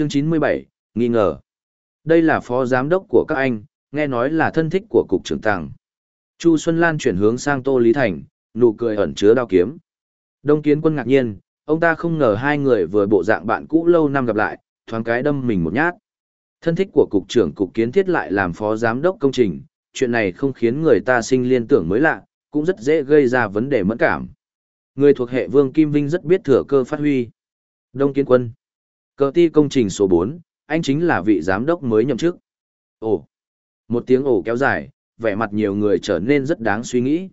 Chương 97, nghi ngờ. Đây là phó giám đốc của các anh, nghe nói là thân thích của cục trưởng tàng. Chu Xuân Lan chuyển hướng sang Tô Lý Thành, nụ cười ẩn chứa đao kiếm. Đông Kiến Quân ngạc nhiên, ông ta không ngờ hai người vừa bộ dạng bạn cũ lâu năm gặp lại, thoáng cái đâm mình một nhát. Thân thích của cục trưởng cục kiến thiết lại làm phó giám đốc công trình, chuyện này không khiến người ta sinh liên tưởng mới lạ, cũng rất dễ gây ra vấn đề mẫn cảm. Người thuộc hệ Vương Kim Vinh rất biết thừa cơ phát huy. Đông Kiến Quân. Cờ ti công trình số 4, anh chính là vị giám đốc mới nhậm chức. Ồ. Một tiếng ồ kéo dài, vẻ mặt nhiều người trở nên rất đáng suy nghĩ.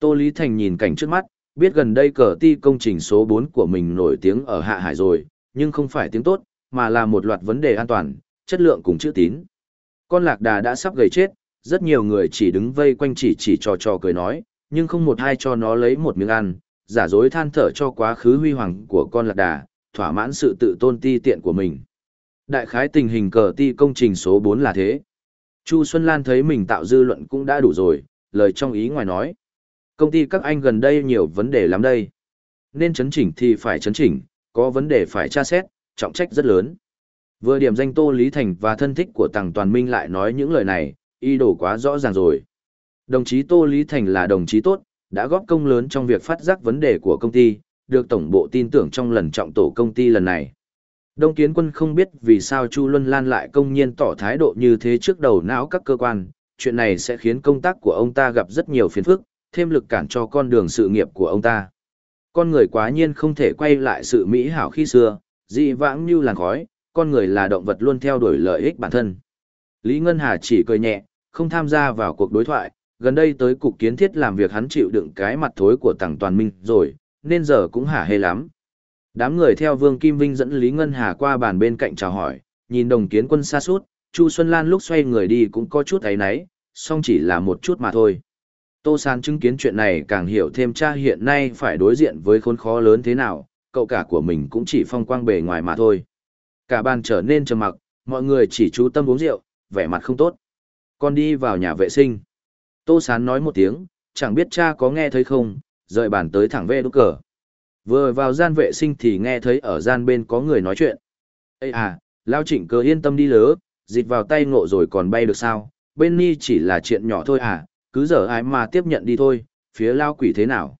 Tô Lý Thành nhìn cảnh trước mắt, biết gần đây cờ ti công trình số 4 của mình nổi tiếng ở Hạ Hải rồi, nhưng không phải tiếng tốt, mà là một loạt vấn đề an toàn, chất lượng cùng chữ tín. Con lạc đà đã sắp gầy chết, rất nhiều người chỉ đứng vây quanh chỉ chỉ trò trò cười nói, nhưng không một ai cho nó lấy một miếng ăn, giả dối than thở cho quá khứ huy hoàng của con lạc đà, thỏa mãn sự tự tôn ti tiện của mình. Đại khái tình hình cờ ti công trình số 4 là thế. Chu Xuân Lan thấy mình tạo dư luận cũng đã đủ rồi, lời trong ý ngoài nói. Công ty các anh gần đây nhiều vấn đề lắm đây. Nên chấn chỉnh thì phải chấn chỉnh, có vấn đề phải tra xét, trọng trách rất lớn. Vừa điểm danh Tô Lý Thành và thân thích của Tằng Toàn Minh lại nói những lời này, ý đồ quá rõ ràng rồi. Đồng chí Tô Lý Thành là đồng chí tốt, đã góp công lớn trong việc phát giác vấn đề của công ty, được tổng bộ tin tưởng trong lần trọng tổ công ty lần này. Đông Kiến Quân không biết vì sao Chu Luân Lan lại công nhiên tỏ thái độ như thế trước đầu não các cơ quan, chuyện này sẽ khiến công tác của ông ta gặp rất nhiều phiền phức, thêm lực cản cho con đường sự nghiệp của ông ta. Con người quá nhiên không thể quay lại sự mỹ hảo khi xưa, dị vãng như làn khói, con người là động vật luôn theo đuổi lợi ích bản thân. Lý Ngân Hà chỉ cười nhẹ, không tham gia vào cuộc đối thoại, gần đây tới cục kiến thiết làm việc hắn chịu đựng cái mặt thối của tàng toàn minh rồi, nên giờ cũng hả hê lắm. Đám người theo Vương Kim Vinh dẫn Lý Ngân Hà qua bàn bên cạnh chào hỏi, nhìn đồng kiến quân xa suốt, Chu Xuân Lan lúc xoay người đi cũng có chút ấy náy, song chỉ là một chút mà thôi. Tô San chứng kiến chuyện này càng hiểu thêm cha hiện nay phải đối diện với khốn khó lớn thế nào, cậu cả của mình cũng chỉ phong quang bề ngoài mà thôi. Cả bàn trở nên trầm mặc, mọi người chỉ chú tâm uống rượu, vẻ mặt không tốt. Con đi vào nhà vệ sinh. Tô Sán nói một tiếng, chẳng biết cha có nghe thấy không, rời bàn tới thẳng về đốt cờ. Vừa vào gian vệ sinh thì nghe thấy ở gian bên có người nói chuyện. Ê à, Lao Trịnh cơ yên tâm đi lớ, dịch vào tay ngộ rồi còn bay được sao, bên ni chỉ là chuyện nhỏ thôi à, cứ giờ ai mà tiếp nhận đi thôi, phía Lao quỷ thế nào.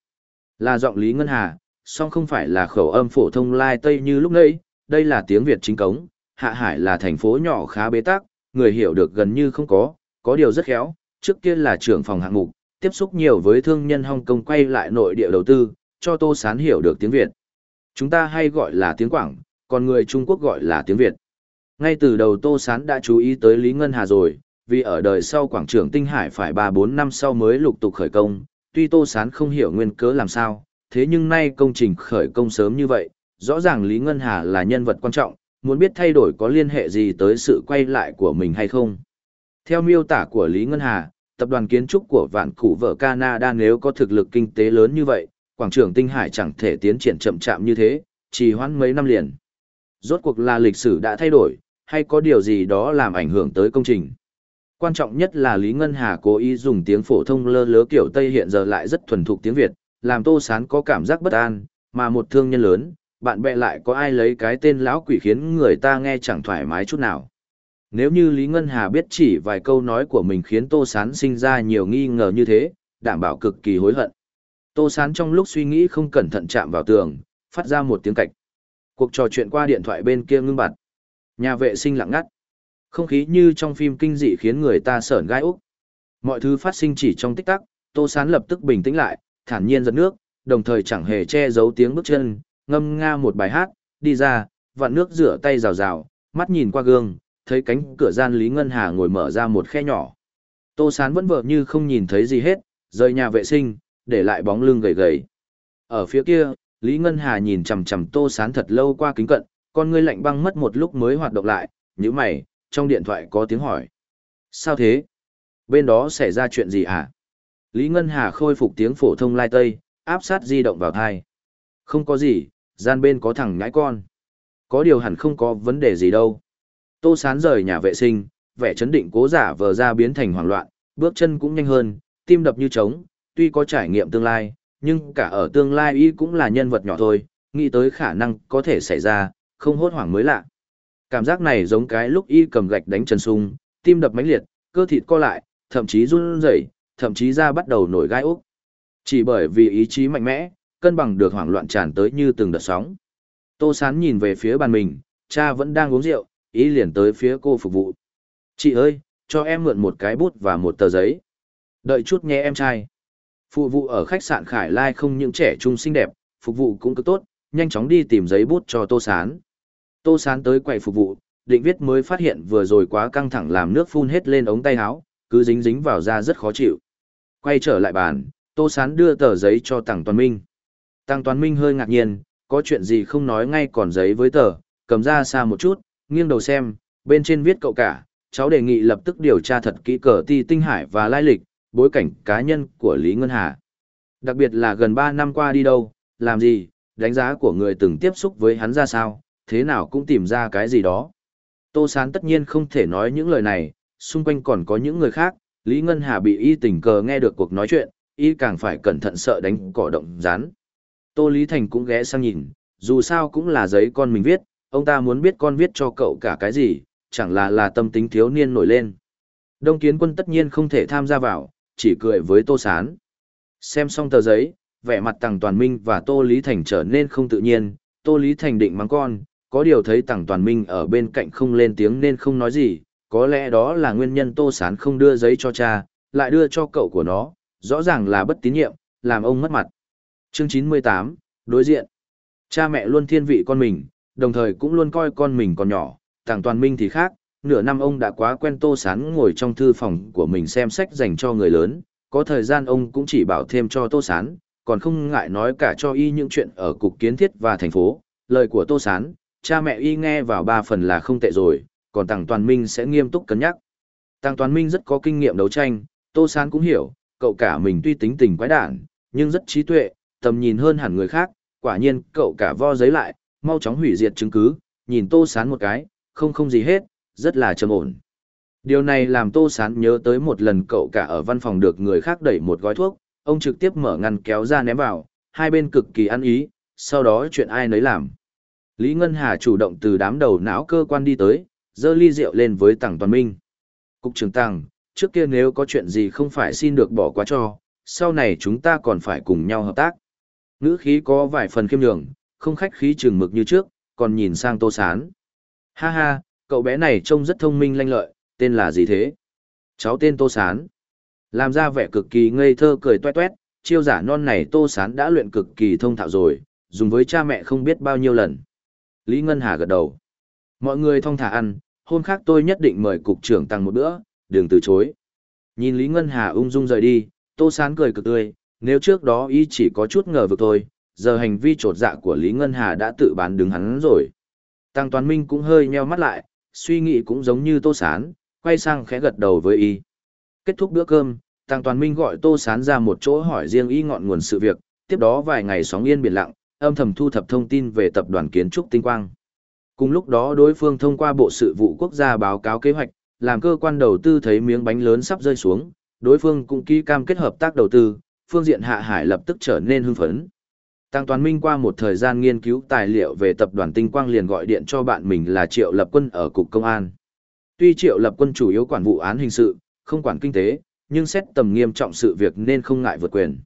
Là giọng Lý Ngân Hà, song không phải là khẩu âm phổ thông lai tây như lúc nãy, đây là tiếng Việt chính cống, Hạ Hải là thành phố nhỏ khá bế tắc, người hiểu được gần như không có, có điều rất khéo, trước kia là trưởng phòng hạng mục, tiếp xúc nhiều với thương nhân Hong Kong quay lại nội địa đầu tư, cho Tô Sán hiểu được tiếng Việt. Chúng ta hay gọi là tiếng Quảng, còn người Trung Quốc gọi là tiếng Việt. Ngay từ đầu Tô Sán đã chú ý tới Lý Ngân Hà rồi, vì ở đời sau quảng Trường Tinh Hải phải 3-4 năm sau mới lục tục khởi công, tuy Tô Sán không hiểu nguyên cớ làm sao, thế nhưng nay công trình khởi công sớm như vậy, rõ ràng Lý Ngân Hà là nhân vật quan trọng, muốn biết thay đổi có liên hệ gì tới sự quay lại của mình hay không. Theo miêu tả của Lý Ngân Hà, tập đoàn kiến trúc của vạn cụ vợ Canada nếu có thực lực kinh tế lớn như vậy, quảng trường Tinh Hải chẳng thể tiến triển chậm chạm như thế, chỉ hoãn mấy năm liền. Rốt cuộc là lịch sử đã thay đổi, hay có điều gì đó làm ảnh hưởng tới công trình. Quan trọng nhất là Lý Ngân Hà cố ý dùng tiếng phổ thông lơ lớ kiểu Tây hiện giờ lại rất thuần thục tiếng Việt, làm Tô Sán có cảm giác bất an, mà một thương nhân lớn, bạn bè lại có ai lấy cái tên lão quỷ khiến người ta nghe chẳng thoải mái chút nào. Nếu như Lý Ngân Hà biết chỉ vài câu nói của mình khiến Tô Sán sinh ra nhiều nghi ngờ như thế, đảm bảo cực kỳ hối hận. Tô Sán trong lúc suy nghĩ không cẩn thận chạm vào tường, phát ra một tiếng cạch. Cuộc trò chuyện qua điện thoại bên kia ngưng bặt. Nhà vệ sinh lặng ngắt. Không khí như trong phim kinh dị khiến người ta sởn gai úc. Mọi thứ phát sinh chỉ trong tích tắc, Tô Sán lập tức bình tĩnh lại, thản nhiên giật nước, đồng thời chẳng hề che giấu tiếng bước chân, ngâm nga một bài hát, đi ra, vặn nước rửa tay rào rào, mắt nhìn qua gương, thấy cánh cửa gian Lý Ngân Hà ngồi mở ra một khe nhỏ. Tô Sán vẫn vợ như không nhìn thấy gì hết, rời nhà vệ sinh, để lại bóng lưng gầy gầy. Ở phía kia, Lý Ngân Hà nhìn chằm chằm Tô Sán thật lâu qua kính cận, con ngươi lạnh băng mất một lúc mới hoạt động lại, như mày, trong điện thoại có tiếng hỏi. Sao thế? Bên đó xảy ra chuyện gì hả? Lý Ngân Hà khôi phục tiếng phổ thông lai tây, áp sát di động vào thai. Không có gì, gian bên có thằng ngãi con. Có điều hẳn không có vấn đề gì đâu. Tô Sán rời nhà vệ sinh, vẻ chấn định cố giả vờ ra biến thành hoảng loạn, bước chân cũng nhanh hơn, tim đập như trống, tuy có trải nghiệm tương lai, nhưng cả ở tương lai y cũng là nhân vật nhỏ thôi, nghĩ tới khả năng có thể xảy ra, không hốt hoảng mới lạ. Cảm giác này giống cái lúc y cầm gạch đánh Trần Sung, tim đập mãnh liệt, cơ thịt co lại, thậm chí run rẩy, thậm chí da bắt đầu nổi gai úc. Chỉ bởi vì ý chí mạnh mẽ, cân bằng được hoảng loạn tràn tới như từng đợt sóng. Tô Sán nhìn về phía bàn mình, cha vẫn đang uống rượu, ý liền tới phía cô phục vụ. Chị ơi, cho em mượn một cái bút và một tờ giấy. Đợi chút nhé em trai. Phụ vụ ở khách sạn Khải Lai không những trẻ trung xinh đẹp, phục vụ cũng cứ tốt, nhanh chóng đi tìm giấy bút cho Tô Sán. Tô Sán tới quầy phục vụ, định viết mới phát hiện vừa rồi quá căng thẳng làm nước phun hết lên ống tay áo, cứ dính dính vào da rất khó chịu. Quay trở lại bàn, Tô Sán đưa tờ giấy cho Tăng Toàn Minh. Tăng Toàn Minh hơi ngạc nhiên, có chuyện gì không nói ngay còn giấy với tờ, cầm ra xa một chút, nghiêng đầu xem, bên trên viết cậu cả, cháu đề nghị lập tức điều tra thật kỹ cờ ti tinh hải và lai lịch, bối cảnh cá nhân của Lý Ngân Hà. Đặc biệt là gần 3 năm qua đi đâu, làm gì, đánh giá của người từng tiếp xúc với hắn ra sao, thế nào cũng tìm ra cái gì đó. Tô Sán tất nhiên không thể nói những lời này, xung quanh còn có những người khác, Lý Ngân Hà bị y tình cờ nghe được cuộc nói chuyện, y càng phải cẩn thận sợ đánh cỏ động rán. Tô Lý Thành cũng ghé sang nhìn, dù sao cũng là giấy con mình viết, ông ta muốn biết con viết cho cậu cả cái gì, chẳng là là tâm tính thiếu niên nổi lên. Đông kiến quân tất nhiên không thể tham gia vào, chỉ cười với Tô Sán. Xem xong tờ giấy, vẻ mặt Tằng Toàn Minh và Tô Lý Thành trở nên không tự nhiên, Tô Lý Thành định mắng con, có điều thấy Tằng Toàn Minh ở bên cạnh không lên tiếng nên không nói gì, có lẽ đó là nguyên nhân Tô Sán không đưa giấy cho cha, lại đưa cho cậu của nó, rõ ràng là bất tín nhiệm, làm ông mất mặt. Chương 98, đối diện. Cha mẹ luôn thiên vị con mình, đồng thời cũng luôn coi con mình còn nhỏ, Tàng Toàn Minh thì khác, nửa năm ông đã quá quen Tô Sán ngồi trong thư phòng của mình xem sách dành cho người lớn, có thời gian ông cũng chỉ bảo thêm cho Tô Sán, còn không ngại nói cả cho y những chuyện ở cục kiến thiết và thành phố. Lời của Tô Sán, cha mẹ y nghe vào ba phần là không tệ rồi, còn Tàng Toàn Minh sẽ nghiêm túc cân nhắc. Tàng Toàn Minh rất có kinh nghiệm đấu tranh, Tô Sán cũng hiểu, cậu cả mình tuy tính tình quái đản, nhưng rất trí tuệ, tầm nhìn hơn hẳn người khác, quả nhiên cậu cả vo giấy lại, mau chóng hủy diệt chứng cứ, nhìn Tô Sán một cái, không không gì hết, rất là trầm ổn. Điều này làm Tô Sán nhớ tới một lần cậu cả ở văn phòng được người khác đẩy một gói thuốc, ông trực tiếp mở ngăn kéo ra ném vào, hai bên cực kỳ ăn ý, sau đó chuyện ai nấy làm. Lý Ngân Hà chủ động từ đám đầu não cơ quan đi tới, dơ ly rượu lên với Tằng Toàn Minh. Cục trưởng Tằng, trước kia nếu có chuyện gì không phải xin được bỏ qua cho, sau này chúng ta còn phải cùng nhau hợp tác. Ngữ khí có vài phần khiêm nhường, không khách khí chừng mực như trước, còn nhìn sang Tô Sán. Ha ha, cậu bé này trông rất thông minh lanh lợi, tên là gì thế? Cháu tên Tô Sán. Làm ra vẻ cực kỳ ngây thơ cười toe toét, chiêu giả non này Tô Sán đã luyện cực kỳ thông thạo rồi, dùng với cha mẹ không biết bao nhiêu lần. Lý Ngân Hà gật đầu. Mọi người thông thả ăn, hôm khác tôi nhất định mời cục trưởng tăng một bữa, đừng từ chối. Nhìn Lý Ngân Hà ung dung rời đi, Tô Sán cười cực tươi, nếu trước đó y chỉ có chút ngờ vực thôi, giờ hành vi trột dạ của Lý Ngân Hà đã tự bán đứng hắn rồi. Tăng Toàn Minh cũng hơi nheo mắt lại, suy nghĩ cũng giống như Tô Sán, quay sang khẽ gật đầu với y. Kết thúc bữa cơm, Tăng Toàn Minh gọi Tô Sán ra một chỗ hỏi riêng y ngọn nguồn sự việc, tiếp đó vài ngày sóng yên biển lặng, âm thầm thu thập thông tin về tập đoàn kiến trúc tinh quang. Cùng lúc đó đối phương thông qua Bộ Sự vụ Quốc gia báo cáo kế hoạch, làm cơ quan đầu tư thấy miếng bánh lớn sắp rơi xuống, đối phương cũng ký cam kết hợp tác đầu tư, phương diện hạ hải lập tức trở nên hưng phấn. Tăng Toàn Minh qua một thời gian nghiên cứu tài liệu về tập đoàn Tinh Quang liền gọi điện cho bạn mình là Triệu Lập Quân ở Cục Công an. Tuy Triệu Lập Quân chủ yếu quản vụ án hình sự, không quản kinh tế, nhưng xét tầm nghiêm trọng sự việc nên không ngại vượt quyền.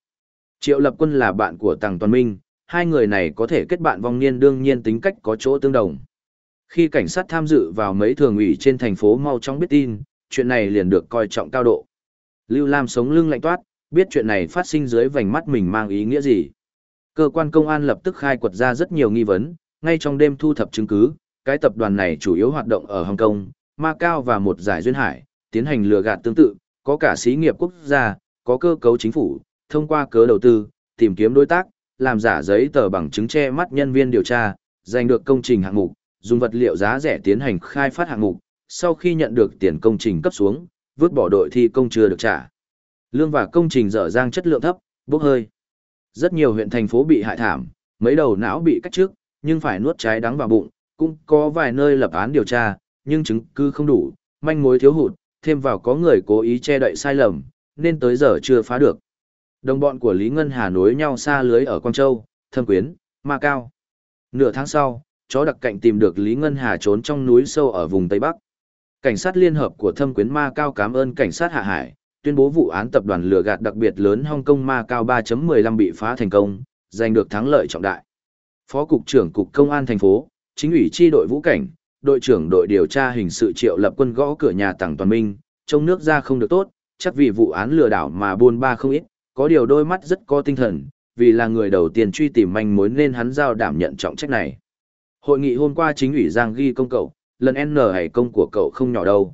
Triệu Lập Quân là bạn của Tăng Toàn Minh, hai người này có thể kết bạn vong niên đương nhiên tính cách có chỗ tương đồng. Khi cảnh sát tham dự vào mấy thường ủy trên thành phố mau chóng biết tin, chuyện này liền được coi trọng cao độ. Lưu Lam sống lưng lạnh toát, biết chuyện này phát sinh dưới vành mắt mình mang ý nghĩa gì. Cơ quan công an lập tức khai quật ra rất nhiều nghi vấn, ngay trong đêm thu thập chứng cứ, cái tập đoàn này chủ yếu hoạt động ở Hồng Kông, Macau và một giải duyên hải, tiến hành lừa gạt tương tự, có cả xí nghiệp quốc gia, có cơ cấu chính phủ, thông qua cớ đầu tư, tìm kiếm đối tác, làm giả giấy tờ bằng chứng che mắt nhân viên điều tra, giành được công trình hạng mục, dùng vật liệu giá rẻ tiến hành khai phát hạng mục, sau khi nhận được tiền công trình cấp xuống, vứt bỏ đội thi công chưa được trả. Lương và công trình dở dang chất lượng thấp, bốc hơi. Rất nhiều huyện thành phố bị hại thảm, mấy đầu não bị cách trước, nhưng phải nuốt trái đắng vào bụng, cũng có vài nơi lập án điều tra, nhưng chứng cứ không đủ, manh mối thiếu hụt, thêm vào có người cố ý che đậy sai lầm, nên tới giờ chưa phá được. Đồng bọn của Lý Ngân Hà nối nhau xa lưới ở Quang Châu, Thâm Quyến, Ma Cao. Nửa tháng sau, chó đặc cạnh tìm được Lý Ngân Hà trốn trong núi sâu ở vùng Tây Bắc. Cảnh sát liên hợp của thâm quyến ma cao cảm ơn cảnh sát hạ hải, tuyên bố vụ án tập đoàn lừa gạt đặc biệt lớn Hong Kong ma cao 3.15 bị phá thành công, giành được thắng lợi trọng đại. Phó cục trưởng cục công an thành phố, chính ủy chi đội vũ cảnh, đội trưởng đội điều tra hình sự triệu lập quân gõ cửa nhà tàng toàn minh, trông nước ra không được tốt, chắc vì vụ án lừa đảo mà buôn ba không ít, có điều đôi mắt rất có tinh thần, vì là người đầu tiên truy tìm manh mối nên hắn giao đảm nhận trọng trách này. Hội nghị hôm qua chính ủy Giang ghi công cậu, lần N hải công của cậu không nhỏ đâu.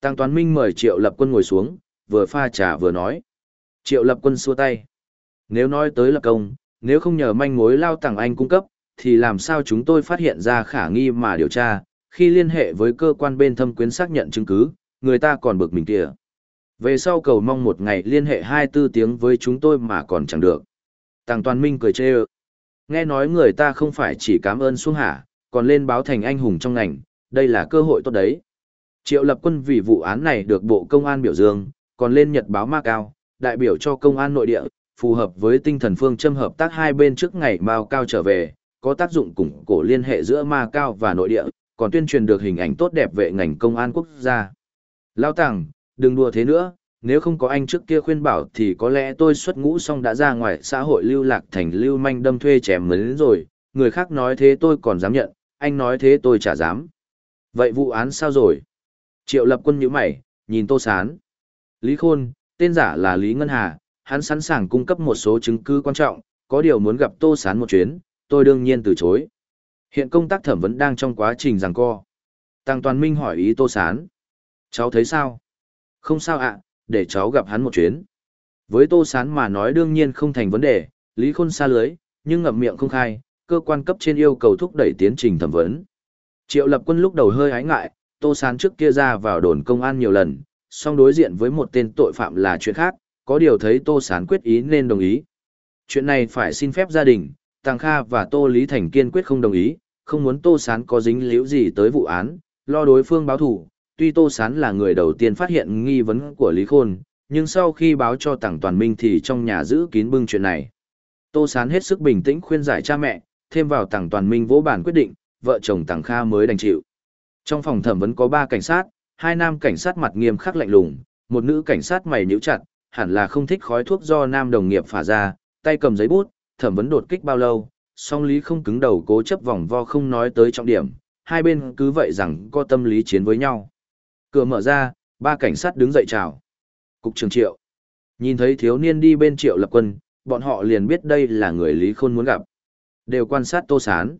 Tăng Toán Minh mời Triệu Lập Quân ngồi xuống, vừa pha trà vừa nói. Triệu Lập Quân xua tay. Nếu nói tới lập công, nếu không nhờ manh mối lao tặng anh cung cấp, thì làm sao chúng tôi phát hiện ra khả nghi mà điều tra, khi liên hệ với cơ quan bên thâm quyến xác nhận chứng cứ, người ta còn bực mình kìa. Về sau cầu mong một ngày liên hệ 24 tiếng với chúng tôi mà còn chẳng được. Tàng Toàn Minh cười chê ơ. Nghe nói người ta không phải chỉ cảm ơn xuống hả, còn lên báo thành anh hùng trong ngành, đây là cơ hội tốt đấy. Triệu lập quân vì vụ án này được Bộ Công an biểu dương, còn lên nhật báo ma cao, đại biểu cho công an nội địa, phù hợp với tinh thần phương châm hợp tác hai bên trước ngày Mao Cao trở về, có tác dụng củng cổ liên hệ giữa ma cao và nội địa, còn tuyên truyền được hình ảnh tốt đẹp về ngành công an quốc gia. Lao Tàng, đừng đùa thế nữa, nếu không có anh trước kia khuyên bảo thì có lẽ tôi xuất ngũ xong đã ra ngoài xã hội lưu lạc thành lưu manh đâm thuê chém mến rồi, người khác nói thế tôi còn dám nhận, anh nói thế tôi chả dám. Vậy vụ án sao rồi? Triệu lập quân nhíu mày, nhìn Tô Sán. Lý Khôn, tên giả là Lý Ngân Hà, hắn sẵn sàng cung cấp một số chứng cứ quan trọng, có điều muốn gặp Tô Sán một chuyến, tôi đương nhiên từ chối. Hiện công tác thẩm vấn đang trong quá trình giằng co. Tăng Toàn Minh hỏi ý Tô Sán. Cháu thấy sao? Không sao ạ, để cháu gặp hắn một chuyến. Với Tô Sán mà nói đương nhiên không thành vấn đề, Lý Khôn xa lưới, nhưng ngậm miệng không khai, cơ quan cấp trên yêu cầu thúc đẩy tiến trình thẩm vấn. Triệu lập quân lúc đầu hơi hái ngại, Tô Sán trước kia ra vào đồn công an nhiều lần, song đối diện với một tên tội phạm là chuyện khác, có điều thấy Tô Sán quyết ý nên đồng ý. Chuyện này phải xin phép gia đình, Tàng Kha và Tô Lý Thành kiên quyết không đồng ý, không muốn Tô Sán có dính líu gì tới vụ án, lo đối phương báo thủ. Tuy Tô Sán là người đầu tiên phát hiện nghi vấn của Lý Khôn, nhưng sau khi báo cho Tàng Toàn Minh thì trong nhà giữ kín bưng chuyện này. Tô Sán hết sức bình tĩnh khuyên giải cha mẹ, thêm vào Tàng Toàn Minh vỗ bản quyết định, vợ chồng Tàng Kha mới đành chịu. Trong phòng thẩm vấn có ba cảnh sát, hai nam cảnh sát mặt nghiêm khắc lạnh lùng, một nữ cảnh sát mày nhíu chặt, hẳn là không thích khói thuốc do nam đồng nghiệp phả ra, tay cầm giấy bút, thẩm vấn đột kích bao lâu, song lý không cứng đầu cố chấp vòng vo không nói tới trọng điểm, hai bên cứ vậy rằng có tâm lý chiến với nhau. Cửa mở ra, ba cảnh sát đứng dậy chào. Cục trưởng triệu. Nhìn thấy thiếu niên đi bên triệu lập quân, bọn họ liền biết đây là người lý khôn muốn gặp. Đều quan sát tô sán.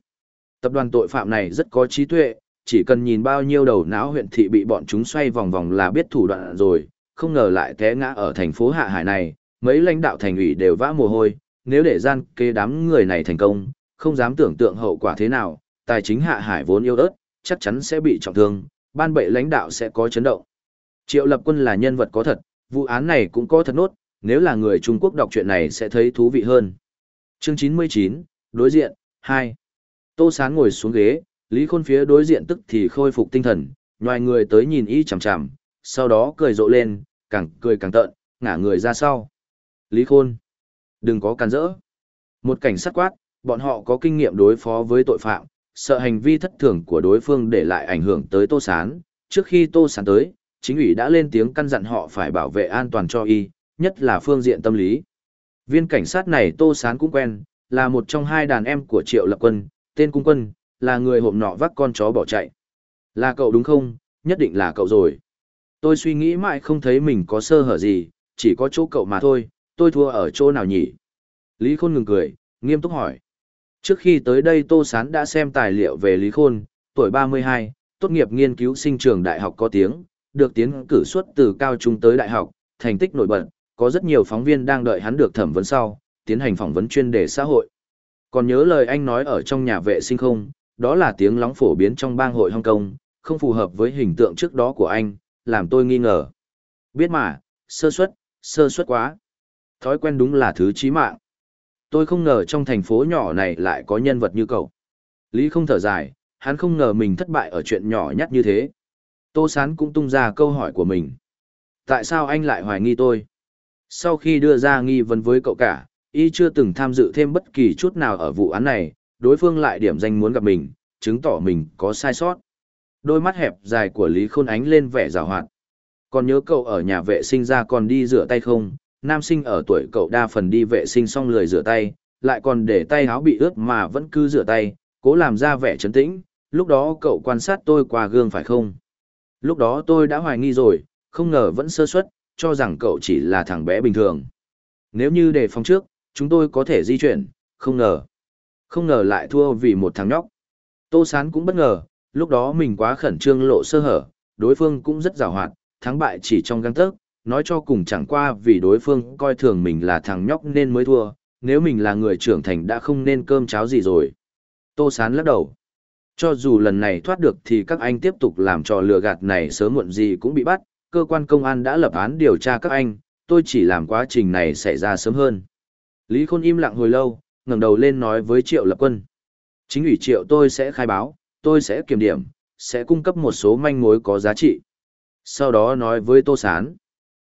Tập đoàn tội phạm này rất có trí tuệ, chỉ cần nhìn bao nhiêu đầu não huyện thị bị bọn chúng xoay vòng vòng là biết thủ đoạn rồi, không ngờ lại té ngã ở thành phố Hạ Hải này, mấy lãnh đạo thành ủy đều vã mồ hôi, nếu để gian kế đám người này thành công, không dám tưởng tượng hậu quả thế nào, tài chính Hạ Hải vốn yêu ớt, chắc chắn sẽ bị trọng thương, ban bệ lãnh đạo sẽ có chấn động. Triệu Lập Quân là nhân vật có thật, vụ án này cũng có thật nốt, nếu là người Trung Quốc đọc chuyện này sẽ thấy thú vị hơn. Chương 99, đối diện, 2. Tô Sán ngồi xuống ghế, Lý Khôn phía đối diện tức thì khôi phục tinh thần, ngoài người tới nhìn y chằm chằm, sau đó cười rộ lên, càng cười càng tợn, ngả người ra sau. Lý Khôn, đừng có càn rỡ. Một cảnh sát quát, bọn họ có kinh nghiệm đối phó với tội phạm, sợ hành vi thất thường của đối phương để lại ảnh hưởng tới Tô Sán. Trước khi Tô Sán tới, chính ủy đã lên tiếng căn dặn họ phải bảo vệ an toàn cho y, nhất là phương diện tâm lý. Viên cảnh sát này Tô Sán cũng quen, là một trong hai đàn em của Triệu Lập Quân, tên Cung Quân, là người hộm nọ vác con chó bỏ chạy. Là cậu đúng không? Nhất định là cậu rồi. Tôi suy nghĩ mãi không thấy mình có sơ hở gì, chỉ có chỗ cậu mà thôi, tôi thua ở chỗ nào nhỉ? Lý Khôn ngừng cười, nghiêm túc hỏi. Trước khi tới đây Tô Sán đã xem tài liệu về Lý Khôn, tuổi 32, tốt nghiệp nghiên cứu sinh trường đại học có tiếng, được tiến cử suốt từ cao trung tới đại học, thành tích nổi bật, có rất nhiều phóng viên đang đợi hắn được thẩm vấn sau, tiến hành phỏng vấn chuyên đề xã hội. Còn nhớ lời anh nói ở trong nhà vệ sinh không, đó là tiếng lóng phổ biến trong bang hội Hong Kong, không phù hợp với hình tượng trước đó của anh, làm tôi nghi ngờ. Biết mà, sơ suất, sơ suất quá. Thói quen đúng là thứ chí mạng. Tôi không ngờ trong thành phố nhỏ này lại có nhân vật như cậu. Lý không thở dài, hắn không ngờ mình thất bại ở chuyện nhỏ nhặt như thế. Tô Sán cũng tung ra câu hỏi của mình. Tại sao anh lại hoài nghi tôi? Sau khi đưa ra nghi vấn với cậu cả, y chưa từng tham dự thêm bất kỳ chút nào ở vụ án này, đối phương lại điểm danh muốn gặp mình, chứng tỏ mình có sai sót. Đôi mắt hẹp dài của Lý Khôn ánh lên vẻ rào hoạt. Còn nhớ cậu ở nhà vệ sinh ra còn đi rửa tay không? Nam sinh ở tuổi cậu đa phần đi vệ sinh xong lười rửa tay, lại còn để tay áo bị ướt mà vẫn cứ rửa tay, cố làm ra vẻ trấn tĩnh. Lúc đó cậu quan sát tôi qua gương phải không? Lúc đó tôi đã hoài nghi rồi, không ngờ vẫn sơ suất, cho rằng cậu chỉ là thằng bé bình thường. Nếu như đề phòng trước, chúng tôi có thể di chuyển, không ngờ. Không ngờ lại thua vì một thằng nhóc. Tô Sán cũng bất ngờ, lúc đó mình quá khẩn trương lộ sơ hở, đối phương cũng rất rào hoạt, thắng bại chỉ trong găng tớc, nói cho cùng chẳng qua vì đối phương coi thường mình là thằng nhóc nên mới thua, nếu mình là người trưởng thành đã không nên cơm cháo gì rồi. Tô Sán lắc đầu. Cho dù lần này thoát được thì các anh tiếp tục làm trò lừa gạt này sớm muộn gì cũng bị bắt, cơ quan công an đã lập án điều tra các anh, tôi chỉ làm quá trình này xảy ra sớm hơn. Lý Khôn im lặng hồi lâu, ngẩng đầu lên nói với Triệu Lập Quân. Chính ủy Triệu tôi sẽ khai báo, tôi sẽ kiểm điểm, sẽ cung cấp một số manh mối có giá trị. Sau đó nói với Tô Sán.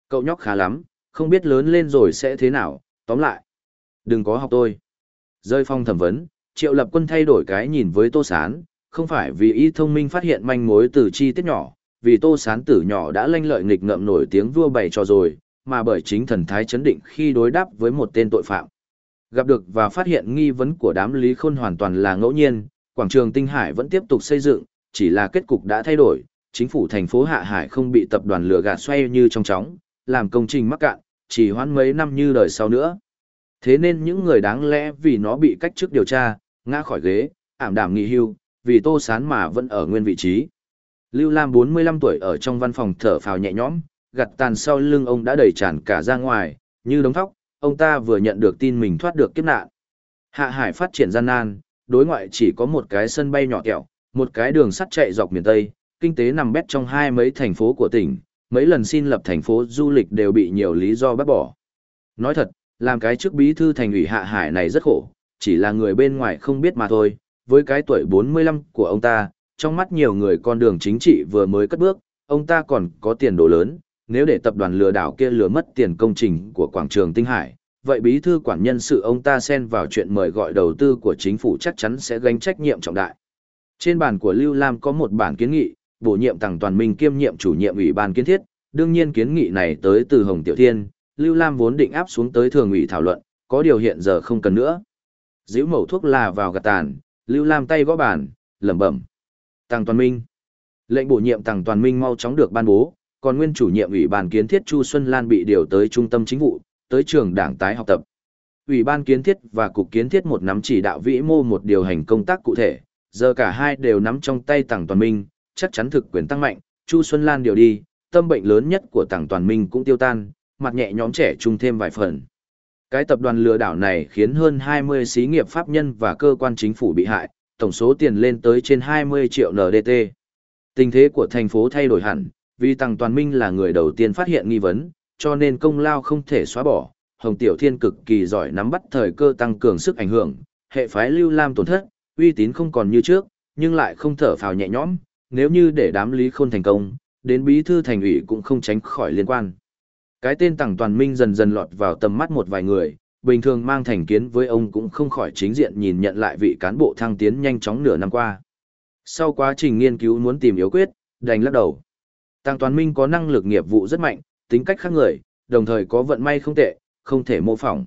Cậu nhóc khá lắm, không biết lớn lên rồi sẽ thế nào, tóm lại. Đừng có học tôi. Rơi phong thẩm vấn, Triệu Lập Quân thay đổi cái nhìn với Tô Sán, không phải vì y thông minh phát hiện manh mối từ chi tiết nhỏ, vì Tô Sán tử nhỏ đã lanh lợi nghịch ngợm nổi tiếng vua bày cho rồi, mà bởi chính thần thái chấn định khi đối đáp với một tên tội phạm. Gặp được và phát hiện nghi vấn của đám Lý Khôn hoàn toàn là ngẫu nhiên, quảng trường Tinh Hải vẫn tiếp tục xây dựng, chỉ là kết cục đã thay đổi, chính phủ thành phố Hạ Hải không bị tập đoàn lừa gạt xoay như trong chóng, làm công trình mắc cạn, chỉ hoãn mấy năm như đời sau nữa. Thế nên những người đáng lẽ vì nó bị cách chức điều tra, ngã khỏi ghế, ảm đạm nghỉ hưu, vì tô sán mà vẫn ở nguyên vị trí. Lưu Lam 45 tuổi ở trong văn phòng thở phào nhẹ nhõm, gặt tàn sau lưng ông đã đầy tràn cả ra ngoài, như đống thóc, ông ta vừa nhận được tin mình thoát được kiếp nạn. Hạ Hải phát triển gian nan, đối ngoại chỉ có một cái sân bay nhỏ kẹo, một cái đường sắt chạy dọc miền Tây, kinh tế nằm bét trong hai mấy thành phố của tỉnh, mấy lần xin lập thành phố du lịch đều bị nhiều lý do bác bỏ. Nói thật, làm cái chức bí thư thành ủy Hạ Hải này rất khổ, chỉ là người bên ngoài không biết mà thôi, với cái tuổi 45 của ông ta, trong mắt nhiều người con đường chính trị vừa mới cất bước, ông ta còn có tiền đồ lớn, nếu để tập đoàn lừa đảo kia lừa mất tiền công trình của quảng trường Tinh Hải, vậy bí thư quản nhân sự ông ta xen vào chuyện mời gọi đầu tư của chính phủ chắc chắn sẽ gánh trách nhiệm trọng đại. Trên bàn của Lưu Lam có một bản kiến nghị, bổ nhiệm Tằng Toàn Minh kiêm nhiệm chủ nhiệm ủy ban kiến thiết, đương nhiên kiến nghị này tới từ Hồng Tiểu Thiên, Lưu Lam vốn định áp xuống tới thường ủy thảo luận, có điều hiện giờ không cần nữa. Dĩu mẩu thuốc là vào gạt tàn, Lưu Lam tay gõ bàn, lẩm bẩm. Tằng Toàn Minh. Lệnh bổ nhiệm Tằng Toàn Minh mau chóng được ban bố, còn nguyên chủ nhiệm ủy ban kiến thiết Chu Xuân Lan bị điều tới trung tâm chính vụ, tới trường đảng tái học tập. Ủy ban kiến thiết và cục kiến thiết một nắm chỉ đạo vĩ mô một điều hành công tác cụ thể, giờ cả hai đều nắm trong tay Tằng Toàn Minh, chắc chắn thực quyền tăng mạnh, Chu Xuân Lan điều đi, tâm bệnh lớn nhất của Tằng Toàn Minh cũng tiêu tan, mặt nhẹ nhóm trẻ trung thêm vài phần. Cái tập đoàn lừa đảo này khiến hơn 20 xí nghiệp pháp nhân và cơ quan chính phủ bị hại, tổng số tiền lên tới trên 20 triệu NDT. Tình thế của thành phố thay đổi hẳn, vì Tăng Toàn Minh là người đầu tiên phát hiện nghi vấn, cho nên công lao không thể xóa bỏ. Hồng Tiểu Thiên cực kỳ giỏi nắm bắt thời cơ tăng cường sức ảnh hưởng, hệ phái Lưu Lam tổn thất, uy tín không còn như trước, nhưng lại không thở phào nhẹ nhõm, nếu như để đám lý khôn thành công, đến bí thư thành ủy cũng không tránh khỏi liên quan. Cái tên Tăng Toàn Minh dần dần lọt vào tầm mắt một vài người, bình thường mang thành kiến với ông cũng không khỏi chính diện nhìn nhận lại vị cán bộ thăng tiến nhanh chóng nửa năm qua. Sau quá trình nghiên cứu muốn tìm yếu quyết, đành lắc đầu. Tăng Toàn Minh có năng lực nghiệp vụ rất mạnh, tính cách khác người, đồng thời có vận may không tệ, không thể mô phỏng.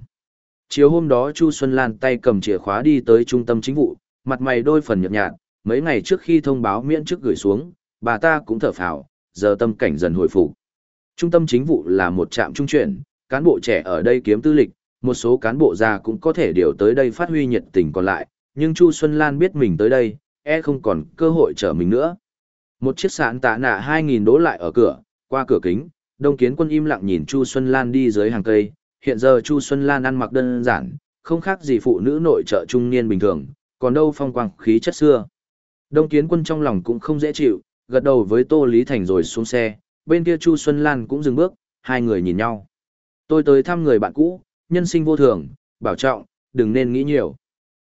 Chiều hôm đó Chu Xuân Lan tay cầm chìa khóa đi tới trung tâm chính vụ, mặt mày đôi phần nhợt nhạt, mấy ngày trước khi thông báo miễn chức gửi xuống, bà ta cũng thở phào, giờ tâm cảnh dần hồi phục. Trung tâm chính vụ là một trạm trung chuyển, cán bộ trẻ ở đây kiếm tư lịch, một số cán bộ già cũng có thể điều tới đây phát huy nhiệt tình còn lại, nhưng Chu Xuân Lan biết mình tới đây, e không còn cơ hội trở mình nữa. Một chiếc sạn tạ nạ 2.000 đỗ lại ở cửa, qua cửa kính, đông kiến quân im lặng nhìn Chu Xuân Lan đi dưới hàng cây, hiện giờ Chu Xuân Lan ăn mặc đơn giản, không khác gì phụ nữ nội trợ trung niên bình thường, còn đâu phong quang khí chất xưa. Đông kiến quân trong lòng cũng không dễ chịu, gật đầu với Tô Lý Thành rồi xuống xe, bên kia Chu Xuân Lan cũng dừng bước, hai người nhìn nhau. Tôi tới thăm người bạn cũ, nhân sinh vô thường, bảo trọng, đừng nên nghĩ nhiều.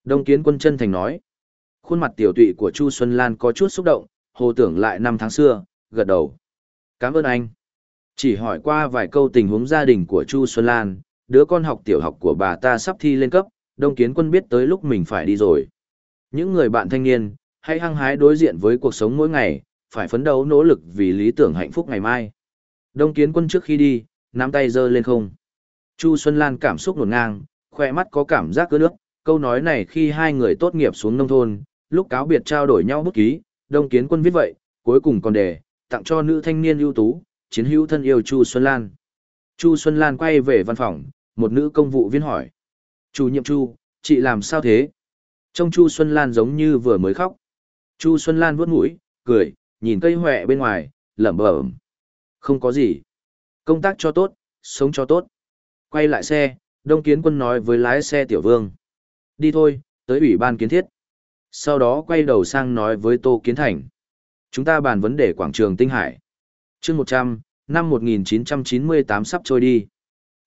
Đông kiến quân chân thành nói. Khuôn mặt tiểu tụy của Chu Xuân Lan có chút xúc động, hồ tưởng lại năm tháng xưa, gật đầu. Cảm ơn anh. Chỉ hỏi qua vài câu tình huống gia đình của Chu Xuân Lan, đứa con học tiểu học của bà ta sắp thi lên cấp, Đông Kiến Quân biết tới lúc mình phải đi rồi. Những người bạn thanh niên, Hãy hăng hái đối diện với cuộc sống mỗi ngày, phải phấn đấu nỗ lực vì lý tưởng hạnh phúc ngày mai. Đông kiến quân trước khi đi, nắm tay giơ lên không. Chu Xuân Lan cảm xúc nổn ngang, khoe mắt có cảm giác cơ nước. Câu nói này khi hai người tốt nghiệp xuống nông thôn, lúc cáo biệt trao đổi nhau bút ký, đông kiến quân viết vậy, cuối cùng còn đề, tặng cho nữ thanh niên ưu tú, chiến hữu thân yêu Chu Xuân Lan. Chu Xuân Lan quay về văn phòng, một nữ công vụ viên hỏi. Chủ nhiệm Chu, chị làm sao thế? Trông Chu Xuân Lan giống như vừa mới khóc. Chu Xuân Lan vuốt mũi, cười, nhìn cây hòe bên ngoài, lẩm bẩm. Không có gì. Công tác cho tốt, sống cho tốt. Quay lại xe, Đông Kiến Quân nói với lái xe Tiểu Vương. Đi thôi, tới ủy ban kiến thiết. Sau đó quay đầu sang nói với Tô Kiến Thành. Chúng ta bàn vấn đề quảng trường Tinh Hải. chương 100, năm 1998 sắp trôi đi.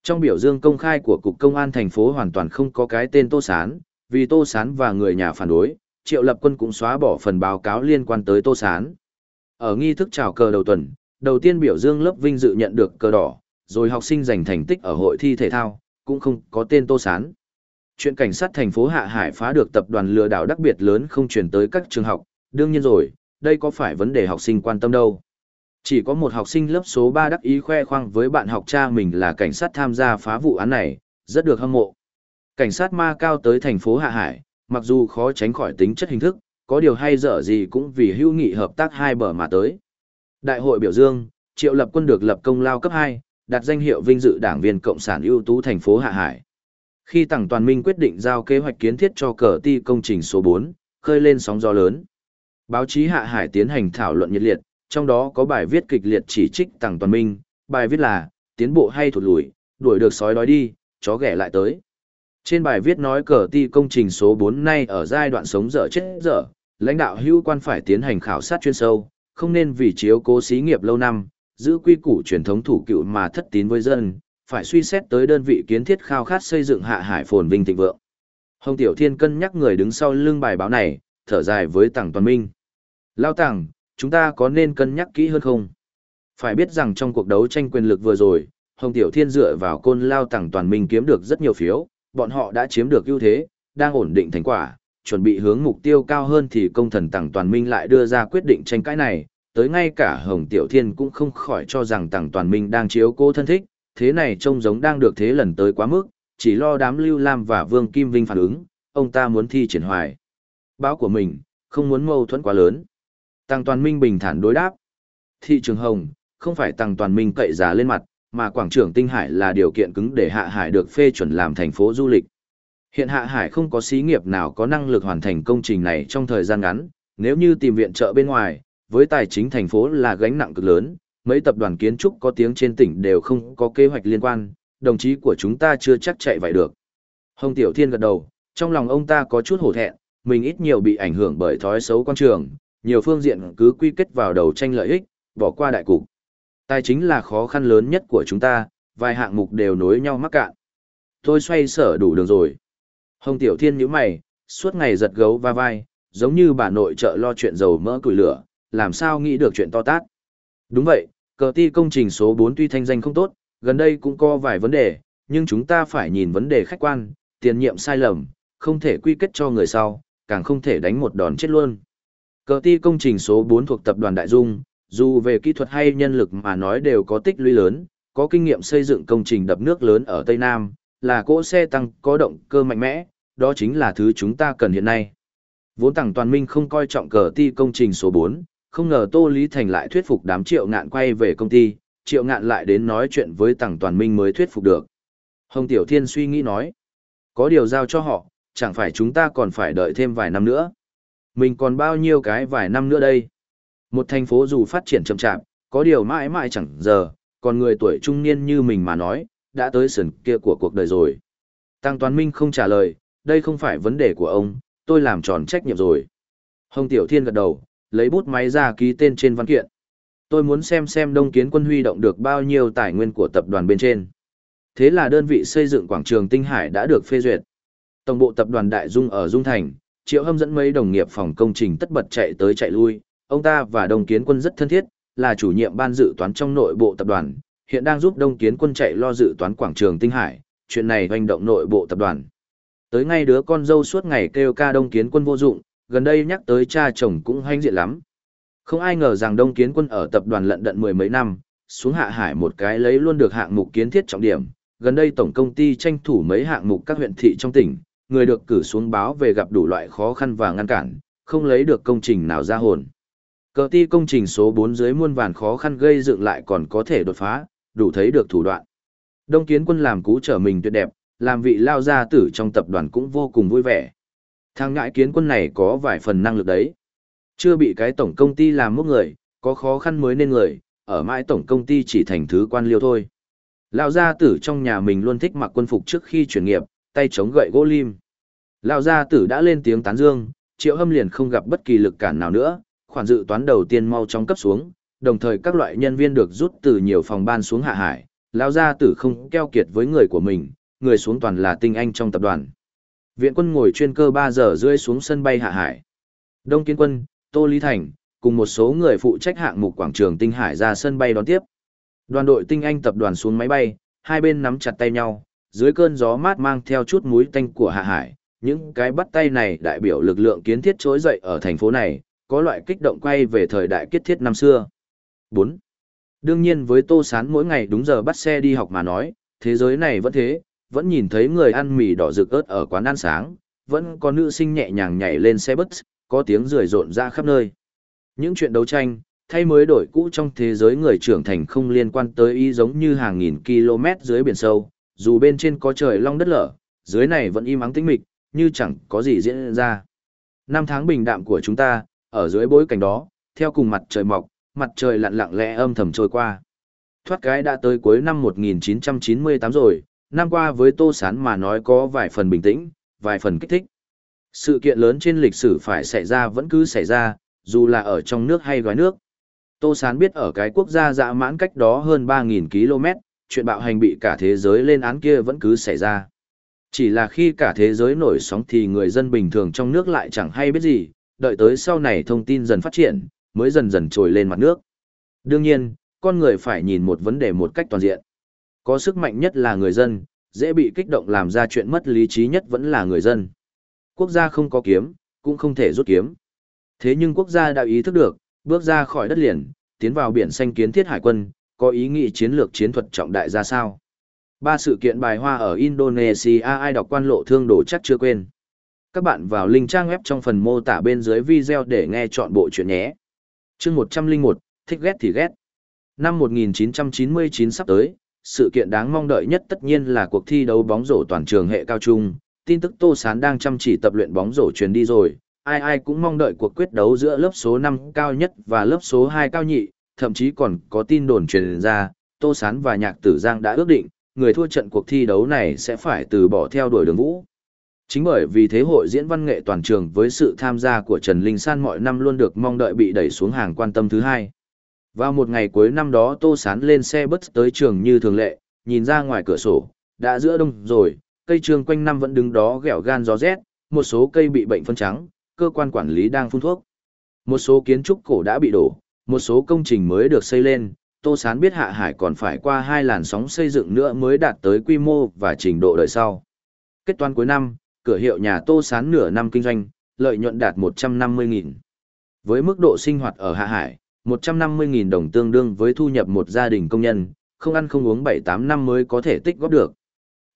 Trong biểu dương công khai của Cục Công an thành phố hoàn toàn không có cái tên Tô Sán, vì Tô Sán và người nhà phản đối, Triệu Lập Quân cũng xóa bỏ phần báo cáo liên quan tới Tô Sán. Ở nghi thức chào cờ đầu tuần, đầu tiên biểu dương lớp vinh dự nhận được cờ đỏ, rồi học sinh giành thành tích ở hội thi thể thao, cũng không có tên Tô Sán. Chuyện cảnh sát thành phố Hạ Hải phá được tập đoàn lừa đảo đặc biệt lớn không chuyển tới các trường học, đương nhiên rồi, đây có phải vấn đề học sinh quan tâm đâu. Chỉ có một học sinh lớp số 3 đắc ý khoe khoang với bạn học cha mình là cảnh sát tham gia phá vụ án này, rất được hâm mộ. Cảnh sát ma cao tới thành phố Hạ Hải, mặc dù khó tránh khỏi tính chất hình thức, có điều hay dở gì cũng vì hữu nghị hợp tác hai bờ mà tới. Đại hội biểu dương, Triệu Lập Quân được lập công lao cấp 2, đạt danh hiệu vinh dự đảng viên Cộng sản ưu tú thành phố Hạ Hải. Khi Tằng Toàn Minh quyết định giao kế hoạch kiến thiết cho cờ ti công trình số 4, khơi lên sóng gió lớn. Báo chí Hạ Hải tiến hành thảo luận nhiệt liệt, trong đó có bài viết kịch liệt chỉ trích Tằng Toàn Minh, bài viết là, tiến bộ hay thụt lùi, đuổi được sói đói đi, chó ghẻ lại tới. Trên bài viết nói cờ ti công trình số 4 nay ở giai đoạn sống dở chết dở, lãnh đạo hữu quan phải tiến hành khảo sát chuyên sâu, không nên vì chiếu cố xí nghiệp lâu năm, giữ quy củ truyền thống thủ cựu mà thất tín với dân, phải suy xét tới đơn vị kiến thiết khao khát xây dựng hạ hải phồn vinh thịnh vượng. Hồng Tiểu Thiên cân nhắc người đứng sau lưng bài báo này, thở dài với Tằng Toàn Minh. Lao Tằng, chúng ta có nên cân nhắc kỹ hơn không? Phải biết rằng trong cuộc đấu tranh quyền lực vừa rồi, Hồng Tiểu Thiên dựa vào côn Lao Tằng Toàn Minh kiếm được rất nhiều phiếu, bọn họ đã chiếm được ưu thế, đang ổn định thành quả, chuẩn bị hướng mục tiêu cao hơn thì công thần Tằng Toàn Minh lại đưa ra quyết định tranh cãi này, tới ngay cả Hồng Tiểu Thiên cũng không khỏi cho rằng Tằng Toàn Minh đang chiếu cố thân thích, thế này trông giống đang được thế lần tới quá mức, chỉ lo đám Lưu Lam và Vương Kim Vinh phản ứng, ông ta muốn thi triển hoài. Báo của mình, không muốn mâu thuẫn quá lớn. Tăng Toàn Minh bình thản đối đáp. Thị trường Hồng, không phải Tăng Toàn Minh cậy giá lên mặt, mà quảng trường Tinh Hải là điều kiện cứng để Hạ Hải được phê chuẩn làm thành phố du lịch. Hiện Hạ Hải không có xí nghiệp nào có năng lực hoàn thành công trình này trong thời gian ngắn, nếu như tìm viện trợ bên ngoài, với tài chính thành phố là gánh nặng cực lớn, mấy tập đoàn kiến trúc có tiếng trên tỉnh đều không có kế hoạch liên quan, đồng chí của chúng ta chưa chắc chạy vậy được. Hồng Tiểu Thiên gật đầu, trong lòng ông ta có chút hổ thẹn, mình ít nhiều bị ảnh hưởng bởi thói xấu quan trường, nhiều phương diện cứ quy kết vào đầu tranh lợi ích, bỏ qua đại cục. Tài chính là khó khăn lớn nhất của chúng ta, vài hạng mục đều nối nhau mắc cạn. Tôi xoay sở đủ đường rồi. Hồng Tiểu Thiên nhíu mày, suốt ngày giật gấu va vai, giống như bà nội trợ lo chuyện dầu mỡ củi lửa, làm sao nghĩ được chuyện to tát. Đúng vậy, cờ ti công trình số 4 tuy thanh danh không tốt, gần đây cũng có vài vấn đề, nhưng chúng ta phải nhìn vấn đề khách quan, tiền nhiệm sai lầm, không thể quy kết cho người sau, càng không thể đánh một đòn chết luôn. Cờ ti công trình số 4 thuộc tập đoàn Đại Dung, dù về kỹ thuật hay nhân lực mà nói đều có tích lũy lớn, có kinh nghiệm xây dựng công trình đập nước lớn ở Tây Nam, là cỗ xe tăng có động cơ mạnh mẽ, đó chính là thứ chúng ta cần hiện nay. Vốn tặng toàn minh không coi trọng cờ ti công trình số 4, không ngờ Tô Lý Thành lại thuyết phục đám triệu ngạn quay về công ty, triệu ngạn lại đến nói chuyện với Tằng toàn minh mới thuyết phục được. Hồng Tiểu Thiên suy nghĩ nói, có điều giao cho họ, chẳng phải chúng ta còn phải đợi thêm vài năm nữa. Mình còn bao nhiêu cái vài năm nữa đây? Một thành phố dù phát triển chậm chạp, có điều mãi mãi chẳng giờ, còn người tuổi trung niên như mình mà nói, đã tới sườn kia của cuộc đời rồi. Tăng Toàn Minh không trả lời, đây không phải vấn đề của ông, tôi làm tròn trách nhiệm rồi. Hồng Tiểu Thiên gật đầu, lấy bút máy ra ký tên trên văn kiện. Tôi muốn xem xem Đông Kiến quân huy động được bao nhiêu tài nguyên của tập đoàn bên trên. Thế là đơn vị xây dựng quảng trường Tinh Hải đã được phê duyệt. Tổng bộ tập đoàn Đại Dung ở Dung Thành, Triệu Hâm dẫn mấy đồng nghiệp phòng công trình tất bật chạy tới chạy lui, ông ta và Đông Kiến Quân rất thân thiết, là chủ nhiệm ban dự toán trong nội bộ tập đoàn, hiện đang giúp Đông Kiến Quân chạy lo dự toán quảng trường Tinh Hải, chuyện này hoành động nội bộ tập đoàn. Tới ngay đứa con dâu suốt ngày kêu ca Đông Kiến Quân vô dụng, gần đây nhắc tới cha chồng cũng hanh diện lắm. Không ai ngờ rằng Đông Kiến quân ở tập đoàn lận đận mười mấy năm, xuống hạ hải một cái lấy luôn được hạng mục kiến thiết trọng điểm. Gần đây tổng công ty tranh thủ mấy hạng mục các huyện thị trong tỉnh, người được cử xuống báo về gặp đủ loại khó khăn và ngăn cản, không lấy được công trình nào ra hồn. Cờ ti công trình số 4 dưới muôn vàn khó khăn gây dựng lại còn có thể đột phá, đủ thấy được thủ đoạn. Đông kiến quân làm cú trở mình tuyệt đẹp, làm vị lao gia tử trong tập đoàn cũng vô cùng vui vẻ. Thằng ngại kiến quân này có vài phần năng lực đấy. Chưa bị cái tổng công ty làm mốc người, có khó khăn mới nên người, ở mãi tổng công ty chỉ thành thứ quan liêu thôi. Lão gia tử trong nhà mình luôn thích mặc quân phục trước khi chuyển nghiệp, tay chống gậy gỗ lim. Lão gia tử đã lên tiếng tán dương, triệu hâm liền không gặp bất kỳ lực cản nào nữa, khoản dự toán đầu tiên mau chóng cấp xuống, đồng thời các loại nhân viên được rút từ nhiều phòng ban xuống hạ hải, Lão gia tử không keo kiệt với người của mình, người xuống toàn là tinh anh trong tập đoàn. Viện quân ngồi chuyên cơ 3 giờ rưỡi xuống sân bay hạ hải. Đông Kiến quân, Tô Lý Thành, cùng một số người phụ trách hạng mục quảng trường Tinh Hải ra sân bay đón tiếp. Đoàn đội tinh anh tập đoàn xuống máy bay, hai bên nắm chặt tay nhau, dưới cơn gió mát mang theo chút muối tanh của hạ hải. Những cái bắt tay này đại biểu lực lượng kiến thiết trỗi dậy ở thành phố này, có loại kích động quay về thời đại kết thiết năm xưa. 4. Đương nhiên với Tô Sán mỗi ngày đúng giờ bắt xe đi học mà nói, thế giới này vẫn thế, vẫn nhìn thấy người ăn mì đỏ rực ớt ở quán ăn sáng, vẫn có nữ sinh nhẹ nhàng nhảy lên xe bus, có tiếng rười rộn ra khắp nơi. Những chuyện đấu tranh, thay mới đổi cũ trong thế giới người trưởng thành không liên quan tới y giống như hàng nghìn km dưới biển sâu, dù bên trên có trời long đất lở, dưới này vẫn im ắng tĩnh mịch, như chẳng có gì diễn ra. Năm tháng bình đạm của chúng ta, ở dưới bối cảnh đó, theo cùng mặt trời mọc, mặt trời lặn lặng lẽ âm thầm trôi qua. Thoát cái đã tới cuối năm 1998 rồi, năm qua với Tô Sán mà nói có vài phần bình tĩnh, vài phần kích thích. Sự kiện lớn trên lịch sử phải xảy ra vẫn cứ xảy ra, dù là ở trong nước hay gói nước. Tô Sán biết ở cái quốc gia dã mãn cách đó hơn 3.000 km, chuyện bạo hành bị cả thế giới lên án kia vẫn cứ xảy ra. Chỉ là khi cả thế giới nổi sóng thì người dân bình thường trong nước lại chẳng hay biết gì, đợi tới sau này thông tin dần phát triển, mới dần dần trồi lên mặt nước. Đương nhiên, con người phải nhìn một vấn đề một cách toàn diện. Có sức mạnh nhất là người dân, dễ bị kích động làm ra chuyện mất lý trí nhất vẫn là người dân. Quốc gia không có kiếm, cũng không thể rút kiếm. Thế nhưng quốc gia đã ý thức được, bước ra khỏi đất liền, tiến vào biển xanh kiến thiết hải quân, có ý nghĩ chiến lược chiến thuật trọng đại ra sao. Ba sự kiện bài hoa ở Indonesia ai đọc quan lộ thương đồ chắc chưa quên. Các bạn vào link trang web trong phần mô tả bên dưới video để nghe chọn bộ chuyện nhé. chương 101, thích ghét thì ghét. Năm 1999 sắp tới, sự kiện đáng mong đợi nhất tất nhiên là cuộc thi đấu bóng rổ toàn trường hệ cao trung. Tin tức Tô Sán đang chăm chỉ tập luyện bóng rổ truyền đi rồi, ai ai cũng mong đợi cuộc quyết đấu giữa lớp số 5 cao nhất và lớp số 2 cao nhị, thậm chí còn có tin đồn truyền ra, Tô Sán và Nhạc Tử Giang đã ước định, người thua trận cuộc thi đấu này sẽ phải từ bỏ theo đuổi đường vũ. Chính bởi vì thế hội diễn văn nghệ toàn trường với sự tham gia của Trần Linh San mọi năm luôn được mong đợi bị đẩy xuống hàng quan tâm thứ hai. Vào một ngày cuối năm đó Tô Sán lên xe bus tới trường như thường lệ, nhìn ra ngoài cửa sổ, đã giữa đông rồi, cây trường quanh năm vẫn đứng đó ghẻo gan gió rét, một số cây bị bệnh phân trắng, cơ quan quản lý đang phun thuốc. Một số kiến trúc cổ đã bị đổ, một số công trình mới được xây lên, Tô Sán biết Hạ Hải còn phải qua hai làn sóng xây dựng nữa mới đạt tới quy mô và trình độ đời sau. Kết toán cuối năm, cửa hiệu nhà Tô Sán nửa năm kinh doanh, lợi nhuận đạt 150.000. Với mức độ sinh hoạt ở Hạ Hải, 150.000 đồng tương đương với thu nhập một gia đình công nhân, không ăn không uống 7-8 năm mới có thể tích góp được.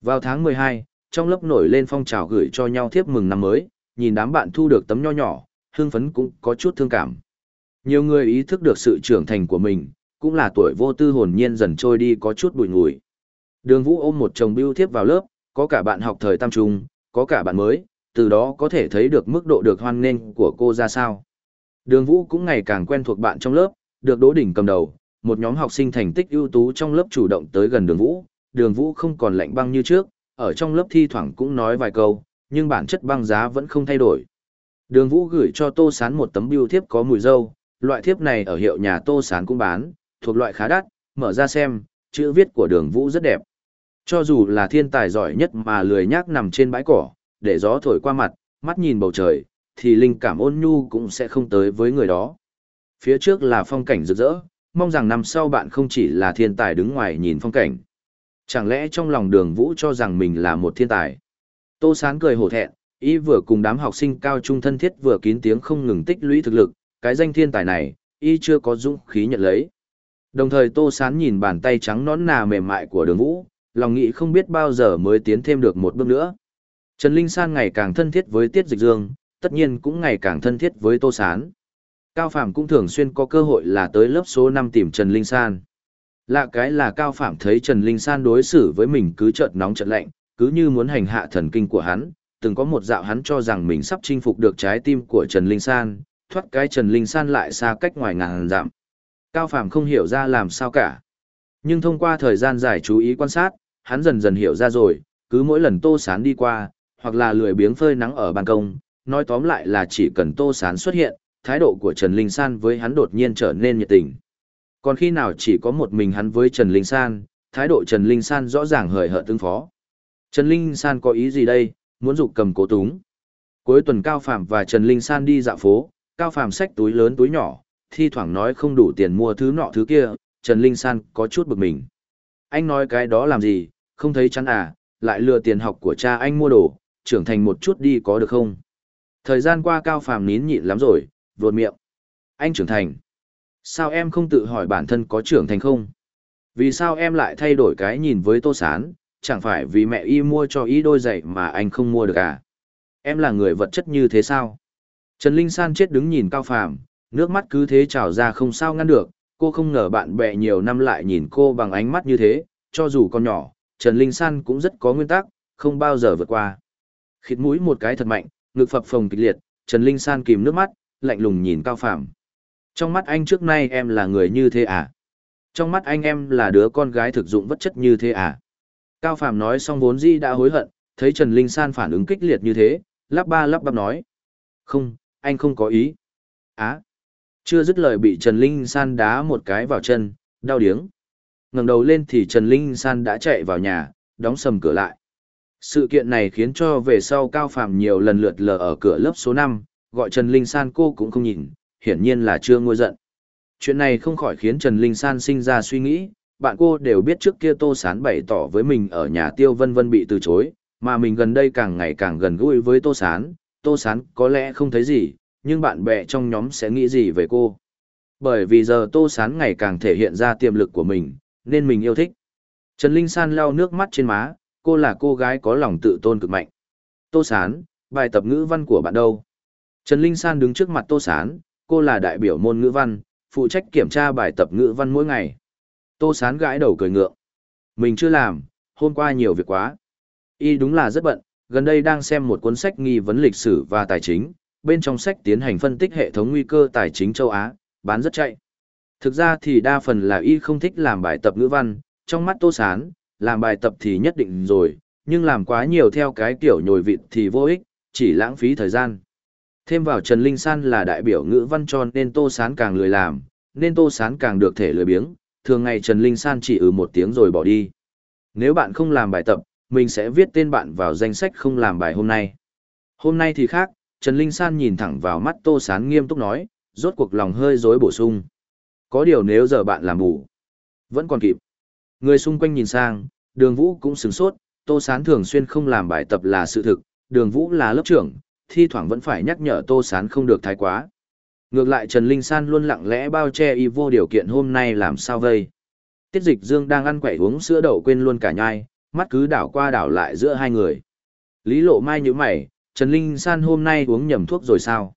Vào tháng 12, trong lớp nổi lên phong trào gửi cho nhau thiếp mừng năm mới, nhìn đám bạn thu được tấm nho nhỏ, hương phấn cũng có chút thương cảm. Nhiều người ý thức được sự trưởng thành của mình, cũng là tuổi vô tư hồn nhiên dần trôi đi có chút bụi ngùi. Đường Vũ ôm một chồng bưu thiếp vào lớp, có cả bạn học thời tam trung, có cả bạn mới, từ đó có thể thấy được mức độ được hoan nghênh của cô ra sao. Đường Vũ cũng ngày càng quen thuộc bạn trong lớp, được Đỗ Đỉnh cầm đầu, một nhóm học sinh thành tích ưu tú trong lớp chủ động tới gần Đường Vũ, Đường Vũ không còn lạnh băng như trước, ở trong lớp thi thoảng cũng nói vài câu, nhưng bản chất băng giá vẫn không thay đổi. Đường Vũ gửi cho Tô Sán một tấm bưu thiếp có mùi dâu, loại thiếp này ở hiệu nhà Tô Sán cũng bán, thuộc loại khá đắt, mở ra xem, chữ viết của Đường Vũ rất đẹp. Cho dù là thiên tài giỏi nhất mà lười nhác nằm trên bãi cỏ, để gió thổi qua mặt, mắt nhìn bầu trời, thì linh cảm ôn nhu cũng sẽ không tới với người đó. Phía trước là phong cảnh rực rỡ, mong rằng năm sau bạn không chỉ là thiên tài đứng ngoài nhìn phong cảnh. Chẳng lẽ trong lòng đường vũ cho rằng mình là một thiên tài? Tô Sán cười hổ thẹn, ý vừa cùng đám học sinh cao trung thân thiết vừa kín tiếng không ngừng tích lũy thực lực, cái danh thiên tài này, y chưa có dũng khí nhận lấy. Đồng thời Tô Sán nhìn bàn tay trắng nón nà mềm mại của đường vũ, lòng nghĩ không biết bao giờ mới tiến thêm được một bước nữa. Trần Linh San ngày càng thân thiết với Tiết Dịch Dương, tất nhiên cũng ngày càng thân thiết với Tô Sán. Cao Phạm cũng thường xuyên có cơ hội là tới lớp số 5 tìm Trần Linh San. Lạ cái là Cao Phạm thấy Trần Linh San đối xử với mình cứ chợt nóng chợt lạnh, cứ như muốn hành hạ thần kinh của hắn, từng có một dạo hắn cho rằng mình sắp chinh phục được trái tim của Trần Linh San, thoát cái Trần Linh San lại xa cách ngoài ngàn dặm. Cao Phạm không hiểu ra làm sao cả. Nhưng thông qua thời gian dài chú ý quan sát, hắn dần dần hiểu ra rồi, cứ mỗi lần Tô Sán đi qua, hoặc là lười biếng phơi nắng ở ban công, nói tóm lại là chỉ cần Tô Sán xuất hiện, thái độ của Trần Linh San với hắn đột nhiên trở nên nhiệt tình. Còn khi nào chỉ có một mình hắn với Trần Linh San, thái độ Trần Linh San rõ ràng hời hợt tương phó. Trần Linh San có ý gì đây, muốn dục cầm cố túng. Cuối tuần Cao Phạm và Trần Linh San đi dạo phố, Cao Phạm xách túi lớn túi nhỏ, thi thoảng nói không đủ tiền mua thứ nọ thứ kia, Trần Linh San có chút bực mình. Anh nói cái đó làm gì, không thấy chắn à, lại lừa tiền học của cha anh mua đồ, trưởng thành một chút đi có được không? Thời gian qua Cao phàm nín nhịn lắm rồi, vột miệng. Anh trưởng thành. Sao em không tự hỏi bản thân có trưởng thành không? Vì sao em lại thay đổi cái nhìn với Tô Sán, chẳng phải vì mẹ y mua cho y đôi giày mà anh không mua được à? Em là người vật chất như thế sao? Trần Linh San chết đứng nhìn Cao Phàm, nước mắt cứ thế trào ra không sao ngăn được, cô không ngờ bạn bè nhiều năm lại nhìn cô bằng ánh mắt như thế, cho dù còn nhỏ, Trần Linh San cũng rất có nguyên tắc, không bao giờ vượt qua. Khịt mũi một cái thật mạnh, ngực phập phồng kịch liệt, Trần Linh San kìm nước mắt, lạnh lùng nhìn Cao Phàm. Trong mắt anh trước nay em là người như thế à? Trong mắt anh em là đứa con gái thực dụng vật chất như thế à? Cao Phàm nói xong vốn dĩ đã hối hận, thấy Trần Linh San phản ứng kích liệt như thế, lắp ba lắp bắp nói. Không, anh không có ý. Á. Chưa dứt lời bị Trần Linh San đá một cái vào chân, đau điếng. ngẩng đầu lên thì Trần Linh San đã chạy vào nhà, đóng sầm cửa lại. Sự kiện này khiến cho về sau Cao Phàm nhiều lần lượt lờ ở cửa lớp số 5, gọi Trần Linh San cô cũng không nhìn, hiển nhiên là chưa ngôi giận. Chuyện này không khỏi khiến Trần Linh San sinh ra suy nghĩ, bạn cô đều biết trước kia Tô Sán bày tỏ với mình ở nhà Tiêu Vân Vân bị từ chối, mà mình gần đây càng ngày càng gần gũi với Tô Sán, Tô Sán có lẽ không thấy gì, nhưng bạn bè trong nhóm sẽ nghĩ gì về cô. Bởi vì giờ Tô Sán ngày càng thể hiện ra tiềm lực của mình, nên mình yêu thích. Trần Linh San lau nước mắt trên má, cô là cô gái có lòng tự tôn cực mạnh. Tô Sán, bài tập ngữ văn của bạn đâu? Trần Linh San đứng trước mặt Tô Sán, cô là đại biểu môn ngữ văn, phụ trách kiểm tra bài tập ngữ văn mỗi ngày. Tô Sán gãi đầu cười ngượng. Mình chưa làm, hôm qua nhiều việc quá. Y đúng là rất bận, gần đây đang xem một cuốn sách nghi vấn lịch sử và tài chính, bên trong sách tiến hành phân tích hệ thống nguy cơ tài chính châu Á, bán rất chạy. Thực ra thì đa phần là Y không thích làm bài tập ngữ văn, trong mắt Tô Sán, làm bài tập thì nhất định rồi, nhưng làm quá nhiều theo cái kiểu nhồi vịt thì vô ích, chỉ lãng phí thời gian. Thêm vào Trần Linh San là đại biểu ngữ văn tròn nên Tô Sán càng lười làm, nên Tô Sán càng được thể lười biếng, thường ngày Trần Linh San chỉ ừ một tiếng rồi bỏ đi. Nếu bạn không làm bài tập, mình sẽ viết tên bạn vào danh sách không làm bài hôm nay. Hôm nay thì khác, Trần Linh San nhìn thẳng vào mắt Tô Sán nghiêm túc nói, rốt cuộc lòng hơi dối bổ sung. Có điều nếu giờ bạn làm bù, vẫn còn kịp. Người xung quanh nhìn sang, đường vũ cũng sửng sốt, Tô Sán thường xuyên không làm bài tập là sự thực, đường vũ là lớp trưởng, thi thoảng vẫn phải nhắc nhở Tô Sán không được thái quá. Ngược lại Trần Linh San luôn lặng lẽ bao che y vô điều kiện hôm nay làm sao vây. Tiết dịch dương đang ăn quẩy uống sữa đậu quên luôn cả nhai, mắt cứ đảo qua đảo lại giữa hai người. Lý lộ mai như mày, Trần Linh San hôm nay uống nhầm thuốc rồi sao?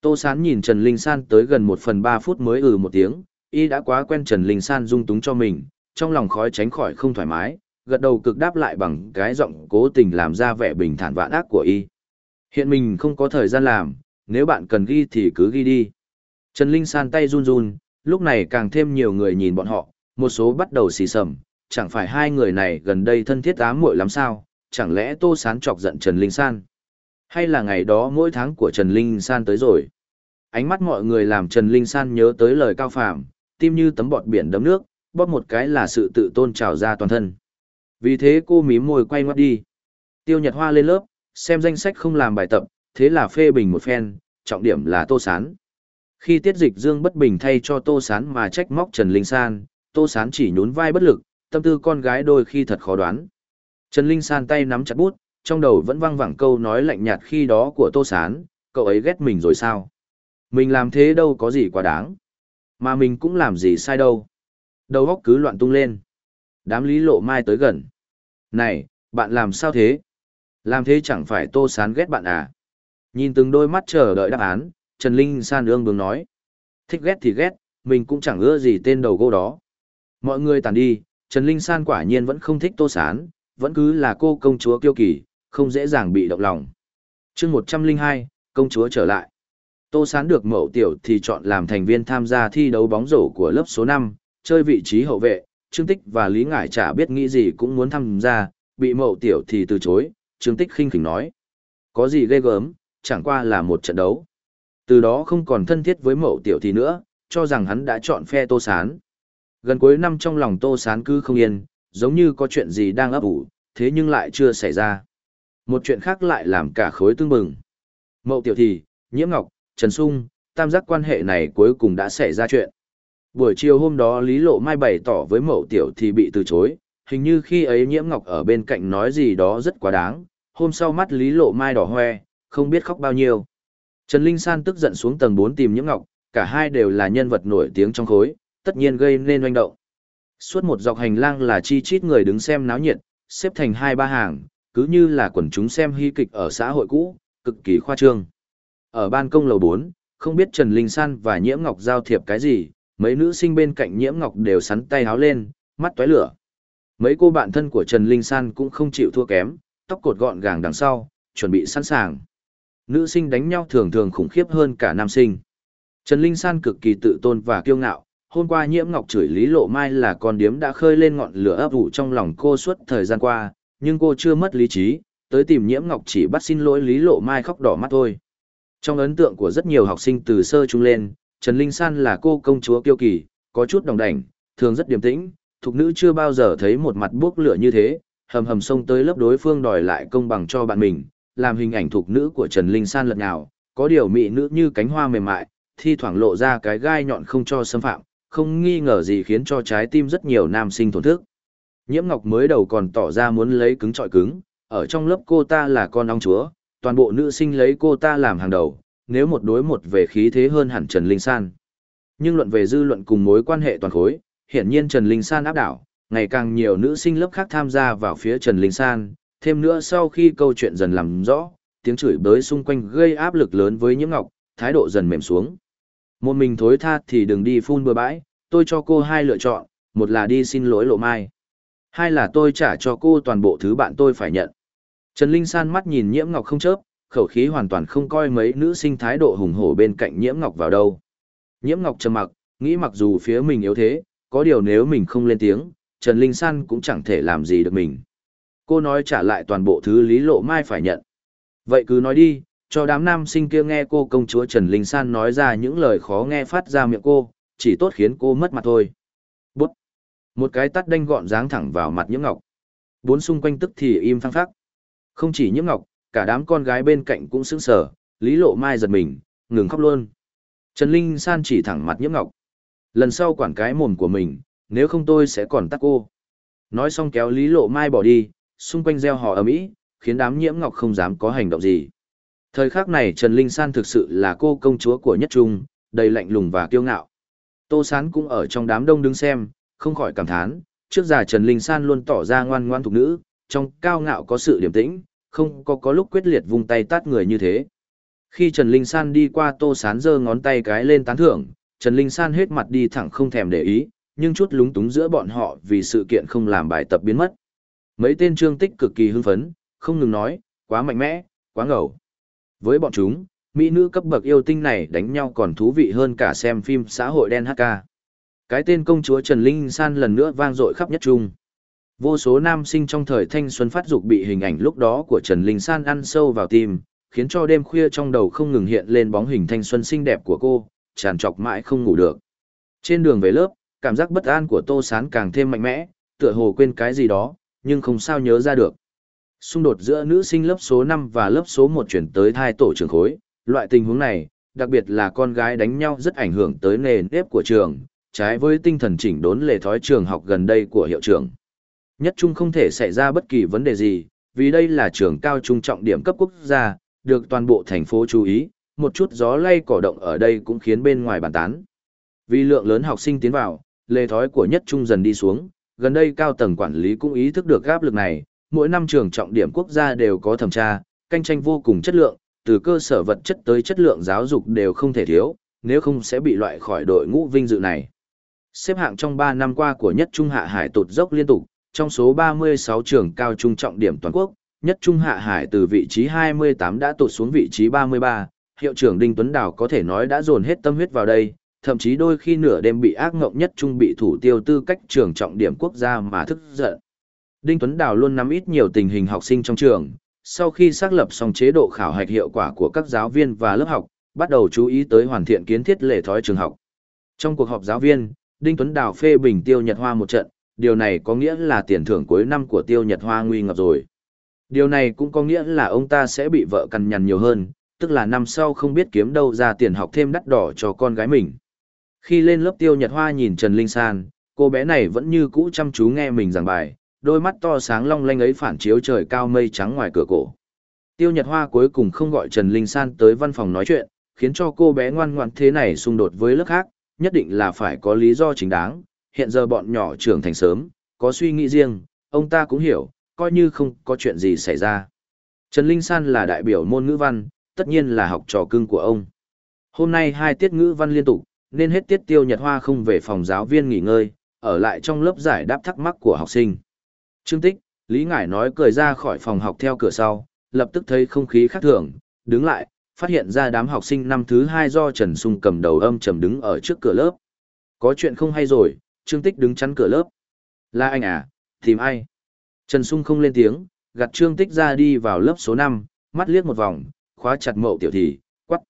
Tô Sán nhìn Trần Linh San tới gần một phần ba phút mới ừ một tiếng, y đã quá quen Trần Linh San dung túng cho mình, trong lòng khói tránh khỏi không thoải mái, gật đầu cực đáp lại bằng cái giọng cố tình làm ra vẻ bình thản vạn ác của y. Hiện mình không có thời gian làm, nếu bạn cần ghi thì cứ ghi đi. Trần Linh san tay run run, lúc này càng thêm nhiều người nhìn bọn họ, một số bắt đầu xì sầm, chẳng phải hai người này gần đây thân thiết ám muội lắm sao, chẳng lẽ Tô Sán chọc giận Trần Linh San? Hay là ngày đó mỗi tháng của Trần Linh San tới rồi? Ánh mắt mọi người làm Trần Linh San nhớ tới lời cao phàm, tim như tấm bọt biển đấm nước, bóp một cái là sự tự tôn trào ra toàn thân. Vì thế cô mím môi quay ngoắt đi. Tiêu Nhật Hoa lên lớp, xem danh sách không làm bài tập, thế là phê bình một phen, trọng điểm là Tô Sán. Khi tiết dịch dương bất bình thay cho Tô Sán mà trách móc Trần Linh San, Tô Sán chỉ nhún vai bất lực, tâm tư con gái đôi khi thật khó đoán. Trần Linh San tay nắm chặt bút, trong đầu vẫn văng vẳng câu nói lạnh nhạt khi đó của Tô Sán, cậu ấy ghét mình rồi sao? Mình làm thế đâu có gì quá đáng. Mà mình cũng làm gì sai đâu. Đầu óc cứ loạn tung lên. Đám lý lộ mai tới gần. Này, bạn làm sao thế? Làm thế chẳng phải Tô Sán ghét bạn à? Nhìn từng đôi mắt chờ đợi đáp án, Trần Linh san ương bướng nói. Thích ghét thì ghét, mình cũng chẳng ưa gì tên đầu gỗ đó. Mọi người tàn đi, Trần Linh San quả nhiên vẫn không thích Tô Sán, vẫn cứ là cô công chúa kiêu kỳ, không dễ dàng bị động lòng. chương 102, công chúa trở lại. Tô Sán được mẫu tiểu thì chọn làm thành viên tham gia thi đấu bóng rổ của lớp số 5, chơi vị trí hậu vệ, Trương Tích và Lý Ngải chả biết nghĩ gì cũng muốn tham gia, bị mậu tiểu thì từ chối, Trương Tích khinh khỉnh nói. Có gì ghê gớm, chẳng qua là một trận đấu. Từ đó không còn thân thiết với mậu tiểu thì nữa, cho rằng hắn đã chọn phe Tô Sán. Gần cuối năm trong lòng Tô Sán cứ không yên, giống như có chuyện gì đang ấp ủ, thế nhưng lại chưa xảy ra. Một chuyện khác lại làm cả khối tương bừng. Mậu tiểu thì, Nhiễm Ngọc, Trần Sung, tam giác quan hệ này cuối cùng đã xảy ra chuyện. Buổi chiều hôm đó Lý Lộ Mai bày tỏ với Mậu tiểu thì bị từ chối, hình như khi ấy Nhiễm Ngọc ở bên cạnh nói gì đó rất quá đáng, hôm sau mắt Lý Lộ Mai đỏ hoe, không biết khóc bao nhiêu. Trần Linh San tức giận xuống tầng 4 tìm Nhiễm Ngọc, cả hai đều là nhân vật nổi tiếng trong khối, tất nhiên gây nên oanh động. Suốt một dọc hành lang là chi chít người đứng xem náo nhiệt, xếp thành hai ba hàng, cứ như là quần chúng xem hy kịch ở xã hội cũ, cực kỳ khoa trương. Ở ban công lầu 4, không biết Trần Linh San và Nhiễm Ngọc giao thiệp cái gì, mấy nữ sinh bên cạnh Nhiễm Ngọc đều sắn tay háo lên, mắt tóe lửa. Mấy cô bạn thân của Trần Linh San cũng không chịu thua kém, tóc cột gọn gàng đằng sau, chuẩn bị sẵn sàng. Nữ sinh đánh nhau thường thường khủng khiếp hơn cả nam sinh. Trần Linh San cực kỳ tự tôn và kiêu ngạo, hôm qua nhiễm ngọc chửi Lý Lộ Mai là con điếm đã khơi lên ngọn lửa ấp ủ trong lòng cô suốt thời gian qua, nhưng cô chưa mất lý trí, tới tìm nhiễm ngọc chỉ bắt xin lỗi Lý Lộ Mai khóc đỏ mắt thôi. Trong ấn tượng của rất nhiều học sinh từ sơ trung lên, Trần Linh San là cô công chúa kiêu kỳ, có chút đồng đảnh, thường rất điềm tĩnh, thục nữ chưa bao giờ thấy một mặt buốc lửa như thế, hầm hầm xông tới lớp đối phương đòi lại công bằng cho bạn mình, làm hình ảnh thục nữ của Trần Linh San lật nhào, có điều mỹ nữ như cánh hoa mềm mại, thi thoảng lộ ra cái gai nhọn không cho xâm phạm, không nghi ngờ gì khiến cho trái tim rất nhiều nam sinh thổn thức. Nhiễm Ngọc mới đầu còn tỏ ra muốn lấy cứng trọi cứng, ở trong lớp cô ta là con ong chúa, toàn bộ nữ sinh lấy cô ta làm hàng đầu, nếu một đối một về khí thế hơn hẳn Trần Linh San. Nhưng luận về dư luận cùng mối quan hệ toàn khối, hiển nhiên Trần Linh San áp đảo, ngày càng nhiều nữ sinh lớp khác tham gia vào phía Trần Linh San, thêm nữa sau khi câu chuyện dần làm rõ, tiếng chửi bới xung quanh gây áp lực lớn với Nhiễm Ngọc, thái độ dần mềm xuống. Một mình thối tha thì đừng đi phun bừa bãi, tôi cho cô hai lựa chọn, một là đi xin lỗi lộ mai. Hai là tôi trả cho cô toàn bộ thứ bạn tôi phải nhận. Trần Linh San mắt nhìn Nhiễm Ngọc không chớp, khẩu khí hoàn toàn không coi mấy nữ sinh thái độ hùng hổ bên cạnh Nhiễm Ngọc vào đâu. Nhiễm Ngọc trầm mặc, nghĩ mặc dù phía mình yếu thế, có điều nếu mình không lên tiếng, Trần Linh San cũng chẳng thể làm gì được mình. Cô nói trả lại toàn bộ thứ Lý Lộ Mai phải nhận. Vậy cứ nói đi, cho đám nam sinh kia nghe cô công chúa Trần Linh San nói ra những lời khó nghe phát ra miệng cô, chỉ tốt khiến cô mất mặt thôi. Bút! Một cái tắt đanh gọn dáng thẳng vào mặt nhiễm ngọc. Bốn xung quanh tức thì im phăng phắc. Không chỉ nhiễm ngọc, cả đám con gái bên cạnh cũng sững sờ, Lý Lộ Mai giật mình, ngừng khóc luôn. Trần Linh San chỉ thẳng mặt nhiễm ngọc. Lần sau quản cái mồm của mình, nếu không tôi sẽ còn tắt cô. Nói xong kéo Lý Lộ Mai bỏ đi, xung quanh gieo hò ầm ĩ, khiến đám nhiễm ngọc không dám có hành động gì. Thời khắc này Trần Linh San thực sự là cô công chúa của nhất trung, đầy lạnh lùng và kiêu ngạo. Tô Sán cũng ở trong đám đông đứng xem, không khỏi cảm thán, trước già Trần Linh San luôn tỏ ra ngoan ngoan thục nữ, trong cao ngạo có sự điềm tĩnh, không có có lúc quyết liệt vung tay tát người như thế. Khi Trần Linh San đi qua Tô Sán giơ ngón tay cái lên tán thưởng, Trần Linh San hết mặt đi thẳng không thèm để ý, nhưng chút lúng túng giữa bọn họ vì sự kiện không làm bài tập biến mất. Mấy tên trương tích cực kỳ hưng phấn, không ngừng nói, quá mạnh mẽ, quá ngầu. Với bọn chúng, mỹ nữ cấp bậc yêu tinh này đánh nhau còn thú vị hơn cả xem phim xã hội đen HK. Cái tên công chúa Trần Linh San lần nữa vang dội khắp nhất trung. Vô số nam sinh trong thời thanh xuân phát dục bị hình ảnh lúc đó của Trần Linh San ăn sâu vào tim, khiến cho đêm khuya trong đầu không ngừng hiện lên bóng hình thanh xuân xinh đẹp của cô, tràn trọc mãi không ngủ được. Trên đường về lớp, cảm giác bất an của Tô Sán càng thêm mạnh mẽ, tựa hồ quên cái gì đó, nhưng không sao nhớ ra được. Xung đột giữa nữ sinh lớp số 5 và lớp số 1 chuyển tới thai tổ trưởng khối, loại tình huống này, đặc biệt là con gái đánh nhau rất ảnh hưởng tới nền nếp của trường, trái với tinh thần chỉnh đốn lề thói trường học gần đây của hiệu trưởng. Nhất trung không thể xảy ra bất kỳ vấn đề gì, vì đây là trường cao trung trọng điểm cấp quốc gia, được toàn bộ thành phố chú ý, một chút gió lay cỏ động ở đây cũng khiến bên ngoài bàn tán. Vì lượng lớn học sinh tiến vào, lề thói của nhất trung dần đi xuống, gần đây cao tầng quản lý cũng ý thức được áp lực này, mỗi năm trường trọng điểm quốc gia đều có thẩm tra, cạnh tranh vô cùng chất lượng, từ cơ sở vật chất tới chất lượng giáo dục đều không thể thiếu, nếu không sẽ bị loại khỏi đội ngũ vinh dự này. Xếp hạng trong 3 năm qua của nhất trung hạ hải tụt dốc liên tục, trong số 36 trường cao trung trọng điểm toàn quốc, nhất trung hạ hải từ vị trí 28 đã tụt xuống vị trí 33, hiệu trưởng Đinh Tuấn Đào có thể nói đã dồn hết tâm huyết vào đây, thậm chí đôi khi nửa đêm bị ác ngộng nhất trung bị thủ tiêu tư cách trường trọng điểm quốc gia mà thức giận. Đinh Tuấn Đào luôn nắm ít nhiều tình hình học sinh trong trường, sau khi xác lập xong chế độ khảo hạch hiệu quả của các giáo viên và lớp học, bắt đầu chú ý tới hoàn thiện kiến thiết lệ thói trường học. Trong cuộc họp giáo viên, Đinh Tuấn Đào phê bình Tiêu Nhật Hoa một trận, điều này có nghĩa là tiền thưởng cuối năm của Tiêu Nhật Hoa nguy ngập rồi. Điều này cũng có nghĩa là ông ta sẽ bị vợ cằn nhằn nhiều hơn, tức là năm sau không biết kiếm đâu ra tiền học thêm đắt đỏ cho con gái mình. Khi lên lớp Tiêu Nhật Hoa nhìn Trần Linh San, cô bé này vẫn như cũ chăm chú nghe mình giảng bài, đôi mắt to sáng long lanh ấy phản chiếu trời cao mây trắng ngoài cửa cổ. Tiêu Nhật Hoa cuối cùng không gọi Trần Linh San tới văn phòng nói chuyện, khiến cho cô bé ngoan ngoãn thế này xung đột với lớp khác, nhất định là phải có lý do chính đáng, hiện giờ bọn nhỏ trưởng thành sớm, có suy nghĩ riêng, ông ta cũng hiểu, coi như không có chuyện gì xảy ra. Trần Linh San là đại biểu môn ngữ văn, tất nhiên là học trò cưng của ông. Hôm nay hai tiết ngữ văn liên tục, nên hết tiết tiêu nhật hoa không về phòng giáo viên nghỉ ngơi, ở lại trong lớp giải đáp thắc mắc của học sinh. Trương Tích, Lý Ngải nói cười ra khỏi phòng học theo cửa sau, lập tức thấy không khí khác thường, đứng lại, phát hiện ra đám học sinh năm thứ hai do Trần Sung cầm đầu âm trầm đứng ở trước cửa lớp. Có chuyện không hay rồi, Trương Tích đứng chắn cửa lớp. Là anh à, tìm ai? Trần Sung không lên tiếng, gạt Trương Tích ra đi vào lớp số 5, mắt liếc một vòng, khóa chặt mậu tiểu thị, quắc.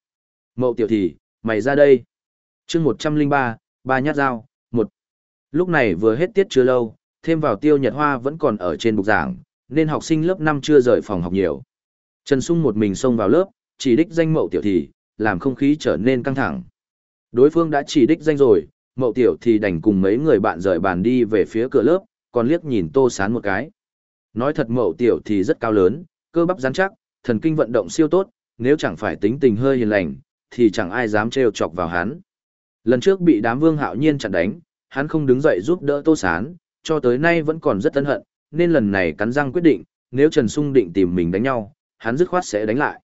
Mậu tiểu thị, mày ra đây. chương 103, ba nhát dao, một. Lúc này vừa hết tiết chưa lâu, thêm vào tiêu nhật hoa vẫn còn ở trên bục giảng, nên học sinh lớp 5 chưa rời phòng học nhiều. Trần Sung một mình xông vào lớp, chỉ đích danh mậu tiểu thị, làm không khí trở nên căng thẳng. Đối phương đã chỉ đích danh rồi, mậu tiểu thì đành cùng mấy người bạn rời bàn đi về phía cửa lớp, còn liếc nhìn tô sán một cái. Nói thật mậu tiểu thì rất cao lớn, cơ bắp rắn chắc, thần kinh vận động siêu tốt, nếu chẳng phải tính tình hơi hiền lành, thì chẳng ai dám trêu chọc vào hắn. Lần trước bị đám vương hạo nhiên chặn đánh, hắn không đứng dậy giúp đỡ tô sán, cho tới nay vẫn còn rất ân hận, nên lần này cắn răng quyết định, nếu Trần Sung định tìm mình đánh nhau, hắn dứt khoát sẽ đánh lại.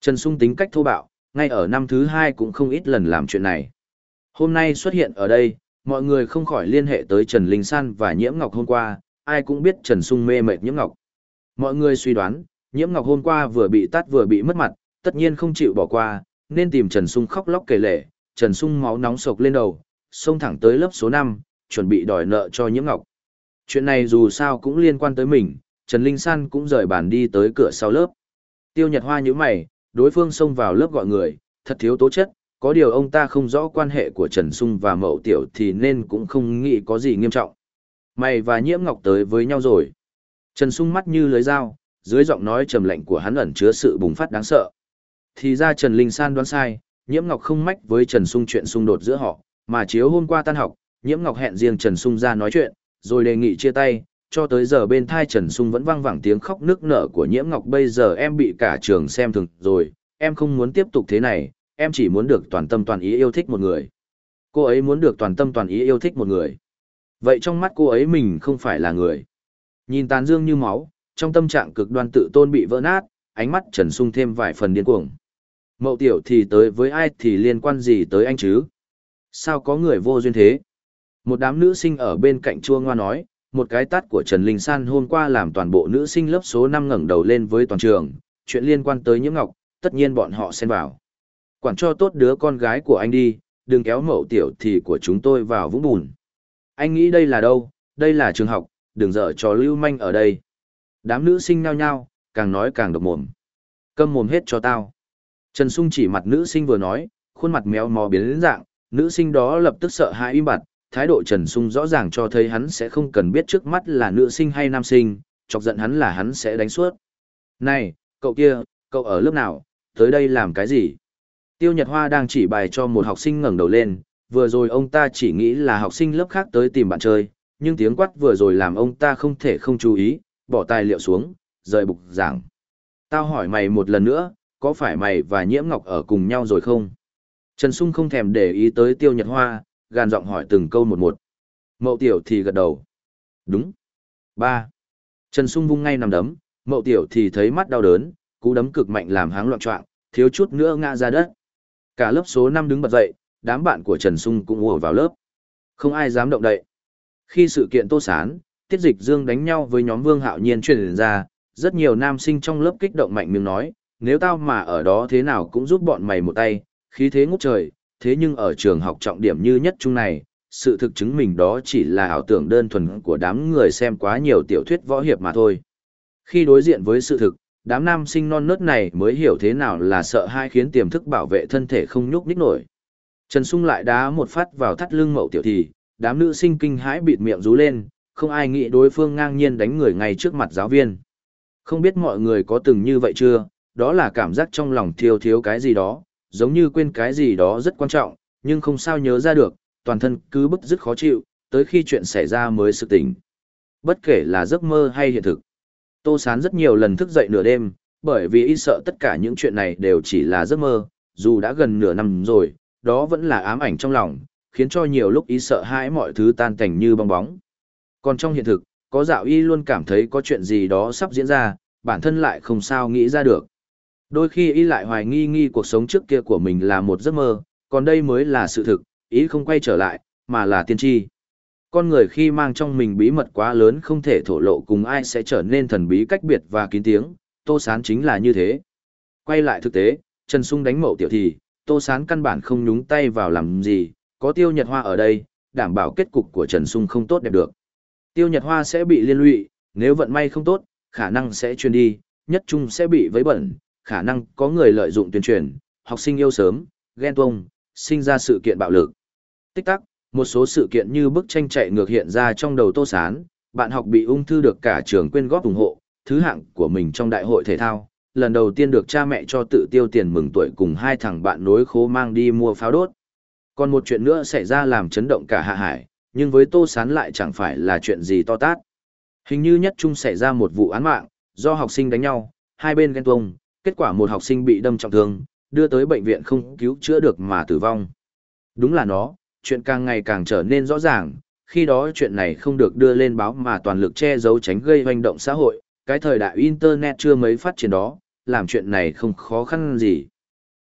Trần Sung tính cách thô bạo, ngay ở năm thứ hai cũng không ít lần làm chuyện này. Hôm nay xuất hiện ở đây, mọi người không khỏi liên hệ tới Trần Linh San và Nhiễm Ngọc hôm qua, ai cũng biết Trần Sung mê mệt Nhiễm Ngọc. Mọi người suy đoán, Nhiễm Ngọc hôm qua vừa bị tát vừa bị mất mặt, tất nhiên không chịu bỏ qua, nên tìm Trần Sung khóc lóc kể lể, Trần Sung máu nóng sộc lên đầu, xông thẳng tới lớp số 5, chuẩn bị đòi nợ cho Nhiễm Ngọc. Chuyện này dù sao cũng liên quan tới mình, Trần Linh San cũng rời bàn đi tới cửa sau lớp. Tiêu Nhật Hoa nhíu mày, đối phương xông vào lớp gọi người, thật thiếu tố chất, có điều ông ta không rõ quan hệ của Trần Sung và Mậu Tiểu thì nên cũng không nghĩ có gì nghiêm trọng. Mày và Nhiễm Ngọc tới với nhau rồi. Trần Sung mắt như lưới dao, dưới giọng nói trầm lạnh của hắn ẩn chứa sự bùng phát đáng sợ. Thì ra Trần Linh San đoán sai, Nhiễm Ngọc không mách với Trần Sung chuyện xung đột giữa họ, mà chiếu hôm qua tan học, Nhiễm Ngọc hẹn riêng Trần Sung ra nói chuyện, rồi đề nghị chia tay, cho tới giờ bên thai Trần Sung vẫn vang vẳng tiếng khóc nức nở của Nhiễm Ngọc bây giờ em bị cả trường xem thường rồi, em không muốn tiếp tục thế này, em chỉ muốn được toàn tâm toàn ý yêu thích một người. Cô ấy muốn được toàn tâm toàn ý yêu thích một người. Vậy trong mắt cô ấy mình không phải là người. Nhìn tàn dương như máu, trong tâm trạng cực đoan tự tôn bị vỡ nát, ánh mắt Trần Sung thêm vài phần điên cuồng. Mậu tiểu thì tới với ai thì liên quan gì tới anh chứ? Sao có người vô duyên thế? Một đám nữ sinh ở bên cạnh chua ngoa nói, một cái tát của Trần Linh San hôm qua làm toàn bộ nữ sinh lớp số 5 ngẩng đầu lên với toàn trường, chuyện liên quan tới Nhiễm Ngọc, tất nhiên bọn họ xen vào. Quản cho tốt đứa con gái của anh đi, đừng kéo mậu tiểu thì của chúng tôi vào vũng bùn. Anh nghĩ đây là đâu, đây là trường học, đừng dở trò lưu manh ở đây. Đám nữ sinh nhao nhao, càng nói càng độc mồm. Câm mồm hết cho tao. Trần Sung chỉ mặt nữ sinh vừa nói, khuôn mặt méo mò biến đến dạng, nữ sinh đó lập tức sợ hãi im bặt, thái độ Trần Sung rõ ràng cho thấy hắn sẽ không cần biết trước mắt là nữ sinh hay nam sinh, chọc giận hắn là hắn sẽ đánh suốt. Này, cậu kia, cậu ở lớp nào, tới đây làm cái gì? Tiêu Nhật Hoa đang chỉ bài cho một học sinh ngẩng đầu lên, vừa rồi ông ta chỉ nghĩ là học sinh lớp khác tới tìm bạn chơi, nhưng tiếng quát vừa rồi làm ông ta không thể không chú ý, bỏ tài liệu xuống, rời bục giảng. Tao hỏi mày một lần nữa, có phải mày và Nhiễm Ngọc ở cùng nhau rồi không? Trần Sung không thèm để ý tới Tiêu Nhật Hoa, gàn giọng hỏi từng câu một một. Mậu Tiểu thì gật đầu. Đúng. ba Trần Sung vung ngay nằm đấm, Mậu Tiểu thì thấy mắt đau đớn, cú đấm cực mạnh làm háng loạn trọng, thiếu chút nữa ngã ra đất. Cả lớp số 5 đứng bật dậy, đám bạn của Trần Sung cũng ùa vào lớp. Không ai dám động đậy. Khi sự kiện Tô Sán, Tiết Dịch Dương đánh nhau với nhóm Vương Hạo Nhiên truyền ra, rất nhiều nam sinh trong lớp kích động mạnh miệng nói, nếu tao mà ở đó thế nào cũng giúp bọn mày một tay, khí thế ngút trời, thế nhưng ở trường học trọng điểm như nhất chung này, sự thực chứng mình đó chỉ là ảo tưởng đơn thuần của đám người xem quá nhiều tiểu thuyết võ hiệp mà thôi. Khi đối diện với sự thực, đám nam sinh non nớt này mới hiểu thế nào là sợ hai khiến tiềm thức bảo vệ thân thể không nhúc nhích nổi. Trần Sung lại đá một phát vào thắt lưng mậu tiểu thì, đám nữ sinh kinh hãi bịt miệng rú lên, không ai nghĩ đối phương ngang nhiên đánh người ngay trước mặt giáo viên. Không biết mọi người có từng như vậy chưa, đó là cảm giác trong lòng thiếu thiếu cái gì đó, giống như quên cái gì đó rất quan trọng, nhưng không sao nhớ ra được, toàn thân cứ bức rất khó chịu, tới khi chuyện xảy ra mới sự tỉnh. Bất kể là giấc mơ hay hiện thực. Tô Sán rất nhiều lần thức dậy nửa đêm, bởi vì y sợ tất cả những chuyện này đều chỉ là giấc mơ, dù đã gần nửa năm rồi, đó vẫn là ám ảnh trong lòng, khiến cho nhiều lúc y sợ hãi mọi thứ tan cảnh như bong bóng. Còn trong hiện thực, có dạo y luôn cảm thấy có chuyện gì đó sắp diễn ra, bản thân lại không sao nghĩ ra được. Đôi khi y lại hoài nghi nghi cuộc sống trước kia của mình là một giấc mơ, còn đây mới là sự thực, ý không quay trở lại, mà là tiên tri. Con người khi mang trong mình bí mật quá lớn không thể thổ lộ cùng ai sẽ trở nên thần bí cách biệt và kín tiếng, Tô Sán chính là như thế. Quay lại thực tế, Trần Sung đánh mậu tiểu thì, Tô Sán căn bản không nhúng tay vào làm gì, có Tiêu Nhật Hoa ở đây, đảm bảo kết cục của Trần Sung không tốt đẹp được. Tiêu Nhật Hoa sẽ bị liên lụy, nếu vận may không tốt, khả năng sẽ truyền đi, nhất trung sẽ bị vấy bẩn, khả năng có người lợi dụng tuyên truyền, học sinh yêu sớm, ghen tuông, sinh ra sự kiện bạo lực. Tích tắc, một số sự kiện như bức tranh chạy ngược hiện ra trong đầu Tô Sán, bạn học bị ung thư được cả trường quyên góp ủng hộ, thứ hạng của mình trong đại hội thể thao, lần đầu tiên được cha mẹ cho tự tiêu tiền mừng tuổi cùng hai thằng bạn nối khố mang đi mua pháo đốt. Còn một chuyện nữa xảy ra làm chấn động cả hạ hải, nhưng với Tô Sán lại chẳng phải là chuyện gì to tát. Hình như nhất trung xảy ra một vụ án mạng, do học sinh đánh nhau, hai bên ghen tuông, kết quả một học sinh bị đâm trọng thương, đưa tới bệnh viện không cứu chữa được mà tử vong. Đúng là nó, chuyện càng ngày càng trở nên rõ ràng, khi đó chuyện này không được đưa lên báo mà toàn lực che giấu tránh gây hoành động xã hội, cái thời đại Internet chưa mấy phát triển đó, làm chuyện này không khó khăn gì.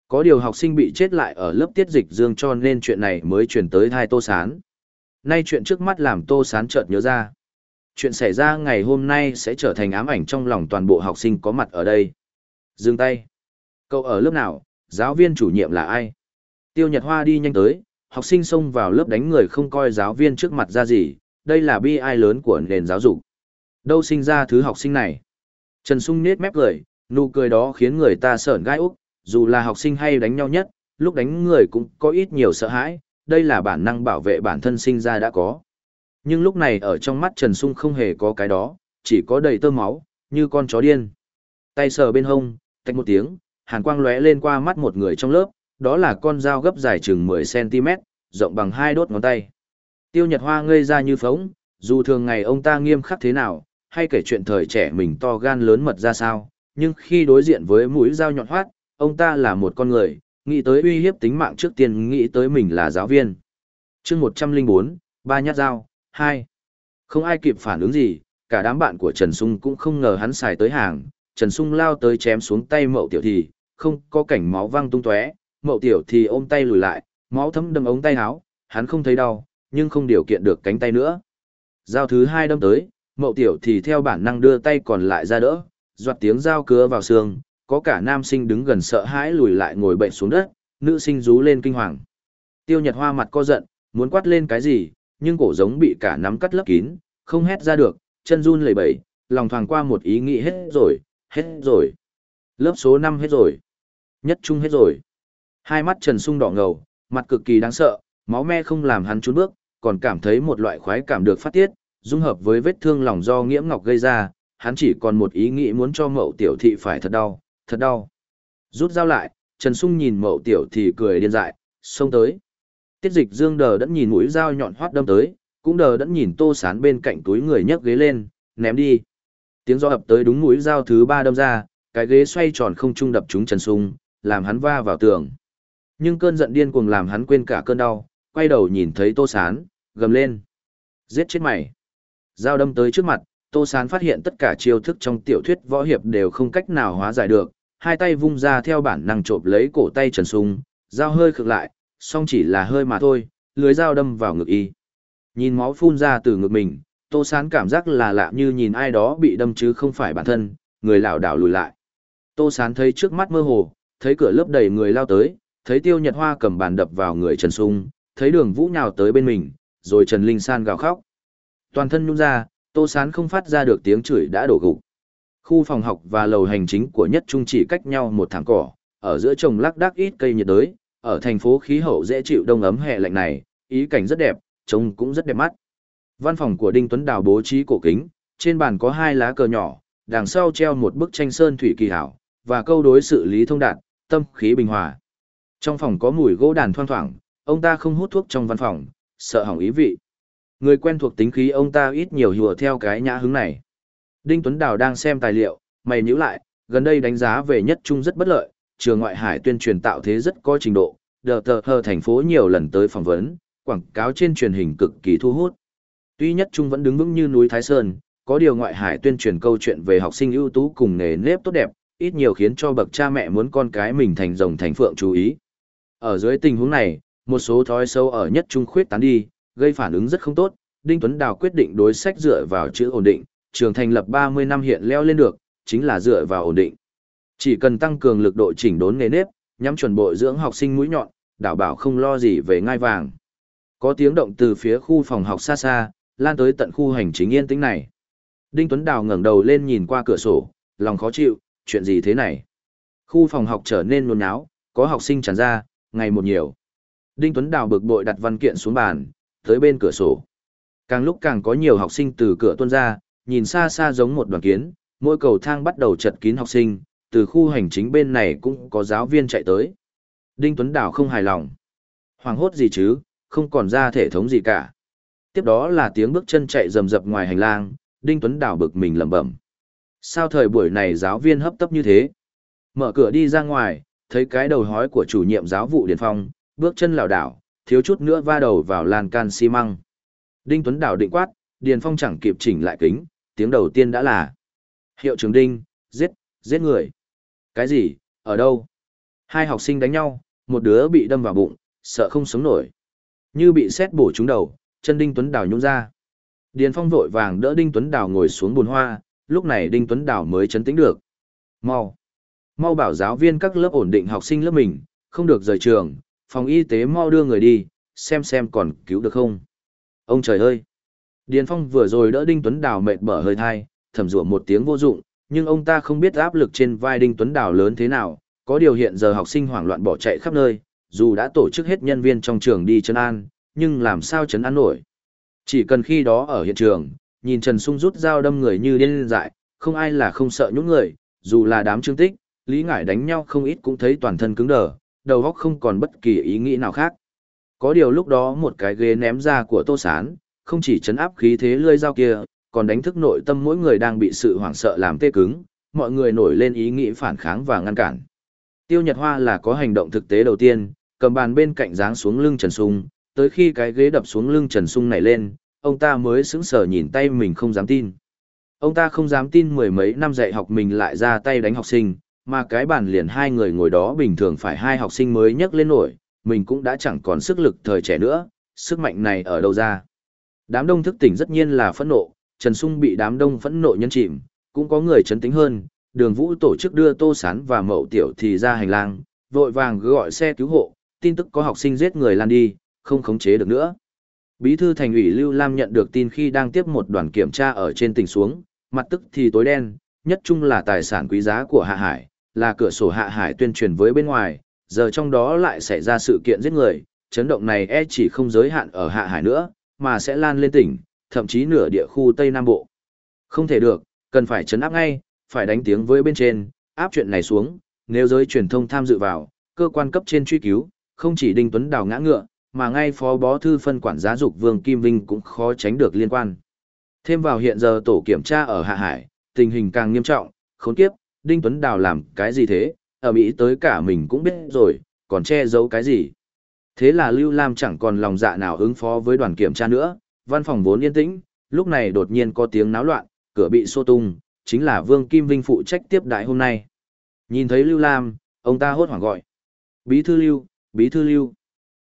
Có điều học sinh bị chết lại ở lớp tiết dịch dương cho nên chuyện này mới chuyển tới thai Tô Sán. Nay chuyện trước mắt làm Tô Sán chợt nhớ ra. Chuyện xảy ra ngày hôm nay sẽ trở thành ám ảnh trong lòng toàn bộ học sinh có mặt ở đây. Dừng tay. Cậu ở lớp nào, giáo viên chủ nhiệm là ai? Tiêu Nhật Hoa đi nhanh tới, học sinh xông vào lớp đánh người không coi giáo viên trước mặt ra gì, đây là bi ai lớn của nền giáo dục. Đâu sinh ra thứ học sinh này? Trần Sung nết mép cười, nụ cười đó khiến người ta sởn gai úc, dù là học sinh hay đánh nhau nhất, lúc đánh người cũng có ít nhiều sợ hãi, đây là bản năng bảo vệ bản thân sinh ra đã có. Nhưng lúc này ở trong mắt Trần Sung không hề có cái đó, chỉ có đầy tơ máu, như con chó điên. Tay sờ bên hông, tách một tiếng, hàn quang lóe lên qua mắt một người trong lớp, đó là con dao gấp dài chừng 10cm, rộng bằng hai đốt ngón tay. Tiêu Nhật Hoa ngây ra như phóng, dù thường ngày ông ta nghiêm khắc thế nào, hay kể chuyện thời trẻ mình to gan lớn mật ra sao, nhưng khi đối diện với mũi dao nhọn hoắt, ông ta là một con người, nghĩ tới uy hiếp tính mạng trước tiên nghĩ tới mình là giáo viên. chương 104, ba nhát dao, hai. Không ai kịp phản ứng gì, cả đám bạn của Trần Sung cũng không ngờ hắn xài tới hàng, Trần Sung lao tới chém xuống tay mậu tiểu thì, không có cảnh máu văng tung tóe, mậu tiểu thì ôm tay lùi lại, máu thấm đâm ống tay áo, hắn không thấy đau, nhưng không điều kiện được cánh tay nữa. Dao thứ hai đâm tới, mậu tiểu thì theo bản năng đưa tay còn lại ra đỡ, doạt tiếng dao cứa vào xương, có cả nam sinh đứng gần sợ hãi lùi lại ngồi bệnh xuống đất, nữ sinh rú lên kinh hoàng. Tiêu Nhật Hoa mặt co giận, muốn quát lên cái gì, nhưng cổ giống bị cả nắm cắt lấp kín, không hét ra được, chân run lẩy bẩy, lòng thoáng qua một ý nghĩ hết rồi, hết rồi. Lớp số 5 hết rồi. Nhất trung hết rồi. Hai mắt Trần Sung đỏ ngầu, mặt cực kỳ đáng sợ, máu me không làm hắn trốn bước, còn cảm thấy một loại khoái cảm được phát tiết, dung hợp với vết thương lòng do nghiễm ngọc gây ra, hắn chỉ còn một ý nghĩ muốn cho mậu tiểu thị phải thật đau, thật đau. Rút dao lại, Trần Sung nhìn mậu tiểu thị cười điên dại, xông tới. Tiết dịch dương đờ đẫn nhìn mũi dao nhọn hoắt đâm tới, cũng đờ đẫn nhìn tô sán bên cạnh túi người nhấc ghế lên, ném đi. Tiếng gió ập tới đúng mũi dao thứ ba đâm ra, cái ghế xoay tròn không trung đập trúng Trần Sung, làm hắn va vào tường. Nhưng cơn giận điên cuồng làm hắn quên cả cơn đau, quay đầu nhìn thấy Tô Sán, gầm lên. Giết chết mày. Dao đâm tới trước mặt, Tô Sán phát hiện tất cả chiêu thức trong tiểu thuyết võ hiệp đều không cách nào hóa giải được, hai tay vung ra theo bản năng trộm lấy cổ tay Trần Sung, dao hơi khực lại, song chỉ là hơi mà thôi, lưới dao đâm vào ngực y. Nhìn máu phun ra từ ngực mình, Tô Sán cảm giác là lạ như nhìn ai đó bị đâm chứ không phải bản thân, người lảo đảo lùi lại. Tô Sán thấy trước mắt mơ hồ, thấy cửa lớp đầy người lao tới, thấy Tiêu Nhật Hoa cầm bàn đập vào người Trần Sung, thấy Đường Vũ nhào tới bên mình, rồi Trần Linh San gào khóc. Toàn thân nhung ra, Tô Sán không phát ra được tiếng chửi đã đổ gục. Khu phòng học và lầu hành chính của nhất trung chỉ cách nhau một thẳng cỏ, ở giữa trồng lác đác ít cây nhiệt đới, ở thành phố khí hậu dễ chịu đông ấm hè lạnh này, ý cảnh rất đẹp, trông cũng rất đẹp mắt. Văn phòng của Đinh Tuấn Đào bố trí cổ kính, trên bàn có hai lá cờ nhỏ, đằng sau treo một bức tranh sơn thủy kỳ hảo, và câu đối sự lý thông đạt, tâm khí bình hòa. Trong phòng có mùi gỗ đàn thoang thoảng, ông ta không hút thuốc trong văn phòng, sợ hỏng ý vị. Người quen thuộc tính khí ông ta ít nhiều hùa theo cái nhã hứng này. Đinh Tuấn Đào đang xem tài liệu, mày nhíu lại, gần đây đánh giá về nhất trung rất bất lợi, trường ngoại hải tuyên truyền tạo thế rất có trình độ, đờ tờ hờ thành phố nhiều lần tới phỏng vấn, quảng cáo trên truyền hình cực kỳ thu hút. Tuy nhất trung vẫn đứng vững như núi Thái Sơn, có điều ngoại hải tuyên truyền câu chuyện về học sinh ưu tú cùng nghề nếp tốt đẹp, ít nhiều khiến cho bậc cha mẹ muốn con cái mình thành rồng thành phượng chú ý. Ở dưới tình huống này, một số thói sâu ở nhất trung khuyết tán đi, gây phản ứng rất không tốt, Đinh Tuấn Đào quyết định đối sách dựa vào chữ ổn định, trường thành lập 30 năm hiện leo lên được, chính là dựa vào ổn định. Chỉ cần tăng cường lực độ chỉnh đốn nghề nếp, nhắm chuẩn bộ dưỡng học sinh mũi nhọn, đảm bảo không lo gì về ngai vàng. Có tiếng động từ phía khu phòng học xa xa, lan tới tận khu hành chính yên tĩnh này. Đinh Tuấn Đào ngẩng đầu lên nhìn qua cửa sổ, lòng khó chịu, chuyện gì thế này? Khu phòng học trở nên nôn náo, có học sinh tràn ra, ngày một nhiều. Đinh Tuấn Đào bực bội đặt văn kiện xuống bàn, tới bên cửa sổ. Càng lúc càng có nhiều học sinh từ cửa tuôn ra, nhìn xa xa giống một đoàn kiến, mỗi cầu thang bắt đầu chật kín học sinh, từ khu hành chính bên này cũng có giáo viên chạy tới. Đinh Tuấn Đào không hài lòng. Hoàng hốt gì chứ, không còn ra thể thống gì cả. Tiếp đó là tiếng bước chân chạy rầm rập ngoài hành lang, Đinh Tuấn Đào bực mình lẩm bẩm. Sao thời buổi này giáo viên hấp tấp như thế? Mở cửa đi ra ngoài, thấy cái đầu hói của chủ nhiệm giáo vụ Điền Phong, bước chân lảo đảo, thiếu chút nữa va đầu vào lan can xi măng. Đinh Tuấn Đào định quát, Điền Phong chẳng kịp chỉnh lại kính, tiếng đầu tiên đã là Hiệu trưởng Đinh, giết, giết người. Cái gì, ở đâu? Hai học sinh đánh nhau, một đứa bị đâm vào bụng, sợ không sống nổi. Như bị xét bổ trúng đầu, chân Đinh Tuấn Đào nhung ra. Điền Phong vội vàng đỡ Đinh Tuấn Đào ngồi xuống bùn hoa, lúc này Đinh Tuấn Đào mới chấn tĩnh được. Mau! Mau bảo giáo viên các lớp ổn định học sinh lớp mình, không được rời trường, phòng y tế mau đưa người đi, xem xem còn cứu được không. Ông trời ơi! Điền Phong vừa rồi đỡ Đinh Tuấn Đào mệt bở hơi thai, thầm rủa một tiếng vô dụng, nhưng ông ta không biết áp lực trên vai Đinh Tuấn Đào lớn thế nào, có điều hiện giờ học sinh hoảng loạn bỏ chạy khắp nơi, dù đã tổ chức hết nhân viên trong trường đi chân an, nhưng làm sao chấn an nổi. Chỉ cần khi đó ở hiện trường, nhìn Trần Sung rút dao đâm người như điên dại, không ai là không sợ nhũng người, dù là đám trương tích, Lý Ngải đánh nhau không ít cũng thấy toàn thân cứng đờ, đầu óc không còn bất kỳ ý nghĩ nào khác. Có điều lúc đó một cái ghế ném ra của Tô Sán, không chỉ chấn áp khí thế lươi dao kia, còn đánh thức nội tâm mỗi người đang bị sự hoảng sợ làm tê cứng, mọi người nổi lên ý nghĩ phản kháng và ngăn cản. Tiêu Nhật Hoa là có hành động thực tế đầu tiên, cầm bàn bên cạnh giáng xuống lưng Trần Sung, tới khi cái ghế đập xuống lưng Trần Sung này lên, ông ta mới sững sờ nhìn tay mình không dám tin. Ông ta không dám tin mười mấy năm dạy học mình lại ra tay đánh học sinh, mà cái bàn liền hai người ngồi đó bình thường phải hai học sinh mới nhấc lên nổi, mình cũng đã chẳng còn sức lực thời trẻ nữa, sức mạnh này ở đâu ra. Đám đông thức tỉnh rất nhiên là phẫn nộ, Trần Sung bị đám đông phẫn nộ nhân chìm, cũng có người chấn tính hơn, đường vũ tổ chức đưa Tô Sán và Mậu Tiểu thì ra hành lang, vội vàng gọi xe cứu hộ, tin tức có học sinh giết người lan đi, không khống chế được nữa. Bí thư thành ủy Lưu Lam nhận được tin khi đang tiếp một đoàn kiểm tra ở trên tỉnh xuống, mặt tức thì tối đen, nhất chung là tài sản quý giá của Hạ Hải, là cửa sổ Hạ Hải tuyên truyền với bên ngoài, giờ trong đó lại xảy ra sự kiện giết người, chấn động này e chỉ không giới hạn ở Hạ Hải nữa, mà sẽ lan lên tỉnh, thậm chí nửa địa khu Tây Nam Bộ. Không thể được, cần phải chấn áp ngay, phải đánh tiếng với bên trên, áp chuyện này xuống, nếu giới truyền thông tham dự vào, cơ quan cấp trên truy cứu, không chỉ Đinh Tuấn Đào ngã ngựa, mà ngay phó bó thư phân quản giáo dục Vương Kim Vinh cũng khó tránh được liên quan. Thêm vào hiện giờ tổ kiểm tra ở Hạ Hải, tình hình càng nghiêm trọng, khốn kiếp, Đinh Tuấn Đào làm cái gì thế, ở Mỹ tới cả mình cũng biết rồi, còn che giấu cái gì. Thế là Lưu Lam chẳng còn lòng dạ nào ứng phó với đoàn kiểm tra nữa, văn phòng vốn yên tĩnh, lúc này đột nhiên có tiếng náo loạn, cửa bị xô tung, chính là Vương Kim Vinh phụ trách tiếp đại hôm nay. Nhìn thấy Lưu Lam, ông ta hốt hoảng gọi. Bí thư Lưu, Bí thư Lưu.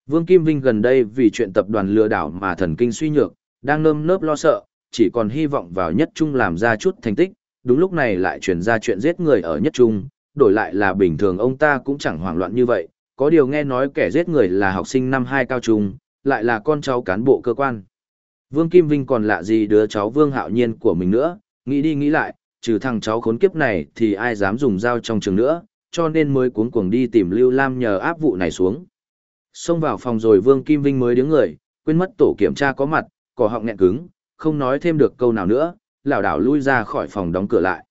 Vương Kim Vinh gần đây vì chuyện tập đoàn lừa đảo mà thần kinh suy nhược, đang nơm nớp lo sợ, chỉ còn hy vọng vào nhất trung làm ra chút thành tích, đúng lúc này lại truyền ra chuyện giết người ở nhất trung, đổi lại là bình thường ông ta cũng chẳng hoảng loạn như vậy, có điều nghe nói kẻ giết người là học sinh năm hai cao trung, lại là con cháu cán bộ cơ quan. Vương Kim Vinh còn lạ gì đứa cháu Vương Hạo Nhiên của mình nữa, nghĩ đi nghĩ lại, trừ thằng cháu khốn kiếp này thì ai dám dùng dao trong trường nữa, cho nên mới cuống cuồng đi tìm Lưu Lam nhờ áp vụ này xuống. Xông vào phòng rồi Vương Kim Vinh mới đứng người, quên mất tổ kiểm tra có mặt, cỏ họng nghẹn cứng, không nói thêm được câu nào nữa, lảo đảo lui ra khỏi phòng đóng cửa lại.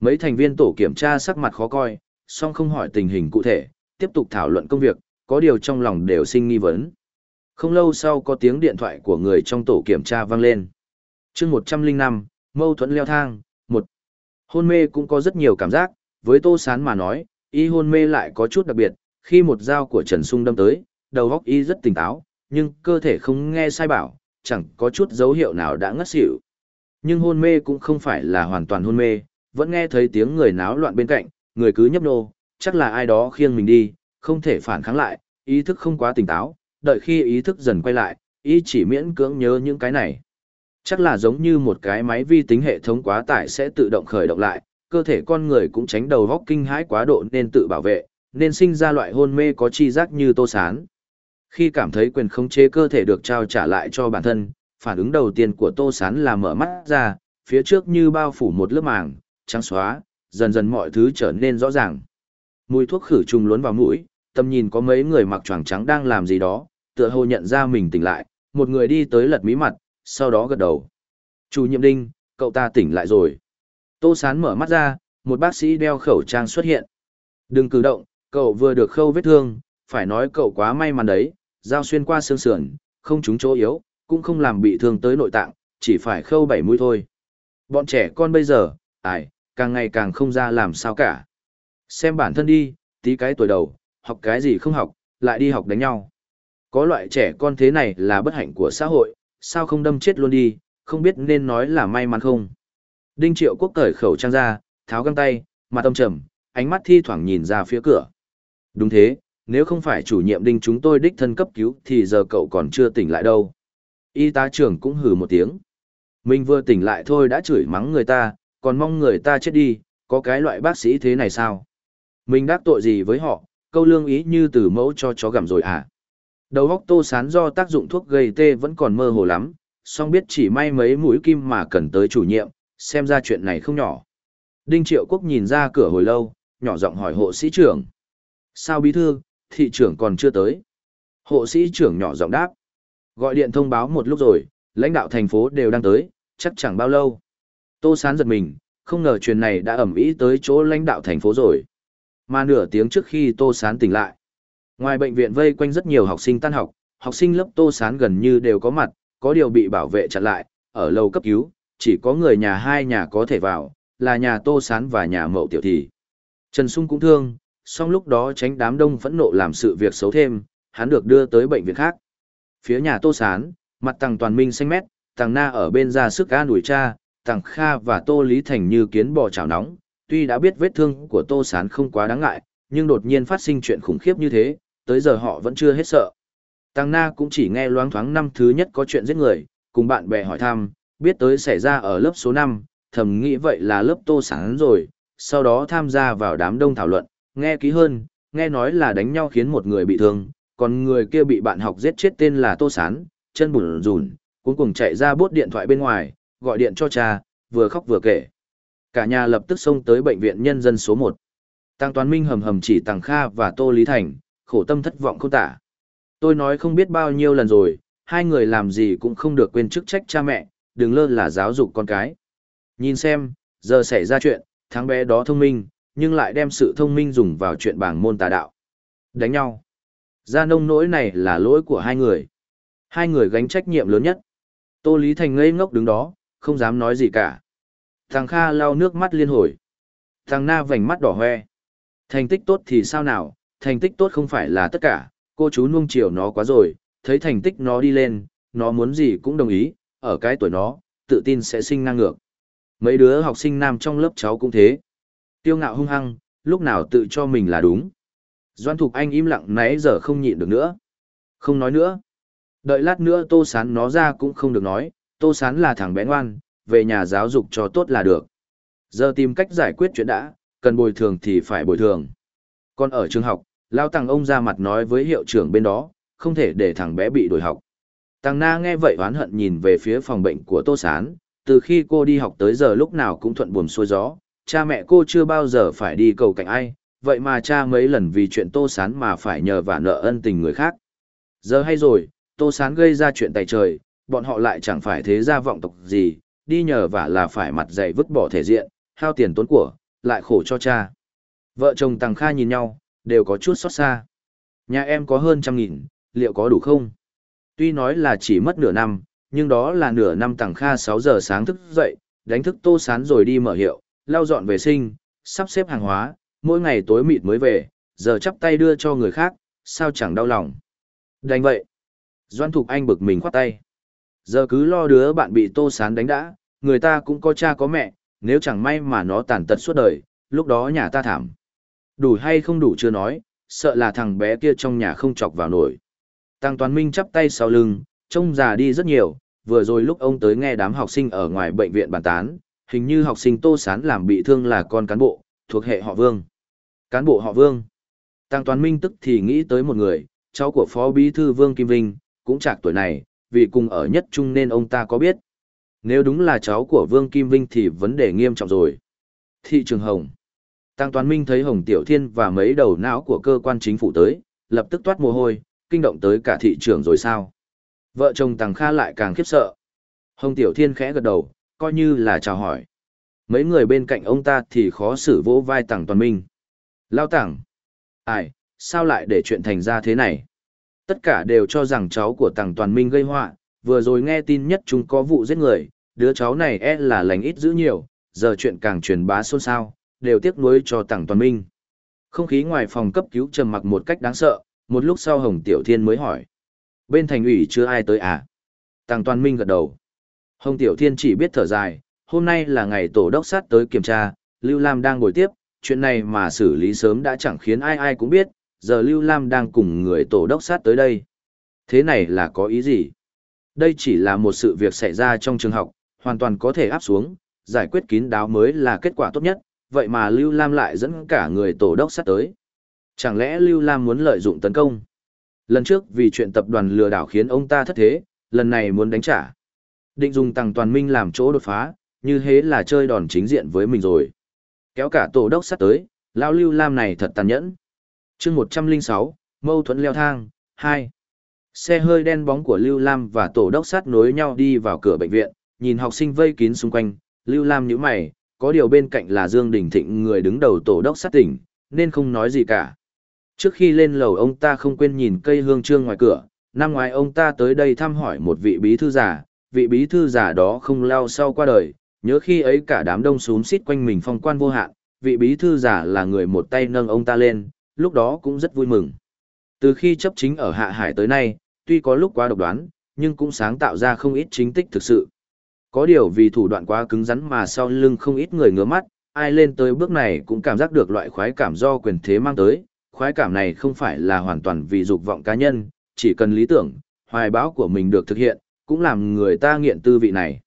Mấy thành viên tổ kiểm tra sắc mặt khó coi, song không hỏi tình hình cụ thể, tiếp tục thảo luận công việc, có điều trong lòng đều sinh nghi vấn. Không lâu sau có tiếng điện thoại của người trong tổ kiểm tra vang lên. chương 105, mâu thuẫn leo thang, một Hôn mê cũng có rất nhiều cảm giác, với Tô Sán mà nói, y hôn mê lại có chút đặc biệt, khi một dao của Trần Sung đâm tới, đầu óc y rất tỉnh táo, nhưng cơ thể không nghe sai bảo, chẳng có chút dấu hiệu nào đã ngất xỉu. Nhưng hôn mê cũng không phải là hoàn toàn hôn mê, vẫn nghe thấy tiếng người náo loạn bên cạnh, người cứ nhấp nô, chắc là ai đó khiêng mình đi, không thể phản kháng lại, ý thức không quá tỉnh táo, đợi khi ý thức dần quay lại, ý chỉ miễn cưỡng nhớ những cái này. Chắc là giống như một cái máy vi tính hệ thống quá tải sẽ tự động khởi động lại, cơ thể con người cũng tránh đầu góc kinh hãi quá độ nên tự bảo vệ, nên sinh ra loại hôn mê có chi giác như tô sán. Khi cảm thấy quyền khống chế cơ thể được trao trả lại cho bản thân, phản ứng đầu tiên của tô sán là mở mắt ra, phía trước như bao phủ một lớp màng, trắng xóa, dần dần mọi thứ trở nên rõ ràng. Mùi thuốc khử trùng luốn vào mũi, tầm nhìn có mấy người mặc choàng trắng đang làm gì đó, tựa hồ nhận ra mình tỉnh lại, một người đi tới lật mí mặt, sau đó gật đầu. Chủ nhiệm đinh, cậu ta tỉnh lại rồi. Tô Sán mở mắt ra, một bác sĩ đeo khẩu trang xuất hiện. Đừng cử động, cậu vừa được khâu vết thương, phải nói cậu quá may mắn đấy, dao xuyên qua xương sườn, không trúng chỗ yếu, cũng không làm bị thương tới nội tạng, chỉ phải khâu bảy mũi thôi. Bọn trẻ con bây giờ, ai, càng ngày càng không ra làm sao cả. Xem bản thân đi, tí cái tuổi đầu, học cái gì không học, lại đi học đánh nhau. Có loại trẻ con thế này là bất hạnh của xã hội, sao không đâm chết luôn đi, không biết nên nói là may mắn không. Đinh Triệu Quốc cởi khẩu trang ra, tháo găng tay, mặt tâm trầm, ánh mắt thi thoảng nhìn ra phía cửa. Đúng thế, nếu không phải chủ nhiệm Đinh chúng tôi đích thân cấp cứu thì giờ cậu còn chưa tỉnh lại đâu. Y tá trưởng cũng hừ một tiếng. Mình vừa tỉnh lại thôi đã chửi mắng người ta, còn mong người ta chết đi, có cái loại bác sĩ thế này sao? Mình đắc tội gì với họ, câu lương ý như từ mẫu cho chó gặm rồi à? Đầu góc tô sán do tác dụng thuốc gây tê vẫn còn mơ hồ lắm, song biết chỉ may mấy mũi kim mà cần tới chủ nhiệm, xem ra chuyện này không nhỏ. Đinh Triệu Quốc nhìn ra cửa hồi lâu, nhỏ giọng hỏi hộ sĩ trưởng. Sao bí thư, thị trưởng còn chưa tới? Hộ sĩ trưởng nhỏ giọng đáp. Gọi điện thông báo một lúc rồi, lãnh đạo thành phố đều đang tới, chắc chẳng bao lâu. Tô Sán giật mình, không ngờ chuyện này đã ẩm ý tới chỗ lãnh đạo thành phố rồi. Mà nửa tiếng trước khi Tô Sán tỉnh lại. Ngoài bệnh viện vây quanh rất nhiều học sinh tan học, học sinh lớp Tô Sán gần như đều có mặt, có điều bị bảo vệ chặn lại, ở lầu cấp cứu, chỉ có người nhà hai nhà có thể vào, là nhà Tô Sán và nhà Mậu Tiểu Thị. Trần Sung cũng thương, song lúc đó tránh đám đông phẫn nộ làm sự việc xấu thêm, hắn được đưa tới bệnh viện khác. Phía nhà Tô Sán, mặt tàng toàn minh xanh mét, tàng na ở bên ra sức ga đuổi cha, tàng kha và Tô Lý Thành như kiến bò chảo nóng, tuy đã biết vết thương của Tô Sán không quá đáng ngại, nhưng đột nhiên phát sinh chuyện khủng khiếp như thế, tới giờ họ vẫn chưa hết sợ. Tàng na cũng chỉ nghe loáng thoáng năm thứ nhất có chuyện giết người, cùng bạn bè hỏi thăm, biết tới xảy ra ở lớp số 5, thầm nghĩ vậy là lớp Tô Sán rồi, sau đó tham gia vào đám đông thảo luận, nghe kỹ hơn, nghe nói là đánh nhau khiến một người bị thương, còn người kia bị bạn học giết chết tên là Tô Sán, chân bùn rùn, cuối cùng chạy ra bốt điện thoại bên ngoài, gọi điện cho cha, vừa khóc vừa kể. Cả nhà lập tức xông tới bệnh viện nhân dân số 1. Tăng Toán Minh hầm hầm chỉ Tăng Kha và Tô Lý Thành, khổ tâm thất vọng không tả. Tôi nói không biết bao nhiêu lần rồi, hai người làm gì cũng không được quên chức trách cha mẹ, đừng lơ là giáo dục con cái. Nhìn xem, giờ xảy ra chuyện, thằng bé đó thông minh, nhưng lại đem sự thông minh dùng vào chuyện bảng môn tà đạo. Đánh nhau. Ra nông nỗi này là lỗi của hai người. Hai người gánh trách nhiệm lớn nhất. Tô Lý Thành ngây ngốc đứng đó, không dám nói gì cả. Thằng Kha lau nước mắt liên hồi. Thằng Na vành mắt đỏ hoe. Thành tích tốt thì sao nào, thành tích tốt không phải là tất cả, cô chú nuông chiều nó quá rồi, thấy thành tích nó đi lên, nó muốn gì cũng đồng ý, ở cái tuổi nó, tự tin sẽ sinh năng ngược. Mấy đứa học sinh nam trong lớp cháu cũng thế. Tiêu ngạo hung hăng, lúc nào tự cho mình là đúng. Doan Thục Anh im lặng nãy giờ không nhịn được nữa. Không nói nữa. Đợi lát nữa Tô Sán nó ra cũng không được nói, Tô Sán là thằng bé ngoan, về nhà giáo dục cho tốt là được. Giờ tìm cách giải quyết chuyện đã, cần bồi thường thì phải bồi thường. Còn ở trường học, Lao Tăng ông ra mặt nói với hiệu trưởng bên đó, không thể để thằng bé bị đổi học. Tăng Na nghe vậy oán hận nhìn về phía phòng bệnh của Tô Sán, từ khi cô đi học tới giờ lúc nào cũng thuận buồm xuôi gió, cha mẹ cô chưa bao giờ phải đi cầu cạnh ai, vậy mà cha mấy lần vì chuyện Tô Sán mà phải nhờ vả nợ ân tình người khác. Giờ hay rồi, Tô Sán gây ra chuyện tài trời, bọn họ lại chẳng phải thế gia vọng tộc gì, đi nhờ vả là phải mặt dày vứt bỏ thể diện, hao tiền tốn của, lại khổ cho cha. Vợ chồng Tằng Kha nhìn nhau, đều có chút xót xa. Nhà em có hơn trăm nghìn, liệu có đủ không? Tuy nói là chỉ mất nửa năm, nhưng đó là nửa năm Tằng Kha 6 giờ sáng thức dậy, đánh thức Tô Sán rồi đi mở hiệu, lau dọn vệ sinh, sắp xếp hàng hóa, mỗi ngày tối mịt mới về, giờ chắp tay đưa cho người khác, sao chẳng đau lòng. Đành vậy. Doan Thục Anh bực mình khoát tay. Giờ cứ lo đứa bạn bị Tô Sán đánh đã, người ta cũng có cha có mẹ, nếu chẳng may mà nó tàn tật suốt đời, lúc đó nhà ta thảm. Đủ hay không đủ chưa nói, sợ là thằng bé kia trong nhà không chọc vào nổi. Tăng Toàn Minh chắp tay sau lưng, trông già đi rất nhiều, vừa rồi lúc ông tới nghe đám học sinh ở ngoài bệnh viện bàn tán, hình như học sinh Tô Sán làm bị thương là con cán bộ, thuộc hệ họ Vương. Cán bộ họ Vương. Tăng Toàn Minh tức thì nghĩ tới một người, cháu của Phó Bí Thư Vương Kim Vinh, cũng chạc tuổi này, vì cùng ở nhất chung nên ông ta có biết. Nếu đúng là cháu của Vương Kim Vinh thì vấn đề nghiêm trọng rồi. Thị trường Hồng. Tăng Toàn Minh thấy Hồng Tiểu Thiên và mấy đầu não của cơ quan chính phủ tới, lập tức toát mồ hôi, kinh động tới cả thị trường rồi sao. Vợ chồng Tăng Kha lại càng khiếp sợ. Hồng Tiểu Thiên khẽ gật đầu, coi như là chào hỏi. Mấy người bên cạnh ông ta thì khó xử vỗ vai Tăng Toàn Minh. Lao Tảng, Ai, sao lại để chuyện thành ra thế này? Tất cả đều cho rằng cháu của Tăng Toàn Minh gây họa, vừa rồi nghe tin nhất chúng có vụ giết người, đứa cháu này e là lành ít giữ nhiều, giờ chuyện càng truyền bá xôn xao, đều tiếc nuối cho Tăng Toàn Minh. Không khí ngoài phòng cấp cứu trầm mặc một cách đáng sợ, một lúc sau Hồng Tiểu Thiên mới hỏi. Bên thành ủy chưa ai tới à? Tàng Toàn Minh gật đầu. Hồng Tiểu Thiên chỉ biết thở dài, hôm nay là ngày tổ đốc sát tới kiểm tra, Lưu Lam đang ngồi tiếp, chuyện này mà xử lý sớm đã chẳng khiến ai ai cũng biết, giờ Lưu Lam đang cùng người tổ đốc sát tới đây. Thế này là có ý gì? Đây chỉ là một sự việc xảy ra trong trường học, hoàn toàn có thể áp xuống, giải quyết kín đáo mới là kết quả tốt nhất, vậy mà Lưu Lam lại dẫn cả người tổ đốc sát tới. Chẳng lẽ Lưu Lam muốn lợi dụng tấn công? Lần trước vì chuyện tập đoàn lừa đảo khiến ông ta thất thế, lần này muốn đánh trả. Định dùng tăng toàn minh làm chỗ đột phá, như thế là chơi đòn chính diện với mình rồi. Kéo cả tổ đốc sát tới, lao Lưu Lam này thật tàn nhẫn. chương 106, mâu thuẫn leo thang, 2. Xe hơi đen bóng của Lưu Lam và tổ đốc sát nối nhau đi vào cửa bệnh viện, nhìn học sinh vây kín xung quanh, Lưu Lam nhíu mày, có điều bên cạnh là Dương Đình Thịnh người đứng đầu tổ đốc sát tỉnh, nên không nói gì cả. Trước khi lên lầu ông ta không quên nhìn cây hương trương ngoài cửa, năm ngoái ông ta tới đây thăm hỏi một vị bí thư giả, vị bí thư giả đó không lao sau qua đời, nhớ khi ấy cả đám đông xúm xít quanh mình phong quan vô hạn, vị bí thư giả là người một tay nâng ông ta lên, lúc đó cũng rất vui mừng. Từ khi chấp chính ở Hạ Hải tới nay, tuy có lúc quá độc đoán, nhưng cũng sáng tạo ra không ít chính tích thực sự. Có điều vì thủ đoạn quá cứng rắn mà sau lưng không ít người ngứa mắt, ai lên tới bước này cũng cảm giác được loại khoái cảm do quyền thế mang tới. Khoái cảm này không phải là hoàn toàn vì dục vọng cá nhân, chỉ cần lý tưởng, hoài bão của mình được thực hiện, cũng làm người ta nghiện tư vị này.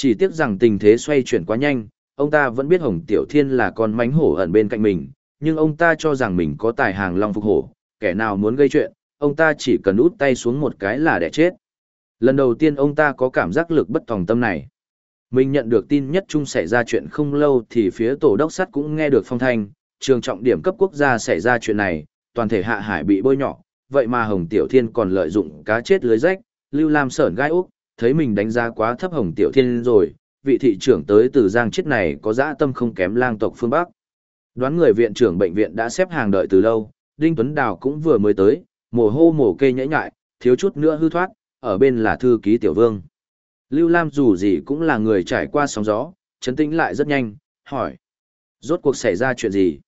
Chỉ tiếc rằng tình thế xoay chuyển quá nhanh, ông ta vẫn biết Hồng Tiểu Thiên là con mánh hổ ẩn bên cạnh mình, nhưng ông ta cho rằng mình có tài hàng long phục hổ, kẻ nào muốn gây chuyện, ông ta chỉ cần út tay xuống một cái là để chết. Lần đầu tiên ông ta có cảm giác lực bất tòng tâm này. Mình nhận được tin nhất chung xảy ra chuyện không lâu thì phía tổ đốc sắt cũng nghe được phong thanh, trường trọng điểm cấp quốc gia xảy ra chuyện này, toàn thể hạ hải bị bôi nhỏ, vậy mà Hồng Tiểu Thiên còn lợi dụng cá chết lưới rách, Lưu Lam sởn gai úc, thấy mình đánh giá quá thấp Hồng Tiểu Thiên rồi, vị thị trưởng tới từ Giang chết này có dã tâm không kém lang tộc phương Bắc. Đoán người viện trưởng bệnh viện đã xếp hàng đợi từ lâu, Đinh Tuấn Đào cũng vừa mới tới, mồ hô mồ kê nhễ nhại, thiếu chút nữa hư thoát, ở bên là thư ký tiểu vương. Lưu Lam dù gì cũng là người trải qua sóng gió, chấn tĩnh lại rất nhanh, hỏi. Rốt cuộc xảy ra chuyện gì?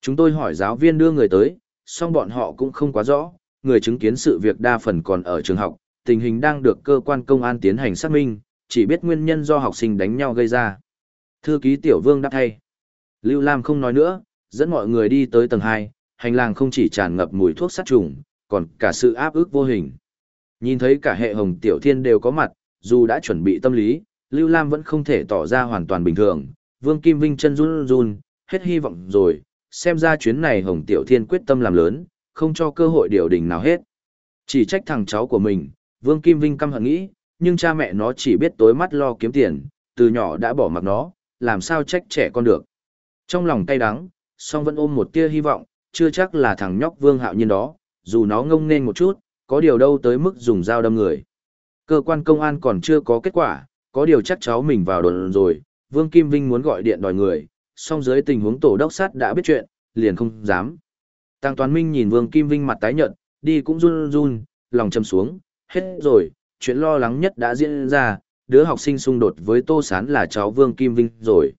Chúng tôi hỏi giáo viên đưa người tới, song bọn họ cũng không quá rõ, người chứng kiến sự việc đa phần còn ở trường học, tình hình đang được cơ quan công an tiến hành xác minh, chỉ biết nguyên nhân do học sinh đánh nhau gây ra. Thư ký Tiểu Vương đáp thay. Lưu Lam không nói nữa, dẫn mọi người đi tới tầng 2, hành lang không chỉ tràn ngập mùi thuốc sát trùng, còn cả sự áp ức vô hình. Nhìn thấy cả hệ hồng Tiểu Thiên đều có mặt, dù đã chuẩn bị tâm lý, Lưu Lam vẫn không thể tỏ ra hoàn toàn bình thường. Vương Kim Vinh chân run run, hết hy vọng rồi, xem ra chuyến này Hồng Tiểu Thiên quyết tâm làm lớn, không cho cơ hội điều đình nào hết. Chỉ trách thằng cháu của mình, Vương Kim Vinh căm hận nghĩ, nhưng cha mẹ nó chỉ biết tối mắt lo kiếm tiền, từ nhỏ đã bỏ mặc nó, làm sao trách trẻ con được. Trong lòng cay đắng, song vẫn ôm một tia hy vọng, chưa chắc là thằng nhóc Vương Hạo Nhiên đó, dù nó ngông nên một chút, có điều đâu tới mức dùng dao đâm người. Cơ quan công an còn chưa có kết quả, có điều chắc cháu mình vào đồn rồi, Vương Kim Vinh muốn gọi điện đòi người, song dưới tình huống tổ đốc sát đã biết chuyện, liền không dám. Tăng Toàn Minh nhìn Vương Kim Vinh mặt tái nhợt, đi cũng run run, lòng châm xuống, hết rồi, chuyện lo lắng nhất đã diễn ra, đứa học sinh xung đột với Tô Sán là cháu Vương Kim Vinh rồi.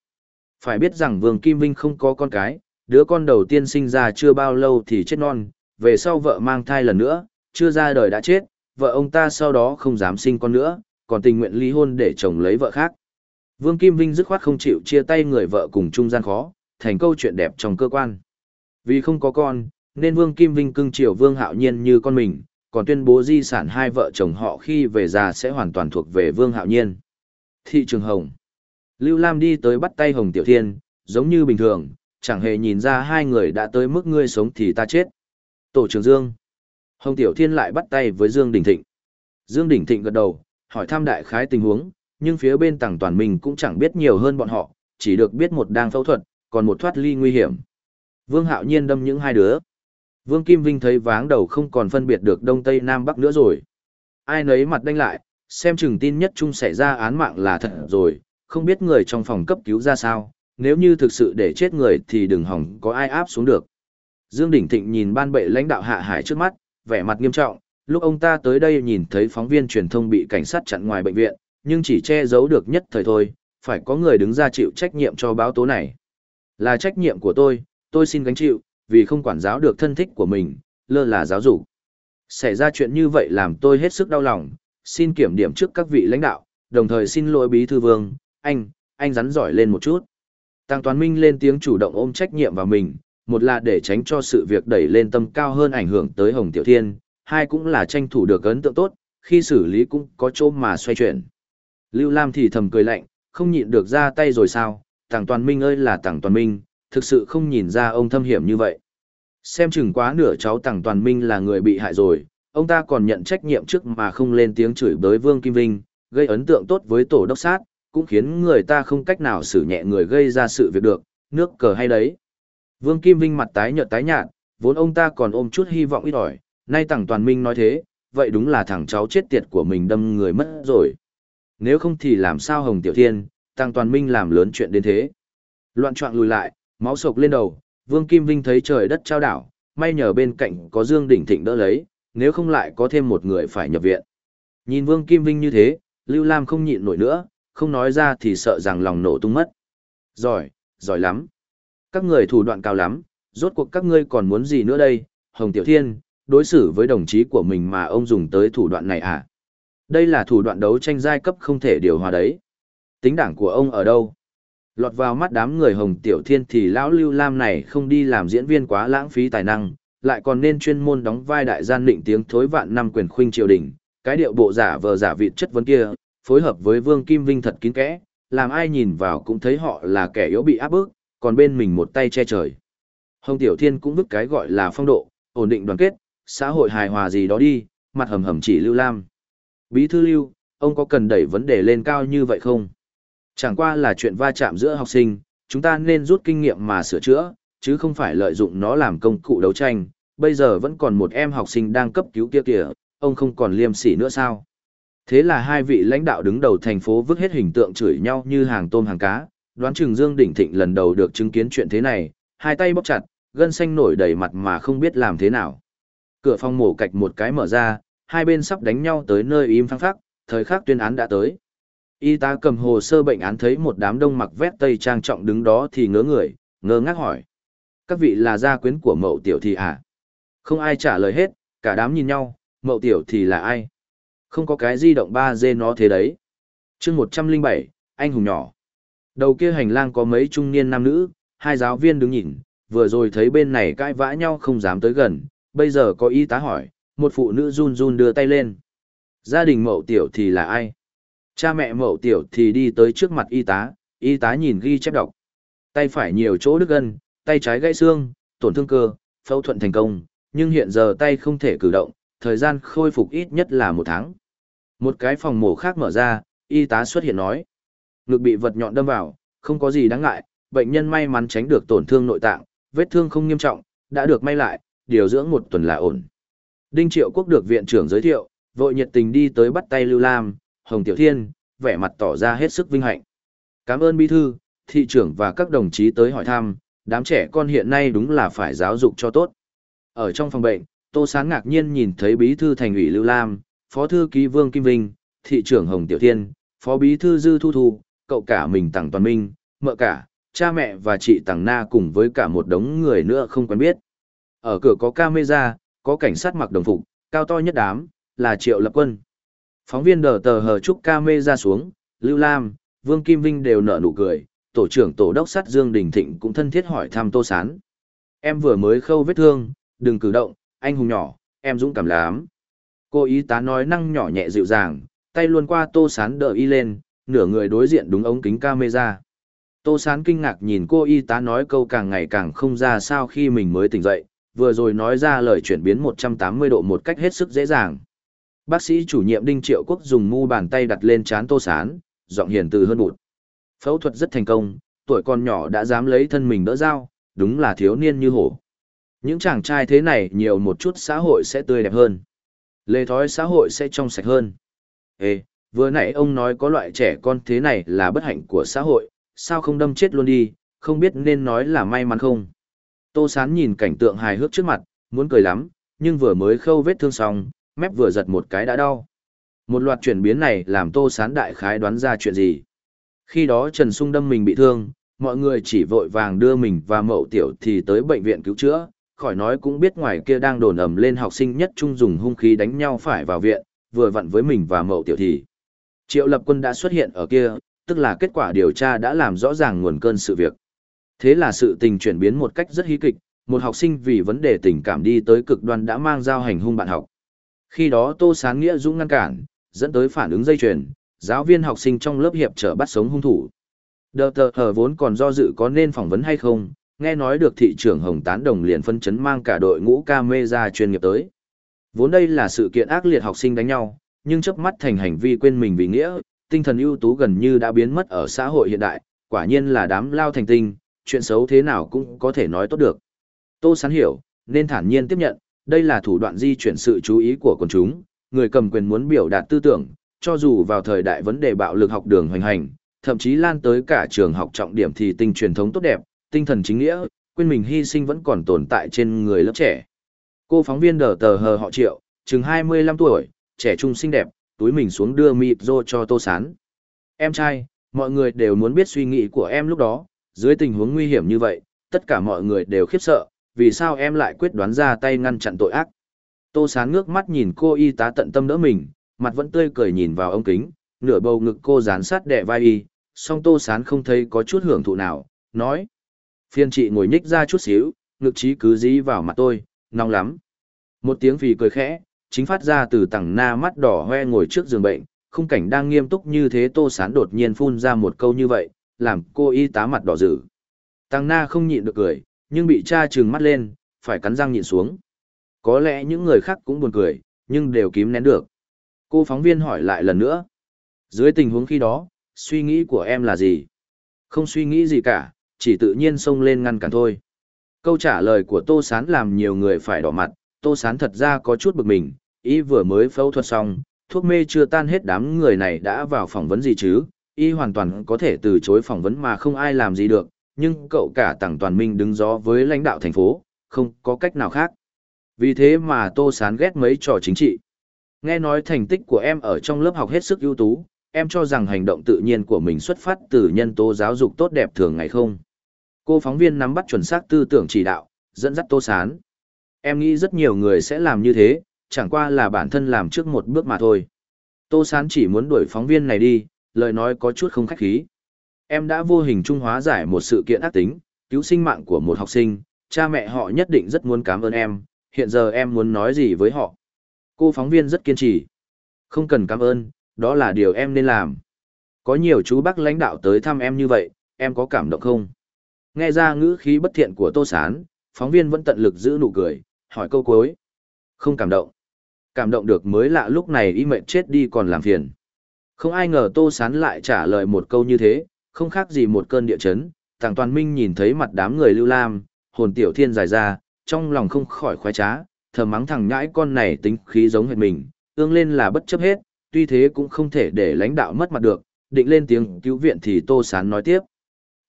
Phải biết rằng Vương Kim Vinh không có con cái, đứa con đầu tiên sinh ra chưa bao lâu thì chết non, về sau vợ mang thai lần nữa, chưa ra đời đã chết, vợ ông ta sau đó không dám sinh con nữa, còn tình nguyện ly hôn để chồng lấy vợ khác. Vương Kim Vinh dứt khoát không chịu chia tay người vợ cùng chung gian khó, thành câu chuyện đẹp trong cơ quan. Vì không có con, nên Vương Kim Vinh cưng chiều Vương Hạo Nhiên như con mình, còn tuyên bố di sản hai vợ chồng họ khi về già sẽ hoàn toàn thuộc về Vương Hạo Nhiên. Thị trường Hồng Lưu Lam đi tới bắt tay Hồng Tiểu Thiên, giống như bình thường, chẳng hề nhìn ra hai người đã tới mức ngươi sống thì ta chết. Tổ trưởng Dương Hồng Tiểu Thiên lại bắt tay với Dương Đình Thịnh. Dương Đình Thịnh gật đầu, hỏi thăm đại khái tình huống, nhưng phía bên tàng toàn mình cũng chẳng biết nhiều hơn bọn họ, chỉ được biết một đang phẫu thuật, còn một thoát ly nguy hiểm. Vương Hạo Nhiên đâm những hai đứa. Vương Kim Vinh thấy váng đầu không còn phân biệt được Đông Tây Nam Bắc nữa rồi. Ai nấy mặt đanh lại, xem chừng tin nhất chung xảy ra án mạng là thật rồi, không biết người trong phòng cấp cứu ra sao, nếu như thực sự để chết người thì đừng hỏng có ai áp xuống được. Dương Đỉnh Thịnh nhìn ban bệ lãnh đạo hạ hải trước mắt, vẻ mặt nghiêm trọng, lúc ông ta tới đây nhìn thấy phóng viên truyền thông bị cảnh sát chặn ngoài bệnh viện, nhưng chỉ che giấu được nhất thời thôi, phải có người đứng ra chịu trách nhiệm cho báo tố này. Là trách nhiệm của tôi, tôi xin gánh chịu, vì không quản giáo được thân thích của mình, lơ là giáo dục. Xảy ra chuyện như vậy làm tôi hết sức đau lòng, xin kiểm điểm trước các vị lãnh đạo, đồng thời xin lỗi bí thư vương, anh, anh rắn giỏi lên một chút. Tăng Toán Minh lên tiếng chủ động ôm trách nhiệm vào mình, một là để tránh cho sự việc đẩy lên tâm cao hơn ảnh hưởng tới Hồng Tiểu Thiên, hai cũng là tranh thủ được ấn tượng tốt, khi xử lý cũng có chỗ mà xoay chuyển. Lưu Lam thì thầm cười lạnh, không nhịn được ra tay rồi sao, Tàng Toàn Minh ơi là Tàng Toàn Minh, thực sự không nhìn ra ông thâm hiểm như vậy. Xem chừng quá nửa cháu Tằng Toàn Minh là người bị hại rồi, ông ta còn nhận trách nhiệm trước mà không lên tiếng chửi bới Vương Kim Vinh, gây ấn tượng tốt với tổ đốc sát, cũng khiến người ta không cách nào xử nhẹ người gây ra sự việc được, nước cờ hay đấy. Vương Kim Vinh mặt tái nhợt tái nhạt, vốn ông ta còn ôm chút hy vọng ít ỏi, nay Tằng Toàn Minh nói thế, vậy đúng là thằng cháu chết tiệt của mình đâm người mất rồi. Nếu không thì làm sao Hồng Tiểu Thiên, Tăng Toàn Minh làm lớn chuyện đến thế. Loạn trọng lùi lại, máu sộc lên đầu, Vương Kim Vinh thấy trời đất trao đảo, may nhờ bên cạnh có Dương Đỉnh Thịnh đỡ lấy, nếu không lại có thêm một người phải nhập viện. Nhìn Vương Kim Vinh như thế, Lưu Lam không nhịn nổi nữa, không nói ra thì sợ rằng lòng nổ tung mất. Giỏi, giỏi lắm. Các người thủ đoạn cao lắm, rốt cuộc các ngươi còn muốn gì nữa đây, Hồng Tiểu Thiên, đối xử với đồng chí của mình mà ông dùng tới thủ đoạn này à? Đây là thủ đoạn đấu tranh giai cấp không thể điều hòa đấy. Tính đảng của ông ở đâu? Lọt vào mắt đám người Hồng Tiểu Thiên thì lão Lưu Lam này không đi làm diễn viên quá lãng phí tài năng, lại còn nên chuyên môn đóng vai đại gian định tiếng thối vạn năm quyền khuynh triều đình, cái điệu bộ giả vờ giả vị chất vấn kia, phối hợp với Vương Kim Vinh thật kín kẽ, làm ai nhìn vào cũng thấy họ là kẻ yếu bị áp bức, còn bên mình một tay che trời. Hồng Tiểu Thiên cũng vứt cái gọi là phong độ, ổn định đoàn kết, xã hội hài hòa gì đó đi, mặt hầm hầm chỉ Lưu Lam. Bí thư lưu, ông có cần đẩy vấn đề lên cao như vậy không? Chẳng qua là chuyện va chạm giữa học sinh, chúng ta nên rút kinh nghiệm mà sửa chữa, chứ không phải lợi dụng nó làm công cụ đấu tranh. Bây giờ vẫn còn một em học sinh đang cấp cứu kia kìa, ông không còn liêm sỉ nữa sao? Thế là hai vị lãnh đạo đứng đầu thành phố vứt hết hình tượng chửi nhau như hàng tôm hàng cá, đoán chừng Dương Đỉnh Thịnh lần đầu được chứng kiến chuyện thế này, hai tay bóp chặt, gân xanh nổi đầy mặt mà không biết làm thế nào. Cửa phòng mổ cạch một cái mở ra, hai bên sắp đánh nhau tới nơi im phăng phắc, thời khắc tuyên án đã tới. Y tá cầm hồ sơ bệnh án thấy một đám đông mặc vét tây trang trọng đứng đó thì ngớ người, ngơ ngác hỏi. Các vị là gia quyến của mậu tiểu thì à? Không ai trả lời hết, cả đám nhìn nhau, mậu tiểu thì là ai? Không có cái di động 3G nó thế đấy. chương 107, anh hùng nhỏ. Đầu kia hành lang có mấy trung niên nam nữ, hai giáo viên đứng nhìn, vừa rồi thấy bên này cãi vã nhau không dám tới gần, bây giờ có y tá hỏi, một phụ nữ run run đưa tay lên. Gia đình mậu tiểu thì là ai? Cha mẹ mậu tiểu thì đi tới trước mặt y tá, y tá nhìn ghi chép đọc. Tay phải nhiều chỗ đứt gân, tay trái gãy xương, tổn thương cơ, phẫu thuận thành công, nhưng hiện giờ tay không thể cử động, thời gian khôi phục ít nhất là một tháng. Một cái phòng mổ khác mở ra, y tá xuất hiện nói. Ngực bị vật nhọn đâm vào, không có gì đáng ngại, bệnh nhân may mắn tránh được tổn thương nội tạng, vết thương không nghiêm trọng, đã được may lại, điều dưỡng một tuần là ổn. Đinh Triệu Quốc được viện trưởng giới thiệu, vội nhiệt tình đi tới bắt tay Lưu Lam, Hồng Tiểu Thiên, vẻ mặt tỏ ra hết sức vinh hạnh. Cảm ơn bí thư, thị trưởng và các đồng chí tới hỏi thăm, đám trẻ con hiện nay đúng là phải giáo dục cho tốt. Ở trong phòng bệnh, Tô Sán ngạc nhiên nhìn thấy bí thư thành ủy Lưu Lam, phó thư ký Vương Kim Vinh, thị trưởng Hồng Tiểu Thiên, phó bí thư Dư Thu Thu, cậu cả mình Tằng Toàn Minh, mợ cả, cha mẹ và chị Tằng Na cùng với cả một đống người nữa không quen biết. Ở cửa có camera, có cảnh sát mặc đồng phục, cao to nhất đám, là Triệu Lập Quân. Phóng viên đờ tờ hờ chúc camera xuống, Lưu Lam, Vương Kim Vinh đều nở nụ cười, tổ trưởng tổ đốc sát Dương Đình Thịnh cũng thân thiết hỏi thăm Tô Sán. Em vừa mới khâu vết thương, đừng cử động, anh hùng nhỏ, em dũng cảm lắm. Cô y tá nói năng nhỏ nhẹ dịu dàng, tay luôn qua Tô Sán đỡ y lên, nửa người đối diện đúng ống kính camera. Tô Sán kinh ngạc nhìn cô y tá nói câu càng ngày càng không ra sao khi mình mới tỉnh dậy, vừa rồi nói ra lời chuyển biến 180 độ một cách hết sức dễ dàng. Bác sĩ chủ nhiệm Đinh Triệu Quốc dùng mu bàn tay đặt lên chán Tô Sán, giọng hiền từ hơn bụt. Phẫu thuật rất thành công, tuổi con nhỏ đã dám lấy thân mình đỡ dao, đúng là thiếu niên như hổ. Những chàng trai thế này nhiều một chút xã hội sẽ tươi đẹp hơn. Lề thói xã hội sẽ trong sạch hơn. Ê, vừa nãy ông nói có loại trẻ con thế này là bất hạnh của xã hội, sao không đâm chết luôn đi, không biết nên nói là may mắn không. Tô Sán nhìn cảnh tượng hài hước trước mặt, muốn cười lắm, nhưng vừa mới khâu vết thương xong, mép vừa giật một cái đã đau. Một loạt chuyển biến này làm Tô Sán đại khái đoán ra chuyện gì. Khi đó Trần Sung đâm mình bị thương, mọi người chỉ vội vàng đưa mình và mậu tiểu thì tới bệnh viện cứu chữa, khỏi nói cũng biết ngoài kia đang đồn ầm lên học sinh nhất trung dùng hung khí đánh nhau phải vào viện, vừa vặn với mình và mậu tiểu thì. Triệu lập quân đã xuất hiện ở kia, tức là kết quả điều tra đã làm rõ ràng nguồn cơn sự việc. Thế là sự tình chuyển biến một cách rất hí kịch, một học sinh vì vấn đề tình cảm đi tới cực đoan đã mang dao hành hung bạn học. Khi đó Tô Sán Nghĩa Dũng ngăn cản, dẫn tới phản ứng dây chuyền, giáo viên học sinh trong lớp hiệp trở bắt sống hung thủ. Đờ tờ hờ vốn còn do dự có nên phỏng vấn hay không, nghe nói được thị trưởng Hồng Tán Đồng liền phân chấn mang cả đội ngũ ca mê ra chuyên nghiệp tới. Vốn đây là sự kiện ác liệt học sinh đánh nhau, nhưng chớp mắt thành hành vi quên mình vì nghĩa, tinh thần ưu tú gần như đã biến mất ở xã hội hiện đại, quả nhiên là đám lao thành tinh, chuyện xấu thế nào cũng có thể nói tốt được. Tô Sán hiểu, nên thản nhiên tiếp nhận, đây là thủ đoạn di chuyển sự chú ý của quần chúng, người cầm quyền muốn biểu đạt tư tưởng, cho dù vào thời đại vấn đề bạo lực học đường hoành hành, thậm chí lan tới cả trường học trọng điểm thì tinh truyền thống tốt đẹp, tinh thần chính nghĩa, quên mình hy sinh vẫn còn tồn tại trên người lớp trẻ. Cô phóng viên đờ tờ hờ họ triệu, chừng 25 tuổi, trẻ trung xinh đẹp, túi mình xuống đưa mịp rô cho tô sán. Em trai, mọi người đều muốn biết suy nghĩ của em lúc đó, dưới tình huống nguy hiểm như vậy, tất cả mọi người đều khiếp sợ, vì sao em lại quyết đoán ra tay ngăn chặn tội ác. Tô sán ngước mắt nhìn cô y tá tận tâm đỡ mình, mặt vẫn tươi cười nhìn vào ống kính, nửa bầu ngực cô dán sát đẻ vai y, song tô sán không thấy có chút hưởng thụ nào, nói. Phiên chị ngồi nhích ra chút xíu, ngực trí cứ dí vào mặt tôi, nóng lắm. Một tiếng phì cười khẽ, chính phát ra từ tầng na mắt đỏ hoe ngồi trước giường bệnh, khung cảnh đang nghiêm túc như thế tô sán đột nhiên phun ra một câu như vậy, làm cô y tá mặt đỏ dữ. Tăng na không nhịn được cười, nhưng bị cha trừng mắt lên, phải cắn răng nhịn xuống. Có lẽ những người khác cũng buồn cười, nhưng đều kìm nén được. Cô phóng viên hỏi lại lần nữa. Dưới tình huống khi đó, suy nghĩ của em là gì? Không suy nghĩ gì cả, chỉ tự nhiên xông lên ngăn cản thôi. Câu trả lời của Tô Sán làm nhiều người phải đỏ mặt, Tô Sán thật ra có chút bực mình, y vừa mới phẫu thuật xong, thuốc mê chưa tan hết đám người này đã vào phỏng vấn gì chứ, y hoàn toàn có thể từ chối phỏng vấn mà không ai làm gì được, nhưng cậu cả tặng Toàn Minh đứng gió với lãnh đạo thành phố, không có cách nào khác. Vì thế mà Tô Sán ghét mấy trò chính trị. Nghe nói thành tích của em ở trong lớp học hết sức ưu tú, em cho rằng hành động tự nhiên của mình xuất phát từ nhân tố giáo dục tốt đẹp thường ngày không? Cô phóng viên nắm bắt chuẩn xác tư tưởng chỉ đạo, dẫn dắt Tô Sán. Em nghĩ rất nhiều người sẽ làm như thế, chẳng qua là bản thân làm trước một bước mà thôi. Tô Sán chỉ muốn đuổi phóng viên này đi, lời nói có chút không khách khí. Em đã vô hình trung hóa giải một sự kiện ác tính, cứu sinh mạng của một học sinh, cha mẹ họ nhất định rất muốn cảm ơn em, hiện giờ em muốn nói gì với họ. Cô phóng viên rất kiên trì. Không cần cảm ơn, đó là điều em nên làm. Có nhiều chú bác lãnh đạo tới thăm em như vậy, em có cảm động không? Nghe ra ngữ khí bất thiện của Tô Sán, phóng viên vẫn tận lực giữ nụ cười, hỏi câu cuối. Không cảm động. Cảm động được mới lạ lúc này y mệnh chết đi còn làm phiền. Không ai ngờ Tô Sán lại trả lời một câu như thế, không khác gì một cơn địa chấn. Tàng Toàn Minh nhìn thấy mặt đám người lưu lam, hồn tiểu thiên dài ra, trong lòng không khỏi khoái trá, thờ mắng thằng nhãi con này tính khí giống hệt mình, ương lên là bất chấp hết, tuy thế cũng không thể để lãnh đạo mất mặt được, định lên tiếng cứu viện thì Tô Sán nói tiếp.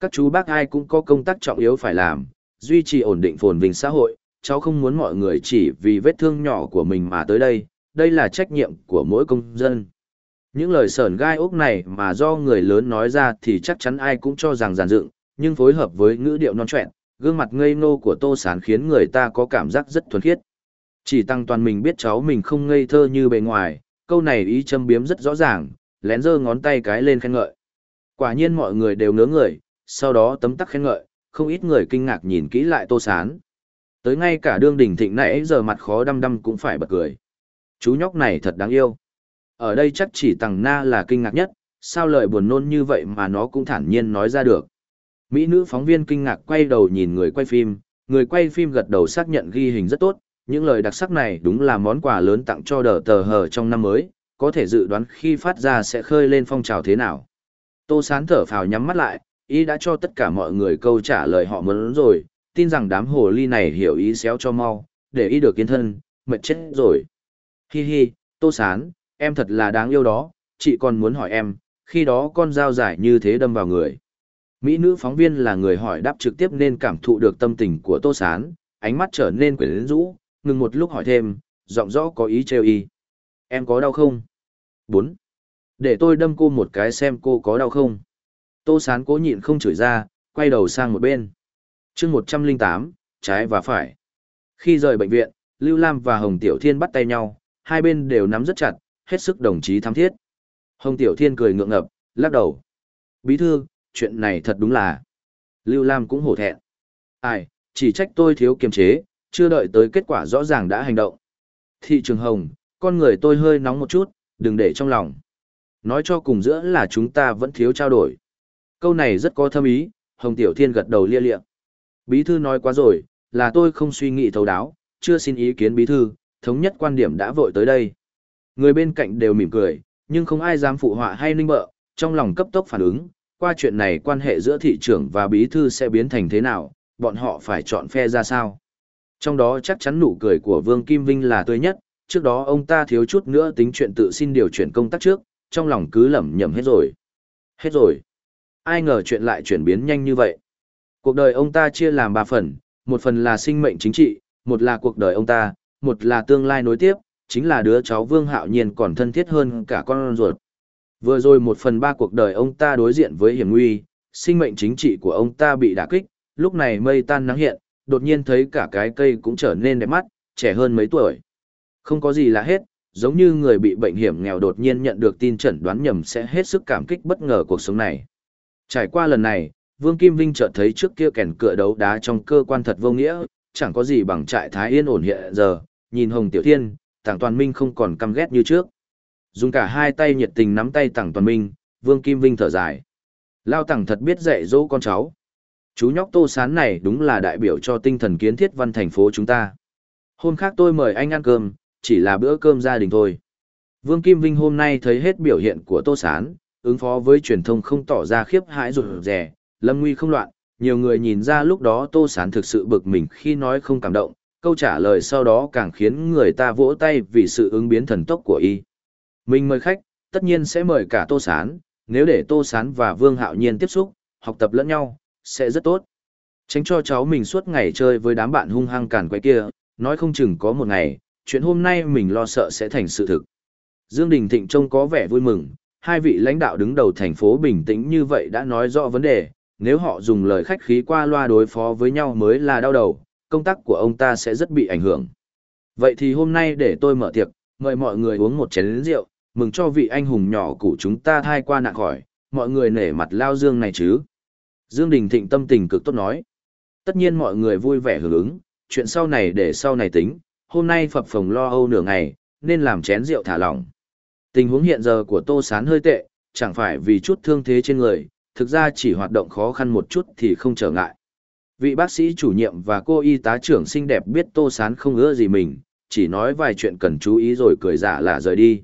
Các chú bác ai cũng có công tác trọng yếu phải làm, duy trì ổn định phồn vinh xã hội, cháu không muốn mọi người chỉ vì vết thương nhỏ của mình mà tới đây, đây là trách nhiệm của mỗi công dân. Những lời sờn gai ốc này mà do người lớn nói ra thì chắc chắn ai cũng cho rằng giàn dựng, nhưng phối hợp với ngữ điệu non trẹn, gương mặt ngây ngô của Tô Sán khiến người ta có cảm giác rất thuần khiết. Chỉ tăng toàn mình biết cháu mình không ngây thơ như bề ngoài, câu này ý châm biếm rất rõ ràng, lén giơ ngón tay cái lên khen ngợi. Quả nhiên mọi người đều ngớ người, sau đó tấm tắc khen ngợi, không ít người kinh ngạc nhìn kỹ lại Tô Sán. Tới ngay cả đương đỉnh thịnh nãy giờ mặt khó đăm đăm cũng phải bật cười. Chú nhóc này thật đáng yêu. Ở đây chắc chỉ tằng na là kinh ngạc nhất, sao lời buồn nôn như vậy mà nó cũng thản nhiên nói ra được. Mỹ nữ phóng viên kinh ngạc quay đầu nhìn người quay phim, người quay phim gật đầu xác nhận ghi hình rất tốt, những lời đặc sắc này đúng là món quà lớn tặng cho đờ tờ hờ trong năm mới, có thể dự đoán khi phát ra sẽ khơi lên phong trào thế nào. Tô Sán thở phào nhắm mắt lại, ý đã cho tất cả mọi người câu trả lời họ muốn rồi, tin rằng đám hồ ly này hiểu ý xéo cho mau, để ý được kiến thân, mệt chết rồi. Hi hi, Tô Sán, em thật là đáng yêu đó, chị còn muốn hỏi em, khi đó con dao dài như thế đâm vào người. Mỹ nữ phóng viên là người hỏi đáp trực tiếp nên cảm thụ được tâm tình của Tô Sán, ánh mắt trở nên quyến rũ, ngừng một lúc hỏi thêm, giọng rõ có ý trêu y. Em có đau không? 4. Để tôi đâm cô một cái xem cô có đau không? Tô Sán cố nhịn không chửi ra, quay đầu sang một bên. chương 108, trái và phải. Khi rời bệnh viện, Lưu Lam và Hồng Tiểu Thiên bắt tay nhau, hai bên đều nắm rất chặt, hết sức đồng chí tham thiết. Hồng Tiểu Thiên cười ngượng ngập, lắc đầu. Bí thư, chuyện này thật đúng là. Lưu Lam cũng hổ thẹn. Ai, chỉ trách tôi thiếu kiềm chế, chưa đợi tới kết quả rõ ràng đã hành động. Thị trường hồng, con người tôi hơi nóng một chút, đừng để trong lòng. Nói cho cùng giữa là chúng ta vẫn thiếu trao đổi. Câu này rất có thâm ý, Hồng Tiểu Thiên gật đầu lia lịa. Bí thư nói quá rồi, là tôi không suy nghĩ thấu đáo, chưa xin ý kiến bí thư, thống nhất quan điểm đã vội tới đây. Người bên cạnh đều mỉm cười, nhưng không ai dám phụ họa hay ninh bợ, trong lòng cấp tốc phản ứng, qua chuyện này quan hệ giữa thị trưởng và bí thư sẽ biến thành thế nào, bọn họ phải chọn phe ra sao. Trong đó chắc chắn nụ cười của Vương Kim Vinh là tươi nhất, trước đó ông ta thiếu chút nữa tính chuyện tự xin điều chuyển công tác trước, trong lòng cứ lẩm nhẩm hết rồi. Hết rồi. Ai ngờ chuyện lại chuyển biến nhanh như vậy. Cuộc đời ông ta chia làm ba phần, một phần là sinh mệnh chính trị, một là cuộc đời ông ta, một là tương lai nối tiếp, chính là đứa cháu Vương Hạo Nhiên còn thân thiết hơn cả con ruột. Vừa rồi một phần ba cuộc đời ông ta đối diện với hiểm nguy, sinh mệnh chính trị của ông ta bị đả kích, lúc này mây tan nắng hiện, đột nhiên thấy cả cái cây cũng trở nên đẹp mắt, trẻ hơn mấy tuổi. Không có gì là hết, giống như người bị bệnh hiểm nghèo đột nhiên nhận được tin chẩn đoán nhầm sẽ hết sức cảm kích bất ngờ cuộc sống này. Trải qua lần này, Vương Kim Vinh chợt thấy trước kia kèn cựa đấu đá trong cơ quan thật vô nghĩa, chẳng có gì bằng trại thái yên ổn hiện giờ, nhìn Hồng Tiểu Thiên, Tảng Toàn Minh không còn căm ghét như trước. Dùng cả hai tay nhiệt tình nắm tay Tảng Toàn Minh, Vương Kim Vinh thở dài. Lao Tảng thật biết dạy dỗ con cháu. Chú nhóc Tô Sán này đúng là đại biểu cho tinh thần kiến thiết văn thành phố chúng ta. Hôm khác tôi mời anh ăn cơm, chỉ là bữa cơm gia đình thôi. Vương Kim Vinh hôm nay thấy hết biểu hiện của Tô Sán, ứng phó với truyền thông không tỏ ra khiếp hãi rụt rè, lâm nguy không loạn, nhiều người nhìn ra lúc đó Tô Sán thực sự bực mình khi nói không cảm động, câu trả lời sau đó càng khiến người ta vỗ tay vì sự ứng biến thần tốc của y. Mình mời khách, tất nhiên sẽ mời cả Tô Sán, nếu để Tô Sán và Vương Hạo Nhiên tiếp xúc, học tập lẫn nhau, sẽ rất tốt. Tránh cho cháu mình suốt ngày chơi với đám bạn hung hăng càn quay kia, nói không chừng có một ngày, chuyện hôm nay mình lo sợ sẽ thành sự thực. Dương Đình Thịnh trông có vẻ vui mừng, hai vị lãnh đạo đứng đầu thành phố bình tĩnh như vậy đã nói rõ vấn đề, nếu họ dùng lời khách khí qua loa đối phó với nhau mới là đau đầu, công tác của ông ta sẽ rất bị ảnh hưởng. Vậy thì hôm nay để tôi mở tiệc, mời mọi người uống một chén rượu, mừng cho vị anh hùng nhỏ của chúng ta thai qua nạn khỏi, mọi người nể mặt lao dương này chứ. Dương Đình Thịnh tâm tình cực tốt nói. Tất nhiên mọi người vui vẻ hưởng ứng, chuyện sau này để sau này tính, hôm nay phập phồng lo âu nửa ngày, nên làm chén rượu thả lỏng. Tình huống hiện giờ của Tô Sán hơi tệ, chẳng phải vì chút thương thế trên người, thực ra chỉ hoạt động khó khăn một chút thì không trở ngại. Vị bác sĩ chủ nhiệm và cô y tá trưởng xinh đẹp biết Tô Sán không ưa gì mình, chỉ nói vài chuyện cần chú ý rồi cười giả là rời đi.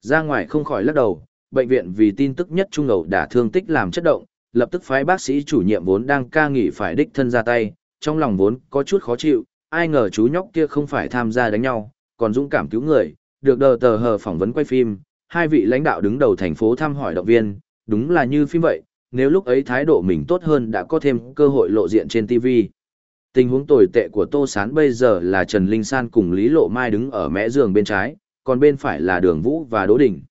Ra ngoài không khỏi lắc đầu, bệnh viện vì tin tức nhất trung ẩu đã thương tích làm chất động, lập tức phái bác sĩ chủ nhiệm vốn đang ca nghỉ phải đích thân ra tay, trong lòng vốn có chút khó chịu, ai ngờ chú nhóc kia không phải tham gia đánh nhau, còn dũng cảm cứu người, được đờ tờ hờ phỏng vấn quay phim, hai vị lãnh đạo đứng đầu thành phố thăm hỏi động viên, đúng là như phim vậy, nếu lúc ấy thái độ mình tốt hơn đã có thêm cơ hội lộ diện trên TV. Tình huống tồi tệ của Tô Sán bây giờ là Trần Linh San cùng Lý Lộ Mai đứng ở mẽ giường bên trái, còn bên phải là Đường Vũ và Đỗ Đình.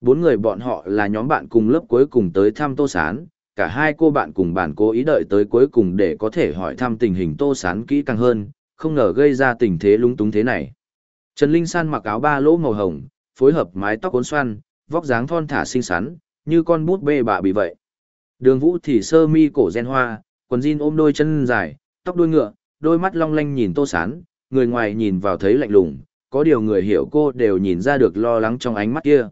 Bốn người bọn họ là nhóm bạn cùng lớp cuối cùng tới thăm Tô Sán, cả hai cô bạn cùng bạn cố ý đợi tới cuối cùng để có thể hỏi thăm tình hình Tô Sán kỹ càng hơn, không ngờ gây ra tình thế lúng túng thế này. Trần Linh San mặc áo ba lỗ màu hồng, phối hợp mái tóc cuốn xoăn, vóc dáng thon thả xinh xắn, như con bút bê bạ bị vậy. Đường Vũ thì sơ mi cổ gen hoa, quần jean ôm đôi chân dài, tóc đuôi ngựa, đôi mắt long lanh nhìn Tô Sán, người ngoài nhìn vào thấy lạnh lùng, có điều người hiểu cô đều nhìn ra được lo lắng trong ánh mắt kia.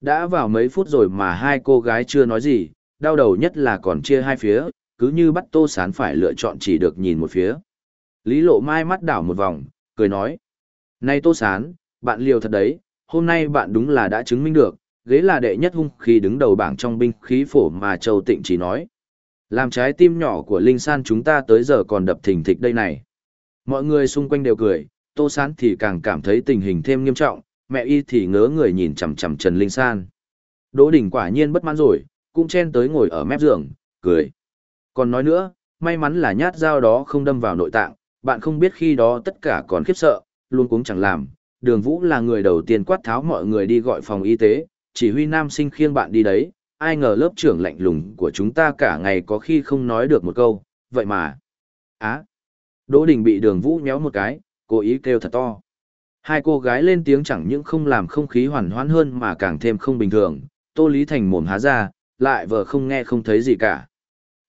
Đã vào mấy phút rồi mà hai cô gái chưa nói gì, đau đầu nhất là còn chia hai phía, cứ như bắt Tô Sán phải lựa chọn chỉ được nhìn một phía. Lý Lộ Mai mắt đảo một vòng, cười nói. Này Tô Sán, bạn liều thật đấy, hôm nay bạn đúng là đã chứng minh được, ghế là đệ nhất hung khí đứng đầu bảng trong binh khí phổ mà Châu Tịnh chỉ nói. Làm trái tim nhỏ của Linh San chúng ta tới giờ còn đập thình thịch đây này. Mọi người xung quanh đều cười, Tô Sán thì càng cảm thấy tình hình thêm nghiêm trọng, mẹ y thì ngớ người nhìn chằm chằm Trần Linh San. Đỗ Đình quả nhiên bất mãn rồi, cũng chen tới ngồi ở mép giường, cười. Còn nói nữa, may mắn là nhát dao đó không đâm vào nội tạng, bạn không biết khi đó tất cả còn khiếp sợ, luôn cũng chẳng làm. Đường Vũ là người đầu tiên quát tháo mọi người đi gọi phòng y tế, chỉ huy nam sinh khiêng bạn đi đấy, ai ngờ lớp trưởng lạnh lùng của chúng ta cả ngày có khi không nói được một câu, vậy mà. Á. Đỗ Đình bị đường Vũ nhéo một cái, cố ý kêu thật to. Hai cô gái lên tiếng chẳng những không làm không khí hoàn hoãn hơn mà càng thêm không bình thường, Tô Lý Thành mồm há ra, lại vờ không nghe không thấy gì cả.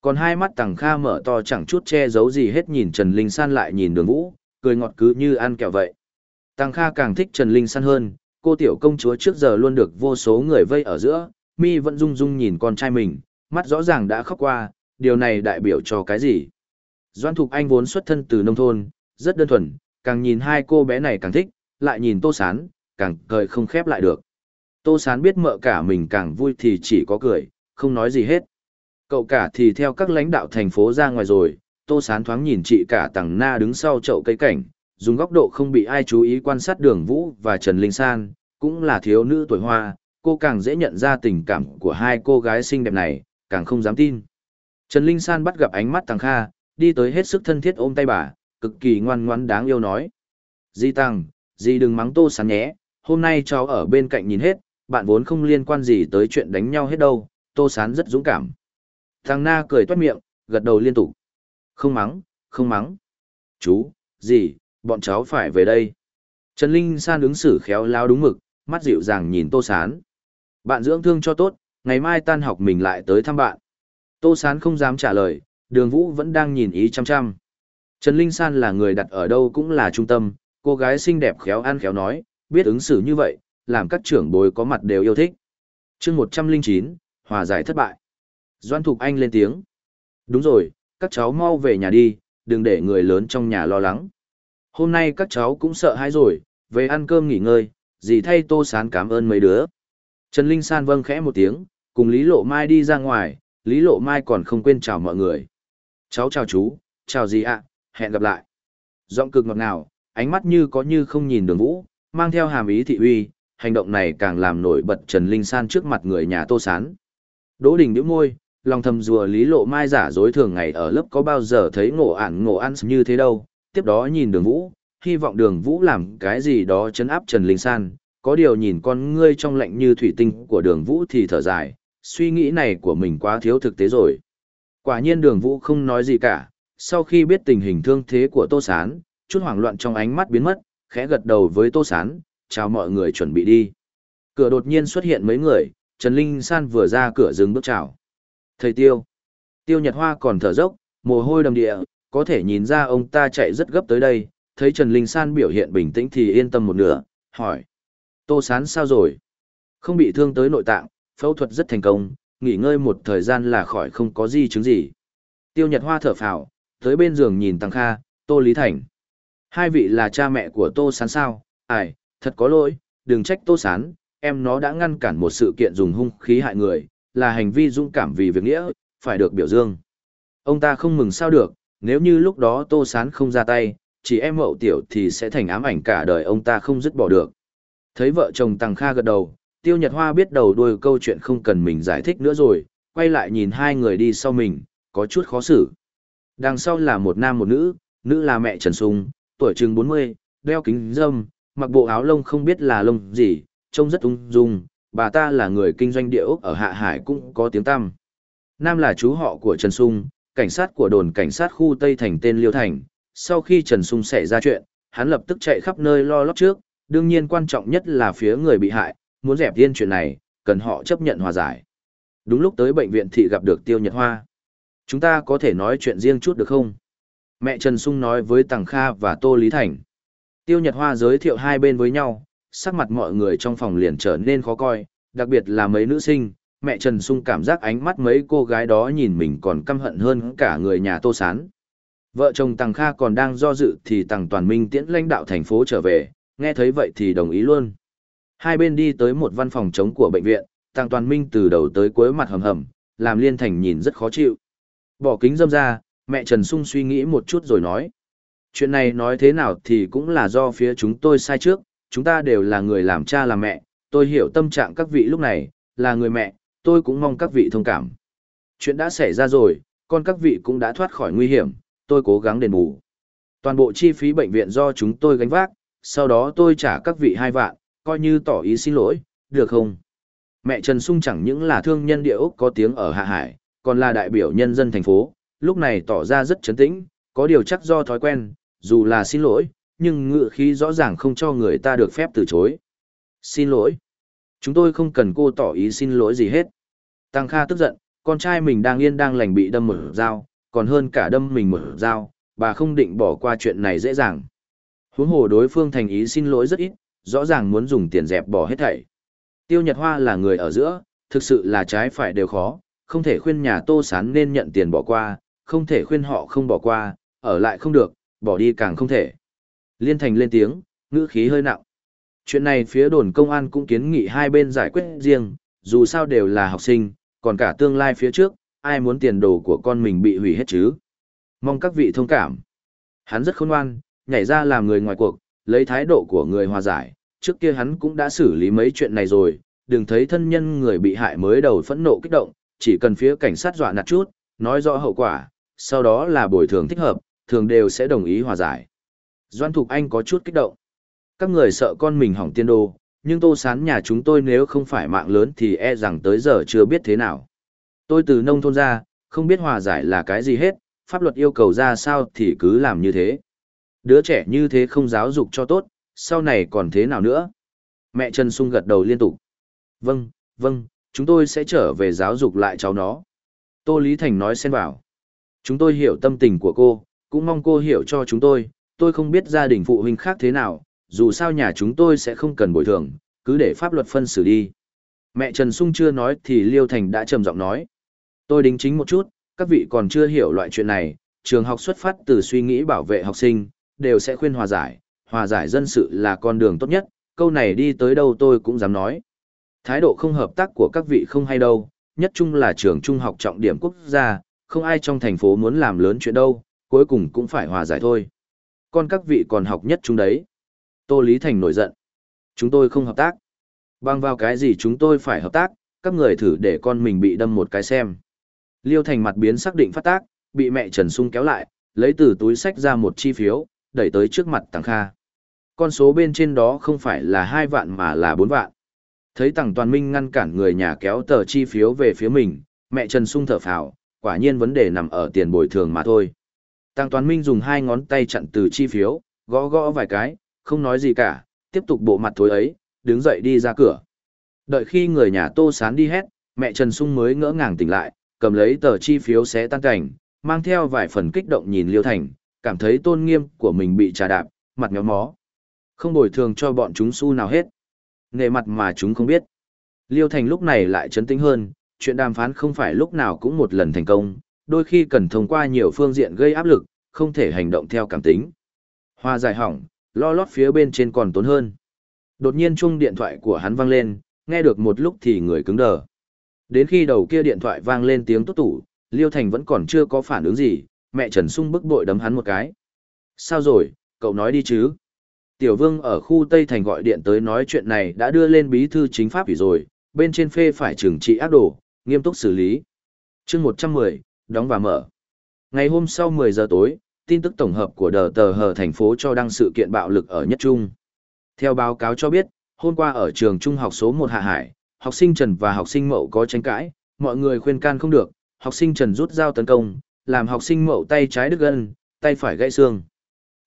Còn hai mắt Tằng Kha mở to chẳng chút che giấu gì hết nhìn Trần Linh San lại nhìn đường Vũ, cười ngọt cứ như ăn kẹo vậy. Tằng Kha càng thích Trần Linh San hơn, cô tiểu công chúa trước giờ luôn được vô số người vây ở giữa, mi vẫn rung rung nhìn con trai mình, mắt rõ ràng đã khóc qua, điều này đại biểu cho cái gì? Doan Thục Anh vốn xuất thân từ nông thôn, rất đơn thuần, càng nhìn hai cô bé này càng thích, lại nhìn Tô Sán, càng cười không khép lại được. Tô Sán biết mợ cả mình càng vui thì chỉ có cười, không nói gì hết. Cậu cả thì theo các lãnh đạo thành phố ra ngoài rồi, Tô Sán thoáng nhìn chị cả Tằng Na đứng sau chậu cây cảnh, dùng góc độ không bị ai chú ý quan sát đường Vũ và Trần Linh San, cũng là thiếu nữ tuổi hoa, cô càng dễ nhận ra tình cảm của hai cô gái xinh đẹp này, càng không dám tin. Trần Linh San bắt gặp ánh mắt Tăng Kha, đi tới hết sức thân thiết ôm tay bà, cực kỳ ngoan ngoãn đáng yêu nói. Di Tăng, Di đừng mắng Tô Sán nhé, hôm nay cháu ở bên cạnh nhìn hết, bạn vốn không liên quan gì tới chuyện đánh nhau hết đâu, Tô Sán rất dũng cảm. Thằng Na cười toát miệng, gật đầu liên tục. Không mắng, không mắng. Chú, gì, bọn cháu phải về đây. Trần Linh San ứng xử khéo léo đúng mực, mắt dịu dàng nhìn Tô Sán. Bạn dưỡng thương cho tốt, ngày mai tan học mình lại tới thăm bạn. Tô Sán không dám trả lời, đường vũ vẫn đang nhìn ý chăm chăm. Trần Linh San là người đặt ở đâu cũng là trung tâm, cô gái xinh đẹp khéo ăn khéo nói, biết ứng xử như vậy, làm các trưởng bối có mặt đều yêu thích. chương 109, hòa giải thất bại. Doan Thục Anh lên tiếng. Đúng rồi, các cháu mau về nhà đi, đừng để người lớn trong nhà lo lắng. Hôm nay các cháu cũng sợ hãi rồi, về ăn cơm nghỉ ngơi, dì thay tô sán cảm ơn mấy đứa. Trần Linh San vâng khẽ một tiếng, cùng Lý Lộ Mai đi ra ngoài, Lý Lộ Mai còn không quên chào mọi người. Cháu chào chú, chào dì ạ, hẹn gặp lại. Giọng cực ngọt ngào, ánh mắt như có như không nhìn đường vũ, mang theo hàm ý thị uy, hành động này càng làm nổi bật Trần Linh San trước mặt người nhà Tô Sán. Đỗ Đình nhíu môi, lòng thầm rùa Lý Lộ Mai giả dối thường ngày ở lớp có bao giờ thấy ngộ ản ngộ ăn như thế đâu, tiếp đó nhìn đường vũ, hy vọng đường vũ làm cái gì đó chấn áp Trần Linh San, có điều nhìn con ngươi trong lạnh như thủy tinh của đường vũ thì thở dài, suy nghĩ này của mình quá thiếu thực tế rồi. Quả nhiên đường vũ không nói gì cả, sau khi biết tình hình thương thế của Tô Sán, chút hoảng loạn trong ánh mắt biến mất, khẽ gật đầu với Tô Sán, chào mọi người chuẩn bị đi. Cửa đột nhiên xuất hiện mấy người, Trần Linh San vừa ra cửa dừng bước chào. Thầy Tiêu. Tiêu Nhật Hoa còn thở dốc, mồ hôi đầm địa, có thể nhìn ra ông ta chạy rất gấp tới đây, thấy Trần Linh San biểu hiện bình tĩnh thì yên tâm một nửa, hỏi. Tô Sán sao rồi? Không bị thương tới nội tạng, phẫu thuật rất thành công, nghỉ ngơi một thời gian là khỏi không có gì chứng gì. Tiêu Nhật Hoa thở phào, tới bên giường nhìn Tăng Kha, Tô Lý Thành. Hai vị là cha mẹ của Tô Sán sao? Ai, thật có lỗi, đừng trách Tô Sán, em nó đã ngăn cản một sự kiện dùng hung khí hại người, là hành vi dũng cảm vì việc nghĩa, phải được biểu dương. Ông ta không mừng sao được, nếu như lúc đó Tô Sán không ra tay, chỉ em mậu tiểu thì sẽ thành ám ảnh cả đời ông ta không dứt bỏ được. Thấy vợ chồng Tăng Kha gật đầu, Tiêu Nhật Hoa biết đầu đuôi câu chuyện không cần mình giải thích nữa rồi, quay lại nhìn hai người đi sau mình, có chút khó xử. Đằng sau là một nam một nữ, nữ là mẹ Trần Sung, tuổi chừng 40, đeo kính dâm, mặc bộ áo lông không biết là lông gì, trông rất ung dung, bà ta là người kinh doanh địa ốc ở Hạ Hải cũng có tiếng tăm. Nam là chú họ của Trần Sung, cảnh sát của đồn cảnh sát khu Tây Thành tên Liêu Thành. Sau khi Trần Sung xảy ra chuyện, hắn lập tức chạy khắp nơi lo lót trước, đương nhiên quan trọng nhất là phía người bị hại, muốn dẹp yên chuyện này, cần họ chấp nhận hòa giải. Đúng lúc tới bệnh viện thì gặp được Tiêu Nhật Hoa. Chúng ta có thể nói chuyện riêng chút được không? Mẹ Trần Sung nói với Tằng Kha và Tô Lý Thành. Tiêu Nhật Hoa giới thiệu hai bên với nhau, sắc mặt mọi người trong phòng liền trở nên khó coi, đặc biệt là mấy nữ sinh. Mẹ Trần Sung cảm giác ánh mắt mấy cô gái đó nhìn mình còn căm hận hơn cả người nhà Tô Sán. Vợ chồng Tằng Kha còn đang do dự thì Tằng Toàn Minh tiễn lãnh đạo thành phố trở về, nghe thấy vậy thì đồng ý luôn. Hai bên đi tới một văn phòng chống của bệnh viện, Tằng Toàn Minh từ đầu tới cuối mặt hầm hầm, làm Liên Thành nhìn rất khó chịu. Bỏ kính dâm ra, mẹ Trần Sung suy nghĩ một chút rồi nói. Chuyện này nói thế nào thì cũng là do phía chúng tôi sai trước, chúng ta đều là người làm cha làm mẹ, tôi hiểu tâm trạng các vị lúc này, là người mẹ, tôi cũng mong các vị thông cảm. Chuyện đã xảy ra rồi, con các vị cũng đã thoát khỏi nguy hiểm, tôi cố gắng đền bù. Toàn bộ chi phí bệnh viện do chúng tôi gánh vác, sau đó tôi trả các vị hai vạn, coi như tỏ ý xin lỗi, được không? Mẹ Trần Sung chẳng những là thương nhân địa ốc có tiếng ở Hạ Hải, còn là đại biểu nhân dân thành phố, lúc này tỏ ra rất chấn tĩnh, có điều chắc do thói quen, dù là xin lỗi, nhưng ngựa khí rõ ràng không cho người ta được phép từ chối. Xin lỗi. Chúng tôi không cần cô tỏ ý xin lỗi gì hết. Tăng Kha tức giận, con trai mình đang yên đang lành bị đâm một dao, còn hơn cả đâm mình một dao, bà không định bỏ qua chuyện này dễ dàng. Huống hồ đối phương thành ý xin lỗi rất ít, rõ ràng muốn dùng tiền dẹp bỏ hết thảy. Tiêu Nhật Hoa là người ở giữa, thực sự là trái phải đều khó, không thể khuyên nhà Tô Sán nên nhận tiền bỏ qua, không thể khuyên họ không bỏ qua, ở lại không được, bỏ đi càng không thể. Liên Thành lên tiếng, ngữ khí hơi nặng. Chuyện này phía đồn công an cũng kiến nghị hai bên giải quyết riêng, dù sao đều là học sinh, còn cả tương lai phía trước, ai muốn tiền đồ của con mình bị hủy hết chứ. Mong các vị thông cảm. Hắn rất khôn ngoan, nhảy ra làm người ngoài cuộc, lấy thái độ của người hòa giải, trước kia hắn cũng đã xử lý mấy chuyện này rồi, đừng thấy thân nhân người bị hại mới đầu phẫn nộ kích động, chỉ cần phía cảnh sát dọa nạt chút, nói rõ hậu quả, sau đó là bồi thường thích hợp, thường đều sẽ đồng ý hòa giải. Doan Thục Anh có chút kích động. Các người sợ con mình hỏng tiên đồ nhưng tô sán nhà chúng tôi nếu không phải mạng lớn thì e rằng tới giờ chưa biết thế nào. Tôi từ nông thôn ra, không biết hòa giải là cái gì hết, pháp luật yêu cầu ra sao thì cứ làm như thế. Đứa trẻ như thế không giáo dục cho tốt, sau này còn thế nào nữa? Mẹ Trần Sung gật đầu liên tục. Vâng, vâng, chúng tôi sẽ trở về giáo dục lại cháu nó. Tô Lý Thành nói xen vào. Chúng tôi hiểu tâm tình của cô, cũng mong cô hiểu cho chúng tôi, tôi không biết gia đình phụ huynh khác thế nào, dù sao nhà chúng tôi sẽ không cần bồi thường, cứ để pháp luật phân xử đi. Mẹ Trần Sung chưa nói thì Liêu Thành đã trầm giọng nói. Tôi đính chính một chút, các vị còn chưa hiểu loại chuyện này, trường học xuất phát từ suy nghĩ bảo vệ học sinh, đều sẽ khuyên hòa giải, hòa giải dân sự là con đường tốt nhất, câu này đi tới đâu tôi cũng dám nói. Thái độ không hợp tác của các vị không hay đâu, nhất chung là trường trung học trọng điểm quốc gia, không ai trong thành phố muốn làm lớn chuyện đâu, cuối cùng cũng phải hòa giải thôi. Còn các vị còn học nhất chung đấy. Tô Lý Thành nổi giận. Chúng tôi không hợp tác. Bằng vào cái gì chúng tôi phải hợp tác, các người thử để con mình bị đâm một cái xem. Liêu Thành mặt biến xác định phát tác, bị mẹ Trần Sung kéo lại, lấy từ túi sách ra một chi phiếu, đẩy tới trước mặt Tăng Kha. con số bên trên đó không phải là 2 vạn mà là 4 vạn. Thấy Tằng Toàn Minh ngăn cản người nhà kéo tờ chi phiếu về phía mình, mẹ Trần Sung thở phào, quả nhiên vấn đề nằm ở tiền bồi thường mà thôi. Tằng Toàn Minh dùng hai ngón tay chặn từ chi phiếu, gõ gõ vài cái, không nói gì cả, tiếp tục bộ mặt thối ấy, đứng dậy đi ra cửa. Đợi khi người nhà Tô Sán đi hết, mẹ Trần Sung mới ngỡ ngàng tỉnh lại, cầm lấy tờ chi phiếu xé tan cảnh, mang theo vài phần kích động nhìn Liêu Thành, cảm thấy tôn nghiêm của mình bị trà đạp, mặt méo mó. Không bồi thường cho bọn chúng xu nào hết. Nề mặt mà chúng không biết. Liêu Thành lúc này lại chấn tĩnh hơn, chuyện đàm phán không phải lúc nào cũng một lần thành công, đôi khi cần thông qua nhiều phương diện gây áp lực, không thể hành động theo cảm tính. Hoa giải hỏng, lo lót phía bên trên còn tốn hơn. Đột nhiên chuông điện thoại của hắn vang lên, nghe được một lúc thì người cứng đờ. Đến khi đầu kia điện thoại vang lên tiếng tốt tủ, Liêu Thành vẫn còn chưa có phản ứng gì, mẹ Trần Sung bức bội đấm hắn một cái. Sao rồi, cậu nói đi chứ? Tiểu Vương ở khu Tây Thành gọi điện tới nói chuyện này đã đưa lên bí thư chính pháp ủy rồi, bên trên phê phải trừng trị ác đồ, nghiêm túc xử lý. chương 110, đóng và mở. Ngày hôm sau 10 giờ tối, tin tức tổng hợp của đờ tờ hờ thành phố cho đăng sự kiện bạo lực ở Nhất Trung. Theo báo cáo cho biết, hôm qua ở trường trung học số một Hạ Hải, học sinh Trần và học sinh Mậu có tranh cãi, mọi người khuyên can không được, học sinh Trần rút dao tấn công, làm học sinh Mậu tay trái đứt gân, tay phải gãy xương.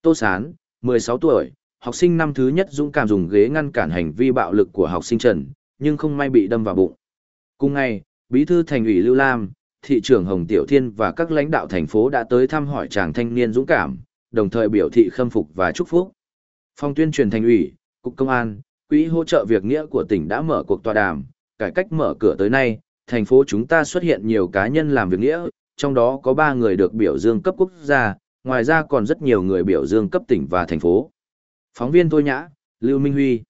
Tô Sán, 16 tuổi, học sinh năm thứ nhất dũng cảm dùng ghế ngăn cản hành vi bạo lực của học sinh Trần, nhưng không may bị đâm vào bụng. Cùng ngày, bí thư thành ủy Lưu Lam, thị trưởng Hồng Tiểu Thiên và các lãnh đạo thành phố đã tới thăm hỏi chàng thanh niên dũng cảm, đồng thời biểu thị khâm phục và chúc phúc. Phòng tuyên truyền thành ủy, cục công an, quỹ hỗ trợ việc nghĩa của tỉnh đã mở cuộc tọa đàm, cải cách mở cửa tới nay, thành phố chúng ta xuất hiện nhiều cá nhân làm việc nghĩa, trong đó có 3 người được biểu dương cấp quốc gia, ngoài ra còn rất nhiều người biểu dương cấp tỉnh và thành phố. Phóng viên Thôi Nhã, Lưu Minh Huy.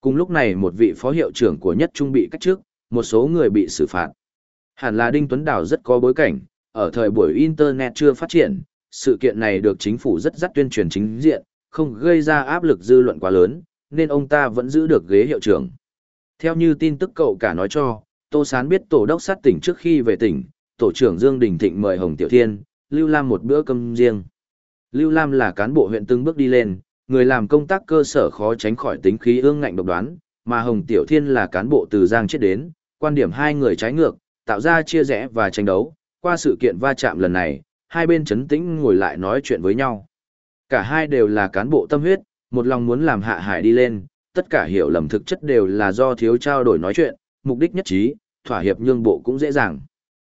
Cùng lúc này một vị phó hiệu trưởng của nhất trung bị cách chức, một số người bị xử phạt. Hẳn là Đinh Tuấn Đào rất có bối cảnh, ở thời buổi Internet chưa phát triển, sự kiện này được chính phủ rất dắt tuyên truyền chính diện, không gây ra áp lực dư luận quá lớn, nên ông ta vẫn giữ được ghế hiệu trưởng. Theo như tin tức cậu cả nói cho, Tô Sán biết tổ đốc sát tỉnh trước khi về tỉnh, tổ trưởng Dương Đình Thịnh mời Hồng Tiểu Thiên, Lưu Lam một bữa cơm riêng. Lưu Lam là cán bộ huyện từng bước đi lên, người làm công tác cơ sở khó tránh khỏi tính khí ương ngạnh độc đoán, mà Hồng Tiểu Thiên là cán bộ từ Giang chết đến, quan điểm hai người trái ngược, tạo ra chia rẽ và tranh đấu. Qua sự kiện va chạm lần này, hai bên chấn tĩnh ngồi lại nói chuyện với nhau. Cả hai đều là cán bộ tâm huyết, một lòng muốn làm hạ hải đi lên, tất cả hiểu lầm thực chất đều là do thiếu trao đổi nói chuyện, mục đích nhất trí, thỏa hiệp nhương bộ cũng dễ dàng.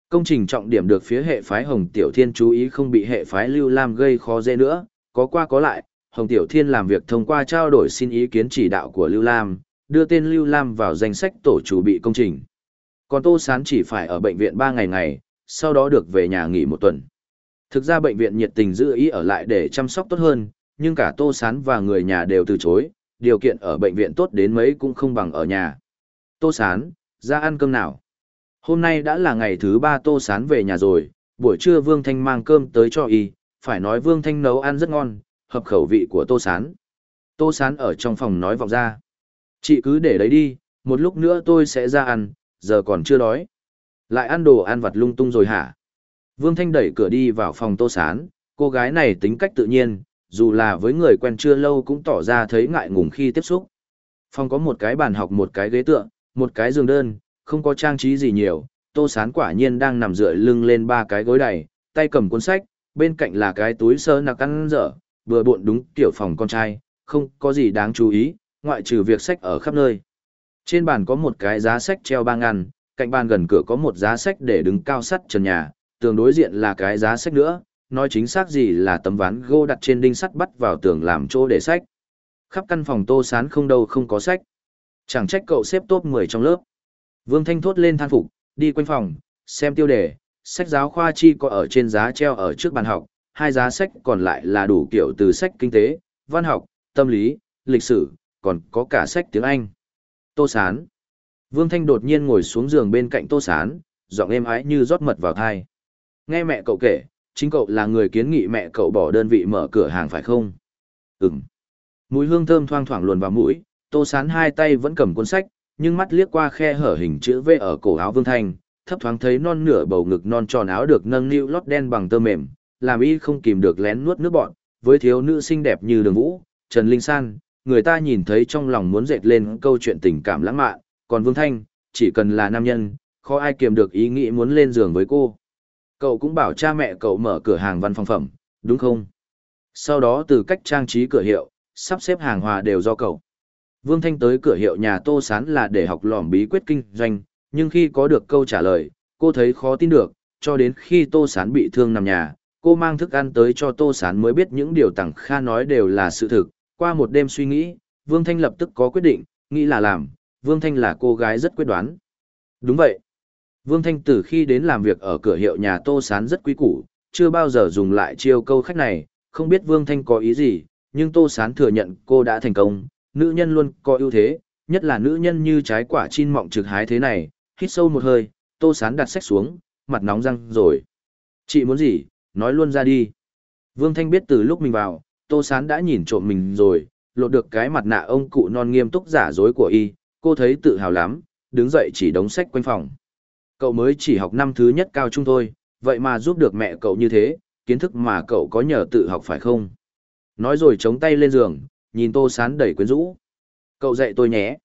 Công trình trọng điểm được phía hệ phái Hồng Tiểu Thiên chú ý không bị hệ phái Lưu Lam gây khó dễ nữa, có qua có lại, Hồng Tiểu Thiên làm việc thông qua trao đổi xin ý kiến chỉ đạo của Lưu Lam, đưa tên Lưu Lam vào danh sách tổ chủ bị công trình. Còn Tô Sán chỉ phải ở bệnh viện ba ngày ngày, sau đó được về nhà nghỉ một tuần. Thực ra bệnh viện nhiệt tình giữ ý ở lại để chăm sóc tốt hơn, nhưng cả Tô Sán và người nhà đều từ chối, điều kiện ở bệnh viện tốt đến mấy cũng không bằng ở nhà. Tô Sán, ra ăn cơm nào? Hôm nay đã là ngày thứ ba Tô Sán về nhà rồi, buổi trưa Vương Thanh mang cơm tới cho y, phải nói Vương Thanh nấu ăn rất ngon, hợp khẩu vị của Tô Sán. Tô Sán ở trong phòng nói vọng ra. Chị cứ để đấy đi, một lúc nữa tôi sẽ ra ăn, giờ còn chưa đói. Lại ăn đồ ăn vặt lung tung rồi hả? Vương Thanh đẩy cửa đi vào phòng Tô Sán, cô gái này tính cách tự nhiên, dù là với người quen chưa lâu cũng tỏ ra thấy ngại ngùng khi tiếp xúc. Phòng có một cái bàn học một cái ghế tựa, một cái giường đơn, không có trang trí gì nhiều, Tô Sán quả nhiên đang nằm dựa lưng lên ba cái gối đầy, tay cầm cuốn sách, bên cạnh là cái túi sơ nạc ăn dở, vừa bộn đúng kiểu phòng con trai, không có gì đáng chú ý, ngoại trừ việc sách ở khắp nơi. Trên bàn có một cái giá sách treo ba ngăn, cạnh bàn gần cửa có một giá sách để đứng cao sắt trần nhà, tường đối diện là cái giá sách nữa, nói chính xác gì là tấm ván gỗ đặt trên đinh sắt bắt vào tường làm chỗ để sách. Khắp căn phòng tô sán không đâu không có sách. Chẳng trách cậu xếp top 10 trong lớp. Vương Thanh thốt lên than phục, đi quanh phòng, xem tiêu đề, sách giáo khoa chi có ở trên giá treo ở trước bàn học, hai giá sách còn lại là đủ kiểu từ sách kinh tế, văn học, tâm lý, lịch sử, còn có cả sách tiếng Anh. Tô Sán. Vương Thanh đột nhiên ngồi xuống giường bên cạnh Tô Sán, giọng êm ái như rót mật vào thai. Nghe mẹ cậu kể, chính cậu là người kiến nghị mẹ cậu bỏ đơn vị mở cửa hàng phải không? Ừm. Mùi hương thơm thoang thoảng luồn vào mũi, Tô Sán hai tay vẫn cầm cuốn sách, nhưng mắt liếc qua khe hở hình chữ V ở cổ áo Vương Thanh, thấp thoáng thấy non nửa bầu ngực non tròn áo được nâng niu lót đen bằng tơ mềm, làm y không kìm được lén nuốt nước bọn, với thiếu nữ xinh đẹp như đường vũ, Trần Linh San, người ta nhìn thấy trong lòng muốn dệt lên câu chuyện tình cảm lãng mạn, còn Vương Thanh, chỉ cần là nam nhân, khó ai kiềm được ý nghĩ muốn lên giường với cô. Cậu cũng bảo cha mẹ cậu mở cửa hàng văn phòng phẩm, đúng không? Sau đó từ cách trang trí cửa hiệu, sắp xếp hàng hòa đều do cậu. Vương Thanh tới cửa hiệu nhà Tô Sán là để học lỏm bí quyết kinh doanh, nhưng khi có được câu trả lời, cô thấy khó tin được, cho đến khi Tô Sán bị thương nằm nhà, cô mang thức ăn tới cho Tô Sán mới biết những điều Tằng Kha nói đều là sự thực. Qua một đêm suy nghĩ, Vương Thanh lập tức có quyết định, nghĩ là làm, Vương Thanh là cô gái rất quyết đoán. Đúng vậy. Vương Thanh từ khi đến làm việc ở cửa hiệu nhà Tô Sán rất quý củ, chưa bao giờ dùng lại chiêu câu khách này, không biết Vương Thanh có ý gì, nhưng Tô Sán thừa nhận cô đã thành công, nữ nhân luôn có ưu thế, nhất là nữ nhân như trái quả chin mọng trực hái thế này, hít sâu một hơi, Tô Sán đặt sách xuống, mặt nóng răng rồi. Chị muốn gì, nói luôn ra đi. Vương Thanh biết từ lúc mình vào, Tô Sán đã nhìn trộm mình rồi, lột được cái mặt nạ ông cụ non nghiêm túc giả dối của y, cô thấy tự hào lắm, đứng dậy chỉ đóng sách quanh phòng. Cậu mới chỉ học năm thứ nhất cao trung thôi, vậy mà giúp được mẹ cậu như thế, kiến thức mà cậu có nhờ tự học phải không? Nói rồi chống tay lên giường, nhìn Tô Sán đầy quyến rũ. Cậu dạy tôi nhé.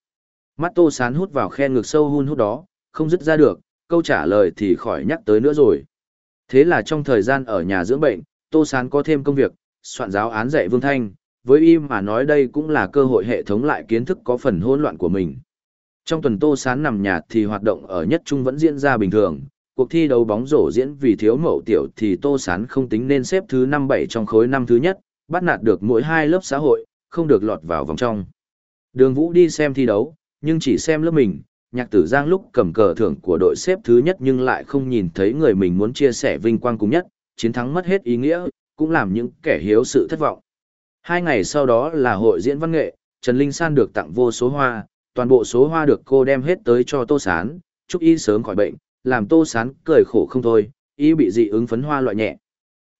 Mắt Tô Sán hút vào khe ngực sâu hun hút đó, không dứt ra được, câu trả lời thì khỏi nhắc tới nữa rồi. Thế là trong thời gian ở nhà dưỡng bệnh, Tô Sán có thêm công việc, soạn giáo án dạy Vương Thanh, với im mà nói đây cũng là cơ hội hệ thống lại kiến thức có phần hỗn loạn của mình. Trong tuần Tô Sán nằm nhà thì hoạt động ở nhất trung vẫn diễn ra bình thường, cuộc thi đấu bóng rổ diễn vì thiếu mẫu tiểu thì Tô Sán không tính nên xếp thứ năm bảy trong khối năm thứ nhất, bắt nạt được mỗi hai lớp xã hội, không được lọt vào vòng trong. Đường Vũ đi xem thi đấu, nhưng chỉ xem lớp mình, nhạc tử giang lúc cầm cờ thưởng của đội xếp thứ nhất nhưng lại không nhìn thấy người mình muốn chia sẻ vinh quang cùng nhất, chiến thắng mất hết ý nghĩa, cũng làm những kẻ hiếu sự thất vọng. Hai ngày sau đó là hội diễn văn nghệ, Trần Linh San được tặng vô số hoa, toàn bộ số hoa được cô đem hết tới cho Tô Sán, chúc y sớm khỏi bệnh, làm Tô Sán cười khổ không thôi, y bị dị ứng phấn hoa loại nhẹ.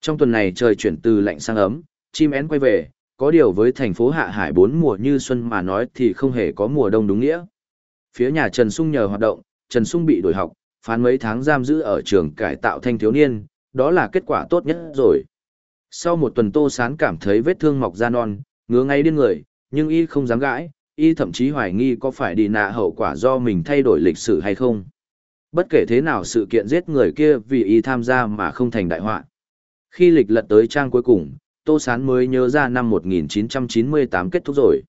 Trong tuần này trời chuyển từ lạnh sang ấm, chim én quay về, có điều với thành phố Hạ Hải bốn mùa như xuân mà nói thì không hề có mùa đông đúng nghĩa. Phía nhà Trần Sung nhờ hoạt động, Trần Sung bị đổi học, phán mấy tháng giam giữ ở trường cải tạo thanh thiếu niên, đó là kết quả tốt nhất rồi. Sau một tuần Tô Sán cảm thấy vết thương mọc da non, ngứa ngay điên người, nhưng y không dám gãi, y thậm chí hoài nghi có phải đi nạ hậu quả do mình thay đổi lịch sử hay không. Bất kể thế nào sự kiện giết người kia vì y tham gia mà không thành đại họa. Khi lịch lật tới trang cuối cùng, Tô Sán mới nhớ ra năm 1998 kết thúc rồi.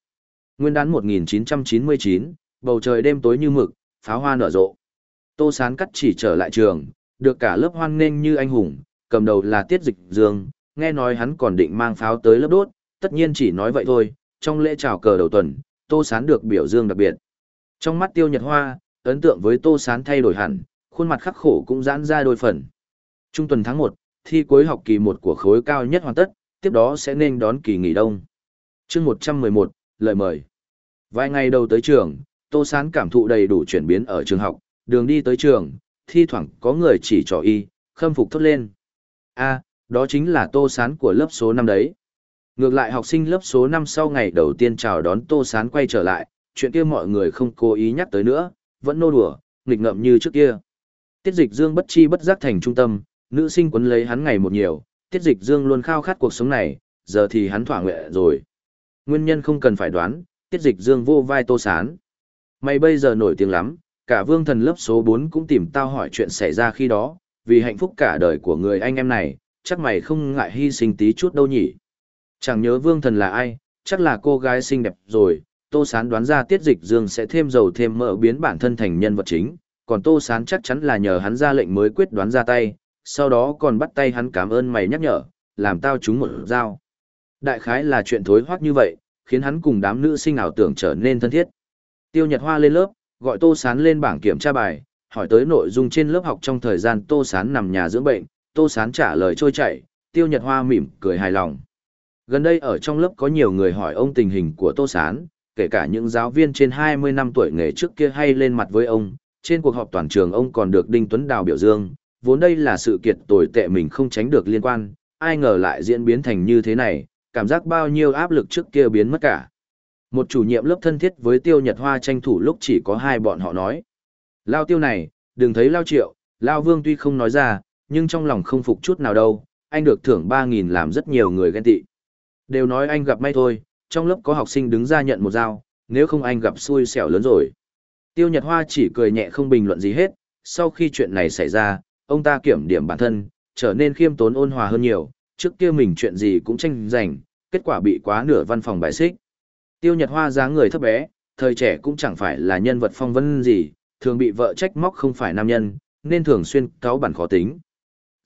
Nguyên đán 1999, bầu trời đêm tối như mực, pháo hoa nở rộ. Tô Sán cắt chỉ trở lại trường, được cả lớp hoan nghênh như anh hùng, cầm đầu là Tiết Dịch Dương, nghe nói hắn còn định mang pháo tới lớp đốt, tất nhiên chỉ nói vậy thôi, trong lễ chào cờ đầu tuần, Tô Sán được biểu dương đặc biệt. Trong mắt Tiêu Nhật Hoa, ấn tượng với Tô Sán thay đổi hẳn, khuôn mặt khắc khổ cũng giãn ra đôi phần. Trung tuần tháng 1, thi cuối học kỳ 1 của khối cao nhất hoàn tất, tiếp đó sẽ nên đón kỳ nghỉ đông. chương 111, lời mời. Vài ngày đầu tới trường, Tô Sán cảm thụ đầy đủ chuyển biến ở trường học, đường đi tới trường, thi thoảng có người chỉ trỏ y, khâm phục thốt lên. a đó chính là Tô Sán của lớp số năm đấy. Ngược lại học sinh lớp số năm sau ngày đầu tiên chào đón Tô Sán quay trở lại, chuyện kia mọi người không cố ý nhắc tới nữa, vẫn nô đùa, nghịch ngợm như trước kia. Tiết dịch dương bất chi bất giác thành trung tâm, nữ sinh quấn lấy hắn ngày một nhiều, tiết dịch dương luôn khao khát cuộc sống này, giờ thì hắn thỏa nguyện rồi. Nguyên nhân không cần phải đoán, tiết dịch dương vô vai tô sán. Mày bây giờ nổi tiếng lắm, cả vương thần lớp số 4 cũng tìm tao hỏi chuyện xảy ra khi đó, vì hạnh phúc cả đời của người anh em này, chắc mày không ngại hy sinh tí chút đâu nhỉ. Chẳng nhớ vương thần là ai, chắc là cô gái xinh đẹp rồi, tô sán đoán ra tiết dịch dương sẽ thêm dầu thêm mỡ biến bản thân thành nhân vật chính, còn tô sán chắc chắn là nhờ hắn ra lệnh mới quyết đoán ra tay, sau đó còn bắt tay hắn cảm ơn mày nhắc nhở, làm tao chúng một dao. Đại khái là chuyện thối hoác như vậy, khiến hắn cùng đám nữ sinh ảo tưởng trở nên thân thiết. Tiêu Nhật Hoa lên lớp, gọi Tô Sán lên bảng kiểm tra bài, hỏi tới nội dung trên lớp học trong thời gian Tô Sán nằm nhà dưỡng bệnh, Tô Sán trả lời trôi chảy, Tiêu Nhật Hoa mỉm cười hài lòng. Gần đây ở trong lớp có nhiều người hỏi ông tình hình của Tô Sán, kể cả những giáo viên trên 20 năm tuổi nghề trước kia hay lên mặt với ông, trên cuộc họp toàn trường ông còn được Đinh Tuấn Đào biểu dương, vốn đây là sự kiện tồi tệ mình không tránh được liên quan, ai ngờ lại diễn biến thành như thế này, cảm giác bao nhiêu áp lực trước kia biến mất cả. Một chủ nhiệm lớp thân thiết với Tiêu Nhật Hoa tranh thủ lúc chỉ có hai bọn họ nói. Lao tiêu này, đừng thấy Lao triệu, Lao vương tuy không nói ra, nhưng trong lòng không phục chút nào đâu, anh được thưởng 3.000 làm rất nhiều người ghen tị. Đều nói anh gặp may thôi, trong lớp có học sinh đứng ra nhận một dao, nếu không anh gặp xui xẻo lớn rồi. Tiêu Nhật Hoa chỉ cười nhẹ không bình luận gì hết, sau khi chuyện này xảy ra, ông ta kiểm điểm bản thân, trở nên khiêm tốn ôn hòa hơn nhiều, trước kia mình chuyện gì cũng tranh giành, kết quả bị quá nửa văn phòng bài xích. Tiêu Nhật Hoa dáng người thấp bé, thời trẻ cũng chẳng phải là nhân vật phong vân gì, thường bị vợ trách móc không phải nam nhân, nên thường xuyên cáo bản khó tính.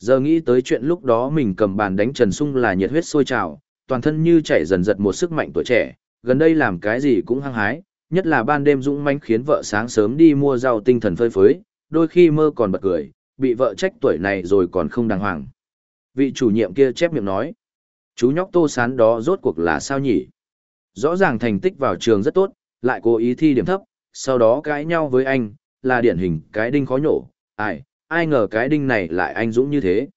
Giờ nghĩ tới chuyện lúc đó mình cầm bàn đánh Trần Sung là nhiệt huyết sôi trào, toàn thân như chảy dần dật một sức mạnh tuổi trẻ, gần đây làm cái gì cũng hăng hái, nhất là ban đêm dũng mãnh khiến vợ sáng sớm đi mua rau tinh thần phơi phới, đôi khi mơ còn bật cười, bị vợ trách tuổi này rồi còn không đàng hoàng. Vị chủ nhiệm kia chép miệng nói, chú nhóc tô sán đó rốt cuộc là sao nhỉ? Rõ ràng thành tích vào trường rất tốt, lại cố ý thi điểm thấp, sau đó cãi nhau với anh, là điển hình cái đinh khó nhổ, ai, ai ngờ cái đinh này lại anh dũng như thế.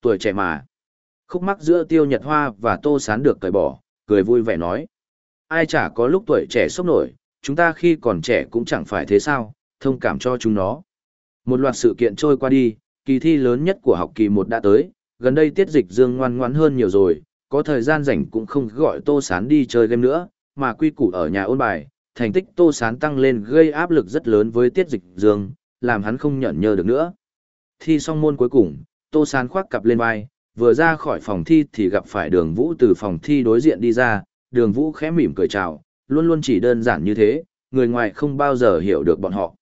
Tuổi trẻ mà. Khúc mắc giữa tiêu nhật hoa và tô sán được cởi bỏ, cười vui vẻ nói. Ai chả có lúc tuổi trẻ sốc nổi, chúng ta khi còn trẻ cũng chẳng phải thế sao, thông cảm cho chúng nó. Một loạt sự kiện trôi qua đi, kỳ thi lớn nhất của học kỳ một đã tới, gần đây tiết dịch dương ngoan ngoãn hơn nhiều rồi, có thời gian rảnh cũng không gọi Tô Sán đi chơi game nữa, mà quy củ ở nhà ôn bài, thành tích Tô Sán tăng lên gây áp lực rất lớn với tiết dịch dương, làm hắn không nhận nhơ được nữa. Thi xong môn cuối cùng, Tô Sán khoác cặp lên vai, vừa ra khỏi phòng thi thì gặp phải đường vũ từ phòng thi đối diện đi ra, đường vũ khẽ mỉm cười chào, luôn luôn chỉ đơn giản như thế, người ngoài không bao giờ hiểu được bọn họ.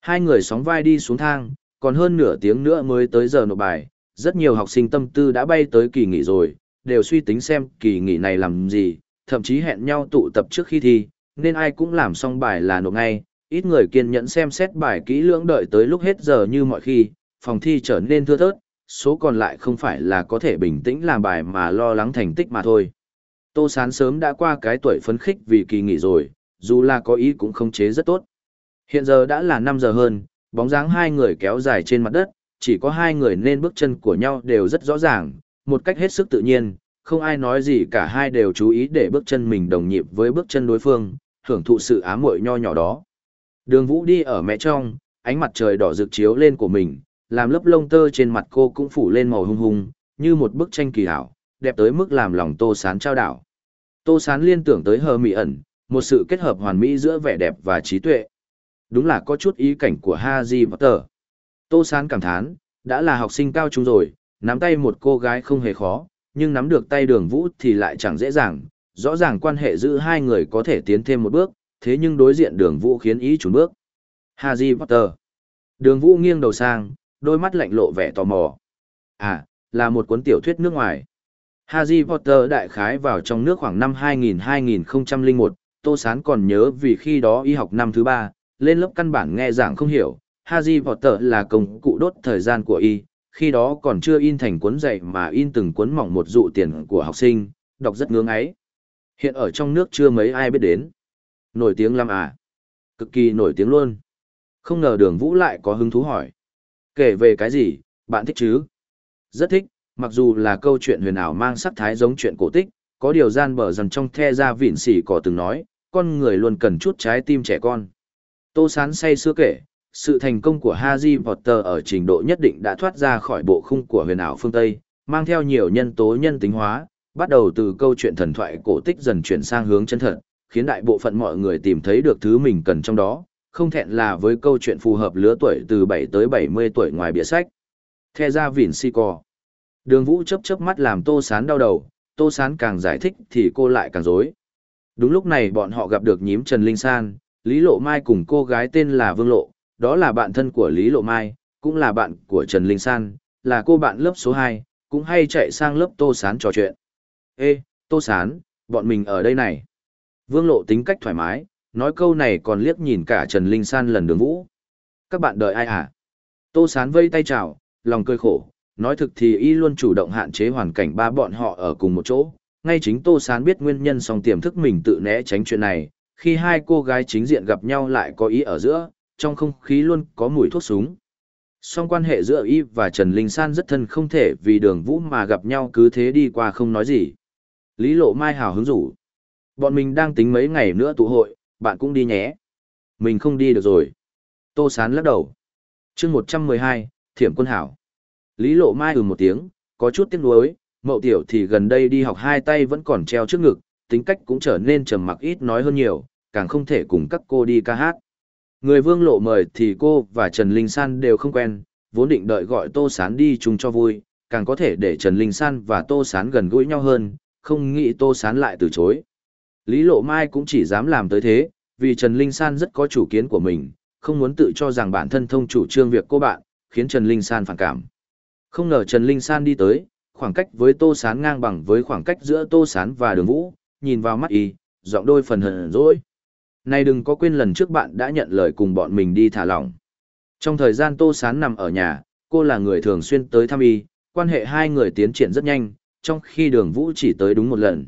Hai người sóng vai đi xuống thang, còn hơn nửa tiếng nữa mới tới giờ nộp bài, rất nhiều học sinh tâm tư đã bay tới kỳ nghỉ rồi, đều suy tính xem kỳ nghỉ này làm gì, thậm chí hẹn nhau tụ tập trước khi thi, nên ai cũng làm xong bài là nộp ngay, ít người kiên nhẫn xem xét bài kỹ lưỡng đợi tới lúc hết giờ như mọi khi, phòng thi trở nên thưa thớt, số còn lại không phải là có thể bình tĩnh làm bài mà lo lắng thành tích mà thôi. Tô Sán sớm đã qua cái tuổi phấn khích vì kỳ nghỉ rồi, dù là có ý cũng không chế rất tốt. Hiện giờ đã là 5 giờ hơn, bóng dáng hai người kéo dài trên mặt đất, chỉ có hai người nên bước chân của nhau đều rất rõ ràng, một cách hết sức tự nhiên, không ai nói gì cả hai đều chú ý để bước chân mình đồng nhịp với bước chân đối phương, hưởng thụ sự ám muội nho nhỏ đó. Đường Vũ đi ở mẹ trong, ánh mặt trời đỏ rực chiếu lên của mình, làm lớp lông tơ trên mặt cô cũng phủ lên màu hung hung, như một bức tranh kỳ hảo, đẹp tới mức làm lòng Tô Sán trao đảo. Tô Sán liên tưởng tới hờ mị ẩn, một sự kết hợp hoàn mỹ giữa vẻ đẹp và trí tuệ. Đúng là có chút ý cảnh của Harry Potter. Tô Sán cảm thán, đã là học sinh cao trung rồi, nắm tay một cô gái không hề khó, nhưng nắm được tay đường vũ thì lại chẳng dễ dàng. Rõ ràng quan hệ giữa hai người có thể tiến thêm một bước, thế nhưng đối diện đường vũ khiến ý trốn bước. Harry Potter. Đường vũ nghiêng đầu sang, đôi mắt lạnh lộ vẻ tò mò. À, là một cuốn tiểu thuyết nước ngoài. Harry Potter đại khái vào trong nước khoảng năm 2000-2001, Tô Sán còn nhớ vì khi đó y học năm thứ ba, lên lớp căn bản nghe giảng không hiểu. Harry Potter là công cụ đốt thời gian của y, khi đó còn chưa in thành cuốn dạy mà in từng cuốn mỏng một dụ tiền của học sinh, đọc rất ngưỡng ấy. Hiện ở trong nước chưa mấy ai biết đến. Nổi tiếng lắm à? Cực kỳ nổi tiếng luôn. Không ngờ đường vũ lại có hứng thú hỏi. Kể về cái gì, bạn thích chứ? Rất thích, mặc dù là câu chuyện huyền ảo mang sắc thái giống chuyện cổ tích, có điều gian bờ dần trong the ra vịn xỉ cỏ từng nói, con người luôn cần chút trái tim trẻ con. Tô Sán say sưa kể, sự thành công của Harry Potter ở trình độ nhất định đã thoát ra khỏi bộ khung của huyền ảo phương Tây, mang theo nhiều nhân tố nhân tính hóa, bắt đầu từ câu chuyện thần thoại cổ tích dần chuyển sang hướng chân thật, khiến đại bộ phận mọi người tìm thấy được thứ mình cần trong đó, không thẹn là với câu chuyện phù hợp lứa tuổi từ 7 tới 70 tuổi ngoài bìa sách. The ra vỉn si cò. Đường vũ chấp chấp mắt làm tô sán đau đầu, tô sán càng giải thích thì cô lại càng dối. Đúng lúc này bọn họ gặp được nhím Trần Linh San, Lý Lộ Mai cùng cô gái tên là Vương Lộ, đó là bạn thân của Lý Lộ Mai, cũng là bạn của Trần Linh San, là cô bạn lớp số 2, cũng hay chạy sang lớp Tô Sán trò chuyện. Ê, Tô Sán, bọn mình ở đây này. Vương Lộ tính cách thoải mái, nói câu này còn liếc nhìn cả Trần Linh San lần đường vũ. Các bạn đợi ai hả? Tô Sán vây tay chào, lòng cười khổ, nói thực thì y luôn chủ động hạn chế hoàn cảnh ba bọn họ ở cùng một chỗ. Ngay chính Tô Sán biết nguyên nhân song tiềm thức mình tự né tránh chuyện này, khi hai cô gái chính diện gặp nhau lại có ý ở giữa, trong không khí luôn có mùi thuốc súng. Song quan hệ giữa y và Trần Linh San rất thân không thể vì đường vũ mà gặp nhau cứ thế đi qua không nói gì. Lý Lộ Mai hào hứng rủ. Bọn mình đang tính mấy ngày nữa tụ hội, bạn cũng đi nhé. Mình không đi được rồi. Tô Sán lắc đầu. chương 112, Thiểm Quân Hảo. Lý Lộ Mai ừ một tiếng, có chút tiếc nuối, mậu tiểu thì gần đây đi học hai tay vẫn còn treo trước ngực, tính cách cũng trở nên trầm mặc ít nói hơn nhiều, càng không thể cùng các cô đi ca hát. Người vương lộ mời thì cô và Trần Linh San đều không quen, vốn định đợi gọi Tô Sán đi chung cho vui, càng có thể để Trần Linh San và Tô Sán gần gũi nhau hơn, không nghĩ Tô Sán lại từ chối. Lý Lộ Mai cũng chỉ dám làm tới thế, vì Trần Linh San rất có chủ kiến của mình, không muốn tự cho rằng bản thân thông chủ trương việc cô bạn, khiến Trần Linh San phản cảm. Không ngờ Trần Linh San đi tới, khoảng cách với Tô Sán ngang bằng với khoảng cách giữa Tô Sán và Đường Vũ, nhìn vào mắt y, giọng đôi phần hờn dỗi. Này đừng có quên lần trước bạn đã nhận lời cùng bọn mình đi thả lỏng. Trong thời gian Tô Sán nằm ở nhà, cô là người thường xuyên tới thăm y, quan hệ hai người tiến triển rất nhanh, trong khi đường Vũ chỉ tới đúng một lần.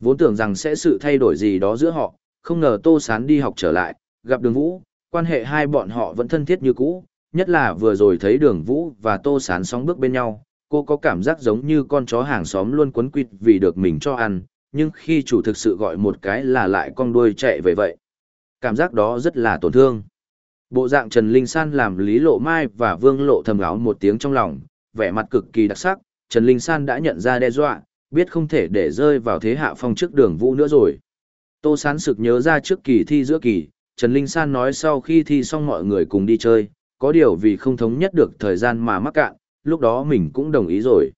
Vốn tưởng rằng sẽ sự thay đổi gì đó giữa họ, không ngờ Tô Sán đi học trở lại, gặp đường Vũ, quan hệ hai bọn họ vẫn thân thiết như cũ, nhất là vừa rồi thấy đường Vũ và Tô Sán sóng bước bên nhau, cô có cảm giác giống như con chó hàng xóm luôn quấn quýt vì được mình cho ăn, nhưng khi chủ thực sự gọi một cái là lại con đuôi chạy về vậy. Cảm giác đó rất là tổn thương. Bộ dạng Trần Linh San làm Lý Lộ Mai và Vương Lộ thầm áo một tiếng trong lòng, vẻ mặt cực kỳ đặc sắc, Trần Linh San đã nhận ra đe dọa, biết không thể để rơi vào thế hạ phong trước đường vũ nữa rồi. Tô Sán sực nhớ ra trước kỳ thi giữa kỳ, Trần Linh San nói sau khi thi xong mọi người cùng đi chơi, có điều vì không thống nhất được thời gian mà mắc cạn, lúc đó mình cũng đồng ý rồi.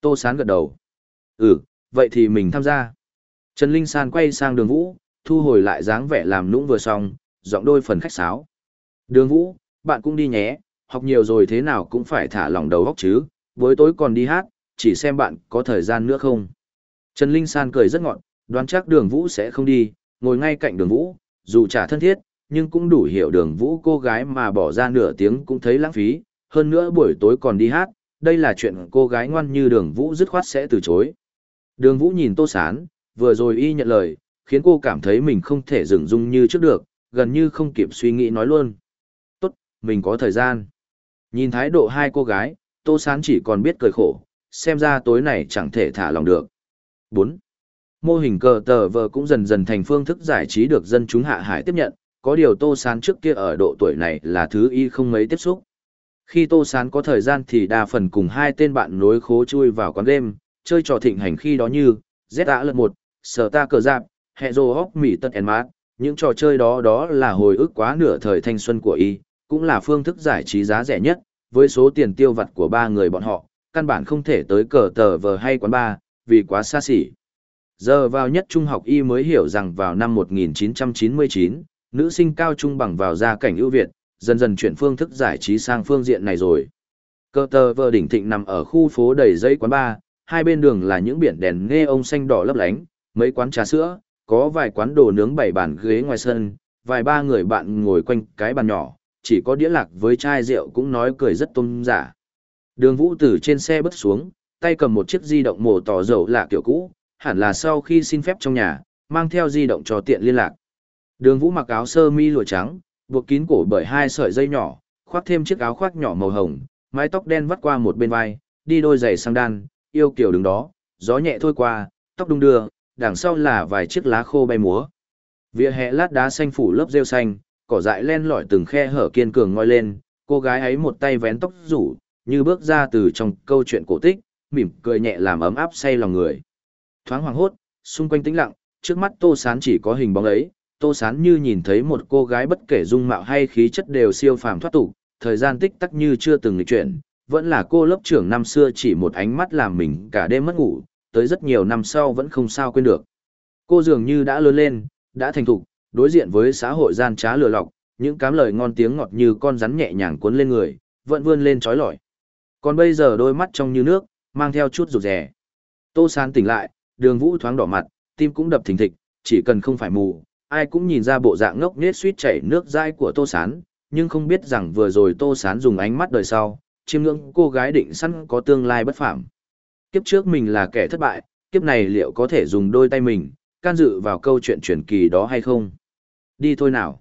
Tô Sán gật đầu. Ừ, vậy thì mình tham gia. Trần Linh San quay sang đường vũ, thu hồi lại dáng vẻ làm nũng vừa xong, giọng đôi phần khách sáo. Đường vũ, bạn cũng đi nhé, học nhiều rồi thế nào cũng phải thả lỏng đầu óc chứ, buổi tối còn đi hát, chỉ xem bạn có thời gian nữa không. Trần Linh San cười rất ngọn, đoán chắc đường vũ sẽ không đi, ngồi ngay cạnh đường vũ, dù chả thân thiết, nhưng cũng đủ hiểu đường vũ cô gái mà bỏ ra nửa tiếng cũng thấy lãng phí, hơn nữa buổi tối còn đi hát, đây là chuyện cô gái ngoan như đường vũ dứt khoát sẽ từ chối. Đường vũ nhìn tô sán, vừa rồi y nhận lời, khiến cô cảm thấy mình không thể dừng dung như trước được, gần như không kịp suy nghĩ nói luôn. Tốt, mình có thời gian. Nhìn thái độ hai cô gái, tô sán chỉ còn biết cười khổ, xem ra tối này chẳng thể thả lòng được. 4. Mô hình cờ tờ vờ cũng dần dần thành phương thức giải trí được dân chúng hạ hải tiếp nhận, có điều Tô Sán trước kia ở độ tuổi này là thứ y không mấy tiếp xúc. Khi Tô Sán có thời gian thì đa phần cùng hai tên bạn nối khố chui vào quán game, chơi trò thịnh hành khi đó như ZA lần 1, Sở Ta Cờ Giáp, Hẹ Rô Hóc Mỹ Tân En Mát. Những trò chơi đó đó là hồi ức quá nửa thời thanh xuân của y, cũng là phương thức giải trí giá rẻ nhất, với số tiền tiêu vặt của ba người bọn họ, căn bản không thể tới cờ tờ vờ hay quán bar, vì quá xa xỉ. Giờ vào nhất trung học y mới hiểu rằng vào năm 1999, nữ sinh cao trung bằng vào gia cảnh ưu việt, dần dần chuyển phương thức giải trí sang phương diện này rồi. Cơ tờ vờ đỉnh thịnh nằm ở khu phố đầy dây quán bar, hai bên đường là những biển đèn nghe ông xanh đỏ lấp lánh, mấy quán trà sữa, có vài quán đồ nướng bảy bàn ghế ngoài sân, vài ba người bạn ngồi quanh cái bàn nhỏ, chỉ có đĩa lạc với chai rượu cũng nói cười rất tôn giả. Đường vũ từ trên xe bước xuống, tay cầm một chiếc di động mổ tỏ dầu lạ kiểu cũ, hẳn là sau khi xin phép trong nhà, mang theo di động cho tiện liên lạc. Đường vũ mặc áo sơ mi lụa trắng, buộc kín cổ bởi hai sợi dây nhỏ, khoác thêm chiếc áo khoác nhỏ màu hồng, mái tóc đen vắt qua một bên vai, đi đôi giày sang đan, yêu kiểu đứng đó, gió nhẹ thôi qua, tóc đung đưa, đằng sau là vài chiếc lá khô bay múa. Vỉa hè lát đá xanh phủ lớp rêu xanh, cỏ dại len lỏi từng khe hở kiên cường ngoi lên, cô gái ấy một tay vén tóc rủ, như bước ra từ trong câu chuyện cổ tích, mỉm cười nhẹ làm ấm áp say lòng người. Thoáng hoàng hốt, xung quanh tĩnh lặng, trước mắt Tô Sán chỉ có hình bóng ấy, Tô Sán như nhìn thấy một cô gái bất kể dung mạo hay khí chất đều siêu phàm thoát tục, thời gian tích tắc như chưa từng lịch chuyển, vẫn là cô lớp trưởng năm xưa chỉ một ánh mắt làm mình cả đêm mất ngủ, tới rất nhiều năm sau vẫn không sao quên được. Cô dường như đã lớn lên, đã thành thục, đối diện với xã hội gian trá lừa lọc, những cám lời ngon tiếng ngọt như con rắn nhẹ nhàng cuốn lên người, vẫn vươn lên trói lọi. Còn bây giờ đôi mắt trong như nước, mang theo chút rụt rè. Tô Sán tỉnh lại, đường vũ thoáng đỏ mặt, tim cũng đập thình thịch, chỉ cần không phải mù, ai cũng nhìn ra bộ dạng ngốc nết suýt chảy nước dai của Tô Sán, nhưng không biết rằng vừa rồi Tô Sán dùng ánh mắt đời sau, chiêm ngưỡng cô gái định sẵn có tương lai bất phạm. Kiếp trước mình là kẻ thất bại, kiếp này liệu có thể dùng đôi tay mình, can dự vào câu chuyện truyền kỳ đó hay không? Đi thôi nào.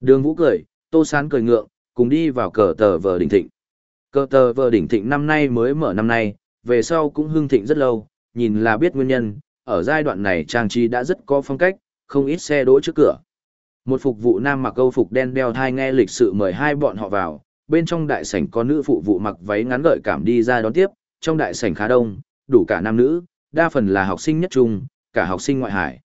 Đường Vũ cười, Tô Sán cười ngượng, cùng đi vào cờ tờ vờ đỉnh thịnh. Cờ tờ vờ đỉnh thịnh năm nay mới mở năm nay, về sau cũng hưng thịnh rất lâu, nhìn là biết nguyên nhân, ở giai đoạn này trang trí đã rất có phong cách, không ít xe đỗ trước cửa. Một phục vụ nam mặc câu phục đen đeo thai nghe lịch sự mời hai bọn họ vào, bên trong đại sảnh có nữ phụ vụ mặc váy ngắn gợi cảm đi ra đón tiếp, trong đại sảnh khá đông, đủ cả nam nữ, đa phần là học sinh nhất trung, cả học sinh ngoại hải.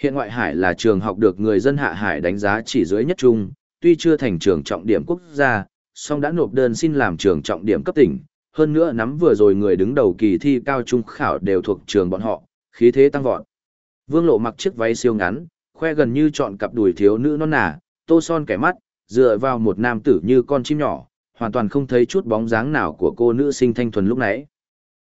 Hiện ngoại hải là trường học được người dân hạ hải đánh giá chỉ dưới nhất trung, tuy chưa thành trường trọng điểm quốc gia, song đã nộp đơn xin làm trường trọng điểm cấp tỉnh, hơn nữa nắm vừa rồi người đứng đầu kỳ thi cao trung khảo đều thuộc trường bọn họ, khí thế tăng vọt. Vương Lộ mặc chiếc váy siêu ngắn, khoe gần như chọn cặp đùi thiếu nữ non nà, tô son kẻ mắt, dựa vào một nam tử như con chim nhỏ, hoàn toàn không thấy chút bóng dáng nào của cô nữ sinh thanh thuần lúc nãy.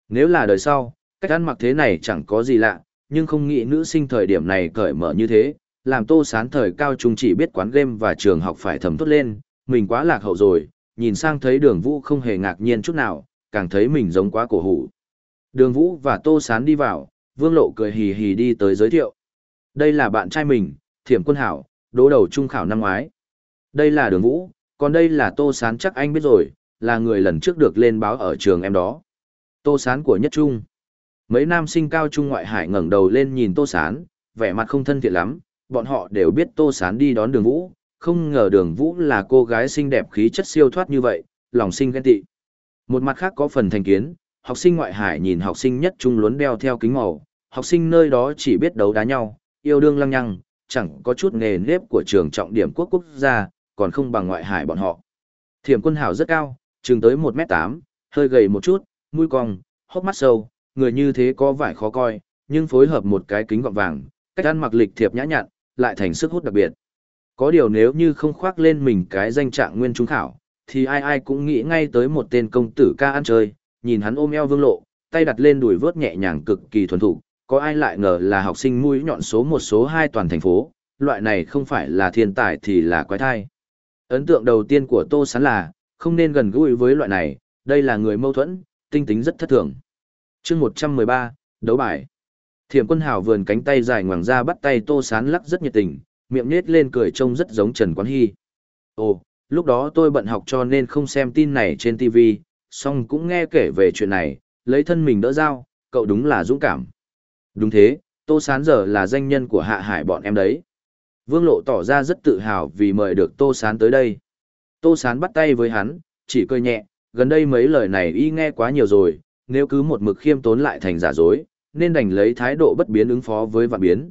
Nếu là đời sau, cách ăn mặc thế này chẳng có gì lạ, nhưng không nghĩ nữ sinh thời điểm này cởi mở như thế, làm tô sán thời cao trung chỉ biết quán game và trường học phải thầm tốt lên, mình quá lạc hậu rồi, nhìn sang thấy đường vũ không hề ngạc nhiên chút nào, càng thấy mình giống quá cổ hủ. Đường vũ và tô sán đi vào, vương lộ cười hì hì đi tới giới thiệu. Đây là bạn trai mình, thiểm quân hảo, đỗ đầu trung khảo năm ngoái. Đây là đường vũ, còn đây là tô sán chắc anh biết rồi, là người lần trước được lên báo ở trường em đó. Tô sán của nhất trung. Mấy nam sinh cao trung ngoại hải ngẩng đầu lên nhìn tô sán, vẻ mặt không thân thiện lắm, bọn họ đều biết tô sán đi đón đường vũ, không ngờ đường vũ là cô gái xinh đẹp khí chất siêu thoát như vậy, lòng sinh ghen tị. Một mặt khác có phần thành kiến, học sinh ngoại hải nhìn học sinh nhất trung luôn đeo theo kính màu, học sinh nơi đó chỉ biết đấu đá nhau, yêu đương lăng nhăng, chẳng có chút nghề nếp của trường trọng điểm quốc quốc gia, còn không bằng ngoại hải bọn họ. Thiểm quân hảo rất cao, chừng tới 1m8, hơi gầy một chút, mũi cong, hốc mắt sâu, người như thế có vải khó coi, nhưng phối hợp một cái kính gọng vàng, cách ăn mặc lịch thiệp nhã nhặn, lại thành sức hút đặc biệt. Có điều nếu như không khoác lên mình cái danh trạng nguyên trung khảo, thì ai ai cũng nghĩ ngay tới một tên công tử ca ăn chơi, nhìn hắn ôm eo vương lộ, tay đặt lên đùi vớt nhẹ nhàng cực kỳ thuần thục, có ai lại ngờ là học sinh mũi nhọn số một số hai toàn thành phố, loại này không phải là thiên tài thì là quái thai. Ấn tượng đầu tiên của Tô Sán là, không nên gần gũi với loại này, đây là người mâu thuẫn, tinh tính rất thất thường. chương 113, đấu bài. Thiểm quân hào vườn cánh tay dài ngoằng ra bắt tay Tô Sán lắc rất nhiệt tình, miệng nết lên cười trông rất giống Trần Quán Hy. Ồ, lúc đó tôi bận học cho nên không xem tin này trên TV, song cũng nghe kể về chuyện này, lấy thân mình đỡ dao, cậu đúng là dũng cảm. Đúng thế, Tô Sán giờ là danh nhân của hạ hải bọn em đấy. Vương Lộ tỏ ra rất tự hào vì mời được Tô Sán tới đây. Tô Sán bắt tay với hắn, chỉ cười nhẹ, gần đây mấy lời này y nghe quá nhiều rồi, nếu cứ một mực khiêm tốn lại thành giả dối, nên đành lấy thái độ bất biến ứng phó với vạn biến.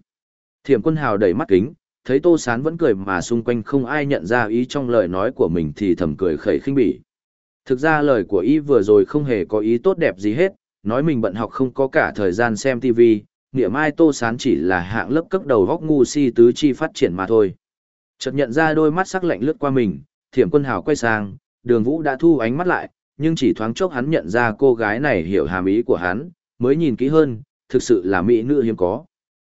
Thiểm quân hào đẩy mắt kính, thấy Tô Sán vẫn cười mà xung quanh không ai nhận ra ý trong lời nói của mình thì thầm cười khẩy khinh bỉ. Thực ra lời của y vừa rồi không hề có ý tốt đẹp gì hết, nói mình bận học không có cả thời gian xem TV, nghĩa mai Tô Sán chỉ là hạng lớp cấp đầu góc ngu si tứ chi phát triển mà thôi. Chợt nhận ra đôi mắt sắc lạnh lướt qua mình, thiểm quân hào quay sang, đường vũ đã thu ánh mắt lại, nhưng chỉ thoáng chốc hắn nhận ra cô gái này hiểu hàm ý của hắn, mới nhìn kỹ hơn, thực sự là mỹ nữ hiếm có.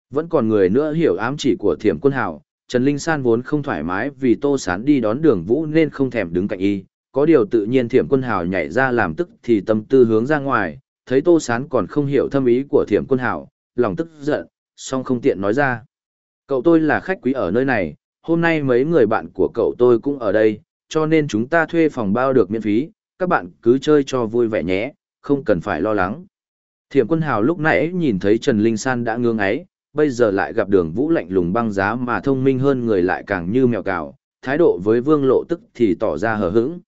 Vẫn còn người nữa hiểu ám chỉ của thiểm quân Hảo Trần Linh San vốn không thoải mái vì Tô Sán đi đón đường vũ nên không thèm đứng cạnh y, có điều tự nhiên thiểm quân Hảo nhảy ra làm tức thì tâm tư hướng ra ngoài, thấy Tô Sán còn không hiểu thâm ý của thiểm quân Hảo lòng tức giận, song không tiện nói ra. Cậu tôi là khách quý ở nơi này, hôm nay mấy người bạn của cậu tôi cũng ở đây, cho nên chúng ta thuê phòng bao được miễn phí, các bạn cứ chơi cho vui vẻ nhé, không cần phải lo lắng. Thiểm quân hào lúc nãy nhìn thấy Trần Linh San đã ngương ấy, bây giờ lại gặp đường vũ lạnh lùng băng giá mà thông minh hơn người lại càng như mèo cào, thái độ với vương lộ tức thì tỏ ra hờ hững.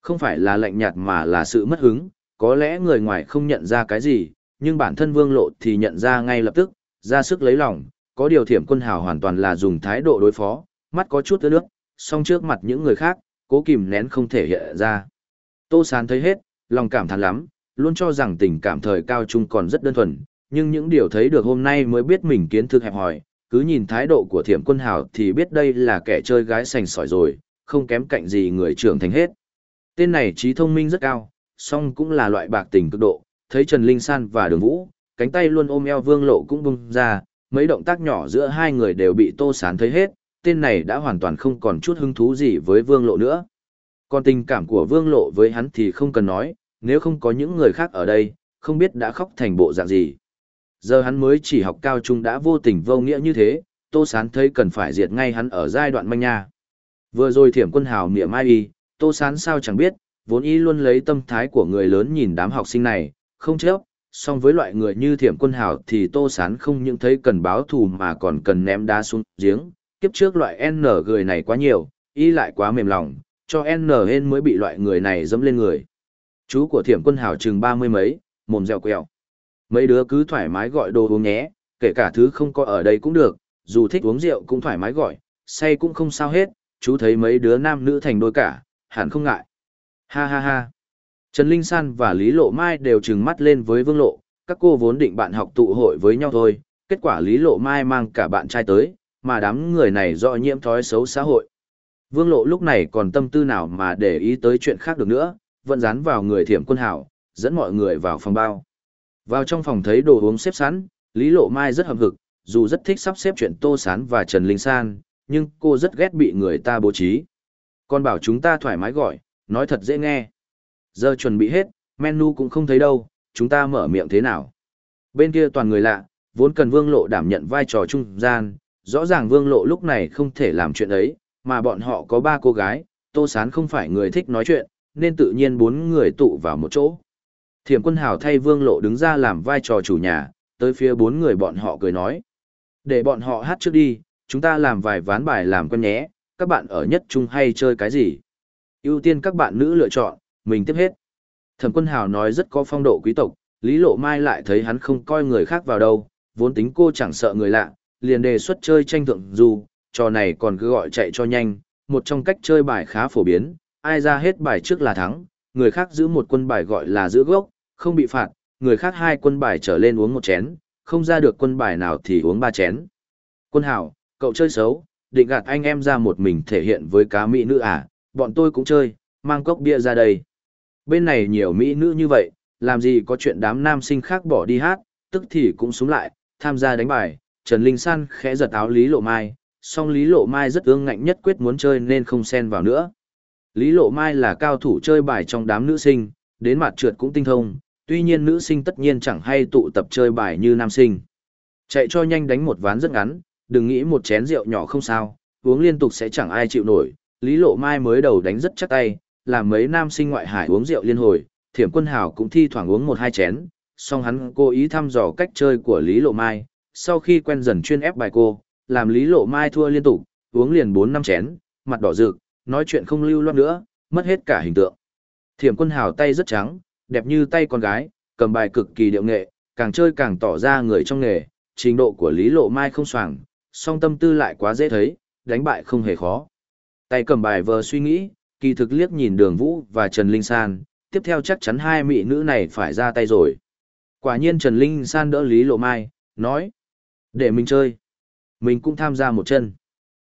Không phải là lạnh nhạt mà là sự mất hứng, có lẽ người ngoài không nhận ra cái gì, nhưng bản thân vương lộ thì nhận ra ngay lập tức, ra sức lấy lòng, có điều thiểm quân hào hoàn toàn là dùng thái độ đối phó, mắt có chút ướt nước, song trước mặt những người khác, cố kìm nén không thể hiện ra. Tô Sán thấy hết, lòng cảm thán lắm, luôn cho rằng tình cảm thời cao trung còn rất đơn thuần, nhưng những điều thấy được hôm nay mới biết mình kiến thức hẹp hòi, cứ nhìn thái độ của thiểm quân hào thì biết đây là kẻ chơi gái sành sỏi rồi, không kém cạnh gì người trưởng thành hết. Tên này trí thông minh rất cao, song cũng là loại bạc tình cực độ, thấy Trần Linh San và Đường Vũ, cánh tay luôn ôm eo Vương Lộ cũng bung ra, mấy động tác nhỏ giữa hai người đều bị Tô Sán thấy hết, tên này đã hoàn toàn không còn chút hứng thú gì với Vương Lộ nữa. Còn tình cảm của Vương Lộ với hắn thì không cần nói, nếu không có những người khác ở đây, không biết đã khóc thành bộ dạng gì. Giờ hắn mới chỉ học cao trung đã vô tình vô nghĩa như thế, Tô Sán thấy cần phải diệt ngay hắn ở giai đoạn manh nha. Vừa rồi thiểm quân hào niệm ai y, Tô Sán sao chẳng biết, vốn y luôn lấy tâm thái của người lớn nhìn đám học sinh này, không chấp, song với loại người như thiểm quân hào thì Tô Sán không những thấy cần báo thù mà còn cần ném đá xuống giếng, kiếp trước loại N người này quá nhiều, y lại quá mềm lòng, cho N hên mới bị loại người này dẫm lên người. Chú của thiểm quân hào chừng ba mươi mấy, mồm dẻo quẹo. Mấy đứa cứ thoải mái gọi đồ uống nhé, kể cả thứ không có ở đây cũng được, dù thích uống rượu cũng thoải mái gọi, say cũng không sao hết, chú thấy mấy đứa nam nữ thành đôi cả, hẳn không ngại. Ha ha ha. Trần Linh San và Lý Lộ Mai đều trừng mắt lên với Vương Lộ, các cô vốn định bạn học tụ hội với nhau thôi, kết quả Lý Lộ Mai mang cả bạn trai tới, mà đám người này do nhiễm thói xấu xã hội. Vương Lộ lúc này còn tâm tư nào mà để ý tới chuyện khác được nữa, vẫn dán vào người thiểm quân hảo, dẫn mọi người vào phòng bao. Vào trong phòng thấy đồ uống xếp sẵn, Lý Lộ Mai rất hậm hực, dù rất thích sắp xếp chuyện Tô Sán và Trần Linh San, nhưng cô rất ghét bị người ta bố trí. Còn bảo chúng ta thoải mái gọi, nói thật dễ nghe. Giờ chuẩn bị hết, menu cũng không thấy đâu, chúng ta mở miệng thế nào. Bên kia toàn người lạ, vốn cần Vương Lộ đảm nhận vai trò trung gian, rõ ràng Vương Lộ lúc này không thể làm chuyện ấy, mà bọn họ có ba cô gái, Tô Sán không phải người thích nói chuyện, nên tự nhiên bốn người tụ vào một chỗ. Thiểm quân hào thay Vương Lộ đứng ra làm vai trò chủ nhà, tới phía bốn người bọn họ cười nói. Để bọn họ hát trước đi, chúng ta làm vài ván bài làm quen nhé, các bạn ở nhất chung hay chơi cái gì? ưu tiên các bạn nữ lựa chọn, mình tiếp hết. Thẩm quân hào nói rất có phong độ quý tộc, Lý Lộ Mai lại thấy hắn không coi người khác vào đâu, vốn tính cô chẳng sợ người lạ, liền đề xuất chơi tranh thượng dù, trò này còn cứ gọi chạy cho nhanh, một trong cách chơi bài khá phổ biến, ai ra hết bài trước là thắng, người khác giữ một quân bài gọi là giữ gốc, không bị phạt, người khác hai quân bài trở lên uống một chén, không ra được quân bài nào thì uống ba chén. Quân hảo, cậu chơi xấu, định gạt anh em ra một mình thể hiện với cá mỹ nữ à, bọn tôi cũng chơi, mang cốc bia ra đây. Bên này nhiều mỹ nữ như vậy, làm gì có chuyện đám nam sinh khác bỏ đi hát, tức thì cũng xuống lại, tham gia đánh bài, Trần Linh San khẽ giật áo Lý Lộ Mai, song Lý Lộ Mai rất ương ngạnh nhất quyết muốn chơi nên không xen vào nữa. Lý Lộ Mai là cao thủ chơi bài trong đám nữ sinh, đến mặt trượt cũng tinh thông, tuy nhiên nữ sinh tất nhiên chẳng hay tụ tập chơi bài như nam sinh. Chạy cho nhanh đánh một ván rất ngắn, đừng nghĩ một chén rượu nhỏ không sao, uống liên tục sẽ chẳng ai chịu nổi. Lý Lộ Mai mới đầu đánh rất chắc tay, làm mấy nam sinh ngoại hải uống rượu liên hồi, Thiểm Quân Hào cũng thi thoảng uống một hai chén, song hắn cố ý thăm dò cách chơi của Lý Lộ Mai, sau khi quen dần chuyên ép bài cô, làm Lý Lộ Mai thua liên tục, uống liền 4 năm chén, mặt đỏ rực, nói chuyện không lưu loát nữa, mất hết cả hình tượng. Thiểm Quân Hào tay rất trắng, đẹp như tay con gái, cầm bài cực kỳ điệu nghệ, càng chơi càng tỏ ra người trong nghề, trình độ của Lý Lộ Mai không soàng, song tâm tư lại quá dễ thấy, đánh bại không hề khó. Tay cầm bài vờ suy nghĩ, kỳ thực liếc nhìn Đường Vũ và Trần Linh San, tiếp theo chắc chắn hai mỹ nữ này phải ra tay rồi. Quả nhiên Trần Linh San đỡ Lý Lộ Mai, nói, để mình chơi. Mình cũng tham gia một chân.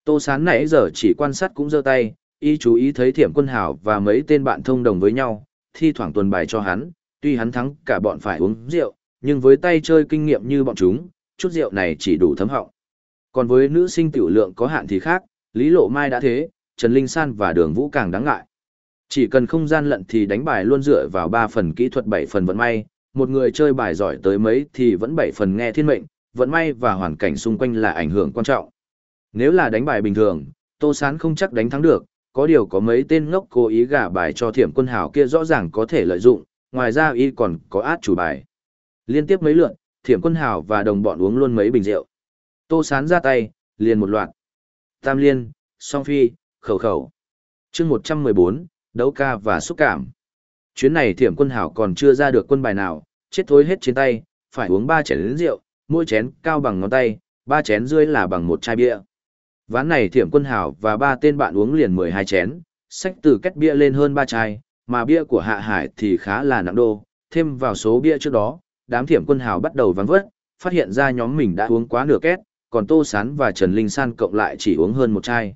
Tô Sán nãy giờ chỉ quan sát cũng giơ tay, y chú ý thấy Thiểm Quân Hảo và mấy tên bạn thông đồng với nhau, thi thoảng tuần bài cho hắn, tuy hắn thắng cả bọn phải uống rượu, nhưng với tay chơi kinh nghiệm như bọn chúng, chút rượu này chỉ đủ thấm họng. Còn với nữ sinh tiểu lượng có hạn thì khác, Lý Lộ Mai đã thế, Trần Linh San và Đường Vũ càng đáng ngại. Chỉ cần không gian lận thì đánh bài luôn dựa vào 3 phần kỹ thuật 7 phần vận may, một người chơi bài giỏi tới mấy thì vẫn 7 phần nghe thiên mệnh, vận may và hoàn cảnh xung quanh là ảnh hưởng quan trọng. Nếu là đánh bài bình thường, Tô Sán không chắc đánh thắng được, có điều có mấy tên ngốc cố ý gả bài cho thiểm quân hào kia rõ ràng có thể lợi dụng, ngoài ra y còn có át chủ bài. Liên tiếp mấy lượn, thiểm quân hào và đồng bọn uống luôn mấy bình rượu. Tô sán ra tay, liền một loạt. Tam liên, song phi, khẩu khẩu. chương 114, đấu ca và xúc cảm. Chuyến này thiểm quân hào còn chưa ra được quân bài nào, chết thối hết trên tay, phải uống ba chén rượu, mỗi chén cao bằng ngón tay, ba chén dưới là bằng một chai bia. Ván này thiểm quân hảo và ba tên bạn uống liền 12 chén, sách từ kết bia lên hơn ba chai, mà bia của hạ hải thì khá là nặng đô, thêm vào số bia trước đó, đám thiểm quân hảo bắt đầu vắng vớt, phát hiện ra nhóm mình đã uống quá nửa két, còn Tô Sán và Trần Linh San cộng lại chỉ uống hơn một chai.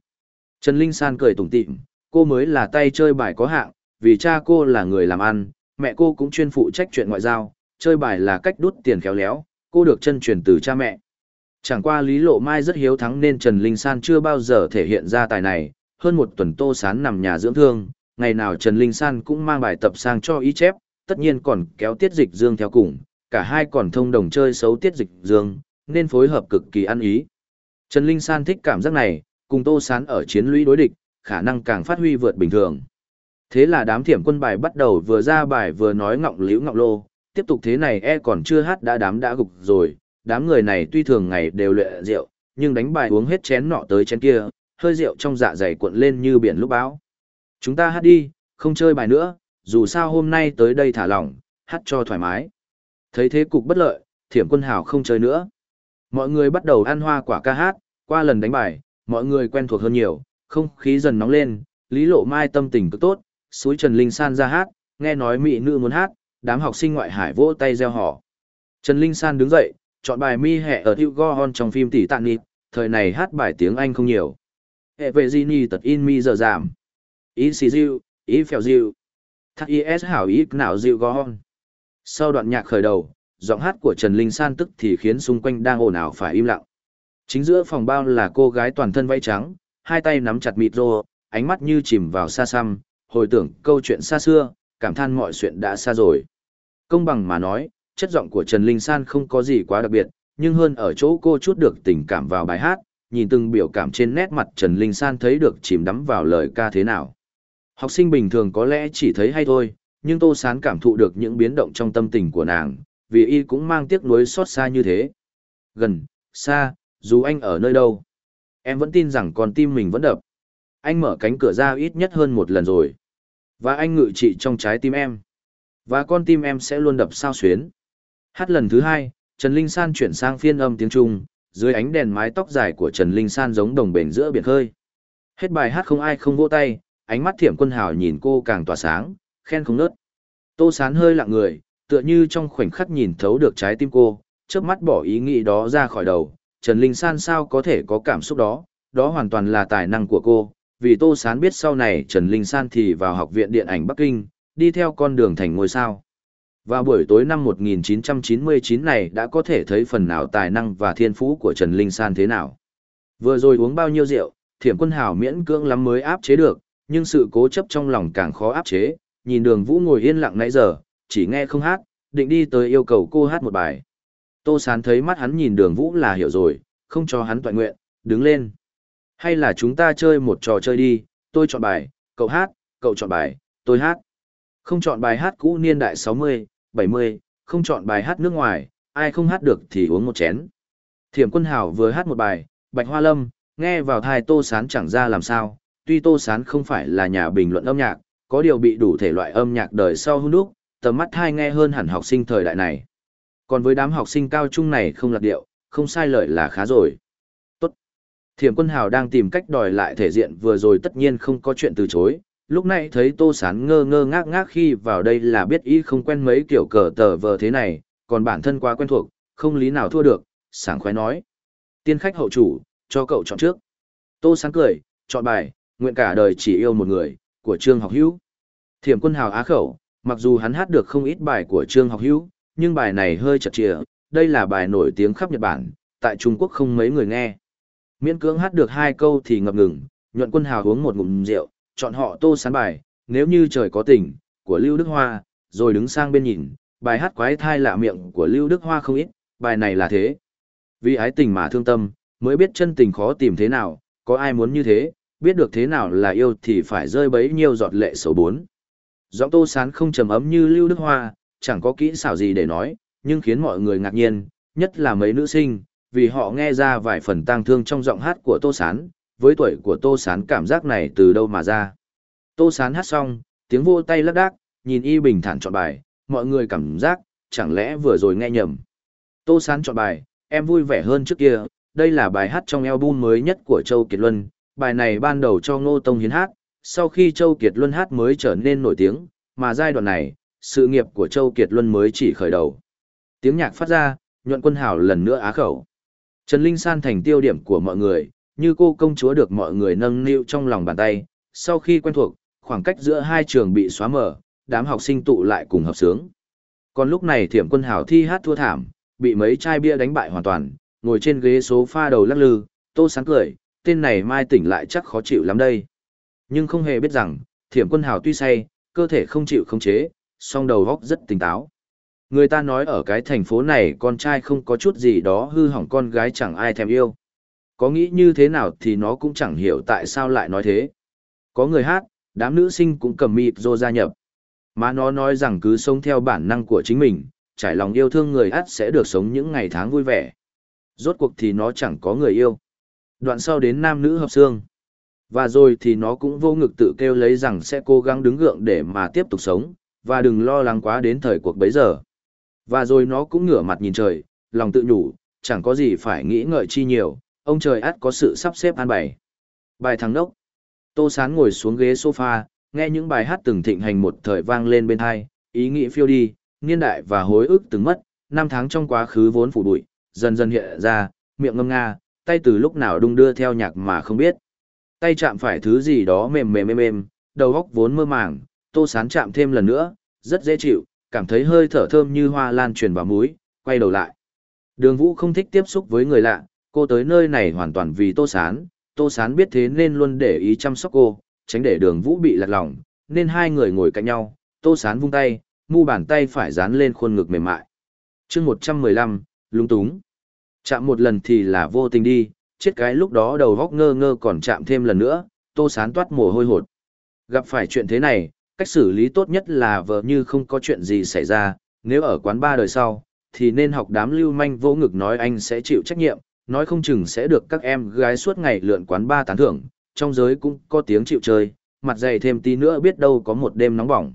Trần Linh San cười tủm tỉm, cô mới là tay chơi bài có hạng, vì cha cô là người làm ăn, mẹ cô cũng chuyên phụ trách chuyện ngoại giao, chơi bài là cách đút tiền khéo léo, cô được chân truyền từ cha mẹ. Chẳng qua Lý Lộ Mai rất hiếu thắng nên Trần Linh San chưa bao giờ thể hiện ra tài này, hơn một tuần Tô Sán nằm nhà dưỡng thương, ngày nào Trần Linh San cũng mang bài tập sang cho ý chép, tất nhiên còn kéo Tiết Dịch Dương theo cùng, cả hai còn thông đồng chơi xấu Tiết Dịch Dương, nên phối hợp cực kỳ ăn ý. Trần Linh San thích cảm giác này, cùng Tô Sán ở chiến lũy đối địch, khả năng càng phát huy vượt bình thường. Thế là đám thiểm quân bài bắt đầu vừa ra bài vừa nói ngọng liễu ngọng lô, tiếp tục thế này e còn chưa hát đã đám đã gục rồi, đám người này tuy thường ngày đều luyện rượu, nhưng đánh bài uống hết chén nọ tới chén kia, hơi rượu trong dạ dày cuộn lên như biển lúc bão. Chúng ta hát đi, không chơi bài nữa, dù sao hôm nay tới đây thả lỏng, hát cho thoải mái. Thấy thế cục bất lợi, thiểm quân hào không chơi nữa. Mọi người bắt đầu ăn hoa quả ca hát, qua lần đánh bài, mọi người quen thuộc hơn nhiều, không khí dần nóng lên, Lý Lộ Mai tâm tình cực tốt, suối Trần Linh San ra hát, nghe nói mỹ nữ muốn hát, đám học sinh ngoại hải vỗ tay reo hò. Trần Linh San đứng dậy, chọn bài mi hẹ ở Hugo Hon trong phim Tỷ Tạn Nịt, thời này hát bài tiếng Anh không nhiều. Hệ về Gini tật in mi giờ giảm. Ý xì diệu, ý phèo diệu. Thắc is hảo ý nào diệu go hon. Sau đoạn nhạc khởi đầu, giọng hát của Trần Linh San tức thì khiến xung quanh đang ồn ào phải im lặng. Chính giữa phòng bao là cô gái toàn thân váy trắng, hai tay nắm chặt mịt rô, ánh mắt như chìm vào xa xăm, hồi tưởng câu chuyện xa xưa, cảm than mọi chuyện đã xa rồi. Công bằng mà nói, chất giọng của Trần Linh San không có gì quá đặc biệt, nhưng hơn ở chỗ cô chút được tình cảm vào bài hát, nhìn từng biểu cảm trên nét mặt Trần Linh San thấy được chìm đắm vào lời ca thế nào. Học sinh bình thường có lẽ chỉ thấy hay thôi, nhưng Tô Sán cảm thụ được những biến động trong tâm tình của nàng, vì y cũng mang tiếc nuối xót xa như thế. Gần, xa, dù anh ở nơi đâu. Em vẫn tin rằng con tim mình vẫn đập. Anh mở cánh cửa ra ít nhất hơn một lần rồi. Và anh ngự trị trong trái tim em. Và con tim em sẽ luôn đập sao xuyến. Hát lần thứ hai, Trần Linh San chuyển sang phiên âm tiếng Trung, dưới ánh đèn mái tóc dài của Trần Linh San giống đồng bền giữa biển khơi. Hết bài hát không ai không vỗ tay, ánh mắt thiểm quân hào nhìn cô càng tỏa sáng, khen không nớt. Tô sán hơi lặng người, tựa như trong khoảnh khắc nhìn thấu được trái tim cô, chớp mắt bỏ ý nghĩ đó ra khỏi đầu. Trần Linh San sao có thể có cảm xúc đó, đó hoàn toàn là tài năng của cô, vì Tô Sán biết sau này Trần Linh San thì vào học viện điện ảnh Bắc Kinh, đi theo con đường thành ngôi sao. Vào buổi tối năm 1999 này đã có thể thấy phần nào tài năng và thiên phú của Trần Linh San thế nào. Vừa rồi uống bao nhiêu rượu, thiểm quân hào miễn cưỡng lắm mới áp chế được, nhưng sự cố chấp trong lòng càng khó áp chế, nhìn đường vũ ngồi yên lặng nãy giờ, chỉ nghe không hát, định đi tới yêu cầu cô hát một bài. Tô Sán thấy mắt hắn nhìn đường vũ là hiểu rồi, không cho hắn toàn nguyện, đứng lên. Hay là chúng ta chơi một trò chơi đi, tôi chọn bài, cậu hát, cậu chọn bài, tôi hát. Không chọn bài hát cũ niên đại 60, 70, không chọn bài hát nước ngoài, ai không hát được thì uống một chén. Thiểm quân hảo vừa hát một bài, Bạch Hoa Lâm, nghe vào thai Tô Sán chẳng ra làm sao, tuy Tô Sán không phải là nhà bình luận âm nhạc, có điều bị đủ thể loại âm nhạc đời sau hôn đúc, tầm mắt thai nghe hơn hẳn học sinh thời đại này. Còn với đám học sinh cao trung này không lạc điệu, không sai lời là khá rồi. Tốt. Thiểm quân hào đang tìm cách đòi lại thể diện vừa rồi tất nhiên không có chuyện từ chối, lúc này thấy tô sán ngơ ngơ ngác ngác khi vào đây là biết y không quen mấy kiểu cờ tờ vờ thế này, còn bản thân quá quen thuộc, không lý nào thua được, sảng khoái nói. Tiên khách hậu chủ, cho cậu chọn trước. Tô sán cười, chọn bài, nguyện cả đời chỉ yêu một người, của trương học hữu. Thiểm quân hào á khẩu, mặc dù hắn hát được không ít bài của trương học hữu, nhưng bài này hơi chật chìa, đây là bài nổi tiếng khắp nhật bản, tại trung quốc không mấy người nghe. Miễn cưỡng hát được hai câu thì ngập ngừng, nhuận quân hào uống một ngụm rượu chọn họ tô sán bài, nếu như trời có tình, của Lưu Đức Hoa, rồi đứng sang bên nhìn, bài hát quái thai lạ miệng của Lưu Đức Hoa không ít, bài này là thế. Vì ái tình mà thương tâm, mới biết chân tình khó tìm thế nào, có ai muốn như thế, biết được thế nào là yêu thì phải rơi bấy nhiêu giọt lệ số bốn. Giọng tô sán không trầm ấm như Lưu Đức Hoa, chẳng có kỹ xảo gì để nói, nhưng khiến mọi người ngạc nhiên, nhất là mấy nữ sinh, vì họ nghe ra vài phần tang thương trong giọng hát của tô sán, với tuổi của Tô Sán cảm giác này từ đâu mà ra. Tô Sán hát xong, tiếng vô tay lắc đác, nhìn y bình thản chọn bài, mọi người cảm giác, chẳng lẽ vừa rồi nghe nhầm. Tô Sán chọn bài, em vui vẻ hơn trước kia, đây là bài hát trong album mới nhất của Châu Kiệt Luân, bài này ban đầu cho Ngô Tông Hiến hát, sau khi Châu Kiệt Luân hát mới trở nên nổi tiếng, mà giai đoạn này, sự nghiệp của Châu Kiệt Luân mới chỉ khởi đầu. Tiếng nhạc phát ra, nhuận quân hảo lần nữa á khẩu. Trần Linh San thành tiêu điểm của mọi người, như cô công chúa được mọi người nâng niu trong lòng bàn tay. Sau khi quen thuộc, khoảng cách giữa hai trường bị xóa mở, đám học sinh tụ lại cùng hợp sướng. Còn lúc này thiểm quân hào thi hát thua thảm, bị mấy chai bia đánh bại hoàn toàn, ngồi trên ghế số pha đầu lắc lư, tô sáng cười, tên này mai tỉnh lại chắc khó chịu lắm đây. Nhưng không hề biết rằng, thiểm quân hào tuy say, cơ thể không chịu không chế, song đầu góc rất tỉnh táo. Người ta nói ở cái thành phố này con trai không có chút gì đó hư hỏng con gái chẳng ai thèm yêu. Có nghĩ như thế nào thì nó cũng chẳng hiểu tại sao lại nói thế. Có người hát, đám nữ sinh cũng cầm mịp rô gia nhập. Mà nó nói rằng cứ sống theo bản năng của chính mình, trải lòng yêu thương người hát sẽ được sống những ngày tháng vui vẻ. Rốt cuộc thì nó chẳng có người yêu. Đoạn sau đến nam nữ hợp xương. Và rồi thì nó cũng vô ngực tự kêu lấy rằng sẽ cố gắng đứng gượng để mà tiếp tục sống, và đừng lo lắng quá đến thời cuộc bấy giờ. Và rồi nó cũng ngửa mặt nhìn trời, lòng tự nhủ, chẳng có gì phải nghĩ ngợi chi nhiều, ông trời ắt có sự sắp xếp an bày. Bài thắng đốc. Tô Sán ngồi xuống ghế sofa, nghe những bài hát từng thịnh hành một thời vang lên bên hai, ý nghĩ phiêu đi, niên đại và hối ức từng mất, năm tháng trong quá khứ vốn phủ bụi, dần dần hiện ra, miệng ngâm nga, tay từ lúc nào đung đưa theo nhạc mà không biết. Tay chạm phải thứ gì đó mềm mềm mềm mềm, đầu góc vốn mơ màng, Tô Sán chạm thêm lần nữa, rất dễ chịu, cảm thấy hơi thở thơm như hoa lan truyền vào mũi, quay đầu lại. Đường Vũ không thích tiếp xúc với người lạ, cô tới nơi này hoàn toàn vì Tô Sán, Tô Sán biết thế nên luôn để ý chăm sóc cô, tránh để đường Vũ bị lạc lòng, nên hai người ngồi cạnh nhau, Tô Sán vung tay, mu bàn tay phải dán lên khuôn ngực mềm mại. chương 115, lung túng. Chạm một lần thì là vô tình đi, chết cái lúc đó đầu góc ngơ ngơ còn chạm thêm lần nữa, Tô Sán toát mồ hôi hột. Gặp phải chuyện thế này, cách xử lý tốt nhất là vợ như không có chuyện gì xảy ra, nếu ở quán ba đời sau, thì nên học đám lưu manh vô ngực nói anh sẽ chịu trách nhiệm, nói không chừng sẽ được các em gái suốt ngày lượn quán ba tán thưởng, trong giới cũng có tiếng chịu chơi, mặt dày thêm tí nữa biết đâu có một đêm nóng bỏng.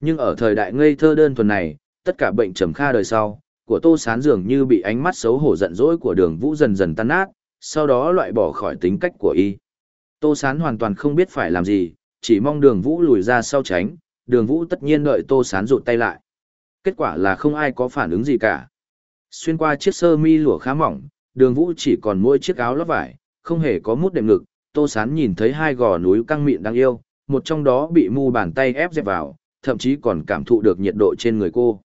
Nhưng ở thời đại ngây thơ đơn thuần này, tất cả bệnh trầm kha đời sau, của Tô Sán dường như bị ánh mắt xấu hổ giận dỗi của đường vũ dần dần tan nát, sau đó loại bỏ khỏi tính cách của y. Tô Sán hoàn toàn không biết phải làm gì, chỉ mong đường vũ lùi ra sau tránh, đường vũ tất nhiên đợi Tô Sán rụt tay lại. Kết quả là không ai có phản ứng gì cả. Xuyên qua chiếc sơ mi lụa khá mỏng, đường vũ chỉ còn mỗi chiếc áo lót vải, không hề có mút đệm ngực, Tô Sán nhìn thấy hai gò núi căng mịn đang yêu, một trong đó bị mu bàn tay ép dẹp vào, thậm chí còn cảm thụ được nhiệt độ trên người cô.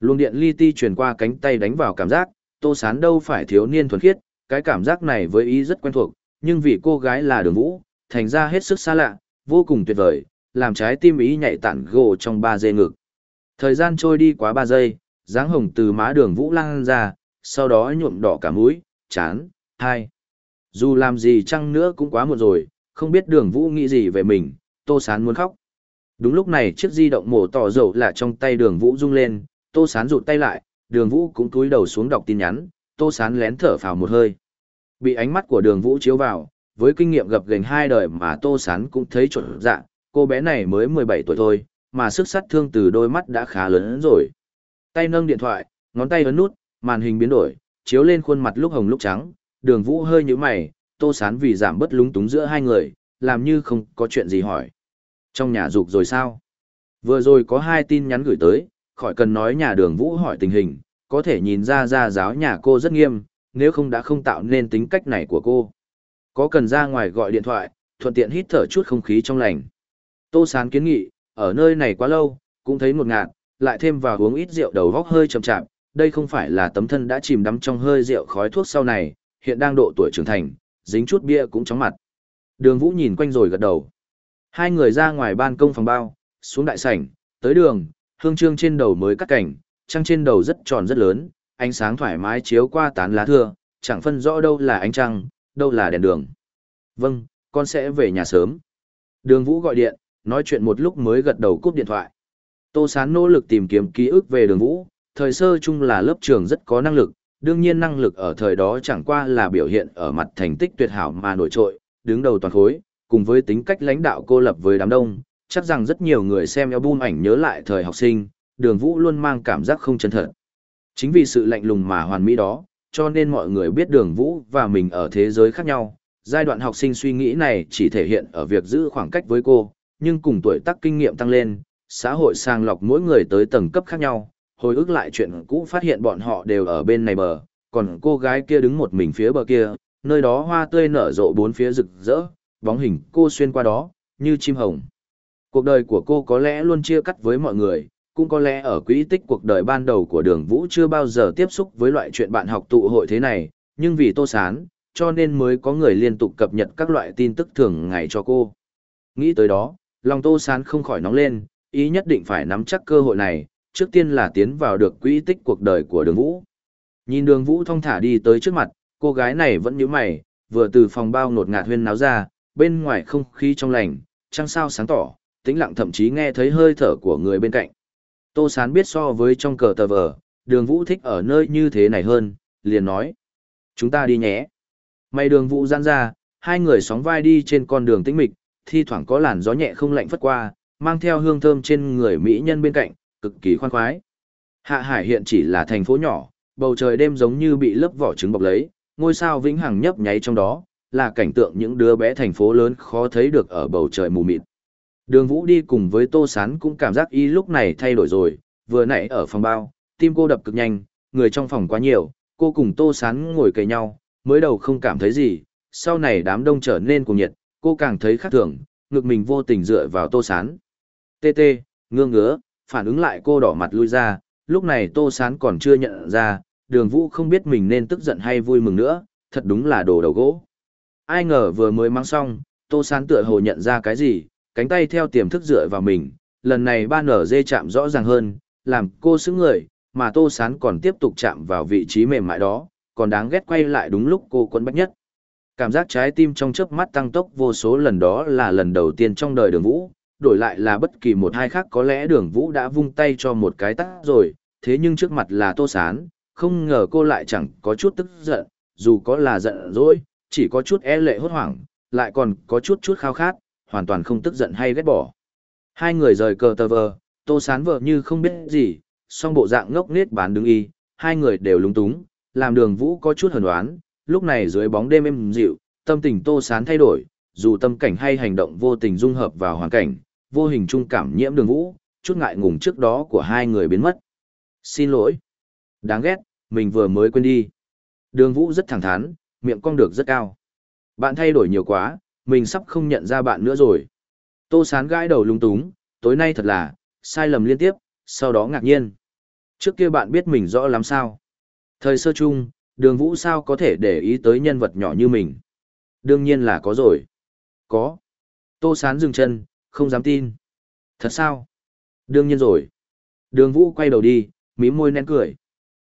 Luồng điện li ti truyền qua cánh tay đánh vào cảm giác, Tô Sán đâu phải thiếu niên thuần khiết, cái cảm giác này với ý rất quen thuộc, nhưng vì cô gái là đường vũ, thành ra hết sức xa lạ, vô cùng tuyệt vời, làm trái tim ý nhạy tản gồ trong ba giây ngực. Thời gian trôi đi quá ba giây, dáng hồng từ má đường vũ lan ra, sau đó nhuộm đỏ cả mũi, chán, hai. Dù làm gì chăng nữa cũng quá muộn rồi, không biết đường vũ nghĩ gì về mình, tô sán muốn khóc. Đúng lúc này chiếc di động mổ tỏ dầu là trong tay đường vũ rung lên, tô sán rụt tay lại, đường vũ cũng túi đầu xuống đọc tin nhắn, tô sán lén thở phào một hơi. Bị ánh mắt của đường vũ chiếu vào, với kinh nghiệm gặp gành hai đời mà tô sán cũng thấy trộn dạ, cô bé này mới 17 tuổi thôi, mà sức sát thương từ đôi mắt đã khá lớn rồi. Tay nâng điện thoại, ngón tay ấn nút, màn hình biến đổi, chiếu lên khuôn mặt lúc hồng lúc trắng, đường vũ hơi nhũ mày, tô sán vì giảm bớt lúng túng giữa hai người, làm như không có chuyện gì hỏi. Trong nhà dục rồi sao? Vừa rồi có hai tin nhắn gửi tới, khỏi cần nói nhà đường vũ hỏi tình hình, có thể nhìn ra ra giáo nhà cô rất nghiêm, nếu không đã không tạo nên tính cách này của cô. Có cần ra ngoài gọi điện thoại, thuận tiện hít thở chút không khí trong lành. Tô Sán kiến nghị, ở nơi này quá lâu, cũng thấy ngột ngạt, lại thêm vào uống ít rượu đầu vóc hơi chậm chạp, đây không phải là tấm thân đã chìm đắm trong hơi rượu khói thuốc sau này, hiện đang độ tuổi trưởng thành, dính chút bia cũng chóng mặt. Đường Vũ nhìn quanh rồi gật đầu. Hai người ra ngoài ban công phòng bao, xuống đại sảnh, tới đường, hương trương trên đầu mới cắt cảnh, trăng trên đầu rất tròn rất lớn, ánh sáng thoải mái chiếu qua tán lá thưa, chẳng phân rõ đâu là ánh trăng, đâu là đèn đường. Vâng, con sẽ về nhà sớm. Đường Vũ gọi điện, nói chuyện một lúc mới gật đầu cúp điện thoại. Tô Sán nỗ lực tìm kiếm ký ức về đường Vũ, thời sơ chung là lớp trường rất có năng lực, đương nhiên năng lực ở thời đó chẳng qua là biểu hiện ở mặt thành tích tuyệt hảo mà nổi trội, đứng đầu toàn khối, cùng với tính cách lãnh đạo cô lập với đám đông, chắc rằng rất nhiều người xem album ảnh nhớ lại thời học sinh, đường Vũ luôn mang cảm giác không chân thật. Chính vì sự lạnh lùng mà hoàn mỹ đó, cho nên mọi người biết đường Vũ và mình ở thế giới khác nhau. Giai đoạn học sinh suy nghĩ này chỉ thể hiện ở việc giữ khoảng cách với cô, nhưng cùng tuổi tác kinh nghiệm tăng lên, xã hội sàng lọc mỗi người tới tầng cấp khác nhau, hồi ức lại chuyện cũ phát hiện bọn họ đều ở bên này bờ, còn cô gái kia đứng một mình phía bờ kia, nơi đó hoa tươi nở rộ bốn phía rực rỡ, bóng hình cô xuyên qua đó, như chim hồng. Cuộc đời của cô có lẽ luôn chia cắt với mọi người, cũng có lẽ ở quỹ tích cuộc đời ban đầu của đường vũ chưa bao giờ tiếp xúc với loại chuyện bạn học tụ hội thế này, nhưng vì tô sán, cho nên mới có người liên tục cập nhật các loại tin tức thường ngày cho cô. Nghĩ tới đó, lòng tô sán không khỏi nóng lên, ý nhất định phải nắm chắc cơ hội này, trước tiên là tiến vào được quỹ tích cuộc đời của đường vũ. Nhìn đường vũ thong thả đi tới trước mặt, cô gái này vẫn nhíu mày, vừa từ phòng bao nột ngạt huyên náo ra, bên ngoài không khí trong lành, trăng sao sáng tỏ, tĩnh lặng thậm chí nghe thấy hơi thở của người bên cạnh. Tô Sán biết so với trong cờ tờ vờ, đường vũ thích ở nơi như thế này hơn, liền nói. Chúng ta đi nhé. May đường vũ gian ra, hai người sóng vai đi trên con đường tĩnh mịch, thi thoảng có làn gió nhẹ không lạnh phất qua, mang theo hương thơm trên người mỹ nhân bên cạnh, cực kỳ khoan khoái. Hạ Hải hiện chỉ là thành phố nhỏ, bầu trời đêm giống như bị lớp vỏ trứng bọc lấy, ngôi sao vĩnh hằng nhấp nháy trong đó, là cảnh tượng những đứa bé thành phố lớn khó thấy được ở bầu trời mù mịt. Đường Vũ đi cùng với Tô Sán cũng cảm giác y lúc này thay đổi rồi, vừa nãy ở phòng bao, tim cô đập cực nhanh, người trong phòng quá nhiều, cô cùng Tô Sán ngồi kề nhau, mới đầu không cảm thấy gì, sau này đám đông trở nên cuồng nhiệt, cô càng thấy khác thường, ngực mình vô tình dựa vào Tô Sán. Tê tê, ngương ngứa, phản ứng lại cô đỏ mặt lui ra, lúc này Tô Sán còn chưa nhận ra, đường Vũ không biết mình nên tức giận hay vui mừng nữa, thật đúng là đồ đầu gỗ. Ai ngờ vừa mới mang xong, Tô Sán tựa hồ nhận ra cái gì, cánh tay theo tiềm thức dựa vào mình, lần này ba nở dê chạm rõ ràng hơn, làm cô xứng người, mà Tô Sán còn tiếp tục chạm vào vị trí mềm mại đó, còn đáng ghét quay lại đúng lúc cô quấn bách nhất. Cảm giác trái tim trong chớp mắt tăng tốc vô số lần đó là lần đầu tiên trong đời đường vũ, đổi lại là bất kỳ một hai khác có lẽ đường vũ đã vung tay cho một cái tắt rồi, thế nhưng trước mặt là Tô Sán, không ngờ cô lại chẳng có chút tức giận, dù có là giận dỗi, chỉ có chút e lệ hốt hoảng, lại còn có chút chút khao khát, hoàn toàn không tức giận hay ghét bỏ. Hai người rời cờ tờ vờ, tô sán vợ như không biết gì, song bộ dạng ngốc nghếch bán đứng y, hai người đều lúng túng, làm đường vũ có chút hờn đoán, lúc này dưới bóng đêm êm dịu, tâm tình tô sán thay đổi, dù tâm cảnh hay hành động vô tình dung hợp vào hoàn cảnh, vô hình trung cảm nhiễm đường vũ, chút ngại ngùng trước đó của hai người biến mất. Xin lỗi. Đáng ghét, mình vừa mới quên đi. Đường vũ rất thẳng thắn, miệng cong được rất cao. Bạn thay đổi nhiều quá, mình sắp không nhận ra bạn nữa rồi. Tô sán gãi đầu lung túng, tối nay thật là, sai lầm liên tiếp, sau đó ngạc nhiên. Trước kia bạn biết mình rõ lắm sao. Thời sơ chung, đường vũ sao có thể để ý tới nhân vật nhỏ như mình. Đương nhiên là có rồi. Có. Tô sán dừng chân, không dám tin. Thật sao? Đương nhiên rồi. Đường vũ quay đầu đi, mí môi nén cười.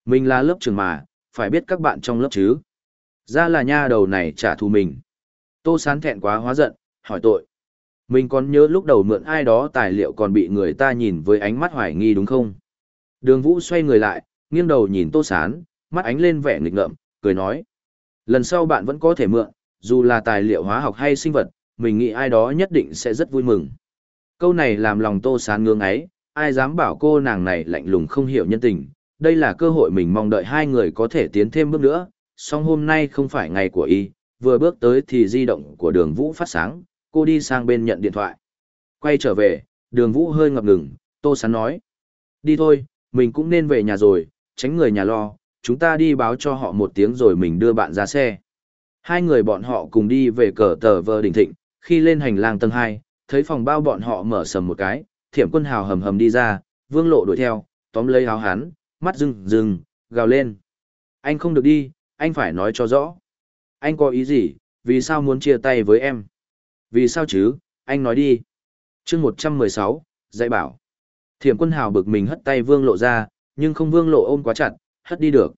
Mình là lớp trường mà, phải biết các bạn trong lớp chứ. Ra là nha đầu này trả thù mình. Tô sán thẹn quá hóa giận, hỏi tội. Mình còn nhớ lúc đầu mượn ai đó tài liệu còn bị người ta nhìn với ánh mắt hoài nghi đúng không? Đường Vũ xoay người lại, nghiêng đầu nhìn Tô Sán, mắt ánh lên vẻ nghịch ngợm, cười nói. Lần sau bạn vẫn có thể mượn, dù là tài liệu hóa học hay sinh vật, mình nghĩ ai đó nhất định sẽ rất vui mừng. Câu này làm lòng Tô Sán ngưỡng ấy, ai dám bảo cô nàng này lạnh lùng không hiểu nhân tình. Đây là cơ hội mình mong đợi hai người có thể tiến thêm bước nữa, song hôm nay không phải ngày của y, vừa bước tới thì di động của đường Vũ phát sáng, cô đi sang bên nhận điện thoại. Quay trở về, đường Vũ hơi ngập ngừng, Tô Sán nói. Đi thôi, mình cũng nên về nhà rồi, tránh người nhà lo, chúng ta đi báo cho họ một tiếng rồi mình đưa bạn ra xe. Hai người bọn họ cùng đi về cờ tờ vờ đỉnh thịnh, khi lên hành lang tầng 2, thấy phòng bao bọn họ mở sầm một cái, thiểm quân hào hầm hầm đi ra, vương lộ đuổi theo, tóm lấy áo hắn, mắt rừng rừng, gào lên. Anh không được đi, anh phải nói cho rõ. Anh có ý gì, vì sao muốn chia tay với em? Vì sao chứ, anh nói đi. chương 116, dạy bảo. Thiểm quân hào bực mình hất tay vương lộ ra, nhưng không vương lộ ôm quá chặt, hất đi được.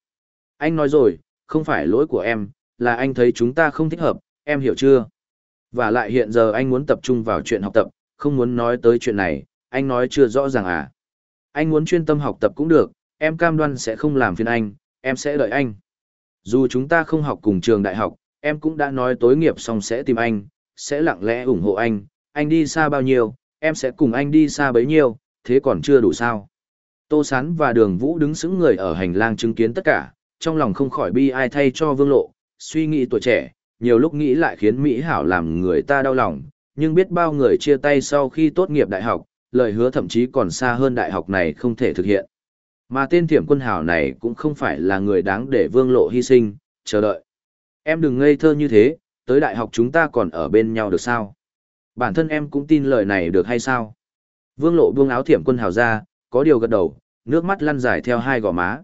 Anh nói rồi, không phải lỗi của em, là anh thấy chúng ta không thích hợp, em hiểu chưa? Và lại hiện giờ anh muốn tập trung vào chuyện học tập, không muốn nói tới chuyện này, anh nói chưa rõ ràng à. Anh muốn chuyên tâm học tập cũng được, em cam đoan sẽ không làm phiền anh, em sẽ đợi anh. Dù chúng ta không học cùng trường đại học, em cũng đã nói tối nghiệp xong sẽ tìm anh, sẽ lặng lẽ ủng hộ anh, anh đi xa bao nhiêu, em sẽ cùng anh đi xa bấy nhiêu, thế còn chưa đủ sao. Tô Sán và Đường Vũ đứng sững người ở hành lang chứng kiến tất cả, trong lòng không khỏi bi ai thay cho Vương Lộ, suy nghĩ tuổi trẻ, nhiều lúc nghĩ lại khiến Mỹ Hảo làm người ta đau lòng, nhưng biết bao người chia tay sau khi tốt nghiệp đại học, lời hứa thậm chí còn xa hơn đại học này không thể thực hiện. Mà tên thiểm quân hảo này cũng không phải là người đáng để Vương Lộ hy sinh, chờ đợi. Em đừng ngây thơ như thế, tới đại học chúng ta còn ở bên nhau được sao? Bản thân em cũng tin lời này được hay sao? Vương lộ buông áo thiểm quân hào ra, có điều gật đầu, nước mắt lăn dài theo hai gò má.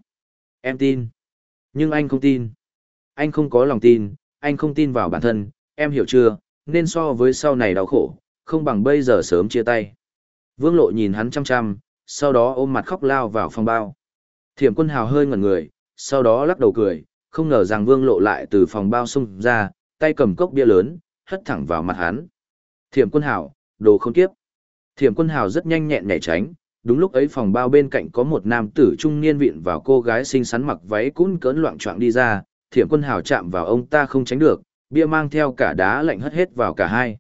Em tin. Nhưng anh không tin. Anh không có lòng tin, anh không tin vào bản thân, em hiểu chưa, nên so với sau này đau khổ, không bằng bây giờ sớm chia tay. Vương lộ nhìn hắn chăm chăm, sau đó ôm mặt khóc lao vào phòng bao. Thiểm quân hào hơi ngẩn người, sau đó lắc đầu cười, không ngờ rằng vương lộ lại từ phòng bao xông ra, tay cầm cốc bia lớn, hất thẳng vào mặt hắn. Thiểm quân hào, đồ không kiếp. Thiểm quân hào rất nhanh nhẹn nhảy tránh, đúng lúc ấy phòng bao bên cạnh có một nam tử trung niên vịn vào cô gái xinh xắn mặc váy cún cỡn loạn choạng đi ra, thiểm quân hào chạm vào ông ta không tránh được, bia mang theo cả đá lạnh hất hết vào cả hai.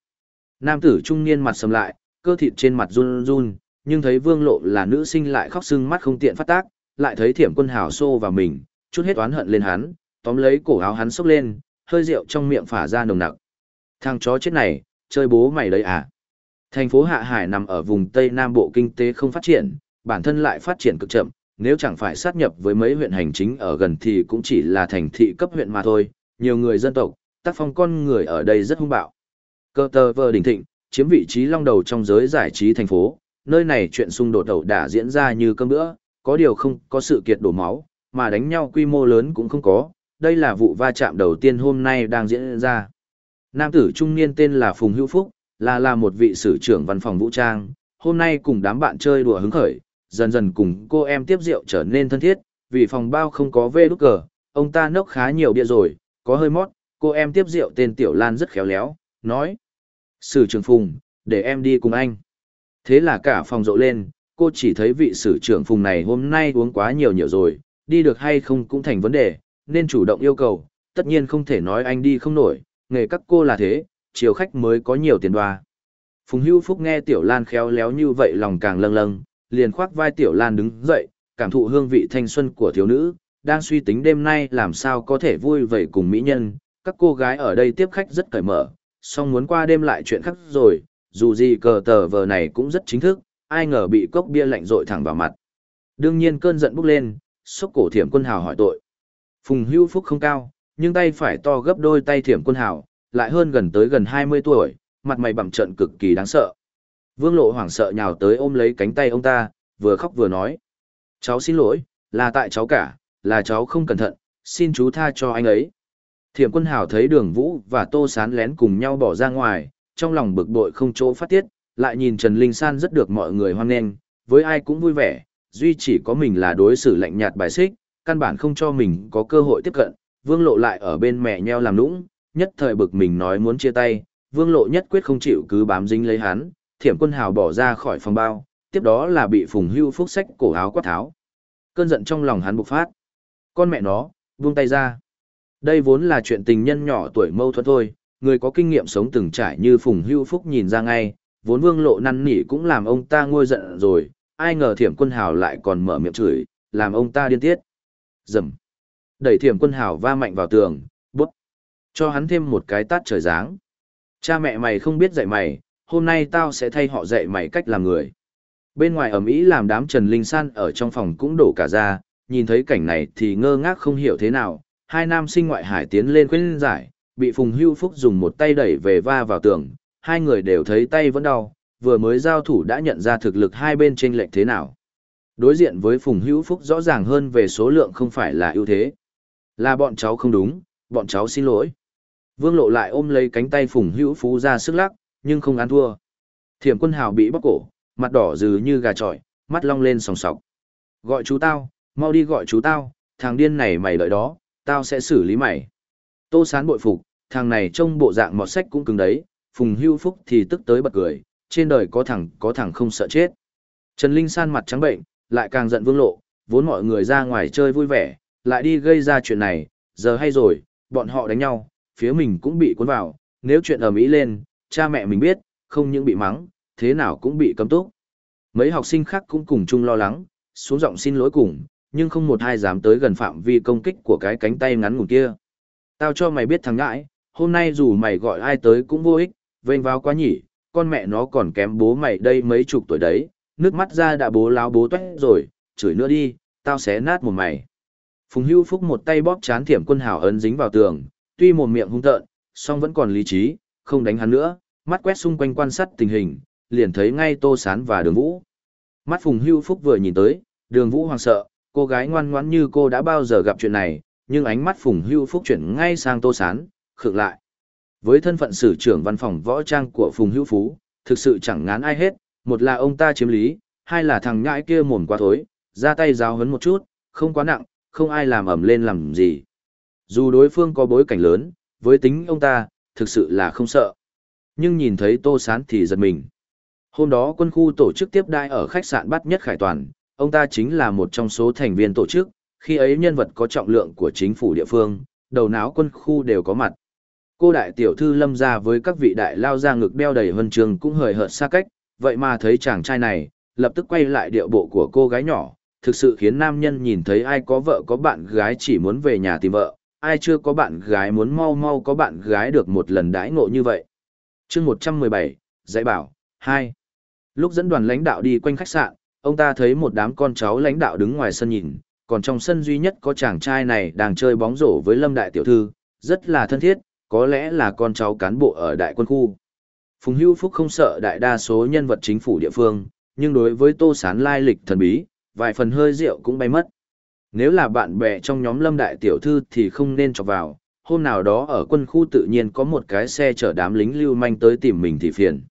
Nam tử trung niên mặt sầm lại, cơ thịt trên mặt run run, nhưng thấy vương lộ là nữ sinh lại khóc sưng mắt không tiện phát tác, lại thấy thiểm quân hào xô vào mình, chút hết oán hận lên hắn, tóm lấy cổ áo hắn xốc lên, hơi rượu trong miệng phả ra nồng nặc. Thằng chó chết này, chơi bố mày đấy à? Thành phố Hạ Hải nằm ở vùng Tây Nam Bộ kinh tế không phát triển, bản thân lại phát triển cực chậm, nếu chẳng phải sát nhập với mấy huyện hành chính ở gần thì cũng chỉ là thành thị cấp huyện mà thôi, nhiều người dân tộc, tác phong con người ở đây rất hung bạo. Cơ tờ vờ đỉnh thịnh, chiếm vị trí long đầu trong giới giải trí thành phố, nơi này chuyện xung đột đầu đã diễn ra như cơm bữa, có điều không có sự kiệt đổ máu, mà đánh nhau quy mô lớn cũng không có, đây là vụ va chạm đầu tiên hôm nay đang diễn ra. Nam tử trung niên tên là Phùng Hữu Phúc, là là một vị sử trưởng văn phòng vũ trang, hôm nay cùng đám bạn chơi đùa hứng khởi, dần dần cùng cô em tiếp rượu trở nên thân thiết, vì phòng bao không có vê đúc cờ, ông ta nốc khá nhiều bia rồi, có hơi mót, cô em tiếp rượu tên Tiểu Lan rất khéo léo, nói. Sử trưởng Phùng, để em đi cùng anh. Thế là cả phòng rộ lên, cô chỉ thấy vị sử trưởng Phùng này hôm nay uống quá nhiều nhiều rồi, đi được hay không cũng thành vấn đề, nên chủ động yêu cầu, tất nhiên không thể nói anh đi không nổi, nghề các cô là thế, chiều khách mới có nhiều tiền đoa. Phùng Hữu Phúc nghe Tiểu Lan khéo léo như vậy lòng càng lâng lâng, liền khoác vai Tiểu Lan đứng dậy, cảm thụ hương vị thanh xuân của thiếu nữ, đang suy tính đêm nay làm sao có thể vui vầy cùng mỹ nhân, các cô gái ở đây tiếp khách rất cởi mở, song muốn qua đêm lại chuyện khác rồi, dù gì cờ tờ vờ này cũng rất chính thức, ai ngờ bị cốc bia lạnh rội thẳng vào mặt. Đương nhiên cơn giận bốc lên, xúc cổ thiểm quân hào hỏi tội. Phùng Hữu Phúc không cao, nhưng tay phải to gấp đôi tay thiểm quân hào, lại hơn gần tới gần 20 tuổi, mặt mày bặm trận cực kỳ đáng sợ. Vương lộ hoảng sợ nhào tới ôm lấy cánh tay ông ta, vừa khóc vừa nói. Cháu xin lỗi, là tại cháu cả, là cháu không cẩn thận, xin chú tha cho anh ấy. Thiểm quân Hảo thấy đường vũ và tô sán lén cùng nhau bỏ ra ngoài, trong lòng bực bội không chỗ phát tiết, lại nhìn Trần Linh San rất được mọi người hoan nghênh, với ai cũng vui vẻ, duy chỉ có mình là đối xử lạnh nhạt bài xích, căn bản không cho mình có cơ hội tiếp cận, vương lộ lại ở bên mẹ nheo làm nũng, nhất thời bực mình nói muốn chia tay, vương lộ nhất quyết không chịu cứ bám dính lấy hắn, thiểm quân hào bỏ ra khỏi phòng bao, tiếp đó là bị phùng hưu phúc sách cổ áo quát tháo. Cơn giận trong lòng hắn bộc phát. Con mẹ nó, buông tay ra. Đây vốn là chuyện tình nhân nhỏ tuổi mâu thuẫn thôi, người có kinh nghiệm sống từng trải như phùng hưu phúc nhìn ra ngay, vốn vương lộ năn nỉ cũng làm ông ta ngôi giận rồi, ai ngờ thiểm quân hào lại còn mở miệng chửi, làm ông ta điên tiết. Dầm. Đẩy thiểm quân hào va mạnh vào tường, bút. Cho hắn thêm một cái tát trời dáng. Cha mẹ mày không biết dạy mày, hôm nay tao sẽ thay họ dạy mày cách làm người. Bên ngoài ẩm ý làm đám Trần Linh San ở trong phòng cũng đổ cả ra, nhìn thấy cảnh này thì ngơ ngác không hiểu thế nào. Hai nam sinh ngoại hải tiến lên khuyên giải, bị Phùng Hưu Phúc dùng một tay đẩy về va vào tường. Hai người đều thấy tay vẫn đau, vừa mới giao thủ đã nhận ra thực lực hai bên chênh lệch thế nào. Đối diện với Phùng Hữu Phúc rõ ràng hơn về số lượng không phải là ưu thế. Là bọn cháu không đúng, bọn cháu xin lỗi. Vương Lộ lại ôm lấy cánh tay Phùng Hữu Phú ra sức lắc, nhưng không ăn thua. Thiểm quân hào bị bóc cổ, mặt đỏ dừ như gà trọi, mắt long lên sòng sọc. Gọi chú tao, mau đi gọi chú tao, thằng điên này mày đợi đó, tao sẽ xử lý mày. Tô sán bội phục, thằng này trông bộ dạng mọt sách cũng cứng đấy, Phùng Hưu Phúc thì tức tới bật cười, trên đời có thằng có thằng không sợ chết. Trần Linh San mặt trắng bệnh, lại càng giận vương lộ, vốn mọi người ra ngoài chơi vui vẻ, lại đi gây ra chuyện này, giờ hay rồi, bọn họ đánh nhau, phía mình cũng bị cuốn vào, nếu chuyện ở Mỹ lên, cha mẹ mình biết, không những bị mắng, thế nào cũng bị cấm túc. Mấy học sinh khác cũng cùng chung lo lắng, xuống giọng xin lỗi cùng, nhưng không một ai dám tới gần phạm vi công kích của cái cánh tay ngắn ngủn kia. Tao cho mày biết thằng ngãi, hôm nay dù mày gọi ai tới cũng vô ích, vênh vào quá nhỉ, con mẹ nó còn kém bố mày đây mấy chục tuổi đấy, nước mắt ra đã bố láo bố tuét rồi, chửi nữa đi, tao xé nát một mày. Phùng Hưu Phúc một tay bóp chán thiểm quân hào ấn dính vào tường, tuy một miệng hung tợn, song vẫn còn lý trí, không đánh hắn nữa, mắt quét xung quanh quan sát tình hình, liền thấy ngay Tô Sán và Đường Vũ. Mắt Phùng Hưu Phúc vừa nhìn tới, Đường Vũ hoảng sợ, cô gái ngoan ngoãn như cô đã bao giờ gặp chuyện này, nhưng ánh mắt Phùng Hưu Phúc chuyển ngay sang Tô Sán, khựng lại. Với thân phận sử trưởng văn phòng võ trang của Phùng Hữu Phú, thực sự chẳng ngán ai hết, một là ông ta chiếm lý, hai là thằng nhãi kia mồm quá thối, ra tay giáo hấn một chút, không quá nặng, không ai làm ẩm lên làm gì. Dù đối phương có bối cảnh lớn, với tính ông ta, thực sự là không sợ. Nhưng nhìn thấy Tô Sán thì giật mình. Hôm đó quân khu tổ chức tiếp đai ở khách sạn Bát Nhất Khải Toàn, ông ta chính là một trong số thành viên tổ chức, khi ấy nhân vật có trọng lượng của chính phủ địa phương, đầu não quân khu đều có mặt. Cô đại tiểu thư lâm ra với các vị đại lao ra ngực đeo đầy huân trường cũng hời hợt xa cách, vậy mà thấy chàng trai này, lập tức quay lại điệu bộ của cô gái nhỏ, thực sự khiến nam nhân nhìn thấy ai có vợ có bạn gái chỉ muốn về nhà tìm vợ, ai chưa có bạn gái muốn mau mau có bạn gái được một lần đãi ngộ như vậy chương 117, dạy bảo, 2. Lúc dẫn đoàn lãnh đạo đi quanh khách sạn, ông ta thấy một đám con cháu lãnh đạo đứng ngoài sân nhìn, còn trong sân duy nhất có chàng trai này đang chơi bóng rổ với Lâm Đại Tiểu Thư, rất là thân thiết, có lẽ là con cháu cán bộ ở đại quân khu. Phùng Hưu Phúc không sợ đại đa số nhân vật chính phủ địa phương, nhưng đối với Tô Sán lai lịch thần bí, vài phần hơi rượu cũng bay mất. Nếu là bạn bè trong nhóm Lâm Đại Tiểu Thư thì không nên chọc vào, hôm nào đó ở quân khu tự nhiên có một cái xe chở đám lính lưu manh tới tìm mình thì phiền.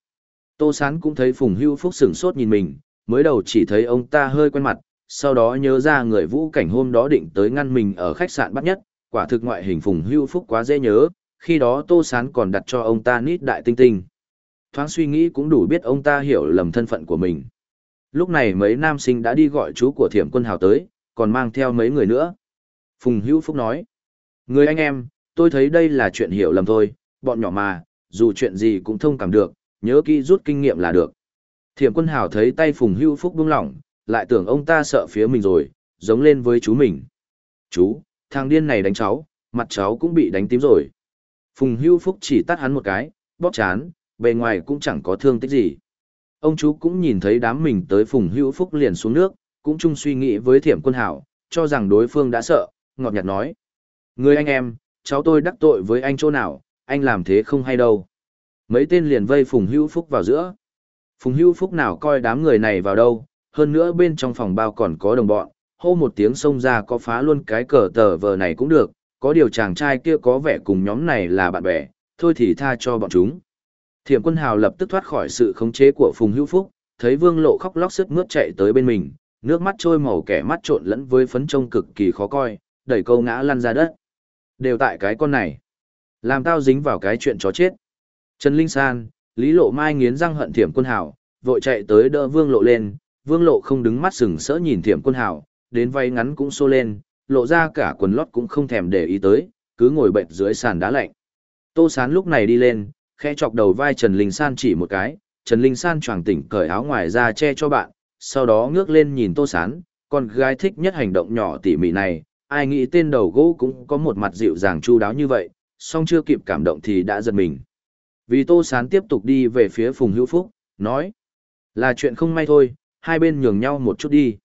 Tô Sán cũng thấy Phùng Hưu Phúc sửng sốt nhìn mình, mới đầu chỉ thấy ông ta hơi quen mặt, sau đó nhớ ra người vũ cảnh hôm đó định tới ngăn mình ở khách sạn bắt nhất, quả thực ngoại hình Phùng Hưu Phúc quá dễ nhớ, khi đó Tô Sán còn đặt cho ông ta nít đại tinh tinh. Thoáng suy nghĩ cũng đủ biết ông ta hiểu lầm thân phận của mình. Lúc này mấy nam sinh đã đi gọi chú của thiểm quân hào tới, còn mang theo mấy người nữa. Phùng Hữu Phúc nói, Người anh em, tôi thấy đây là chuyện hiểu lầm thôi, bọn nhỏ mà, dù chuyện gì cũng thông cảm được, nhớ kỹ rút kinh nghiệm là được. Thiểm quân hào thấy tay Phùng Hưu Phúc buông lỏng, lại tưởng ông ta sợ phía mình rồi, giống lên với chú mình. Chú, thằng điên này đánh cháu, mặt cháu cũng bị đánh tím rồi. Phùng Hưu Phúc chỉ tắt hắn một cái, bóp chán, bề ngoài cũng chẳng có thương tích gì. Ông chú cũng nhìn thấy đám mình tới Phùng Hữu Phúc liền xuống nước, cũng chung suy nghĩ với thiểm quân hảo, cho rằng đối phương đã sợ, ngọt nhạt nói. Người anh em, cháu tôi đắc tội với anh chỗ nào, anh làm thế không hay đâu. Mấy tên liền vây Phùng Hữu Phúc vào giữa. Phùng Hữu Phúc nào coi đám người này vào đâu, hơn nữa bên trong phòng bao còn có đồng bọn, hô một tiếng xông ra có phá luôn cái cờ tờ vờ này cũng được, có điều chàng trai kia có vẻ cùng nhóm này là bạn bè, thôi thì tha cho bọn chúng. Thiểm quân hào lập tức thoát khỏi sự khống chế của Phùng Hữu Phúc, thấy vương lộ khóc lóc sức mướt chạy tới bên mình, nước mắt trôi màu kẻ mắt trộn lẫn với phấn trông cực kỳ khó coi, đẩy câu ngã lăn ra đất. Đều tại cái con này. Làm tao dính vào cái chuyện chó chết. Trần Linh San, Lý Lộ Mai nghiến răng hận thiểm quân hảo, vội chạy tới đỡ vương lộ lên, vương lộ không đứng mắt sừng sỡ nhìn thiểm quân hảo, đến vay ngắn cũng xô lên, lộ ra cả quần lót cũng không thèm để ý tới, cứ ngồi bệnh dưới sàn đá lạnh. Tô Sán lúc này đi lên, khẽ chọc đầu vai Trần Linh San chỉ một cái, Trần Linh San choàng tỉnh cởi áo ngoài ra che cho bạn, sau đó ngước lên nhìn Tô Sán, con gái thích nhất hành động nhỏ tỉ mỉ này, ai nghĩ tên đầu gỗ cũng có một mặt dịu dàng chu đáo như vậy, song chưa kịp cảm động thì đã giật mình. Vì Tô Sán tiếp tục đi về phía Phùng Hữu Phúc, nói, là chuyện không may thôi, hai bên nhường nhau một chút đi.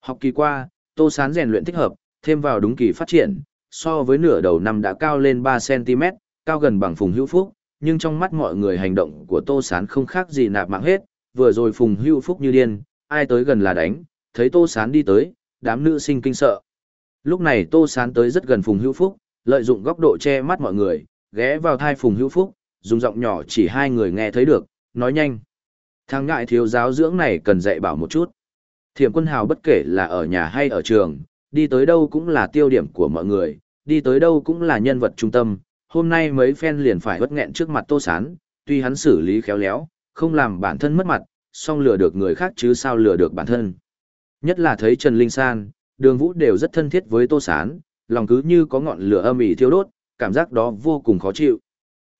Học kỳ qua, Tô Sán rèn luyện thích hợp, thêm vào đúng kỳ phát triển, so với nửa đầu năm đã cao lên 3cm, cao gần bằng Phùng Hữu Phúc, nhưng trong mắt mọi người hành động của Tô Sán không khác gì nạp mạng hết, vừa rồi Phùng Hữu Phúc như điên, ai tới gần là đánh, thấy Tô Sán đi tới, đám nữ sinh kinh sợ. Lúc này Tô Sán tới rất gần Phùng Hữu Phúc, lợi dụng góc độ che mắt mọi người, ghé vào thai Phùng Hữu Phúc, dùng giọng nhỏ chỉ hai người nghe thấy được, nói nhanh. Thằng ngại thiếu giáo dưỡng này cần dạy bảo một chút. Thiểm quân hào bất kể là ở nhà hay ở trường, đi tới đâu cũng là tiêu điểm của mọi người, đi tới đâu cũng là nhân vật trung tâm. Hôm nay mấy fan liền phải bất nghẹn trước mặt Tô Sán, tuy hắn xử lý khéo léo, không làm bản thân mất mặt, song lừa được người khác chứ sao lừa được bản thân. Nhất là thấy Trần Linh San, đường vũ đều rất thân thiết với Tô Sán, lòng cứ như có ngọn lửa âm ỉ thiêu đốt, cảm giác đó vô cùng khó chịu.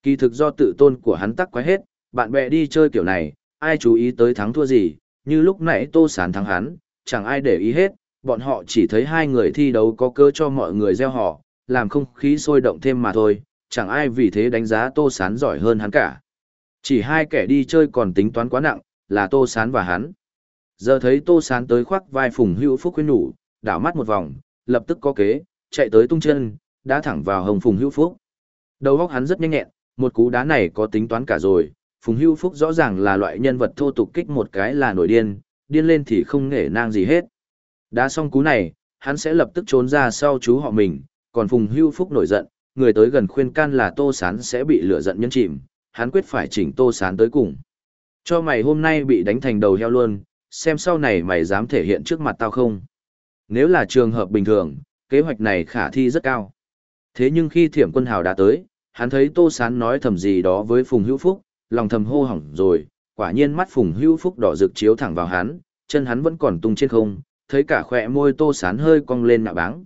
Kỳ thực do tự tôn của hắn tắc quái hết, bạn bè đi chơi kiểu này, ai chú ý tới thắng thua gì, như lúc nãy Tô Sán thắng hắn, chẳng ai để ý hết, bọn họ chỉ thấy hai người thi đấu có cơ cho mọi người gieo họ, làm không khí sôi động thêm mà thôi, chẳng ai vì thế đánh giá Tô Sán giỏi hơn hắn cả. Chỉ hai kẻ đi chơi còn tính toán quá nặng, là Tô Sán và hắn. Giờ thấy Tô Sán tới khoác vai Phùng Hữu Phúc khuyên nhủ, đảo mắt một vòng, lập tức có kế, chạy tới tung chân, đã thẳng vào hồng Phùng Hữu Phúc. Đầu óc hắn rất nhanh nhẹn, một cú đá này có tính toán cả rồi, Phùng Hữu Phúc rõ ràng là loại nhân vật thô tục kích một cái là nổi điên, điên lên thì không nể nang gì hết. Đá xong cú này, hắn sẽ lập tức trốn ra sau chú họ mình, còn Phùng Hữu Phúc nổi giận, người tới gần khuyên can là Tô Sán sẽ bị lửa giận nhân chìm, hắn quyết phải chỉnh Tô Sán tới cùng. Cho mày hôm nay bị đánh thành đầu heo luôn, xem sau này mày dám thể hiện trước mặt tao không. Nếu là trường hợp bình thường, kế hoạch này khả thi rất cao. Thế nhưng khi thiểm quân hào đã tới, hắn thấy Tô Sán nói thầm gì đó với Phùng Hữu Phúc, lòng thầm hô hỏng rồi, quả nhiên mắt Phùng Hữu Phúc đỏ rực chiếu thẳng vào hắn, chân hắn vẫn còn tung trên không, thấy cả khỏe môi Tô Sán hơi cong lên nạ báng.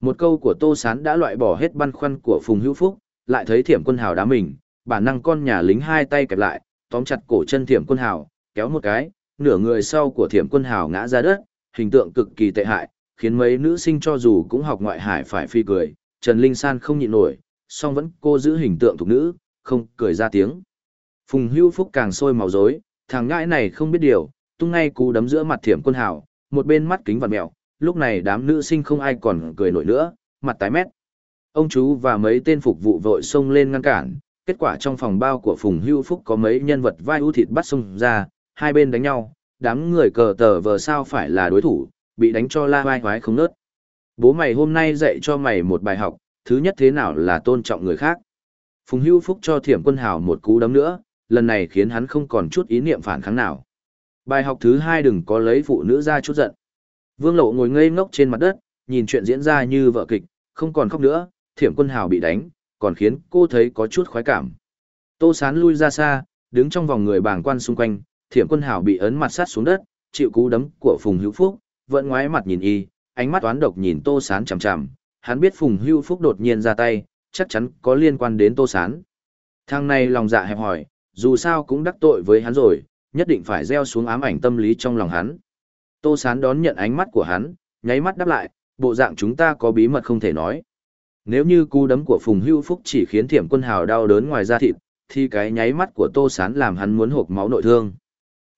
Một câu của Tô Sán đã loại bỏ hết băn khoăn của Phùng Hữu Phúc, lại thấy thiểm quân hào đá mình, bản năng con nhà lính hai tay kẹp lại, tóm chặt cổ chân thiểm quân hào, kéo một cái, nửa người sau của thiểm quân hào ngã ra đất, hình tượng cực kỳ tệ hại, khiến mấy nữ sinh cho dù cũng học ngoại hải phải phi cười, Trần Linh San không nhịn nổi, song vẫn cô giữ hình tượng thuộc nữ, không cười ra tiếng. Phùng Hưu Phúc càng sôi màu rối, thằng ngãi này không biết điều, tung ngay cú đấm giữa mặt thiểm quân hảo, một bên mắt kính vặn mèo, lúc này đám nữ sinh không ai còn cười nổi nữa, mặt tái mét. Ông chú và mấy tên phục vụ vội xông lên ngăn cản, kết quả trong phòng bao của Phùng Hưu Phúc có mấy nhân vật vai ưu thịt bắt xông ra, hai bên đánh nhau, đám người cờ tờ vờ sao phải là đối thủ, bị đánh cho la vai hoái không nớt. Bố mày hôm nay dạy cho mày một bài học, thứ nhất thế nào là tôn trọng người khác. Phùng Hưu Phúc cho Thiểm Quân Hào một cú đấm nữa, lần này khiến hắn không còn chút ý niệm phản kháng nào. Bài học thứ hai đừng có lấy phụ nữ ra chút giận. Vương Lộ ngồi ngây ngốc trên mặt đất, nhìn chuyện diễn ra như vợ kịch, không còn khóc nữa, Thiểm Quân Hào bị đánh, còn khiến cô thấy có chút khoái cảm. Tô Sán lui ra xa, đứng trong vòng người bàng quan xung quanh, Thiểm Quân Hào bị ấn mặt sát xuống đất, chịu cú đấm của Phùng Hữu Phúc, vẫn ngoái mặt nhìn y, ánh mắt toán độc nhìn Tô Sán chằm chằm, hắn biết Phùng hưu Phúc đột nhiên ra tay, chắc chắn có liên quan đến Tô Sán. Thằng này lòng dạ hẹp hỏi, dù sao cũng đắc tội với hắn rồi, nhất định phải gieo xuống ám ảnh tâm lý trong lòng hắn. Tô Sán đón nhận ánh mắt của hắn, nháy mắt đáp lại, bộ dạng chúng ta có bí mật không thể nói. Nếu như cú đấm của Phùng Hưu Phúc chỉ khiến Thiểm Quân Hào đau đớn ngoài da thịt, thì cái nháy mắt của Tô Sán làm hắn muốn hộp máu nội thương.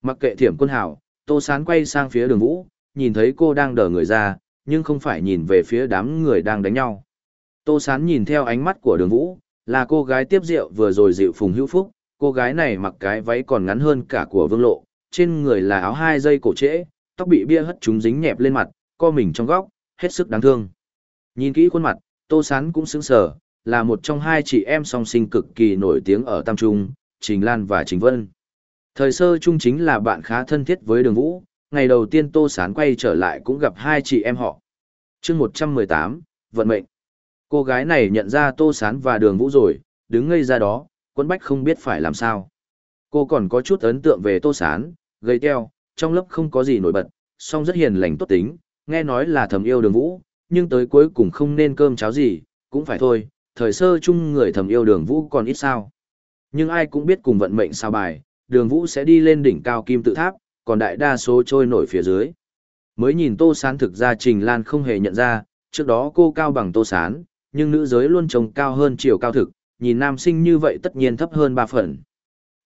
Mặc kệ Thiểm Quân Hào, Tô Sán quay sang phía đường vũ, nhìn thấy cô đang đờ người ra, nhưng không phải nhìn về phía đám người đang đánh nhau. Tô Sán nhìn theo ánh mắt của đường vũ, là cô gái tiếp rượu vừa rồi dịu Phùng Hữu Phúc, cô gái này mặc cái váy còn ngắn hơn cả của Vương Lộ, trên người là áo hai dây cổ trễ, tóc bị bia hất chúng dính nhẹp lên mặt, co mình trong góc, hết sức đáng thương. Nhìn kỹ khuôn mặt, Tô Sán cũng sững sờ, là một trong hai chị em song sinh cực kỳ nổi tiếng ở Tam Trung, Trình Lan và Trình Vân. Thời sơ Trung chính là bạn khá thân thiết với Đường Vũ, ngày đầu tiên Tô Sán quay trở lại cũng gặp hai chị em họ. chương 118, Vận mệnh. Cô gái này nhận ra Tô Sán và Đường Vũ rồi, đứng ngây ra đó, quân bách không biết phải làm sao. Cô còn có chút ấn tượng về Tô Sán, gây teo, trong lớp không có gì nổi bật, song rất hiền lành tốt tính, nghe nói là thầm yêu Đường Vũ, nhưng tới cuối cùng không nên cơm cháo gì, cũng phải thôi, thời sơ chung người thầm yêu Đường Vũ còn ít sao. Nhưng ai cũng biết cùng vận mệnh sao bài, Đường Vũ sẽ đi lên đỉnh cao kim tự tháp, còn đại đa số trôi nổi phía dưới. Mới nhìn Tô Sán thực ra Trình Lan không hề nhận ra, trước đó cô cao bằng Tô Sán, nhưng nữ giới luôn trông cao hơn chiều cao thực, nhìn nam sinh như vậy tất nhiên thấp hơn ba phần.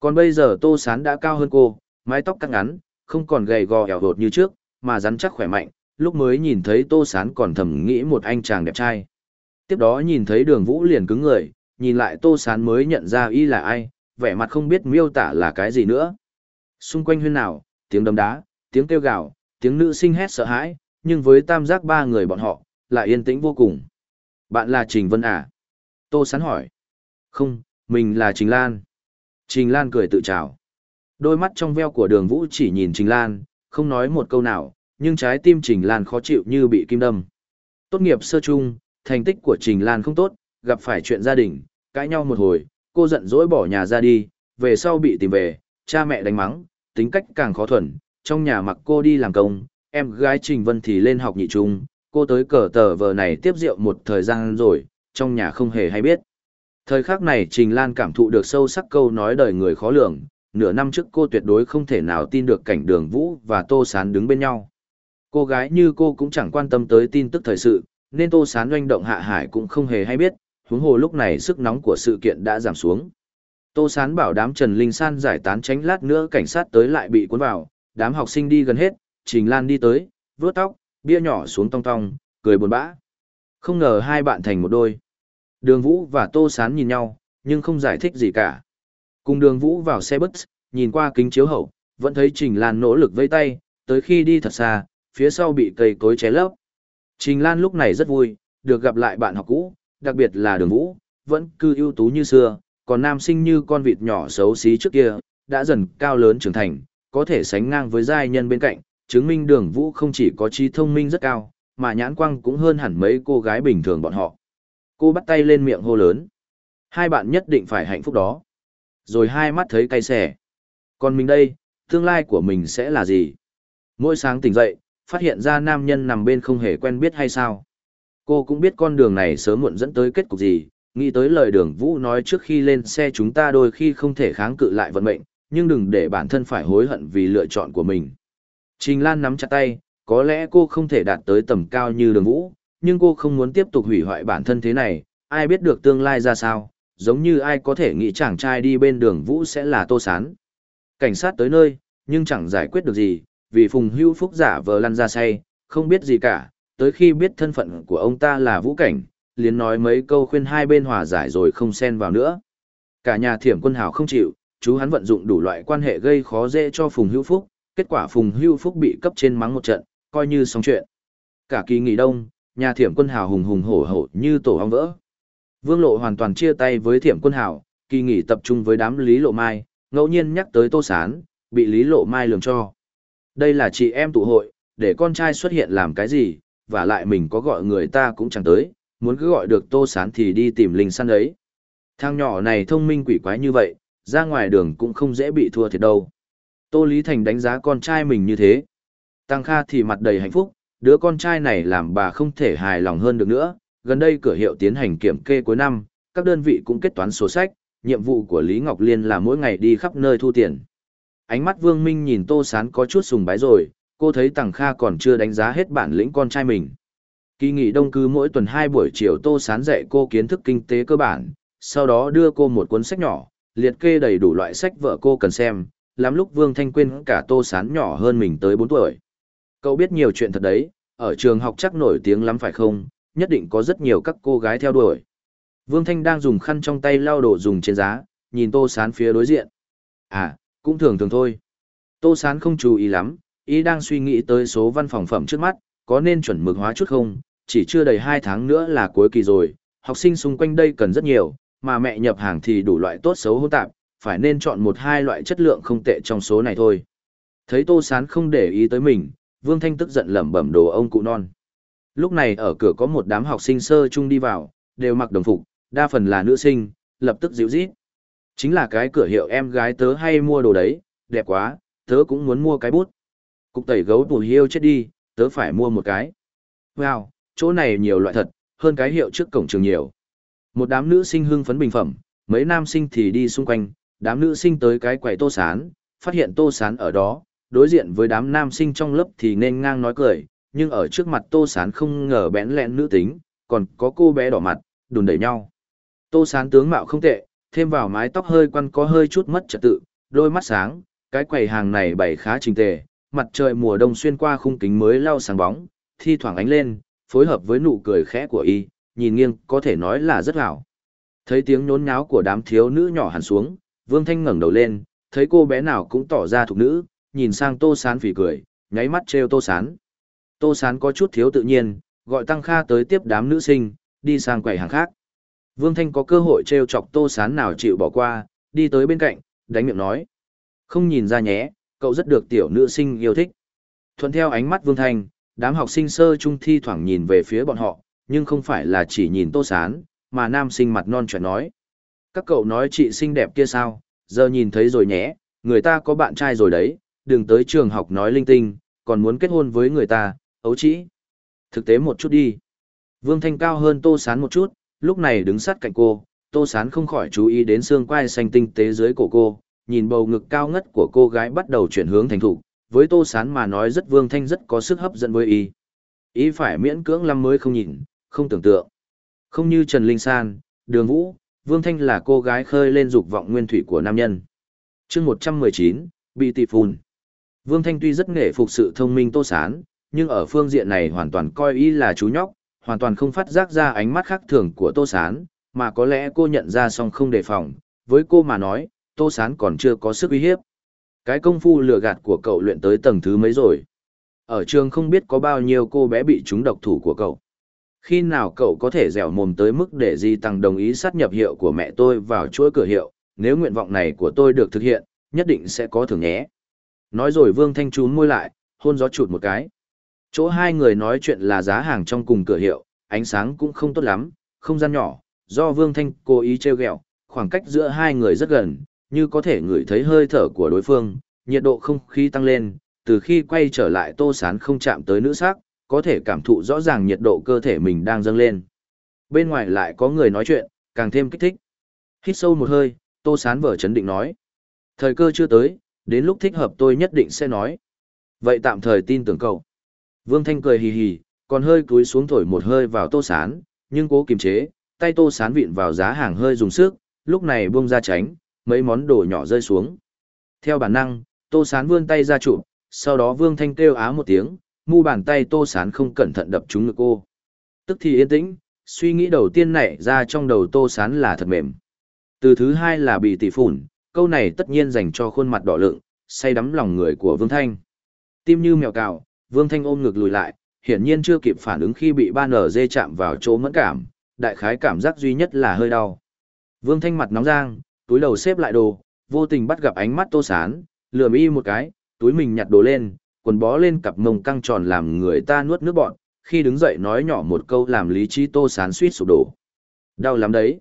Còn bây giờ Tô Sán đã cao hơn cô, mái tóc cắt ngắn, không còn gầy gò ẻo đột như trước, mà rắn chắc khỏe mạnh, lúc mới nhìn thấy Tô Sán còn thầm nghĩ một anh chàng đẹp trai. Tiếp đó nhìn thấy đường vũ liền cứng người, nhìn lại Tô Sán mới nhận ra y là ai, vẻ mặt không biết miêu tả là cái gì nữa. Xung quanh huyên nào, tiếng đấm đá, tiếng kêu gào, tiếng nữ sinh hét sợ hãi, nhưng với tam giác ba người bọn họ, lại yên tĩnh vô cùng. Bạn là Trình Vân à? Tô Sán hỏi. Không, mình là Trình Lan. Trình Lan cười tự chào. Đôi mắt trong veo của đường vũ chỉ nhìn Trình Lan, không nói một câu nào, nhưng trái tim Trình Lan khó chịu như bị kim đâm. Tốt nghiệp sơ chung, thành tích của Trình Lan không tốt, gặp phải chuyện gia đình, cãi nhau một hồi, cô giận dỗi bỏ nhà ra đi, về sau bị tìm về, cha mẹ đánh mắng, tính cách càng khó thuần, trong nhà mặc cô đi làm công, em gái Trình Vân thì lên học nhị trung, cô tới cờ tờ vờ này tiếp rượu một thời gian rồi, trong nhà không hề hay biết. Thời khắc này Trình Lan cảm thụ được sâu sắc câu nói đời người khó lường, nửa năm trước cô tuyệt đối không thể nào tin được cảnh đường vũ và tô sán đứng bên nhau. Cô gái như cô cũng chẳng quan tâm tới tin tức thời sự, nên tô sán doanh động hạ hải cũng không hề hay biết, huống hồ lúc này sức nóng của sự kiện đã giảm xuống. Tô sán bảo đám Trần Linh San giải tán tránh lát nữa cảnh sát tới lại bị cuốn vào, đám học sinh đi gần hết, Trình Lan đi tới, vướt tóc, bia nhỏ xuống tong tong, cười buồn bã. Không ngờ hai bạn thành một đôi. Đường Vũ và Tô Sán nhìn nhau, nhưng không giải thích gì cả. Cùng đường Vũ vào xe bus, nhìn qua kính chiếu hậu, vẫn thấy Trình Lan nỗ lực vây tay, tới khi đi thật xa, phía sau bị cây cối ché lấp. Trình Lan lúc này rất vui, được gặp lại bạn học cũ, đặc biệt là đường Vũ, vẫn cư ưu tú như xưa, còn nam sinh như con vịt nhỏ xấu xí trước kia, đã dần cao lớn trưởng thành, có thể sánh ngang với giai nhân bên cạnh, chứng minh đường Vũ không chỉ có trí thông minh rất cao, mà nhãn quang cũng hơn hẳn mấy cô gái bình thường bọn họ. Cô bắt tay lên miệng hô lớn. Hai bạn nhất định phải hạnh phúc đó. Rồi hai mắt thấy cay xẻ. Còn mình đây, tương lai của mình sẽ là gì? Mỗi sáng tỉnh dậy, phát hiện ra nam nhân nằm bên không hề quen biết hay sao? Cô cũng biết con đường này sớm muộn dẫn tới kết cục gì, nghĩ tới lời đường vũ nói trước khi lên xe chúng ta đôi khi không thể kháng cự lại vận mệnh, nhưng đừng để bản thân phải hối hận vì lựa chọn của mình. Trình Lan nắm chặt tay, có lẽ cô không thể đạt tới tầm cao như đường vũ, nhưng cô không muốn tiếp tục hủy hoại bản thân thế này, ai biết được tương lai ra sao, giống như ai có thể nghĩ chàng trai đi bên đường vũ sẽ là tô sán. Cảnh sát tới nơi, nhưng chẳng giải quyết được gì, vì Phùng Hưu Phúc giả vờ lăn ra say, không biết gì cả, tới khi biết thân phận của ông ta là Vũ Cảnh, liền nói mấy câu khuyên hai bên hòa giải rồi không xen vào nữa. Cả nhà thiểm quân hào không chịu, chú hắn vận dụng đủ loại quan hệ gây khó dễ cho Phùng Hưu Phúc, kết quả Phùng Hưu Phúc bị cấp trên mắng một trận, coi như xong chuyện. Cả kỳ nghỉ đông, nhà thiểm quân hào hùng hùng hổ hổ như tổ ong vỡ. Vương Lộ hoàn toàn chia tay với thiểm quân hào, kỳ nghỉ tập trung với đám Lý Lộ Mai, ngẫu nhiên nhắc tới Tô Sán, bị Lý Lộ Mai lường cho. Đây là chị em tụ hội, để con trai xuất hiện làm cái gì, và lại mình có gọi người ta cũng chẳng tới, muốn cứ gọi được Tô Sán thì đi tìm linh săn ấy. thang nhỏ này thông minh quỷ quái như vậy, ra ngoài đường cũng không dễ bị thua thiệt đâu. Tô Lý Thành đánh giá con trai mình như thế. Tăng Kha thì mặt đầy hạnh phúc, đứa con trai này làm bà không thể hài lòng hơn được nữa. Gần đây cửa hiệu tiến hành kiểm kê cuối năm, các đơn vị cũng kết toán sổ sách, nhiệm vụ của Lý Ngọc Liên là mỗi ngày đi khắp nơi thu tiền. Ánh mắt Vương Minh nhìn Tô Sán có chút sùng bái rồi, cô thấy Tằng Kha còn chưa đánh giá hết bản lĩnh con trai mình. Kỳ nghỉ đông cứ mỗi tuần hai buổi chiều Tô Sán dạy cô kiến thức kinh tế cơ bản, sau đó đưa cô một cuốn sách nhỏ, liệt kê đầy đủ loại sách vợ cô cần xem, lắm lúc Vương Thanh quên cả Tô Sán nhỏ hơn mình tới bốn tuổi. Cậu biết nhiều chuyện thật đấy, ở trường học chắc nổi tiếng lắm phải không, nhất định có rất nhiều các cô gái theo đuổi. Vương Thanh đang dùng khăn trong tay lau đồ dùng trên giá, nhìn Tô Sán phía đối diện. À, cũng thường thường thôi. Tô Sán không chú ý lắm, ý đang suy nghĩ tới số văn phòng phẩm trước mắt, có nên chuẩn mực hóa chút không, chỉ chưa đầy 2 tháng nữa là cuối kỳ rồi, học sinh xung quanh đây cần rất nhiều, mà mẹ nhập hàng thì đủ loại tốt xấu hỗn tạp, phải nên chọn một hai loại chất lượng không tệ trong số này thôi. Thấy Tô Sán không để ý tới mình, Vương Thanh tức giận lẩm bẩm đồ ông cụ non. Lúc này ở cửa có một đám học sinh sơ chung đi vào, đều mặc đồng phục, đa phần là nữ sinh, lập tức dịu rít. Chính là cái cửa hiệu em gái tớ hay mua đồ đấy, đẹp quá, tớ cũng muốn mua cái bút. Cục tẩy gấu tù hiêu chết đi, tớ phải mua một cái. Wow, chỗ này nhiều loại thật, hơn cái hiệu trước cổng trường nhiều. Một đám nữ sinh hưng phấn bình phẩm, mấy nam sinh thì đi xung quanh, đám nữ sinh tới cái quầy tô sán, phát hiện tô sán ở đó, đối diện với đám nam sinh trong lớp thì nên ngang nói cười, nhưng ở trước mặt tô sán không ngờ bẽn lẹn nữ tính, còn có cô bé đỏ mặt, đùn đẩy nhau. Tô sán tướng mạo không tệ, thêm vào mái tóc hơi quăn có hơi chút mất trật tự, đôi mắt sáng, cái quầy hàng này bày khá trình tề, mặt trời mùa đông xuyên qua khung kính mới lau sáng bóng, thi thoảng ánh lên, phối hợp với nụ cười khẽ của y, nhìn nghiêng có thể nói là rất hảo. Thấy tiếng nhốn nháo của đám thiếu nữ nhỏ hẳn xuống, Vương Thanh ngẩng đầu lên, thấy cô bé nào cũng tỏ ra thuộc nữ, nhìn sang Tô Sán phỉ cười, nháy mắt trêu Tô Sán. Tô Sán có chút thiếu tự nhiên, gọi Tăng Kha tới tiếp đám nữ sinh, đi sang quầy hàng khác. Vương Thanh có cơ hội trêu chọc Tô Sán nào chịu bỏ qua, đi tới bên cạnh, đánh miệng nói. Không nhìn ra nhé, cậu rất được tiểu nữ sinh yêu thích. Thuận theo ánh mắt Vương Thanh, đám học sinh sơ trung thi thoảng nhìn về phía bọn họ, nhưng không phải là chỉ nhìn Tô Sán, mà nam sinh mặt non chuẩn nói. Các cậu nói chị xinh đẹp kia sao, giờ nhìn thấy rồi nhé, người ta có bạn trai rồi đấy, đừng tới trường học nói linh tinh, còn muốn kết hôn với người ta, ấu trĩ. Thực tế một chút đi. Vương Thanh cao hơn Tô Sán một chút, lúc này đứng sát cạnh cô, Tô Sán không khỏi chú ý đến xương quai xanh tinh tế dưới cổ cô, nhìn bầu ngực cao ngất của cô gái bắt đầu chuyển hướng thành thục, với Tô Sán mà nói rất Vương Thanh rất có sức hấp dẫn với y. Y phải miễn cưỡng lắm mới không nhìn, không tưởng tượng. Không như Trần Linh San, Đường Vũ, Vương Thanh là cô gái khơi lên dục vọng nguyên thủy của nam nhân. chương 119, bị tỷ phun Vương Thanh tuy rất nghệ phục sự thông minh Tô Sán, nhưng ở phương diện này hoàn toàn coi y là chú nhóc, hoàn toàn không phát giác ra ánh mắt khác thường của Tô Sán, mà có lẽ cô nhận ra song không đề phòng, với cô mà nói, Tô Sán còn chưa có sức uy hiếp. Cái công phu lừa gạt của cậu luyện tới tầng thứ mấy rồi. Ở trường không biết có bao nhiêu cô bé bị trúng độc thủ của cậu. Khi nào cậu có thể dẻo mồm tới mức để Di Tăng đồng ý sát nhập hiệu của mẹ tôi vào chuỗi cửa hiệu, nếu nguyện vọng này của tôi được thực hiện, nhất định sẽ có thưởng nhé. Nói rồi Vương Thanh trún môi lại, hôn gió chụt một cái. Chỗ hai người nói chuyện là giá hàng trong cùng cửa hiệu, ánh sáng cũng không tốt lắm, không gian nhỏ, do Vương Thanh cố ý treo ghẹo, khoảng cách giữa hai người rất gần, như có thể ngửi thấy hơi thở của đối phương, nhiệt độ không khí tăng lên, từ khi quay trở lại Tô Sán không chạm tới nữ sắc, có thể cảm thụ rõ ràng nhiệt độ cơ thể mình đang dâng lên. Bên ngoài lại có người nói chuyện, càng thêm kích thích. Hít sâu một hơi, Tô Sán vở chấn định nói. Thời cơ chưa tới, đến lúc thích hợp tôi nhất định sẽ nói. Vậy tạm thời tin tưởng cậu. Vương Thanh cười hì hì, còn hơi cúi xuống thổi một hơi vào tô sán, nhưng cố kiềm chế, tay tô sán vịn vào giá hàng hơi dùng sức, lúc này buông ra tránh, mấy món đồ nhỏ rơi xuống. Theo bản năng, tô sán vươn tay ra chụp, sau đó Vương Thanh kêu á một tiếng, mu bàn tay tô sán không cẩn thận đập trúng ngực cô. Tức thì yên tĩnh, suy nghĩ đầu tiên nảy ra trong đầu tô sán là thật mềm. Từ thứ hai là bị tỷ phủn, câu này tất nhiên dành cho khuôn mặt đỏ lượng, say đắm lòng người của Vương Thanh. Tim như mèo cào, Vương Thanh ôm ngực lùi lại, hiển nhiên chưa kịp phản ứng khi bị ba nở dê chạm vào chỗ mẫn cảm, đại khái cảm giác duy nhất là hơi đau. Vương Thanh mặt nóng rang, túi đầu xếp lại đồ, vô tình bắt gặp ánh mắt tô sán, lườm y một cái, túi mình nhặt đồ lên, quần bó lên cặp mông căng tròn làm người ta nuốt nước bọn, khi đứng dậy nói nhỏ một câu làm lý trí tô sán suýt sụp đổ. Đau lắm đấy.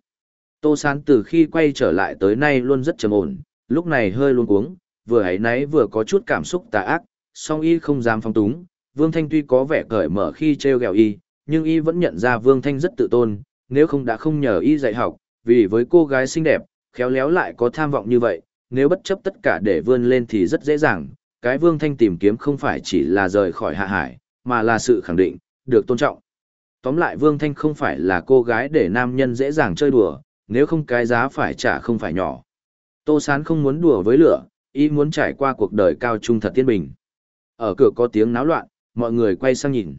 Tô sán từ khi quay trở lại tới nay luôn rất trầm ổn, lúc này hơi luôn cuống, vừa ấy nấy vừa có chút cảm xúc tà ác, song y không dám phong túng. Vương Thanh tuy có vẻ cởi mở khi treo gẹo y, nhưng y vẫn nhận ra Vương Thanh rất tự tôn, nếu không đã không nhờ y dạy học, vì với cô gái xinh đẹp, khéo léo lại có tham vọng như vậy, nếu bất chấp tất cả để vươn lên thì rất dễ dàng. Cái Vương Thanh tìm kiếm không phải chỉ là rời khỏi hạ hải, mà là sự khẳng định, được tôn trọng. Tóm lại Vương Thanh không phải là cô gái để nam nhân dễ dàng chơi đùa, nếu không cái giá phải trả không phải nhỏ. Tô Sán không muốn đùa với lửa, ý muốn trải qua cuộc đời cao trung thật tiên bình. Ở cửa có tiếng náo loạn, mọi người quay sang nhìn.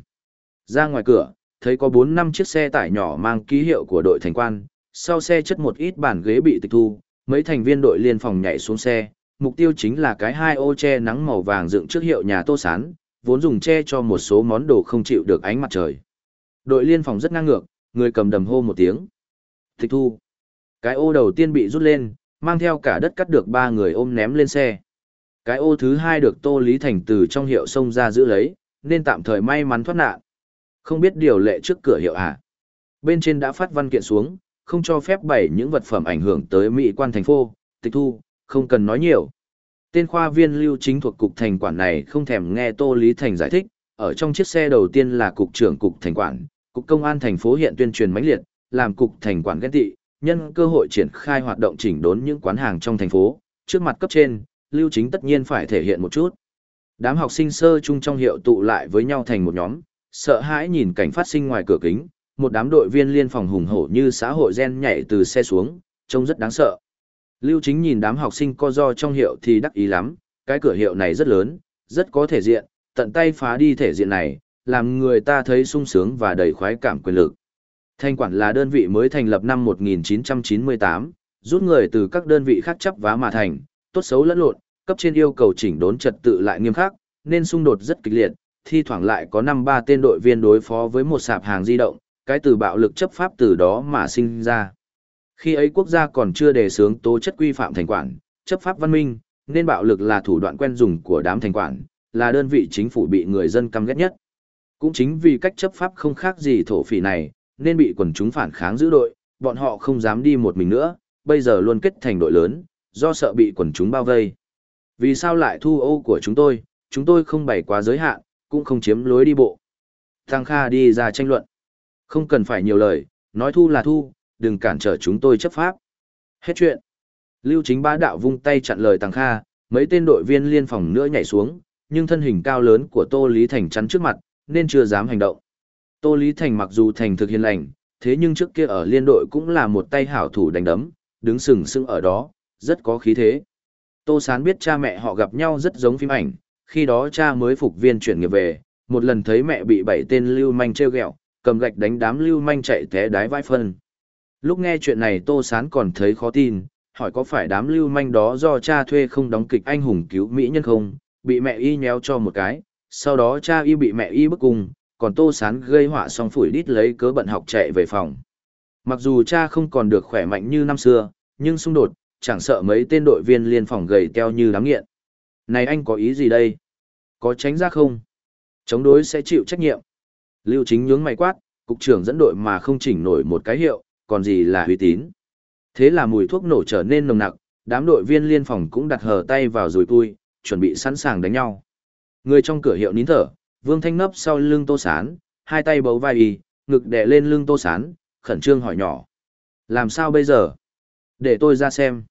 Ra ngoài cửa, thấy có 4 năm chiếc xe tải nhỏ mang ký hiệu của đội thành quan, sau xe chất một ít bàn ghế bị tịch thu, mấy thành viên đội liên phòng nhảy xuống xe, mục tiêu chính là cái hai ô che nắng màu vàng dựng trước hiệu nhà Tô Sán, vốn dùng che cho một số món đồ không chịu được ánh mặt trời. Đội liên phòng rất ngang ngược, người cầm đầm hô một tiếng. Tịch thu. Cái ô đầu tiên bị rút lên, mang theo cả đất cắt được ba người ôm ném lên xe. Cái ô thứ hai được Tô Lý Thành từ trong hiệu sông ra giữ lấy, nên tạm thời may mắn thoát nạn. Không biết điều lệ trước cửa hiệu à. Bên trên đã phát văn kiện xuống, không cho phép bày những vật phẩm ảnh hưởng tới mỹ quan thành phố, tịch thu, không cần nói nhiều. Tên khoa viên lưu chính thuộc cục thành quản này không thèm nghe Tô Lý Thành giải thích, ở trong chiếc xe đầu tiên là cục trưởng cục thành quản, cục công an thành phố hiện tuyên truyền mãnh liệt, làm cục thành quản ghen tị, nhân cơ hội triển khai hoạt động chỉnh đốn những quán hàng trong thành phố, trước mặt cấp trên, lưu chính tất nhiên phải thể hiện một chút. Đám học sinh sơ chung trong hiệu tụ lại với nhau thành một nhóm, sợ hãi nhìn cảnh phát sinh ngoài cửa kính, một đám đội viên liên phòng hùng hổ như xã hội gen nhảy từ xe xuống, trông rất đáng sợ. Lưu chính nhìn đám học sinh co do trong hiệu thì đắc ý lắm, cái cửa hiệu này rất lớn, rất có thể diện, tận tay phá đi thể diện này, làm người ta thấy sung sướng và đầy khoái cảm quyền lực. Thanh quản là đơn vị mới thành lập năm 1998, rút người từ các đơn vị khác chấp vá mà thành, tốt xấu lẫn lộn, cấp trên yêu cầu chỉnh đốn trật tự lại nghiêm khắc, nên xung đột rất kịch liệt, thi thoảng lại có 5-3 tên đội viên đối phó với một sạp hàng di động, cái từ bạo lực chấp pháp từ đó mà sinh ra. Khi ấy quốc gia còn chưa đề xướng tố chất quy phạm thành quản, chấp pháp văn minh, nên bạo lực là thủ đoạn quen dùng của đám thành quản, là đơn vị chính phủ bị người dân căm ghét nhất. Cũng chính vì cách chấp pháp không khác gì thổ phỉ này, nên bị quần chúng phản kháng giữ đội, bọn họ không dám đi một mình nữa, bây giờ luôn kết thành đội lớn, do sợ bị quần chúng bao vây. Vì sao lại thu ô của chúng tôi, chúng tôi không bày quá giới hạn, cũng không chiếm lối đi bộ. Thang Kha đi ra tranh luận. Không cần phải nhiều lời, nói thu là thu, đừng cản trở chúng tôi chấp pháp. Hết chuyện. Lưu chính bá đạo vung tay chặn lời Tàng Kha, mấy tên đội viên liên phòng nữa nhảy xuống, nhưng thân hình cao lớn của Tô Lý Thành chắn trước mặt, nên chưa dám hành động. Tô Lý Thành mặc dù thành thực hiền lành, thế nhưng trước kia ở liên đội cũng là một tay hảo thủ đánh đấm, đứng sừng sững ở đó, rất có khí thế. Tô Sán biết cha mẹ họ gặp nhau rất giống phim ảnh, khi đó cha mới phục viên chuyển nghiệp về, một lần thấy mẹ bị bảy tên lưu manh treo gẹo, cầm gạch đánh đám lưu manh chạy té đái vãi phân. Lúc nghe chuyện này Tô Sán còn thấy khó tin, hỏi có phải đám lưu manh đó do cha thuê không đóng kịch anh hùng cứu mỹ nhân không, bị mẹ y nhéo cho một cái, sau đó cha y bị mẹ y bức cung, còn Tô Sán gây họa xong phủi đít lấy cớ bận học chạy về phòng. Mặc dù cha không còn được khỏe mạnh như năm xưa, nhưng xung đột, chẳng sợ mấy tên đội viên liên phòng gầy teo như đám nghiện. Này anh có ý gì đây? Có tránh ra không? Chống đối sẽ chịu trách nhiệm. Lưu chính nhướng mày quát, cục trưởng dẫn đội mà không chỉnh nổi một cái hiệu, còn gì là uy tín. Thế là mùi thuốc nổ trở nên nồng nặc, đám đội viên liên phòng cũng đặt hờ tay vào rồi tui, chuẩn bị sẵn sàng đánh nhau. Người trong cửa hiệu nín thở, Vương Thanh nấp sau lưng Tô Sán, hai tay bấu vai y, ngực đè lên lưng Tô Sán, khẩn trương hỏi nhỏ. Làm sao bây giờ? Để tôi ra xem.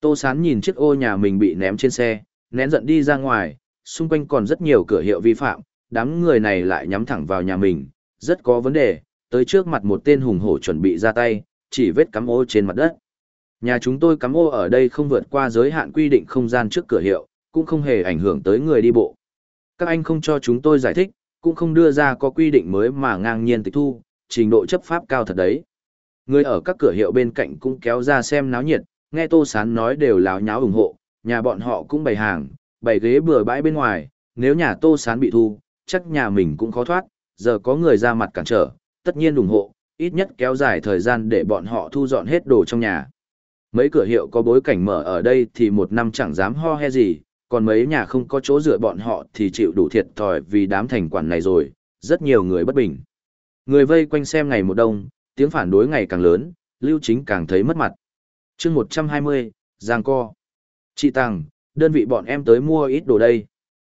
Tô Sán nhìn chiếc ô nhà mình bị ném trên xe, nén giận đi ra ngoài, xung quanh còn rất nhiều cửa hiệu vi phạm, đám người này lại nhắm thẳng vào nhà mình, rất có vấn đề, tới trước mặt một tên hùng hổ chuẩn bị ra tay, chỉ vết cắm ô trên mặt đất. Nhà chúng tôi cắm ô ở đây không vượt qua giới hạn quy định không gian trước cửa hiệu, cũng không hề ảnh hưởng tới người đi bộ. Các anh không cho chúng tôi giải thích, cũng không đưa ra có quy định mới mà ngang nhiên tịch thu, trình độ chấp pháp cao thật đấy. Người ở các cửa hiệu bên cạnh cũng kéo ra xem náo nhiệt, nghe Tô Sán nói đều láo nháo ủng hộ, nhà bọn họ cũng bày hàng, bày ghế bừa bãi bên ngoài, nếu nhà Tô Sán bị thu, chắc nhà mình cũng khó thoát, giờ có người ra mặt cản trở, tất nhiên ủng hộ, ít nhất kéo dài thời gian để bọn họ thu dọn hết đồ trong nhà. Mấy cửa hiệu có bối cảnh mở ở đây thì một năm chẳng dám ho he gì, còn mấy nhà không có chỗ dựa bọn họ thì chịu đủ thiệt thòi vì đám thành quản này rồi, rất nhiều người bất bình. Người vây quanh xem ngày một đông, tiếng phản đối ngày càng lớn, Lưu Chính càng thấy mất mặt. chương 120, Giang Co. Chị Tăng, đơn vị bọn em tới mua ít đồ đây.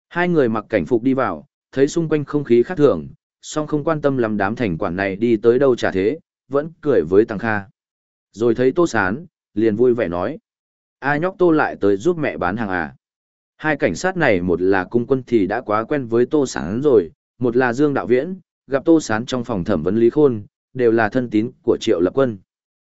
Hai người mặc cảnh phục đi vào, thấy xung quanh không khí khác thường, song không quan tâm làm đám thành quản này đi tới đâu trả thế, vẫn cười với Tăng Kha. Rồi thấy Tô Sán, liền vui vẻ nói. A nhóc Tô lại tới giúp mẹ bán hàng à. Hai cảnh sát này một là cung quân thì đã quá quen với Tô Sán rồi, một là Dương Đạo Viễn, gặp Tô Sán trong phòng thẩm vấn Lý Khôn, đều là thân tín của Triệu Lập Quân.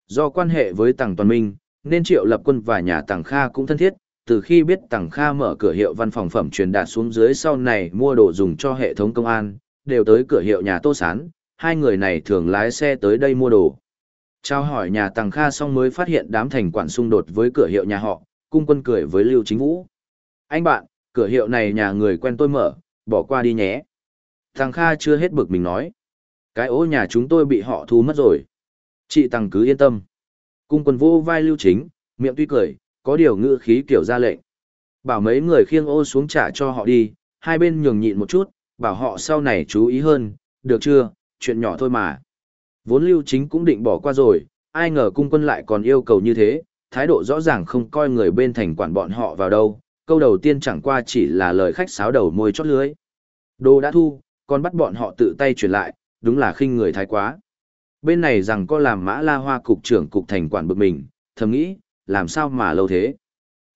Do quan hệ với Tăng Toàn Minh, nên Triệu Lập Quân và nhà Tăng Kha cũng thân thiết, từ khi biết Tằng Kha mở cửa hiệu văn phòng phẩm truyền đạt xuống dưới sau này mua đồ dùng cho hệ thống công an, đều tới cửa hiệu nhà Tô Sán, hai người này thường lái xe tới đây mua đồ. Trao hỏi nhà Tằng Kha xong mới phát hiện đám thành quản xung đột với cửa hiệu nhà họ, cung quân cười với Lưu Chính Vũ. Anh bạn, cửa hiệu này nhà người quen tôi mở, bỏ qua đi nhé. Tằng Kha chưa hết bực mình nói. Cái ố nhà chúng tôi bị họ thu mất rồi. Chị Tằng cứ yên tâm. Cung quân vô vai Lưu Chính, miệng tuy cười, có điều ngữ khí kiểu ra lệnh. Bảo mấy người khiêng ô xuống trả cho họ đi, hai bên nhường nhịn một chút, bảo họ sau này chú ý hơn, được chưa, chuyện nhỏ thôi mà. Vốn lưu chính cũng định bỏ qua rồi, ai ngờ cung quân lại còn yêu cầu như thế, thái độ rõ ràng không coi người bên thành quản bọn họ vào đâu, câu đầu tiên chẳng qua chỉ là lời khách sáo đầu môi chót lưới. Đồ đã thu, còn bắt bọn họ tự tay chuyển lại, đúng là khinh người thái quá. Bên này rằng có làm mã la hoa cục trưởng cục thành quản bực mình, thầm nghĩ, làm sao mà lâu thế.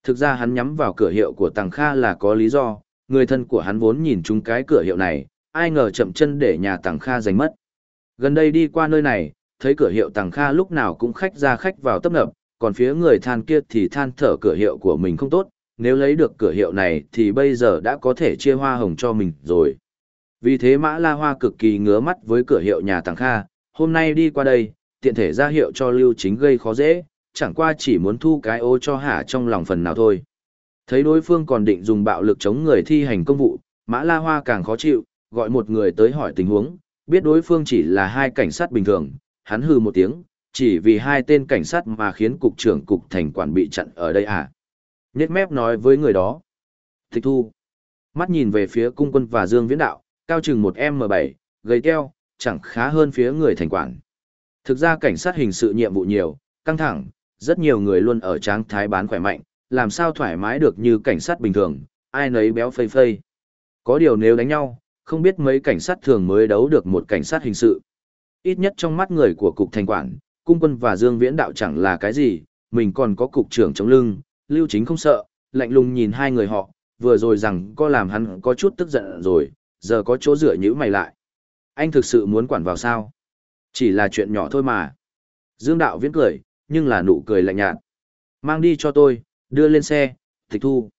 Thực ra hắn nhắm vào cửa hiệu của Tàng Kha là có lý do, người thân của hắn vốn nhìn chúng cái cửa hiệu này, ai ngờ chậm chân để nhà Tàng Kha giành mất. Gần đây đi qua nơi này, thấy cửa hiệu Tàng Kha lúc nào cũng khách ra khách vào tấp nập, còn phía người than kia thì than thở cửa hiệu của mình không tốt, nếu lấy được cửa hiệu này thì bây giờ đã có thể chia hoa hồng cho mình rồi. Vì thế Mã La Hoa cực kỳ ngứa mắt với cửa hiệu nhà Tàng Kha, hôm nay đi qua đây, tiện thể ra hiệu cho Lưu Chính gây khó dễ, chẳng qua chỉ muốn thu cái ô cho hả trong lòng phần nào thôi. Thấy đối phương còn định dùng bạo lực chống người thi hành công vụ, Mã La Hoa càng khó chịu, gọi một người tới hỏi tình huống, biết đối phương chỉ là hai cảnh sát bình thường, hắn hừ một tiếng, chỉ vì hai tên cảnh sát mà khiến cục trưởng cục thành quản bị chặn ở đây à. Nhết mép nói với người đó. Thích thu. Mắt nhìn về phía cung quân và Dương Viễn Đạo, cao chừng một M7, gầy keo, chẳng khá hơn phía người thành quản. Thực ra cảnh sát hình sự nhiệm vụ nhiều, căng thẳng, rất nhiều người luôn ở trạng thái bán khỏe mạnh, làm sao thoải mái được như cảnh sát bình thường, ai nấy béo phây phây. Có điều nếu đánh nhau, không biết mấy cảnh sát thường mới đấu được một cảnh sát hình sự. Ít nhất trong mắt người của cục thành quản, cung quân và Dương Viễn đạo chẳng là cái gì, mình còn có cục trưởng chống lưng, lưu chính không sợ, lạnh lùng nhìn hai người họ, vừa rồi rằng có làm hắn có chút tức giận rồi, giờ có chỗ rửa nhữ mày lại. Anh thực sự muốn quản vào sao? Chỉ là chuyện nhỏ thôi mà. Dương đạo viễn cười, nhưng là nụ cười lạnh nhạt. Mang đi cho tôi, đưa lên xe, tịch thu.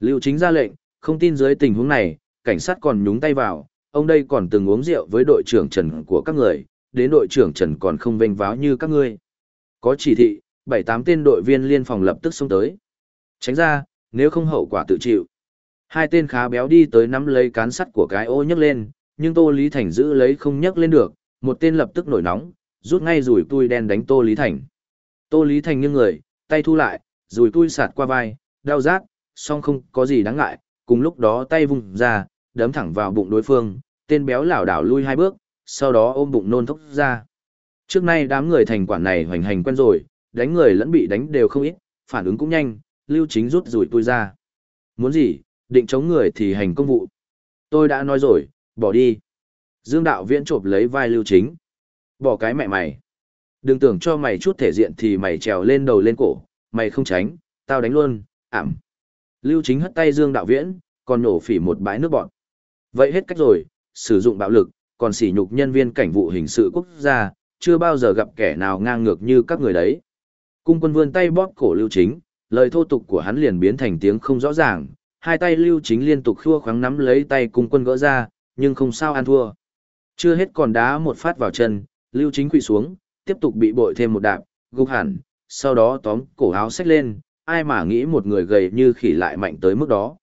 Lưu chính ra lệnh, không tin dưới tình huống này, cảnh sát còn nhúng tay vào, ông đây còn từng uống rượu với đội trưởng Trần của các người, đến đội trưởng Trần còn không vênh váo như các ngươi. Có chỉ thị, bảy tám tên đội viên liên phòng lập tức xông tới. Tránh ra, nếu không hậu quả tự chịu. Hai tên khá béo đi tới nắm lấy cán sắt của cái ô nhấc lên, nhưng Tô Lý Thành giữ lấy không nhấc lên được, một tên lập tức nổi nóng, rút ngay rủi tui đen đánh Tô Lý Thành. Tô Lý Thành nghiêng người, tay thu lại, rồi tui sạt qua vai, đau rát, song không có gì đáng ngại, cùng lúc đó tay vung ra, đấm thẳng vào bụng đối phương, tên béo lảo đảo lui hai bước, sau đó ôm bụng nôn thốc ra. Trước nay đám người thành quản này hoành hành quen rồi, đánh người lẫn bị đánh đều không ít, phản ứng cũng nhanh, lưu chính rút rủi tôi ra. Muốn gì, định chống người thì hành công vụ. Tôi đã nói rồi, bỏ đi. Dương đạo viễn chộp lấy vai lưu chính. Bỏ cái mẹ mày. Đừng tưởng cho mày chút thể diện thì mày trèo lên đầu lên cổ, mày không tránh, tao đánh luôn, ảm. Lưu chính hất tay Dương đạo viễn, còn nổ phỉ một bãi nước bọn. Vậy hết cách rồi, sử dụng bạo lực, còn sỉ nhục nhân viên cảnh vụ hình sự quốc gia, chưa bao giờ gặp kẻ nào ngang ngược như các người đấy. Cung quân vươn tay bóp cổ Lưu Chính, lời thô tục của hắn liền biến thành tiếng không rõ ràng, hai tay Lưu Chính liên tục khua khoáng nắm lấy tay cung quân gỡ ra, nhưng không sao ăn thua. Chưa hết còn đá một phát vào chân, Lưu Chính quỳ xuống, tiếp tục bị bội thêm một đạp, gục hẳn, sau đó tóm cổ áo xách lên, ai mà nghĩ một người gầy như khỉ lại mạnh tới mức đó.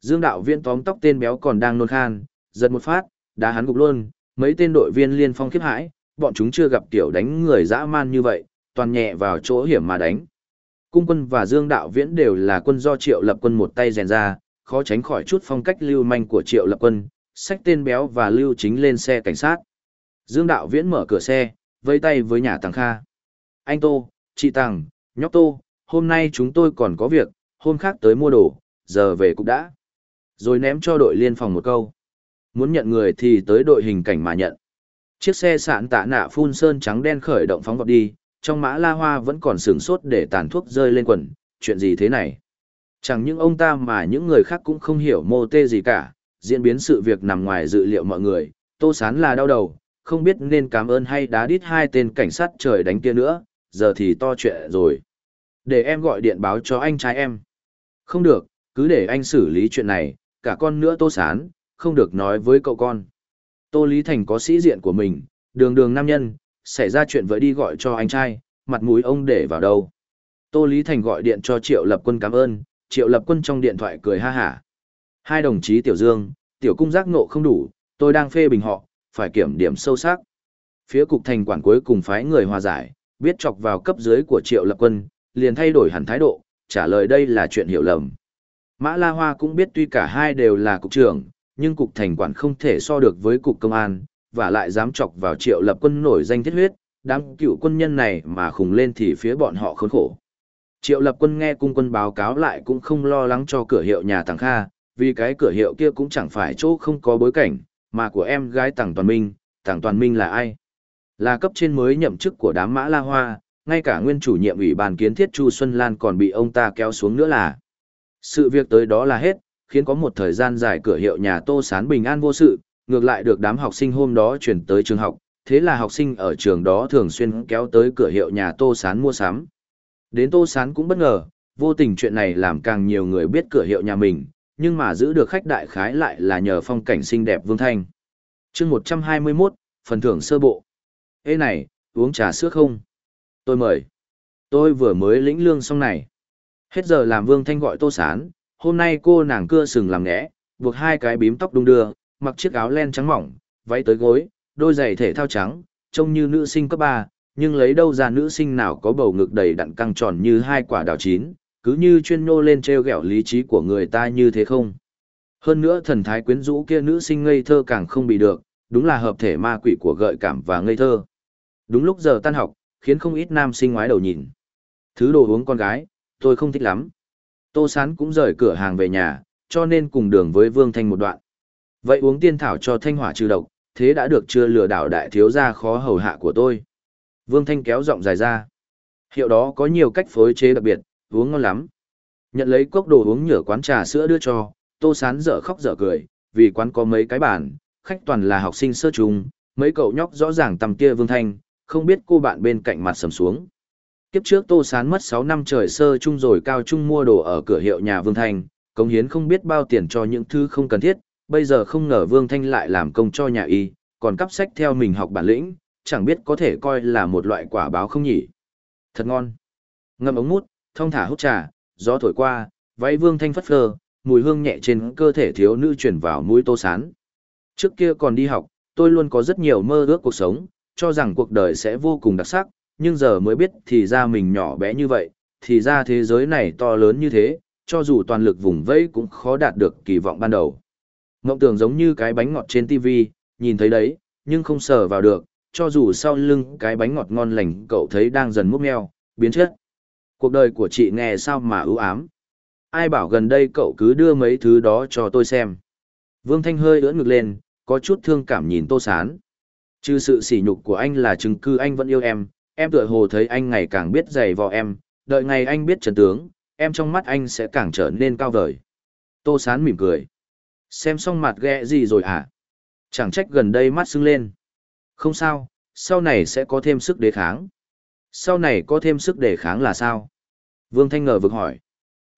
Dương đạo viên tóm tóc tên béo còn đang nôn khan, giật một phát, đá hắn gục luôn, mấy tên đội viên liên phong khiếp hãi, bọn chúng chưa gặp tiểu đánh người dã man như vậy, toàn nhẹ vào chỗ hiểm mà đánh. Cung quân và Dương đạo viễn đều là quân do triệu lập quân một tay rèn ra, khó tránh khỏi chút phong cách lưu manh của triệu lập quân, xách tên béo và lưu chính lên xe cảnh sát. Dương đạo viễn mở cửa xe, vây tay với nhà Tàng Kha. Anh Tô, chị Tàng, nhóc Tô, hôm nay chúng tôi còn có việc, hôm khác tới mua đồ, giờ về cũng đã. Rồi ném cho đội liên phòng một câu. Muốn nhận người thì tới đội hình cảnh mà nhận. Chiếc xe sạn tạ nạ phun sơn trắng đen khởi động phóng vọt đi, trong mã la hoa vẫn còn sửng sốt để tàn thuốc rơi lên quần, chuyện gì thế này? Chẳng những ông ta mà những người khác cũng không hiểu mô tê gì cả, diễn biến sự việc nằm ngoài dự liệu mọi người, tô sán là đau đầu, không biết nên cảm ơn hay đá đít hai tên cảnh sát trời đánh kia nữa, giờ thì to chuyện rồi. Để em gọi điện báo cho anh trai em. Không được, cứ để anh xử lý chuyện này, cả con nữa tô sán, không được nói với cậu con. Tô Lý Thành có sĩ diện của mình, đường đường nam nhân, xảy ra chuyện vợ đi gọi cho anh trai, mặt mũi ông để vào đâu. Tô Lý Thành gọi điện cho Triệu Lập Quân cảm ơn, Triệu Lập Quân trong điện thoại cười ha hả. Hai đồng chí Tiểu Dương, Tiểu Cung giác ngộ không đủ, tôi đang phê bình họ, phải kiểm điểm sâu sắc. Phía cục thành quản cuối cùng phái người hòa giải, biết chọc vào cấp dưới của Triệu Lập Quân, liền thay đổi hẳn thái độ, trả lời đây là chuyện hiểu lầm. Mã La Hoa cũng biết tuy cả hai đều là cục trưởng, nhưng cục thành quản không thể so được với cục công an, và lại dám chọc vào triệu lập quân nổi danh thiết huyết, đám cựu quân nhân này mà khùng lên thì phía bọn họ khốn khổ. Triệu lập quân nghe cung quân báo cáo lại cũng không lo lắng cho cửa hiệu nhà Tàng Kha, vì cái cửa hiệu kia cũng chẳng phải chỗ không có bối cảnh, mà của em gái Tằng Toàn Minh, Tằng Toàn Minh là ai? Là cấp trên mới nhậm chức của đám mã La Hoa, ngay cả nguyên chủ nhiệm ủy ban kiến thiết Chu Xuân Lan còn bị ông ta kéo xuống nữa là. Sự việc tới đó là hết, khiến có một thời gian dài cửa hiệu nhà Tô Sán bình an vô sự, ngược lại được đám học sinh hôm đó chuyển tới trường học, thế là học sinh ở trường đó thường xuyên kéo tới cửa hiệu nhà Tô Sán mua sắm. Đến Tô Sán cũng bất ngờ, vô tình chuyện này làm càng nhiều người biết cửa hiệu nhà mình, nhưng mà giữ được khách đại khái lại là nhờ phong cảnh xinh đẹp Vương Thanh. chương 121, phần thưởng sơ bộ. Ê này, uống trà sữa không? Tôi mời. Tôi vừa mới lĩnh lương xong này. Hết giờ làm Vương Thanh gọi Tô Sán, hôm nay cô nàng cưa sừng làm nghẽ, buộc hai cái bím tóc đung đưa, mặc chiếc áo len trắng mỏng, váy tới gối, đôi giày thể thao trắng, trông như nữ sinh cấp ba, nhưng lấy đâu ra nữ sinh nào có bầu ngực đầy đặn căng tròn như hai quả đào chín, cứ như chuyên nô lên treo gẹo lý trí của người ta như thế không. Hơn nữa thần thái quyến rũ kia nữ sinh ngây thơ càng không bị được, đúng là hợp thể ma quỷ của gợi cảm và ngây thơ. Đúng lúc giờ tan học, khiến không ít nam sinh ngoái đầu nhìn. Thứ đồ uống con gái, tôi không thích lắm. Tô Sán cũng rời cửa hàng về nhà, cho nên cùng đường với Vương Thanh một đoạn. Vậy uống tiên thảo cho thanh hỏa trừ độc, thế đã được chưa lừa đảo đại thiếu gia khó hầu hạ của tôi. Vương Thanh kéo giọng dài ra. Hiệu đó có nhiều cách phối chế đặc biệt, uống ngon lắm. Nhận lấy cốc đồ uống nhựa quán trà sữa đưa cho, Tô Sán dở khóc dở cười, vì quán có mấy cái bàn, khách toàn là học sinh sơ trung, mấy cậu nhóc rõ ràng tầm kia Vương Thanh, không biết cô bạn bên cạnh mặt sầm xuống. Kiếp trước Tô Sán mất 6 năm trời sơ trung rồi cao trung mua đồ ở cửa hiệu nhà Vương Thanh, công hiến không biết bao tiền cho những thứ không cần thiết, bây giờ không ngờ Vương Thanh lại làm công cho nhà y, còn cắp sách theo mình học bản lĩnh, chẳng biết có thể coi là một loại quả báo không nhỉ. Thật ngon. Ngâm ống mút, thông thả hút trà, gió thổi qua, váy Vương Thanh phất phơ, mùi hương nhẹ trên cơ thể thiếu nữ chuyển vào mũi Tô Sán. Trước kia còn đi học, tôi luôn có rất nhiều mơ ước cuộc sống, cho rằng cuộc đời sẽ vô cùng đặc sắc, nhưng giờ mới biết thì ra mình nhỏ bé như vậy, thì ra thế giới này to lớn như thế, cho dù toàn lực vùng vẫy cũng khó đạt được kỳ vọng ban đầu. Ngộng tưởng giống như cái bánh ngọt trên TV, nhìn thấy đấy, nhưng không sờ vào được, cho dù sau lưng cái bánh ngọt ngon lành cậu thấy đang dần múc meo, biến chất. Cuộc đời của chị nghe sao mà ưu ám. Ai bảo gần đây cậu cứ đưa mấy thứ đó cho tôi xem. Vương Thanh hơi ưỡn ngực lên, có chút thương cảm nhìn Tô Sán. Chứ sự sỉ nhục của anh là chứng cứ anh vẫn yêu em, em tựa hồ thấy anh ngày càng biết giày vò em, đợi ngày anh biết trần tướng, em trong mắt anh sẽ càng trở nên cao vời. Tô Sán mỉm cười. Xem xong mặt ghẹ gì rồi hả? Chẳng trách gần đây mắt sưng lên. Không sao, sau này sẽ có thêm sức đề kháng. Sau này có thêm sức đề kháng là sao? Vương Thanh ngờ vực hỏi.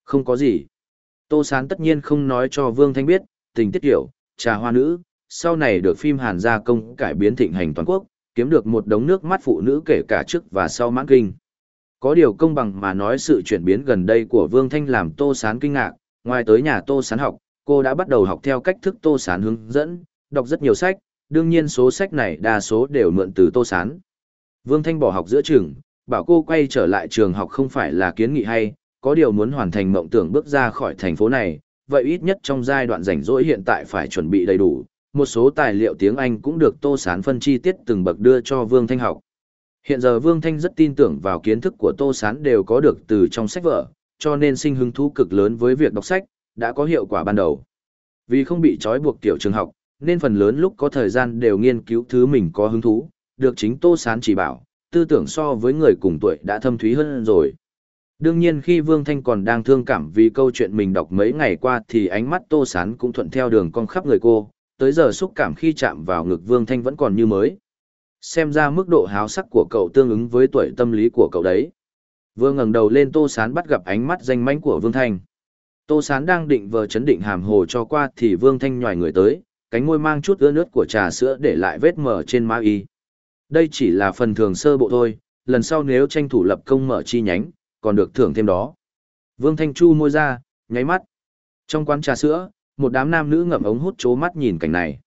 Không có gì. Tô Sán tất nhiên không nói cho Vương Thanh biết, tình tiết kiểu, trà hoa nữ, sau này được phim Hàn gia công cải biến thịnh hành toàn quốc, kiếm được một đống nước mắt phụ nữ kể cả trước và sau mãn kinh. Có điều công bằng mà nói sự chuyển biến gần đây của Vương Thanh làm Tô Sán kinh ngạc, ngoài tới nhà Tô Sán học, cô đã bắt đầu học theo cách thức Tô Sán hướng dẫn, đọc rất nhiều sách, đương nhiên số sách này đa số đều mượn từ Tô Sán. Vương Thanh bỏ học giữa trường, bảo cô quay trở lại trường học không phải là kiến nghị hay, có điều muốn hoàn thành mộng tưởng bước ra khỏi thành phố này, vậy ít nhất trong giai đoạn rảnh rỗi hiện tại phải chuẩn bị đầy đủ, một số tài liệu tiếng Anh cũng được Tô Sán phân chi tiết từng bậc đưa cho Vương Thanh học. Hiện giờ Vương Thanh rất tin tưởng vào kiến thức của Tô Sán đều có được từ trong sách vở, cho nên sinh hứng thú cực lớn với việc đọc sách, đã có hiệu quả ban đầu. Vì không bị trói buộc tiểu trường học, nên phần lớn lúc có thời gian đều nghiên cứu thứ mình có hứng thú, được chính Tô Sán chỉ bảo, tư tưởng so với người cùng tuổi đã thâm thúy hơn rồi. Đương nhiên khi Vương Thanh còn đang thương cảm vì câu chuyện mình đọc mấy ngày qua thì ánh mắt Tô Sán cũng thuận theo đường cong khắp người cô, tới giờ xúc cảm khi chạm vào ngực Vương Thanh vẫn còn như mới. Xem ra mức độ háo sắc của cậu tương ứng với tuổi tâm lý của cậu đấy. Vương ngẩng đầu lên Tô Sán bắt gặp ánh mắt danh mãnh của Vương Thanh. Tô Sán đang định vờ chấn định hàm hồ cho qua thì Vương Thanh nhòi người tới, cánh môi mang chút ưa nước của trà sữa để lại vết mở trên má y. Đây chỉ là phần thường sơ bộ thôi, lần sau nếu tranh thủ lập công mở chi nhánh, còn được thưởng thêm đó. Vương Thanh Chu môi ra, nháy mắt. Trong quán trà sữa, một đám nam nữ ngậm ống hút chố mắt nhìn cảnh này.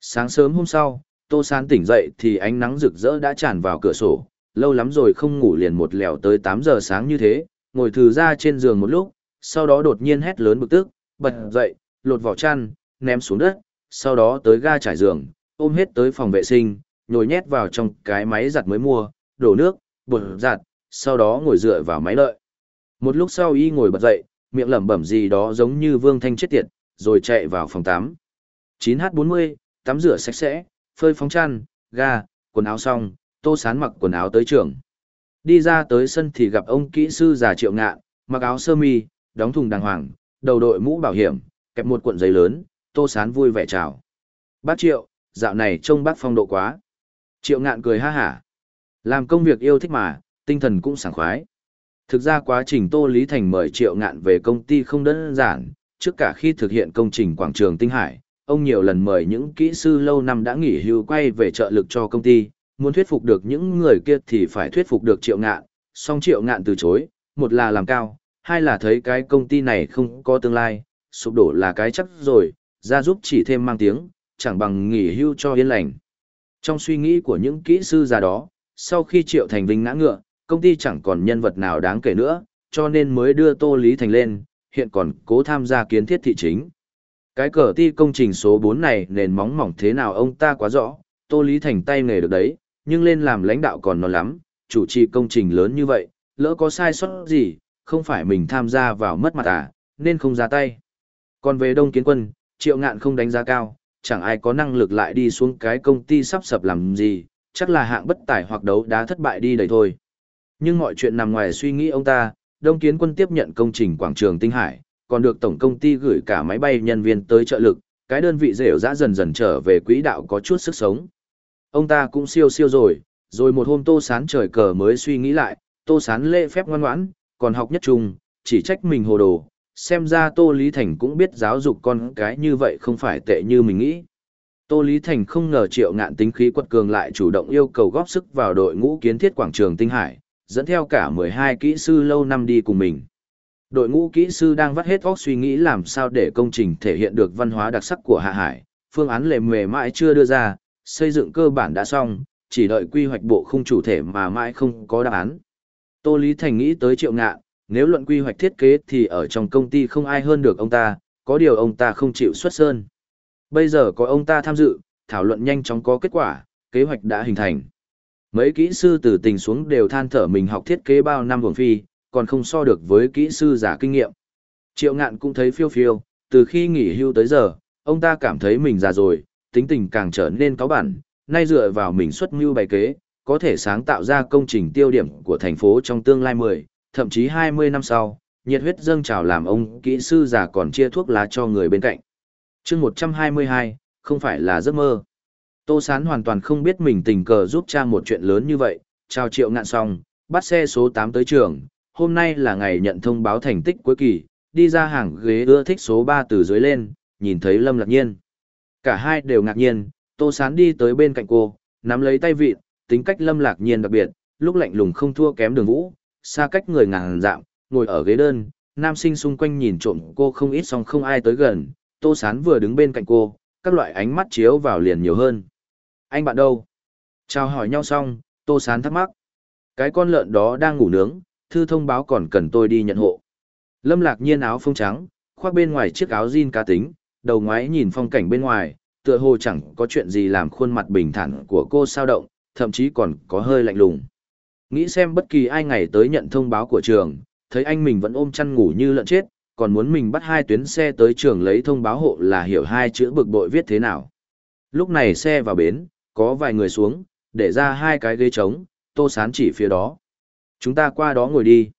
Sáng sớm hôm sau, Tô Sán tỉnh dậy thì ánh nắng rực rỡ đã tràn vào cửa sổ, lâu lắm rồi không ngủ liền một lèo tới 8 giờ sáng như thế, ngồi thử ra trên giường một lúc, sau đó đột nhiên hét lớn bực tức, bật dậy, lột vỏ chăn, ném xuống đất, sau đó tới ga trải giường, ôm hết tới phòng vệ sinh, nhồi nhét vào trong cái máy giặt mới mua, đổ nước, bột giặt, sau đó ngồi dựa vào máy lợi Một lúc sau y ngồi bật dậy, miệng lẩm bẩm gì đó giống như Vương Thanh chết tiệt, rồi chạy vào phòng tắm. 9h40, tắm rửa sạch sẽ, phơi phóng chăn, ga, quần áo xong, tô sán mặc quần áo tới trường. Đi ra tới sân thì gặp ông kỹ sư già triệu ngạn, mặc áo sơ mi, đóng thùng đàng hoàng, đầu đội mũ bảo hiểm, kẹp một cuộn giấy lớn, tô sán vui vẻ chào. Bác triệu, dạo này trông bác phong độ quá. Triệu ngạn cười ha hả. Làm công việc yêu thích mà, tinh thần cũng sảng khoái. Thực ra quá trình Tô Lý Thành mời Triệu Ngạn về công ty không đơn giản, trước cả khi thực hiện công trình quảng trường Tinh Hải, ông nhiều lần mời những kỹ sư lâu năm đã nghỉ hưu quay về trợ lực cho công ty, muốn thuyết phục được những người kia thì phải thuyết phục được Triệu Ngạn, song Triệu Ngạn từ chối, một là làm cao, hai là thấy cái công ty này không có tương lai, sụp đổ là cái chắc rồi, ra giúp chỉ thêm mang tiếng, chẳng bằng nghỉ hưu cho yên lành. Trong suy nghĩ của những kỹ sư già đó, sau khi Triệu Thành Vinh ngã ngựa, công ty chẳng còn nhân vật nào đáng kể nữa, cho nên mới đưa Tô Lý Thành lên, hiện còn cố tham gia kiến thiết thị chính. Cái cờ ti công trình số 4 này nền móng mỏng thế nào ông ta quá rõ, Tô Lý Thành tay nghề được đấy, nhưng lên làm lãnh đạo còn non lắm, chủ trì công trình lớn như vậy, lỡ có sai sót gì, không phải mình tham gia vào mất mặt à, nên không ra tay. Còn về Đông Kiến Quân, Triệu Ngạn không đánh giá cao, chẳng ai có năng lực lại đi xuống cái công ty sắp sập làm gì, chắc là hạng bất tài hoặc đấu đá thất bại đi đầy thôi. Nhưng mọi chuyện nằm ngoài suy nghĩ ông ta, Đông Kiến Quân tiếp nhận công trình quảng trường Tinh Hải, còn được tổng công ty gửi cả máy bay nhân viên tới trợ lực, cái đơn vị rểu rã dần dần trở về quỹ đạo có chút sức sống. Ông ta cũng siêu siêu rồi, rồi một hôm Tô Sán trời cờ mới suy nghĩ lại, Tô Sán lễ phép ngoan ngoãn, còn học nhất trung, chỉ trách mình hồ đồ, xem ra Tô Lý Thành cũng biết giáo dục con cái như vậy không phải tệ như mình nghĩ. Tô Lý Thành không ngờ triệu ngạn tính khí quật cường lại chủ động yêu cầu góp sức vào đội ngũ kiến thiết quảng trường Tinh Hải, dẫn theo cả 12 kỹ sư lâu năm đi cùng mình. Đội ngũ kỹ sư đang vắt hết óc suy nghĩ làm sao để công trình thể hiện được văn hóa đặc sắc của Hạ Hải, phương án lề mề mãi chưa đưa ra, xây dựng cơ bản đã xong, chỉ đợi quy hoạch bộ khung chủ thể mà mãi không có đáp án. Tô Lý Thành nghĩ tới triệu ngạn, nếu luận quy hoạch thiết kế thì ở trong công ty không ai hơn được ông ta, có điều ông ta không chịu xuất sơn. Bây giờ có ông ta tham dự, thảo luận nhanh chóng có kết quả, kế hoạch đã hình thành. Mấy kỹ sư từ tình xuống đều than thở mình học thiết kế bao năm vùng phi, còn không so được với kỹ sư giả kinh nghiệm. Triệu ngạn cũng thấy phiêu phiêu, từ khi nghỉ hưu tới giờ, ông ta cảm thấy mình già rồi, tính tình càng trở nên cáo bản, nay dựa vào mình xuất mưu bày kế, có thể sáng tạo ra công trình tiêu điểm của thành phố trong tương lai 10, thậm chí 20 năm sau, nhiệt huyết dâng trào làm ông kỹ sư già còn chia thuốc lá cho người bên cạnh. chương 122, không phải là giấc mơ. Tô Sán hoàn toàn không biết mình tình cờ giúp cha một chuyện lớn như vậy, chào triệu ngạn xong, bắt xe số 8 tới trường, hôm nay là ngày nhận thông báo thành tích cuối kỳ, đi ra hàng ghế ưa thích số 3 từ dưới lên, nhìn thấy Lâm Lạc Nhiên. Cả hai đều ngạc nhiên, Tô Sán đi tới bên cạnh cô, nắm lấy tay vịt, tính cách Lâm Lạc Nhiên đặc biệt, lúc lạnh lùng không thua kém đường vũ, xa cách người ngàn dạm, ngồi ở ghế đơn, nam sinh xung quanh nhìn trộm cô không ít song không ai tới gần, Tô Sán vừa đứng bên cạnh cô, các loại ánh mắt chiếu vào liền nhiều hơn. Anh bạn đâu? Chào hỏi nhau xong, Tô Sán thắc mắc. Cái con lợn đó đang ngủ nướng, thư thông báo còn cần tôi đi nhận hộ. Lâm lạc nhiên áo phông trắng, khoác bên ngoài chiếc áo jean cá tính, đầu ngoái nhìn phong cảnh bên ngoài, tựa hồ chẳng có chuyện gì làm khuôn mặt bình thản của cô sao động, thậm chí còn có hơi lạnh lùng. Nghĩ xem bất kỳ ai ngày tới nhận thông báo của trường, thấy anh mình vẫn ôm chăn ngủ như lợn chết, còn muốn mình bắt hai tuyến xe tới trường lấy thông báo hộ là hiểu hai chữ bực bội viết thế nào. Lúc này xe vào bến, có vài người xuống, để ra hai cái ghế trống, tô sán chỉ phía đó. Chúng ta qua đó ngồi đi.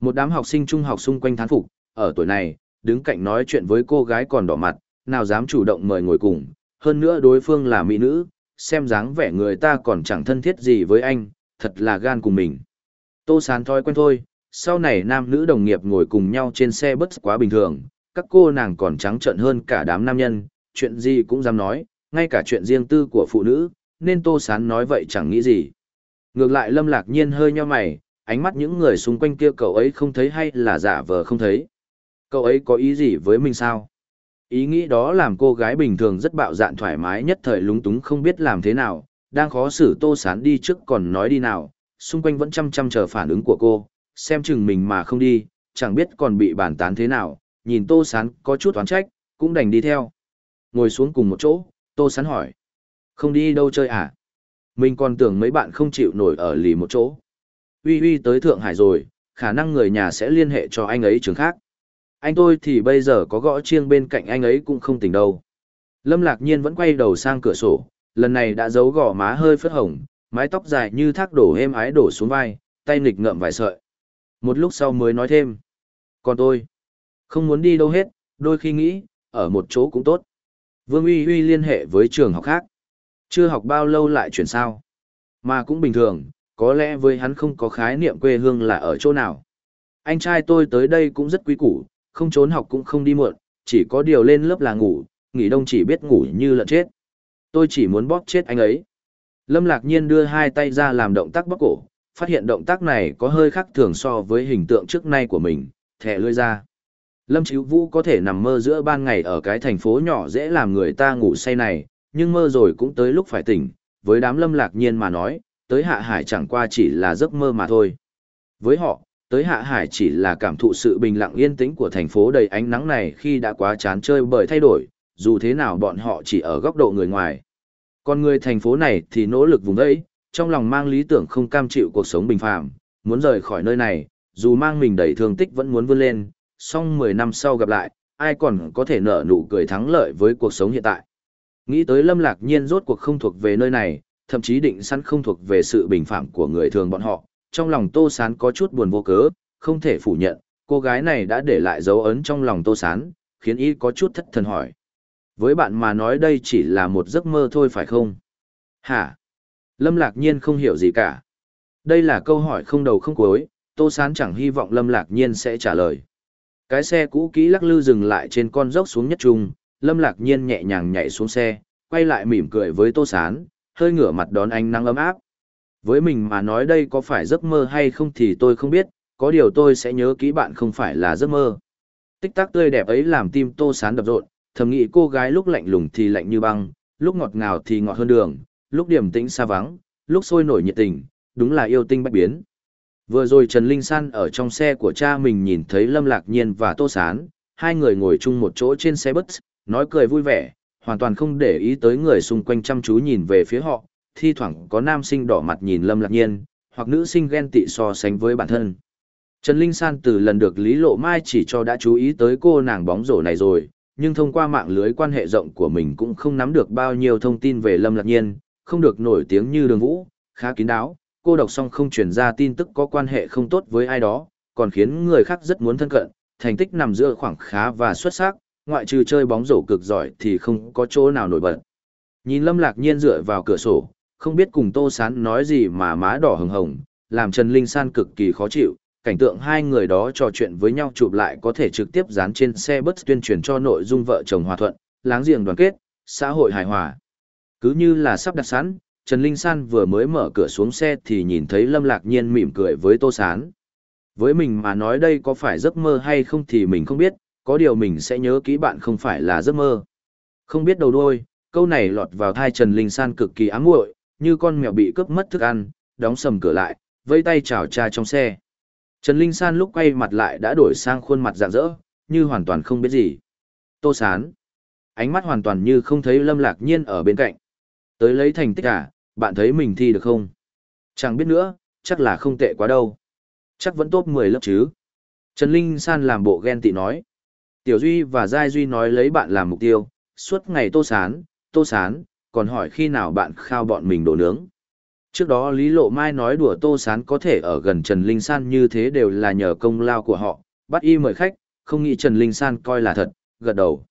Một đám học sinh trung học xung quanh thán phục, ở tuổi này, đứng cạnh nói chuyện với cô gái còn đỏ mặt, nào dám chủ động mời ngồi cùng, hơn nữa đối phương là mỹ nữ, xem dáng vẻ người ta còn chẳng thân thiết gì với anh, thật là gan cùng mình. Tô sán thói quen thôi, sau này nam nữ đồng nghiệp ngồi cùng nhau trên xe bất quá bình thường, các cô nàng còn trắng trợn hơn cả đám nam nhân, chuyện gì cũng dám nói, ngay cả chuyện riêng tư của phụ nữ, nên Tô Sán nói vậy chẳng nghĩ gì. Ngược lại Lâm Lạc Nhiên hơi nheo mày, ánh mắt những người xung quanh kia cậu ấy không thấy hay là giả vờ không thấy. Cậu ấy có ý gì với mình sao? Ý nghĩ đó làm cô gái bình thường rất bạo dạn thoải mái nhất thời lúng túng không biết làm thế nào, đang khó xử Tô Sán đi trước còn nói đi nào, xung quanh vẫn chăm chăm chờ phản ứng của cô, xem chừng mình mà không đi, chẳng biết còn bị bàn tán thế nào, nhìn Tô Sán có chút oán trách, cũng đành đi theo. Ngồi xuống cùng một chỗ, Tô Sán hỏi. Không đi đâu chơi à? Mình còn tưởng mấy bạn không chịu nổi ở lì một chỗ. Uy Uy tới Thượng Hải rồi, khả năng người nhà sẽ liên hệ cho anh ấy trường khác. Anh tôi thì bây giờ có gõ chiêng bên cạnh anh ấy cũng không tỉnh đâu. Lâm Lạc Nhiên vẫn quay đầu sang cửa sổ, lần này đã giấu gò má hơi phớt hồng, mái tóc dài như thác đổ êm ái đổ xuống vai, tay nghịch ngậm vài sợi. Một lúc sau mới nói thêm. Còn tôi, không muốn đi đâu hết, đôi khi nghĩ, ở một chỗ cũng tốt. Vương Uy Uy liên hệ với trường học khác. Chưa học bao lâu lại chuyển sao. Mà cũng bình thường, có lẽ với hắn không có khái niệm quê hương là ở chỗ nào. Anh trai tôi tới đây cũng rất quý củ, không trốn học cũng không đi muộn, chỉ có điều lên lớp là ngủ, nghỉ đông chỉ biết ngủ như lợn chết. Tôi chỉ muốn bóp chết anh ấy. Lâm Lạc Nhiên đưa hai tay ra làm động tác bóp cổ, phát hiện động tác này có hơi khác thường so với hình tượng trước nay của mình, thẻ lưỡi ra. Lâm Chíu Vũ có thể nằm mơ giữa ban ngày ở cái thành phố nhỏ dễ làm người ta ngủ say này, nhưng mơ rồi cũng tới lúc phải tỉnh, với đám Lâm Lạc Nhiên mà nói, tới Hạ Hải chẳng qua chỉ là giấc mơ mà thôi. Với họ, tới Hạ Hải chỉ là cảm thụ sự bình lặng yên tĩnh của thành phố đầy ánh nắng này khi đã quá chán chơi bởi thay đổi, dù thế nào bọn họ chỉ ở góc độ người ngoài. Còn người thành phố này thì nỗ lực vùng đấy, trong lòng mang lý tưởng không cam chịu cuộc sống bình phàm, muốn rời khỏi nơi này, dù mang mình đầy thương tích vẫn muốn vươn lên, song 10 năm sau gặp lại, ai còn có thể nở nụ cười thắng lợi với cuộc sống hiện tại. Nghĩ tới Lâm Lạc Nhiên rốt cuộc không thuộc về nơi này, thậm chí định sẵn không thuộc về sự bình phạm của người thường bọn họ, trong lòng Tô Sán có chút buồn vô cớ, không thể phủ nhận, cô gái này đã để lại dấu ấn trong lòng Tô Sán, khiến y có chút thất thần hỏi. Với bạn mà nói đây chỉ là một giấc mơ thôi phải không? Hả? Lâm Lạc Nhiên không hiểu gì cả. Đây là câu hỏi không đầu không cuối, Tô Sán chẳng hy vọng Lâm Lạc Nhiên sẽ trả lời. Cái xe cũ kỹ lắc lư dừng lại trên con dốc xuống nhất trung, Lâm Lạc Nhiên nhẹ nhàng nhảy xuống xe, quay lại mỉm cười với Tô Sán, hơi ngửa mặt đón ánh nắng ấm áp. Với mình mà nói đây có phải giấc mơ hay không thì tôi không biết, có điều tôi sẽ nhớ kỹ bạn không phải là giấc mơ. Tích tắc tươi đẹp ấy làm tim Tô Sán đập rộn, thầm nghĩ cô gái lúc lạnh lùng thì lạnh như băng, lúc ngọt ngào thì ngọt hơn đường, lúc điềm tĩnh xa vắng, lúc sôi nổi nhiệt tình, đúng là yêu tinh bách biến. Vừa rồi Trần Linh San ở trong xe của cha mình nhìn thấy Lâm Lạc Nhiên và Tô Sán, hai người ngồi chung một chỗ trên xe bus, nói cười vui vẻ, hoàn toàn không để ý tới người xung quanh chăm chú nhìn về phía họ, thi thoảng có nam sinh đỏ mặt nhìn Lâm Lạc Nhiên, hoặc nữ sinh ghen tị so sánh với bản thân. Trần Linh San từ lần được Lý Lộ Mai chỉ cho đã chú ý tới cô nàng bóng rổ này rồi, nhưng thông qua mạng lưới quan hệ rộng của mình cũng không nắm được bao nhiêu thông tin về Lâm Lạc Nhiên, không được nổi tiếng như đường vũ, khá kín đáo, cô đọc xong không truyền ra tin tức có quan hệ không tốt với ai đó, còn khiến người khác rất muốn thân cận, thành tích nằm giữa khoảng khá và xuất sắc, ngoại trừ chơi bóng rổ cực giỏi thì không có chỗ nào nổi bật. Nhìn Lâm Lạc Nhiên dựa vào cửa sổ, không biết cùng Tô Sán nói gì mà má đỏ hừng hồng, làm Trần Linh San cực kỳ khó chịu, cảnh tượng hai người đó trò chuyện với nhau chụp lại có thể trực tiếp dán trên xe bus tuyên truyền cho nội dung vợ chồng hòa thuận, láng giềng đoàn kết, xã hội hài hòa. Cứ như là sắp đặt sẵn, Trần Linh San vừa mới mở cửa xuống xe thì nhìn thấy Lâm Lạc Nhiên mỉm cười với Tô Sán. Với mình mà nói đây có phải giấc mơ hay không thì mình không biết, có điều mình sẽ nhớ kỹ bạn không phải là giấc mơ. Không biết đầu đuôi, câu này lọt vào thai Trần Linh San cực kỳ ám muội, như con mèo bị cướp mất thức ăn, đóng sầm cửa lại, vây tay chào cha trong xe. Trần Linh San lúc quay mặt lại đã đổi sang khuôn mặt rạng rỡ, như hoàn toàn không biết gì. Tô Sán. Ánh mắt hoàn toàn như không thấy Lâm Lạc Nhiên ở bên cạnh. Tới lấy thành tích à, bạn thấy mình thi được không? Chẳng biết nữa, chắc là không tệ quá đâu. Chắc vẫn top 10 lớp chứ. Trần Linh San làm bộ ghen tị nói. Tiểu Duy và Giai Duy nói lấy bạn làm mục tiêu, suốt ngày tô sán, tô sán, còn hỏi khi nào bạn khao bọn mình đổ nướng. Trước đó Lý Lộ Mai nói đùa Tô Sán có thể ở gần Trần Linh San như thế đều là nhờ công lao của họ, bắt y mời khách, không nghĩ Trần Linh San coi là thật, gật đầu.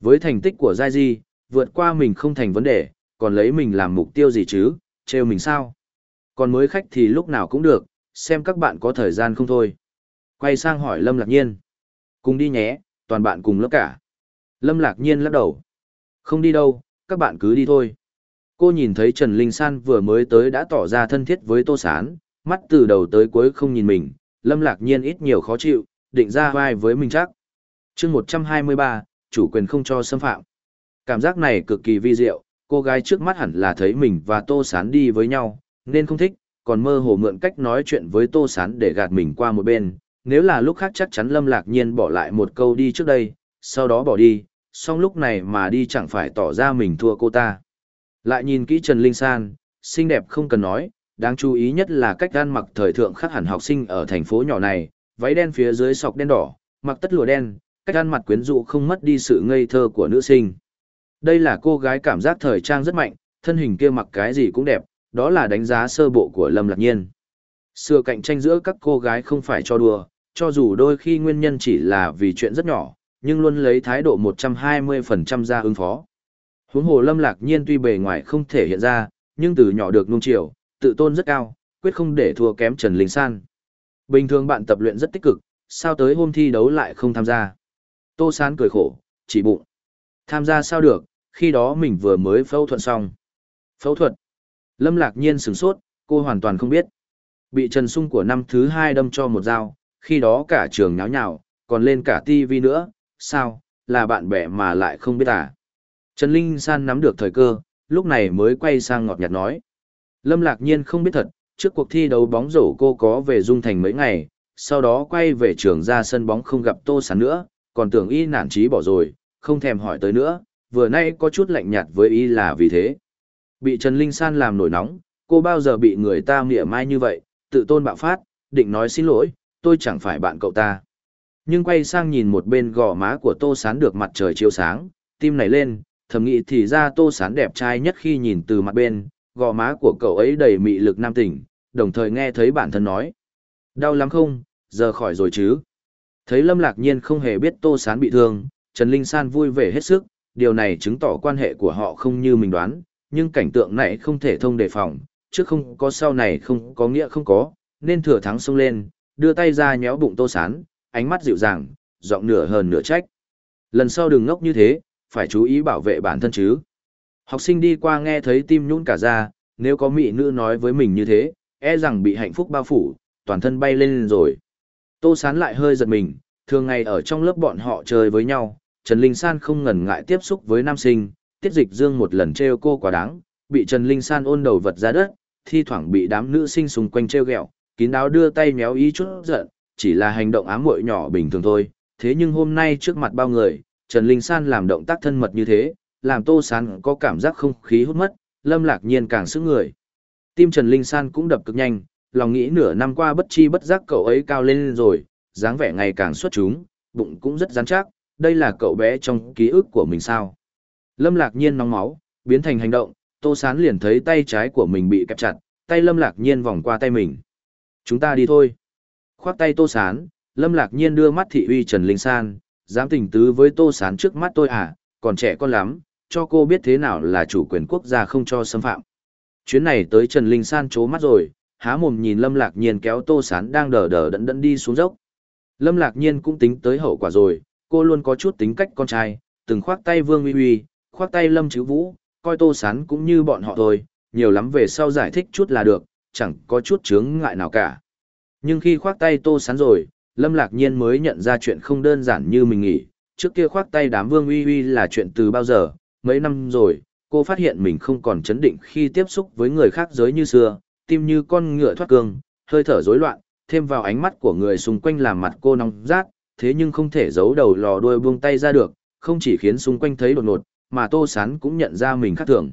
Với thành tích của Giai Di, vượt qua mình không thành vấn đề, còn lấy mình làm mục tiêu gì chứ, trêu mình sao? Còn mới khách thì lúc nào cũng được, xem các bạn có thời gian không thôi. Quay sang hỏi Lâm Lạc Nhiên. Cùng đi nhé, toàn bạn cùng lớp cả. Lâm Lạc Nhiên lắc đầu. Không đi đâu, các bạn cứ đi thôi. Cô nhìn thấy Trần Linh San vừa mới tới đã tỏ ra thân thiết với Tô Sán, mắt từ đầu tới cuối không nhìn mình, Lâm Lạc Nhiên ít nhiều khó chịu, định ra vai với mình chắc. chương 123, chủ quyền không cho xâm phạm. Cảm giác này cực kỳ vi diệu, cô gái trước mắt hẳn là thấy mình và Tô Sán đi với nhau, nên không thích, còn mơ hồ mượn cách nói chuyện với Tô Sán để gạt mình qua một bên. Nếu là lúc khác chắc chắn Lâm Lạc Nhiên bỏ lại một câu đi trước đây, sau đó bỏ đi, song lúc này mà đi chẳng phải tỏ ra mình thua cô ta. Lại nhìn kỹ Trần Linh San, xinh đẹp không cần nói, đáng chú ý nhất là cách ăn mặc thời thượng khác hẳn học sinh ở thành phố nhỏ này, váy đen phía dưới sọc đen đỏ, mặc tất lụa đen, cách ăn mặc quyến rũ không mất đi sự ngây thơ của nữ sinh. Đây là cô gái cảm giác thời trang rất mạnh, thân hình kia mặc cái gì cũng đẹp, đó là đánh giá sơ bộ của Lâm Lạc Nhiên. Sự cạnh tranh giữa các cô gái không phải cho đùa, cho dù đôi khi nguyên nhân chỉ là vì chuyện rất nhỏ, nhưng luôn lấy thái độ 120% ra ứng phó. Huống hồ Lâm Lạc Nhiên tuy bề ngoài không thể hiện ra, nhưng từ nhỏ được nung chiều, tự tôn rất cao, quyết không để thua kém Trần Linh San. Bình thường bạn tập luyện rất tích cực, sao tới hôm thi đấu lại không tham gia? Tô Sán cười khổ, chỉ bụng. Tham gia sao được, khi đó mình vừa mới phẫu thuật xong. Phẫu thuật. Lâm Lạc Nhiên sửng sốt, cô hoàn toàn không biết. Bị Trần Sung của năm thứ hai đâm cho một dao, khi đó cả trường nháo nhào, còn lên cả tivi nữa, sao, là bạn bè mà lại không biết à? Trần Linh San nắm được thời cơ, lúc này mới quay sang ngọt nhạt nói. Lâm Lạc Nhiên không biết thật, trước cuộc thi đấu bóng rổ cô có về Dung Thành mấy ngày, sau đó quay về trường ra sân bóng không gặp Tô Sán nữa, còn tưởng y nản trí bỏ rồi, không thèm hỏi tới nữa, vừa nay có chút lạnh nhạt với y là vì thế. Bị Trần Linh San làm nổi nóng, cô bao giờ bị người ta mỉa mai như vậy, tự tôn bạo phát, định nói xin lỗi, tôi chẳng phải bạn cậu ta. Nhưng quay sang nhìn một bên gò má của Tô Sán được mặt trời chiếu sáng, tim nảy lên, thầm nghĩ thì ra tô sán đẹp trai nhất khi nhìn từ mặt bên, gò má của cậu ấy đầy mị lực nam tình, đồng thời nghe thấy bản thân nói. Đau lắm không, giờ khỏi rồi chứ. Thấy Lâm Lạc Nhiên không hề biết tô sán bị thương, Trần Linh San vui vẻ hết sức, điều này chứng tỏ quan hệ của họ không như mình đoán, nhưng cảnh tượng này không thể thông đề phòng, trước không có sau này không có nghĩa không có, nên thừa thắng xông lên, đưa tay ra nhéo bụng tô sán, ánh mắt dịu dàng, giọng nửa hờn nửa trách. Lần sau đừng ngốc như thế, phải chú ý bảo vệ bản thân chứ. Học sinh đi qua nghe thấy tim nhũn cả ra, nếu có mỹ nữ nói với mình như thế, e rằng bị hạnh phúc bao phủ, toàn thân bay lên rồi. Tô Sán lại hơi giật mình, thường ngày ở trong lớp bọn họ chơi với nhau, Trần Linh San không ngần ngại tiếp xúc với nam sinh, tiết dịch dương một lần trêu cô quá đáng, bị Trần Linh San ôn đầu vật ra đất, thi thoảng bị đám nữ sinh xung quanh trêu ghẹo, kín đáo đưa tay méo ý chút giận, chỉ là hành động ám muội nhỏ bình thường thôi, thế nhưng hôm nay trước mặt bao người, Trần Linh San làm động tác thân mật như thế, làm Tô Sán có cảm giác không khí hút mất, Lâm Lạc Nhiên càng sức người. Tim Trần Linh San cũng đập cực nhanh, lòng nghĩ nửa năm qua bất chi bất giác cậu ấy cao lên rồi, dáng vẻ ngày càng xuất chúng, bụng cũng rất rắn chắc, đây là cậu bé trong ký ức của mình sao. Lâm Lạc Nhiên nóng máu, biến thành hành động, Tô Sán liền thấy tay trái của mình bị kẹp chặt, tay Lâm Lạc Nhiên vòng qua tay mình. Chúng ta đi thôi. Khoác tay Tô Sán, Lâm Lạc Nhiên đưa mắt thị uy Trần Linh San, Dám tình tứ với Tô Sán trước mắt tôi à, còn trẻ con lắm, cho cô biết thế nào là chủ quyền quốc gia không cho xâm phạm. Chuyến này tới Trần Linh San chố mắt rồi, há mồm nhìn Lâm Lạc Nhiên kéo Tô Sán đang đờ đờ đẫn đẫn đi xuống dốc. Lâm Lạc Nhiên cũng tính tới hậu quả rồi, cô luôn có chút tính cách con trai, từng khoác tay Vương Uy Uy, khoác tay Lâm Chữ Vũ, coi Tô Sán cũng như bọn họ thôi, nhiều lắm về sau giải thích chút là được, chẳng có chút chướng ngại nào cả. Nhưng khi khoác tay Tô Sán rồi, Lâm Lạc Nhiên mới nhận ra chuyện không đơn giản như mình nghĩ, trước kia khoác tay đám Vương Uy Uy là chuyện từ bao giờ, mấy năm rồi, cô phát hiện mình không còn chấn định khi tiếp xúc với người khác giới như xưa, tim như con ngựa thoát cương, hơi thở rối loạn, thêm vào ánh mắt của người xung quanh làm mặt cô nóng rát, thế nhưng không thể giấu đầu lò đuôi buông tay ra được, không chỉ khiến xung quanh thấy đột ngột, mà Tô Sán cũng nhận ra mình khác thường.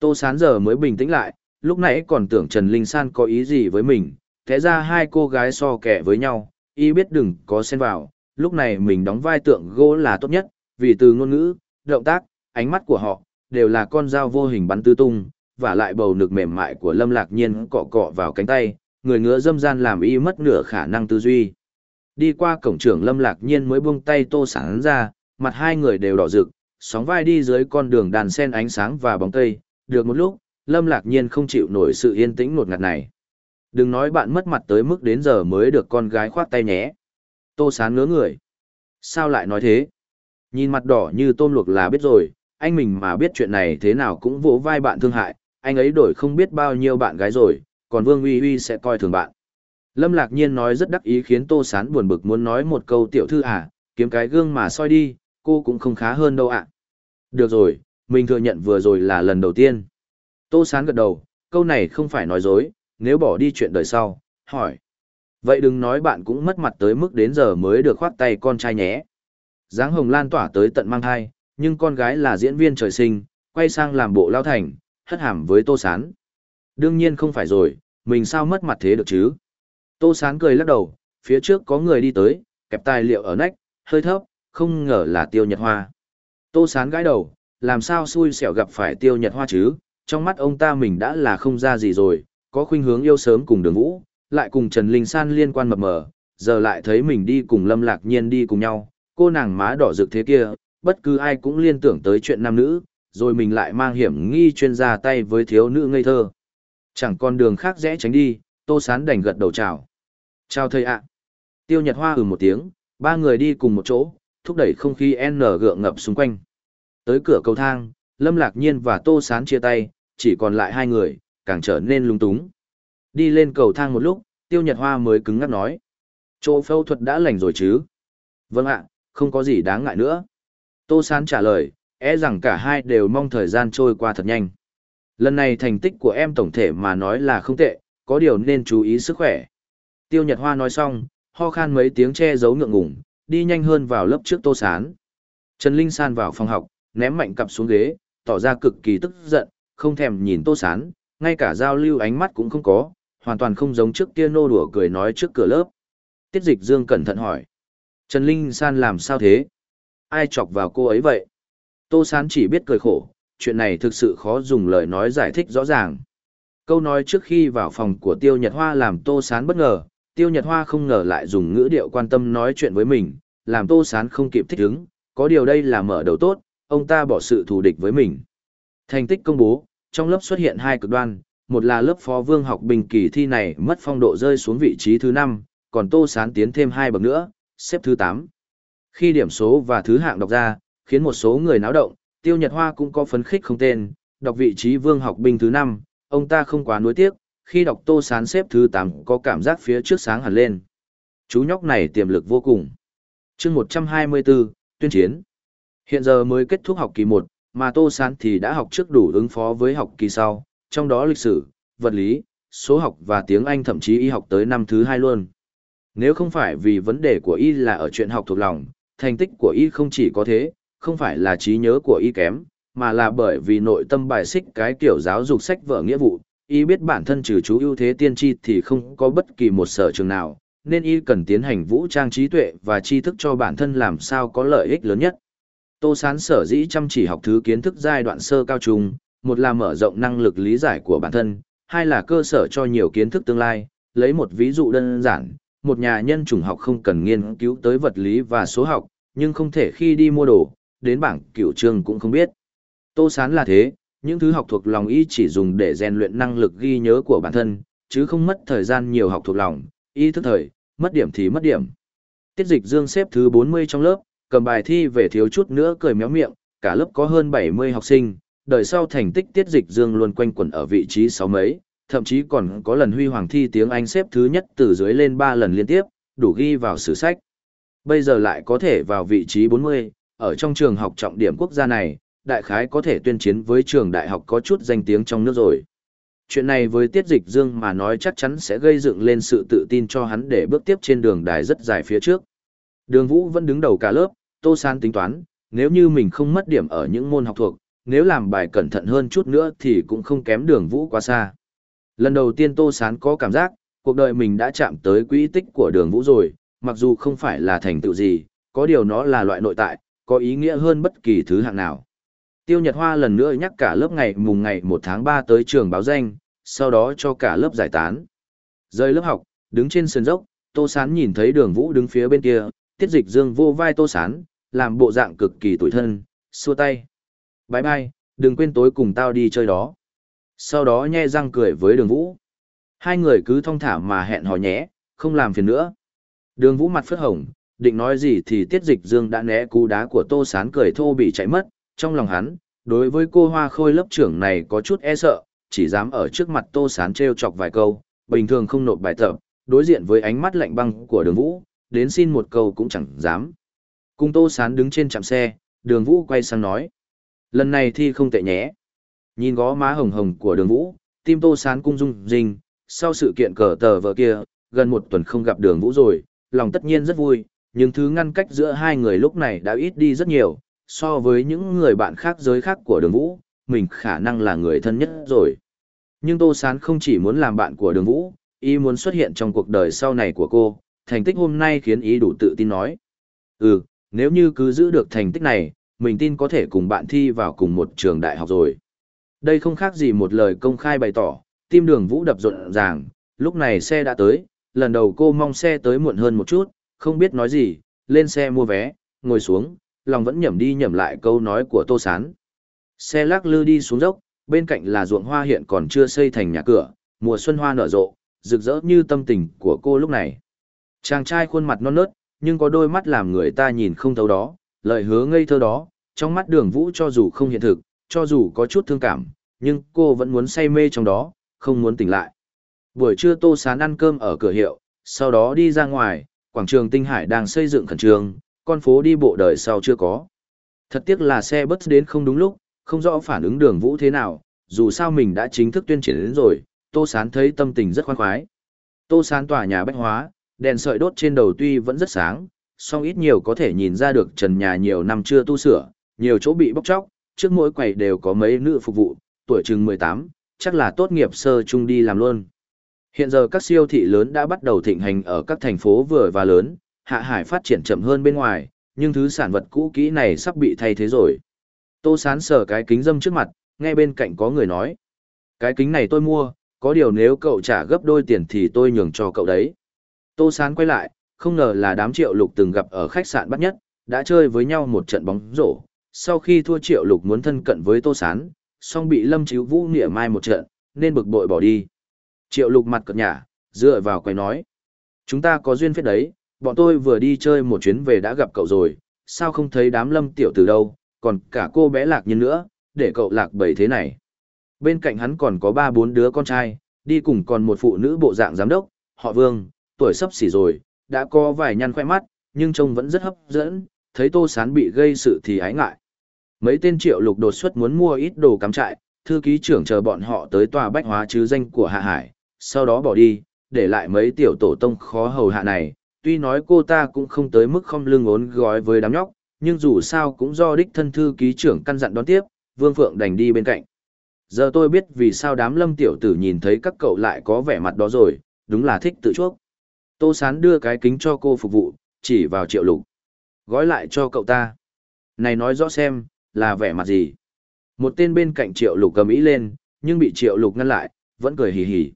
Tô Sán giờ mới bình tĩnh lại, lúc nãy còn tưởng Trần Linh San có ý gì với mình, thế ra hai cô gái so kẻ với nhau, y biết đừng có xen vào, lúc này mình đóng vai tượng gỗ là tốt nhất, vì từ ngôn ngữ, động tác, ánh mắt của họ, đều là con dao vô hình bắn tư tung, và lại bầu nực mềm mại của Lâm Lạc Nhiên cọ cọ vào cánh tay, người ngứa dâm gian làm y mất nửa khả năng tư duy. Đi qua cổng trưởng Lâm Lạc Nhiên mới buông tay Tô sáng ra, mặt hai người đều đỏ rực, sóng vai đi dưới con đường đàn sen ánh sáng và bóng cây, được một lúc, Lâm Lạc Nhiên không chịu nổi sự yên tĩnh ngột ngạt này. Đừng nói bạn mất mặt tới mức đến giờ mới được con gái khoát tay nhé. Tô Sán ngớ người. Sao lại nói thế? Nhìn mặt đỏ như tôm luộc là biết rồi, anh mình mà biết chuyện này thế nào cũng vỗ vai bạn thương hại, anh ấy đổi không biết bao nhiêu bạn gái rồi, còn Vương Uy Uy sẽ coi thường bạn. Lâm Lạc Nhiên nói rất đắc ý khiến Tô Sán buồn bực muốn nói một câu tiểu thư à, kiếm cái gương mà soi đi, cô cũng không khá hơn đâu ạ. Được rồi, mình thừa nhận vừa rồi là lần đầu tiên. Tô Sán gật đầu, câu này không phải nói dối, nếu bỏ đi chuyện đời sau, hỏi. Vậy đừng nói bạn cũng mất mặt tới mức đến giờ mới được khoát tay con trai nhé. Giáng hồng lan tỏa tới tận mang thai, nhưng con gái là diễn viên trời sinh, quay sang làm bộ lao thành, hất hàm với Tô Sán. Đương nhiên không phải rồi, mình sao mất mặt thế được chứ? Tô Sán cười lắc đầu, phía trước có người đi tới, kẹp tài liệu ở nách, hơi thấp, không ngờ là tiêu nhật hoa. Tô Sán gãi đầu, làm sao xui xẻo gặp phải tiêu nhật hoa chứ? Trong mắt ông ta mình đã là không ra gì rồi, có khuynh hướng yêu sớm cùng đường vũ, lại cùng Trần Linh San liên quan mập mờ, giờ lại thấy mình đi cùng Lâm Lạc Nhiên đi cùng nhau, cô nàng má đỏ rực thế kia, bất cứ ai cũng liên tưởng tới chuyện nam nữ, rồi mình lại mang hiểm nghi chuyên gia tay với thiếu nữ ngây thơ. Chẳng còn đường khác rẽ tránh đi, Tô Sán đành gật đầu chào. Chào thầy ạ. Tiêu Nhật Hoa ừ một tiếng, ba người đi cùng một chỗ, thúc đẩy không khí N gượng ngập xung quanh. Tới cửa cầu thang, Lâm Lạc Nhiên và Tô Sán chia tay, chỉ còn lại hai người, càng trở nên lung túng. Đi lên cầu thang một lúc, Tiêu Nhật Hoa mới cứng ngắc nói. Chỗ phẫu thuật đã lành rồi chứ? Vâng ạ, không có gì đáng ngại nữa. Tô Sán trả lời, e rằng cả hai đều mong thời gian trôi qua thật nhanh. Lần này thành tích của em tổng thể mà nói là không tệ, có điều nên chú ý sức khỏe. Tiêu Nhật Hoa nói xong, ho khan mấy tiếng che giấu ngượng ngủng, đi nhanh hơn vào lớp trước Tô Sán. Trần Linh San vào phòng học, ném mạnh cặp xuống ghế, tỏ ra cực kỳ tức giận, không thèm nhìn Tô Sán, ngay cả giao lưu ánh mắt cũng không có, hoàn toàn không giống trước kia nô đùa cười nói trước cửa lớp. Tiết Dịch Dương cẩn thận hỏi. Trần Linh San làm sao thế? Ai chọc vào cô ấy vậy? Tô Sán chỉ biết cười khổ, chuyện này thực sự khó dùng lời nói giải thích rõ ràng. Câu nói trước khi vào phòng của Tiêu Nhật Hoa làm Tô Sán bất ngờ, Tiêu Nhật Hoa không ngờ lại dùng ngữ điệu quan tâm nói chuyện với mình, làm Tô Sán không kịp thích ứng, có điều đây là mở đầu tốt, ông ta bỏ sự thù địch với mình. Thành tích công bố, trong lớp xuất hiện hai cực đoan, một là lớp phó vương học bình kỳ thi này mất phong độ rơi xuống vị trí thứ 5, còn Tô Sán tiến thêm hai bậc nữa, xếp thứ 8. Khi điểm số và thứ hạng đọc ra, khiến một số người náo động, Tiêu Nhật Hoa cũng có phấn khích không tên, đọc vị trí vương học bình thứ 5, ông ta không quá nuối tiếc, khi đọc Tô Sán xếp thứ 8 có cảm giác phía trước sáng hẳn lên. Chú nhóc này tiềm lực vô cùng. chương 124, tuyên chiến. Hiện giờ mới kết thúc học kỳ 1, mà Tô Sán thì đã học trước đủ ứng phó với học kỳ sau, trong đó lịch sử, vật lý, số học và tiếng Anh thậm chí y học tới năm thứ hai luôn. Nếu không phải vì vấn đề của y là ở chuyện học thuộc lòng, thành tích của y không chỉ có thế, không phải là trí nhớ của y kém, mà là bởi vì nội tâm bài xích cái kiểu giáo dục sách vở nghĩa vụ, y biết bản thân trừ chú ưu thế tiên tri thì không có bất kỳ một sở trường nào, nên y cần tiến hành vũ trang trí tuệ và tri thức cho bản thân làm sao có lợi ích lớn nhất. Tô Sán sở dĩ chăm chỉ học thứ kiến thức giai đoạn sơ cao trung, một là mở rộng năng lực lý giải của bản thân, hai là cơ sở cho nhiều kiến thức tương lai, lấy một ví dụ đơn giản, một nhà nhân chủng học không cần nghiên cứu tới vật lý và số học, nhưng không thể khi đi mua đồ, đến bảng cửu trường cũng không biết. Tô Sán là thế, những thứ học thuộc lòng y chỉ dùng để rèn luyện năng lực ghi nhớ của bản thân, chứ không mất thời gian nhiều học thuộc lòng, y thức thời, mất điểm thì mất điểm. Tiết dịch dương xếp thứ 40 trong lớp, cầm bài thi về thiếu chút nữa cười méo miệng, cả lớp có hơn 70 học sinh, đời sau thành tích tiết dịch dương luôn quanh quẩn ở vị trí sáu mấy, thậm chí còn có lần huy hoàng thi tiếng Anh xếp thứ nhất từ dưới lên 3 lần liên tiếp, đủ ghi vào sử sách. Bây giờ lại có thể vào vị trí 40, ở trong trường học trọng điểm quốc gia này, đại khái có thể tuyên chiến với trường đại học có chút danh tiếng trong nước rồi. Chuyện này với Tiết Dịch Dương mà nói chắc chắn sẽ gây dựng lên sự tự tin cho hắn để bước tiếp trên đường đài rất dài phía trước. Đường Vũ vẫn đứng đầu cả lớp, Tô San tính toán, nếu như mình không mất điểm ở những môn học thuộc, nếu làm bài cẩn thận hơn chút nữa thì cũng không kém đường Vũ quá xa. Lần đầu tiên Tô Sán có cảm giác, cuộc đời mình đã chạm tới quỹ tích của đường Vũ rồi, mặc dù không phải là thành tựu gì, có điều nó là loại nội tại, có ý nghĩa hơn bất kỳ thứ hạng nào. Tiêu Nhật Hoa lần nữa nhắc cả lớp ngày mùng ngày 1 tháng 3 tới trường báo danh, sau đó cho cả lớp giải tán. Rơi lớp học, đứng trên sườn dốc, Tô Sán nhìn thấy đường Vũ đứng phía bên kia, tiết dịch dương vô vai Tô Sán, làm bộ dạng cực kỳ tủi thân, xua tay. bái bai, đừng quên tối cùng tao đi chơi đó. Sau đó nhe răng cười với đường Vũ. Hai người cứ thong thả mà hẹn hò nhé, không làm phiền nữa. Đường Vũ mặt phất hồng, định nói gì thì tiết dịch dương đã né cú đá của Tô Sán cười thô bị chạy mất, trong lòng hắn, đối với cô hoa khôi lớp trưởng này có chút e sợ, chỉ dám ở trước mặt Tô Sán trêu chọc vài câu, bình thường không nộp bài tập, đối diện với ánh mắt lạnh băng của đường Vũ, đến xin một câu cũng chẳng dám. Cùng Tô Sán đứng trên trạm xe, đường Vũ quay sang nói. Lần này thi không tệ nhé. Nhìn gó má hồng hồng của đường Vũ, tim Tô Sán cung rung rinh, sau sự kiện cờ tờ vợ kia, gần một tuần không gặp đường Vũ rồi, lòng tất nhiên rất vui, nhưng thứ ngăn cách giữa hai người lúc này đã ít đi rất nhiều, so với những người bạn khác giới khác của đường Vũ, mình khả năng là người thân nhất rồi. Nhưng Tô Sán không chỉ muốn làm bạn của đường Vũ, ý muốn xuất hiện trong cuộc đời sau này của cô, thành tích hôm nay khiến ý đủ tự tin nói. Ừ, nếu như cứ giữ được thành tích này, mình tin có thể cùng bạn thi vào cùng một trường đại học rồi. Đây không khác gì một lời công khai bày tỏ, tim đường Vũ đập rộn ràng, lúc này xe đã tới, lần đầu cô mong xe tới muộn hơn một chút, không biết nói gì, lên xe mua vé, ngồi xuống, lòng vẫn nhẩm đi nhẩm lại câu nói của Tô Sán. Xe lắc lư đi xuống dốc, bên cạnh là ruộng hoa hiện còn chưa xây thành nhà cửa, mùa xuân hoa nở rộ, rực rỡ như tâm tình của cô lúc này. Chàng trai khuôn mặt non nớt, nhưng có đôi mắt làm người ta nhìn không thấu đó, lời hứa ngây thơ đó, trong mắt đường vũ cho dù không hiện thực, cho dù có chút thương cảm, nhưng cô vẫn muốn say mê trong đó, không muốn tỉnh lại. Buổi trưa Tô Sán ăn cơm ở cửa hiệu, sau đó đi ra ngoài, quảng trường Tinh Hải đang xây dựng khẩn trương, con phố đi bộ đời sau chưa có. Thật tiếc là xe bus đến không đúng lúc, không rõ phản ứng đường vũ thế nào, dù sao mình đã chính thức tuyên triển đến rồi, Tô Sán thấy tâm tình rất khoan khoái. Tô Sán tòa nhà bách hóa, đèn sợi đốt trên đầu tuy vẫn rất sáng, song ít nhiều có thể nhìn ra được trần nhà nhiều năm chưa tu sửa, nhiều chỗ bị bóc chóc, trước mỗi quầy đều có mấy nữ phục vụ, tuổi chừng 18, chắc là tốt nghiệp sơ trung đi làm luôn. Hiện giờ các siêu thị lớn đã bắt đầu thịnh hành ở các thành phố vừa và lớn, hạ hải phát triển chậm hơn bên ngoài, nhưng thứ sản vật cũ kỹ này sắp bị thay thế rồi. Tô sán sờ cái kính dâm trước mặt, nghe bên cạnh có người nói. Cái kính này tôi mua, có điều nếu cậu trả gấp đôi tiền thì tôi nhường cho cậu đấy. Tô sán quay lại, không ngờ là đám triệu lục từng gặp ở khách sạn bắt nhất, đã chơi với nhau một trận bóng rổ. Sau khi thua triệu lục muốn thân cận với tô sán, song bị lâm chíu vũ nghĩa mai một trận, nên bực bội bỏ đi. Triệu lục mặt cợt nhả, dựa vào quay nói. Chúng ta có duyên phết đấy, bọn tôi vừa đi chơi một chuyến về đã gặp cậu rồi, sao không thấy đám lâm tiểu từ đâu, còn cả cô bé lạc nhân nữa, để cậu lạc bầy thế này. Bên cạnh hắn còn có ba bốn đứa con trai, đi cùng còn một phụ nữ bộ dạng giám đốc, họ vương, tuổi sắp xỉ rồi, đã có vài nhăn khoe mắt, nhưng trông vẫn rất hấp dẫn, thấy tô sán bị gây sự thì ái ngại. Mấy tên triệu lục đột xuất muốn mua ít đồ cắm trại, thư ký trưởng chờ bọn họ tới tòa bách hóa chứ danh của Hạ Hải, sau đó bỏ đi, để lại mấy tiểu tổ tông khó hầu hạ này. Tuy nói cô ta cũng không tới mức không lưng ốn gói với đám nhóc, nhưng dù sao cũng do đích thân thư ký trưởng căn dặn đón tiếp, Vương Phượng đành đi bên cạnh. Giờ tôi biết vì sao đám lâm tiểu tử nhìn thấy các cậu lại có vẻ mặt đó rồi, đúng là thích tự chuốc. Tô Sán đưa cái kính cho cô phục vụ, chỉ vào triệu lục. Gói lại cho cậu ta. Này nói rõ xem, là vẻ mặt gì? Một tên bên cạnh triệu lục cầm ý lên, nhưng bị triệu lục ngăn lại, vẫn cười hì hì.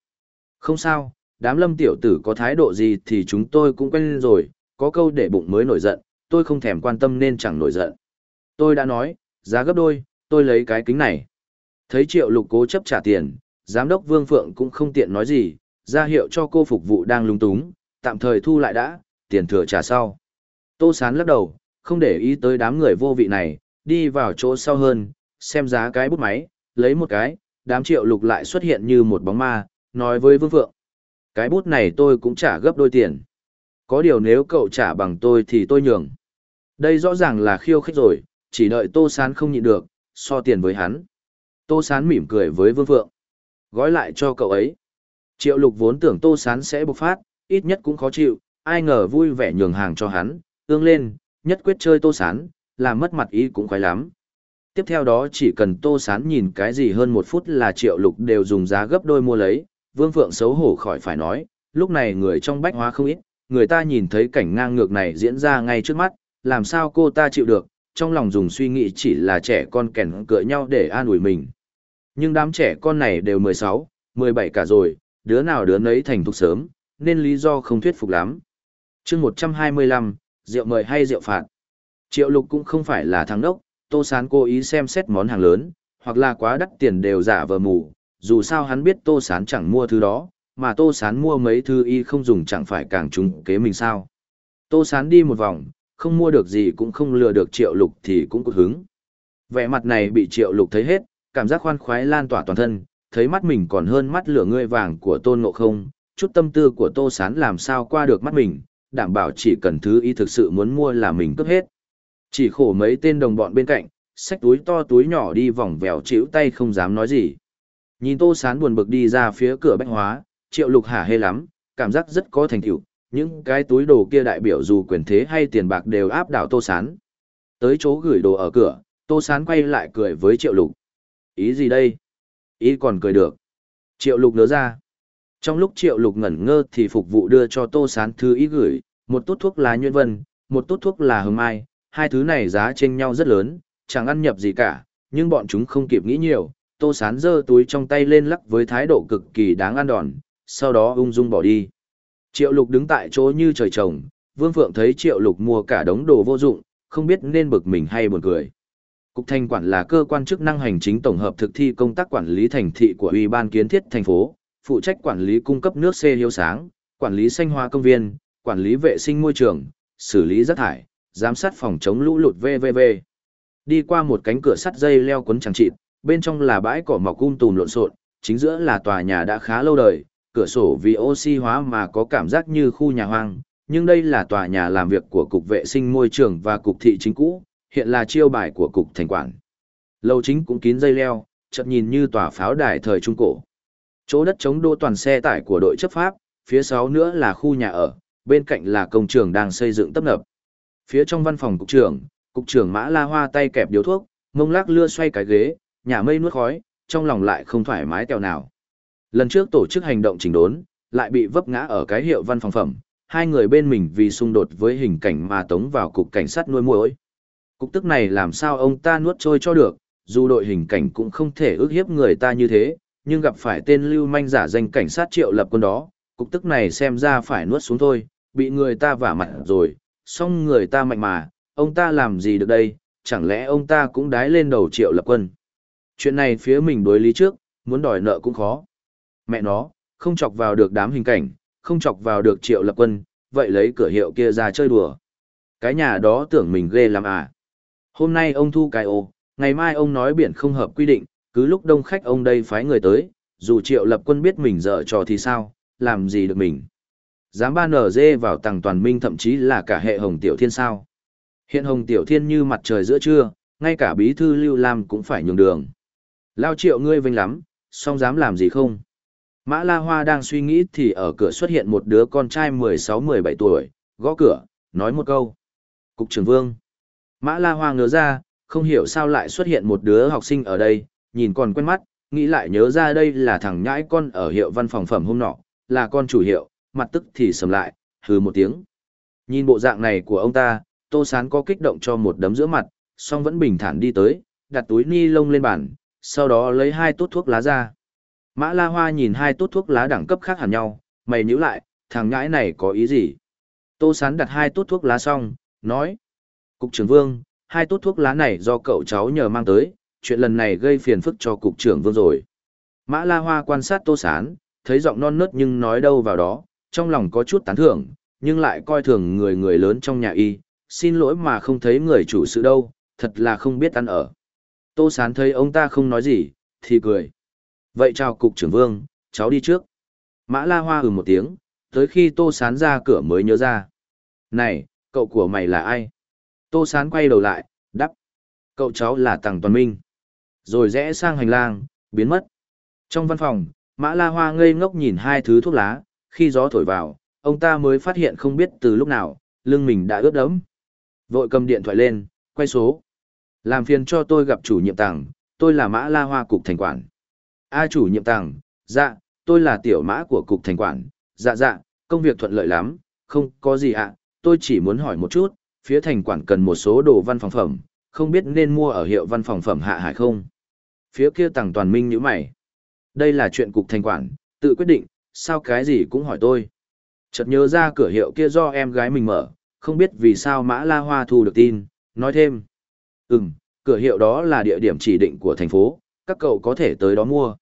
Không sao, đám lâm tiểu tử có thái độ gì thì chúng tôi cũng quen rồi, có câu để bụng mới nổi giận, tôi không thèm quan tâm nên chẳng nổi giận. Tôi đã nói, giá gấp đôi, tôi lấy cái kính này. Thấy triệu lục cố chấp trả tiền, giám đốc Vương Phượng cũng không tiện nói gì, ra hiệu cho cô phục vụ đang lung túng, tạm thời thu lại đã, tiền thừa trả sau. Tô Sán lắc đầu, không để ý tới đám người vô vị này, đi vào chỗ sau hơn, xem giá cái bút máy, lấy một cái, đám triệu lục lại xuất hiện như một bóng ma, nói với Vương vượng, Cái bút này tôi cũng trả gấp đôi tiền. Có điều nếu cậu trả bằng tôi thì tôi nhường. Đây rõ ràng là khiêu khích rồi, chỉ đợi Tô Sán không nhịn được, so tiền với hắn. Tô Sán mỉm cười với Vương vượng, Gói lại cho cậu ấy. Triệu lục vốn tưởng Tô Sán sẽ bộc phát, ít nhất cũng khó chịu, ai ngờ vui vẻ nhường hàng cho hắn, ương lên, nhất quyết chơi Tô Sán, làm mất mặt ý cũng khoái lắm. Tiếp theo đó chỉ cần Tô Sán nhìn cái gì hơn một phút là triệu lục đều dùng giá gấp đôi mua lấy, Vương Phượng xấu hổ khỏi phải nói, lúc này người trong bách hóa không ít, người ta nhìn thấy cảnh ngang ngược này diễn ra ngay trước mắt, làm sao cô ta chịu được, trong lòng dùng suy nghĩ chỉ là trẻ con kèn cựa nhau để an ủi mình. Nhưng đám trẻ con này đều 16, 17 cả rồi, đứa nào đứa nấy thành thục sớm, nên lý do không thuyết phục lắm. chương 125, rượu mời hay rượu phạt. Triệu lục cũng không phải là thằng đốc, tô sán cố ý xem xét món hàng lớn, hoặc là quá đắt tiền đều giả vờ mù, dù sao hắn biết tô sán chẳng mua thứ đó, mà tô sán mua mấy thứ y không dùng chẳng phải càng trúng kế mình sao. Tô sán đi một vòng, không mua được gì cũng không lừa được triệu lục thì cũng cụt hứng. Vẻ mặt này bị triệu lục thấy hết, cảm giác khoan khoái lan tỏa toàn thân, thấy mắt mình còn hơn mắt lửa ngươi vàng của tôn ngộ không, chút tâm tư của tô sán làm sao qua được mắt mình, đảm bảo chỉ cần thứ y thực sự muốn mua là mình cướp hết. Chỉ khổ mấy tên đồng bọn bên cạnh, xách túi to túi nhỏ đi vòng vèo chịu tay không dám nói gì. Nhìn tô sán buồn bực đi ra phía cửa bách hóa, triệu lục hả hê lắm, cảm giác rất có thành tựu những cái túi đồ kia đại biểu dù quyền thế hay tiền bạc đều áp đảo tô sán. Tới chỗ gửi đồ ở cửa, tô sán quay lại cười với triệu lục. Ý gì đây? Ý còn cười được. Triệu lục nớ ra. Trong lúc triệu lục ngẩn ngơ thì phục vụ đưa cho tô sán thứ ý gửi, một tốt thuốc lá nhuyễn vân, một tốt thuốc là hương mai, hai thứ này giá chênh nhau rất lớn, chẳng ăn nhập gì cả, nhưng bọn chúng không kịp nghĩ nhiều. Tô sán giơ túi trong tay lên lắc với thái độ cực kỳ đáng ăn đòn, sau đó ung dung bỏ đi. Triệu lục đứng tại chỗ như trời trồng, Vương Phượng thấy triệu lục mua cả đống đồ vô dụng, không biết nên bực mình hay buồn cười. Cục thành quản là cơ quan chức năng hành chính tổng hợp thực thi công tác quản lý thành thị của Ủy ban kiến thiết thành phố, phụ trách quản lý cung cấp nước xe hiếu sáng, quản lý xanh hoa công viên, quản lý vệ sinh môi trường, xử lý rác thải, giám sát phòng chống lũ lụt VVV. Đi qua một cánh cửa sắt dây leo cuốn chẳng chịt, bên trong là bãi cỏ mọc um tùm lộn xộn, chính giữa là tòa nhà đã khá lâu đời, cửa sổ vì oxy hóa mà có cảm giác như khu nhà hoang, nhưng đây là tòa nhà làm việc của Cục Vệ sinh Môi trường và Cục Thị chính cũ, hiện là chiêu bài của Cục Thành quản. Lầu chính cũng kín dây leo, chợt nhìn như tòa pháo đài thời Trung Cổ. Chỗ đất chống đô toàn xe tải của đội chấp pháp, phía sau nữa là khu nhà ở, bên cạnh là công trường đang xây dựng tấp nập. Phía trong văn phòng cục trưởng, cục trưởng Mã La Hoa tay kẹp điếu thuốc, mông lắc lưa xoay cái ghế, nhà mây nuốt khói, trong lòng lại không thoải mái tèo nào. Lần trước tổ chức hành động chỉnh đốn, lại bị vấp ngã ở cái hiệu văn phòng phẩm, hai người bên mình vì xung đột với hình cảnh mà tống vào cục cảnh sát nuôi muối Cục tức này làm sao ông ta nuốt trôi cho được, dù đội hình cảnh cũng không thể ước hiếp người ta như thế, nhưng gặp phải tên lưu manh giả danh cảnh sát triệu lập quân đó, cục tức này xem ra phải nuốt xuống thôi, bị người ta vả mặt rồi, xong người ta mạnh mà, ông ta làm gì được đây, chẳng lẽ ông ta cũng đái lên đầu triệu lập quân. Chuyện này phía mình đối lý trước, muốn đòi nợ cũng khó. Mẹ nó, không chọc vào được đám hình cảnh, không chọc vào được triệu lập quân, vậy lấy cửa hiệu kia ra chơi đùa. Cái nhà đó tưởng mình ghê lắm à. Hôm nay ông thu cái ô, ngày mai ông nói biển không hợp quy định, cứ lúc đông khách ông đây phái người tới, dù triệu lập quân biết mình dở trò thì sao, làm gì được mình. Dám ba nở dê vào tàng toàn minh thậm chí là cả hệ hồng tiểu thiên sao. Hiện hồng tiểu thiên như mặt trời giữa trưa, ngay cả bí thư lưu lam cũng phải nhường đường. Lao triệu ngươi vinh lắm, song dám làm gì không? Mã La Hoa đang suy nghĩ thì ở cửa xuất hiện một đứa con trai 16-17 tuổi, gõ cửa, nói một câu. Cục trưởng vương. Mã La Hoa ngớ ra, không hiểu sao lại xuất hiện một đứa học sinh ở đây, nhìn còn quen mắt, nghĩ lại nhớ ra đây là thằng nhãi con ở hiệu văn phòng phẩm hôm nọ, là con chủ hiệu, mặt tức thì sầm lại, hừ một tiếng. Nhìn bộ dạng này của ông ta, Tô Sán có kích động cho một đấm giữa mặt, song vẫn bình thản đi tới, đặt túi ni lông lên bàn, sau đó lấy hai tốt thuốc lá ra. Mã La Hoa nhìn hai tốt thuốc lá đẳng cấp khác hẳn nhau, mày nhíu lại, thằng nhãi này có ý gì? Tô Sán đặt hai tốt thuốc lá xong, nói, Cục trưởng Vương, hai tốt thuốc lá này do cậu cháu nhờ mang tới, chuyện lần này gây phiền phức cho cục trưởng Vương rồi. Mã La Hoa quan sát Tô Sán, thấy giọng non nớt nhưng nói đâu vào đó, trong lòng có chút tán thưởng, nhưng lại coi thường người người lớn trong nhà y, xin lỗi mà không thấy người chủ sự đâu, thật là không biết ăn ở. Tô Sán thấy ông ta không nói gì, thì cười. Vậy chào cục trưởng Vương, cháu đi trước. Mã La Hoa ừ một tiếng, tới khi Tô Sán ra cửa mới nhớ ra. Này, cậu của mày là ai? Tô Sán quay đầu lại, đắp. Cậu cháu là Tằng Toàn Minh. Rồi rẽ sang hành lang, biến mất. Trong văn phòng, Mã La Hoa ngây ngốc nhìn hai thứ thuốc lá, khi gió thổi vào, ông ta mới phát hiện không biết từ lúc nào, lưng mình đã ướt đẫm. Vội cầm điện thoại lên, quay số. Làm phiền cho tôi gặp chủ nhiệm tàng, tôi là Mã La Hoa Cục Thành Quản. A chủ nhiệm tàng, dạ, tôi là tiểu mã của Cục Thành Quản, dạ dạ, công việc thuận lợi lắm, không có gì ạ, tôi chỉ muốn hỏi một chút, phía thành quản cần một số đồ văn phòng phẩm, không biết nên mua ở hiệu văn phòng phẩm hạ hải không? Phía kia tàng toàn minh như mày. Đây là chuyện cục thành quản, tự quyết định, sao cái gì cũng hỏi tôi. Chợt nhớ ra cửa hiệu kia do em gái mình mở, không biết vì sao Mã La Hoa thu được tin, nói thêm. Ừm, cửa hiệu đó là địa điểm chỉ định của thành phố, các cậu có thể tới đó mua.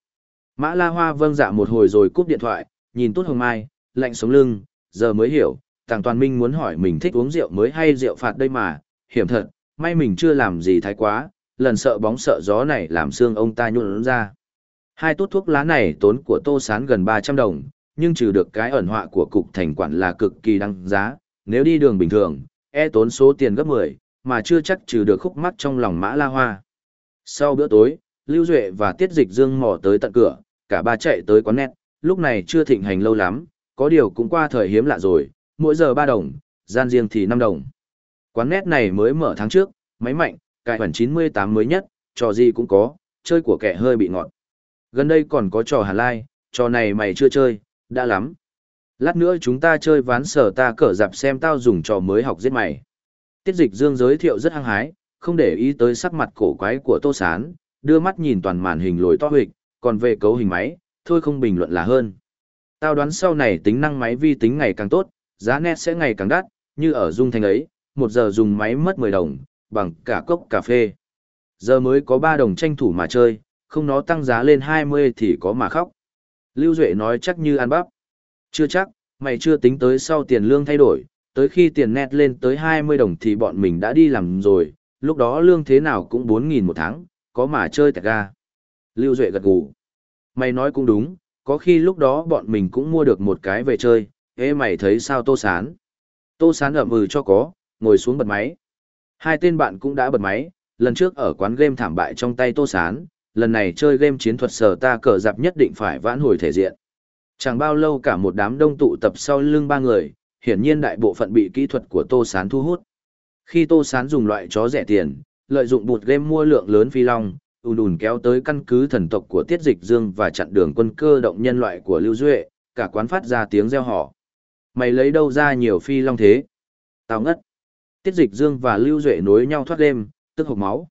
Mã La Hoa vâng dạ một hồi rồi cúp điện thoại, nhìn Tốt Hồng Mai, lạnh sống lưng, giờ mới hiểu, Tàng Toàn Minh muốn hỏi mình thích uống rượu mới hay rượu phạt đây mà, hiểm thật, may mình chưa làm gì thái quá, lần sợ bóng sợ gió này làm xương ông ta nhuộn ra. Hai tút thuốc lá này tốn của Tô Sán gần 300 đồng, nhưng trừ được cái ẩn họa của cục thành quản là cực kỳ đăng giá, nếu đi đường bình thường, e tốn số tiền gấp 10, mà chưa chắc trừ được khúc mắt trong lòng mã la hoa. Sau bữa tối, Lưu Duệ và Tiết Dịch Dương mò tới tận cửa, cả ba chạy tới quán nét lúc này chưa thịnh hành lâu lắm, có điều cũng qua thời hiếm lạ rồi, mỗi giờ 3 đồng, gian riêng thì 5 đồng. Quán nét này mới mở tháng trước, máy mạnh, cải hoàn 98 mới nhất, trò gì cũng có, chơi của kẻ hơi bị ngọt. Gần đây còn có trò hàn lai, trò này mày chưa chơi, đã lắm. Lát nữa chúng ta chơi ván sở ta cỡ dạp xem tao dùng trò mới học giết mày. Tiết dịch dương giới thiệu rất hăng hái, không để ý tới sắc mặt cổ quái của Tô Sán, đưa mắt nhìn toàn màn hình lồi to huyệt, còn về cấu hình máy, thôi không bình luận là hơn. Tao đoán sau này tính năng máy vi tính ngày càng tốt, giá net sẽ ngày càng đắt, như ở dung thành ấy, một giờ dùng máy mất 10 đồng, bằng cả cốc cà phê. Giờ mới có 3 đồng tranh thủ mà chơi, không nó tăng giá lên 20 thì có mà khóc. Lưu Duệ nói chắc như ăn bắp. Chưa chắc, mày chưa tính tới sau tiền lương thay đổi, tới khi tiền net lên tới 20 đồng thì bọn mình đã đi làm rồi, lúc đó lương thế nào cũng 4.000 một tháng, có mà chơi tạc ga. Lưu Duệ gật gù. Mày nói cũng đúng, có khi lúc đó bọn mình cũng mua được một cái về chơi, ê mày thấy sao tô sán? Tô sán ẩm ừ cho có, ngồi xuống bật máy. Hai tên bạn cũng đã bật máy, lần trước ở quán game thảm bại trong tay tô sán, lần này chơi game chiến thuật sở ta cờ dạp nhất định phải vãn hồi thể diện. Chẳng bao lâu cả một đám đông tụ tập sau lưng ba người, hiển nhiên đại bộ phận bị kỹ thuật của Tô Sán thu hút. Khi Tô Sán dùng loại chó rẻ tiền, lợi dụng bụt game mua lượng lớn phi long, ùn ùn kéo tới căn cứ thần tộc của Tiết Dịch Dương và chặn đường quân cơ động nhân loại của Lưu Duệ, cả quán phát ra tiếng reo hò. Mày lấy đâu ra nhiều phi long thế? Tao ngất. Tiết Dịch Dương và Lưu Duệ nối nhau thoát đêm, tức hộc máu.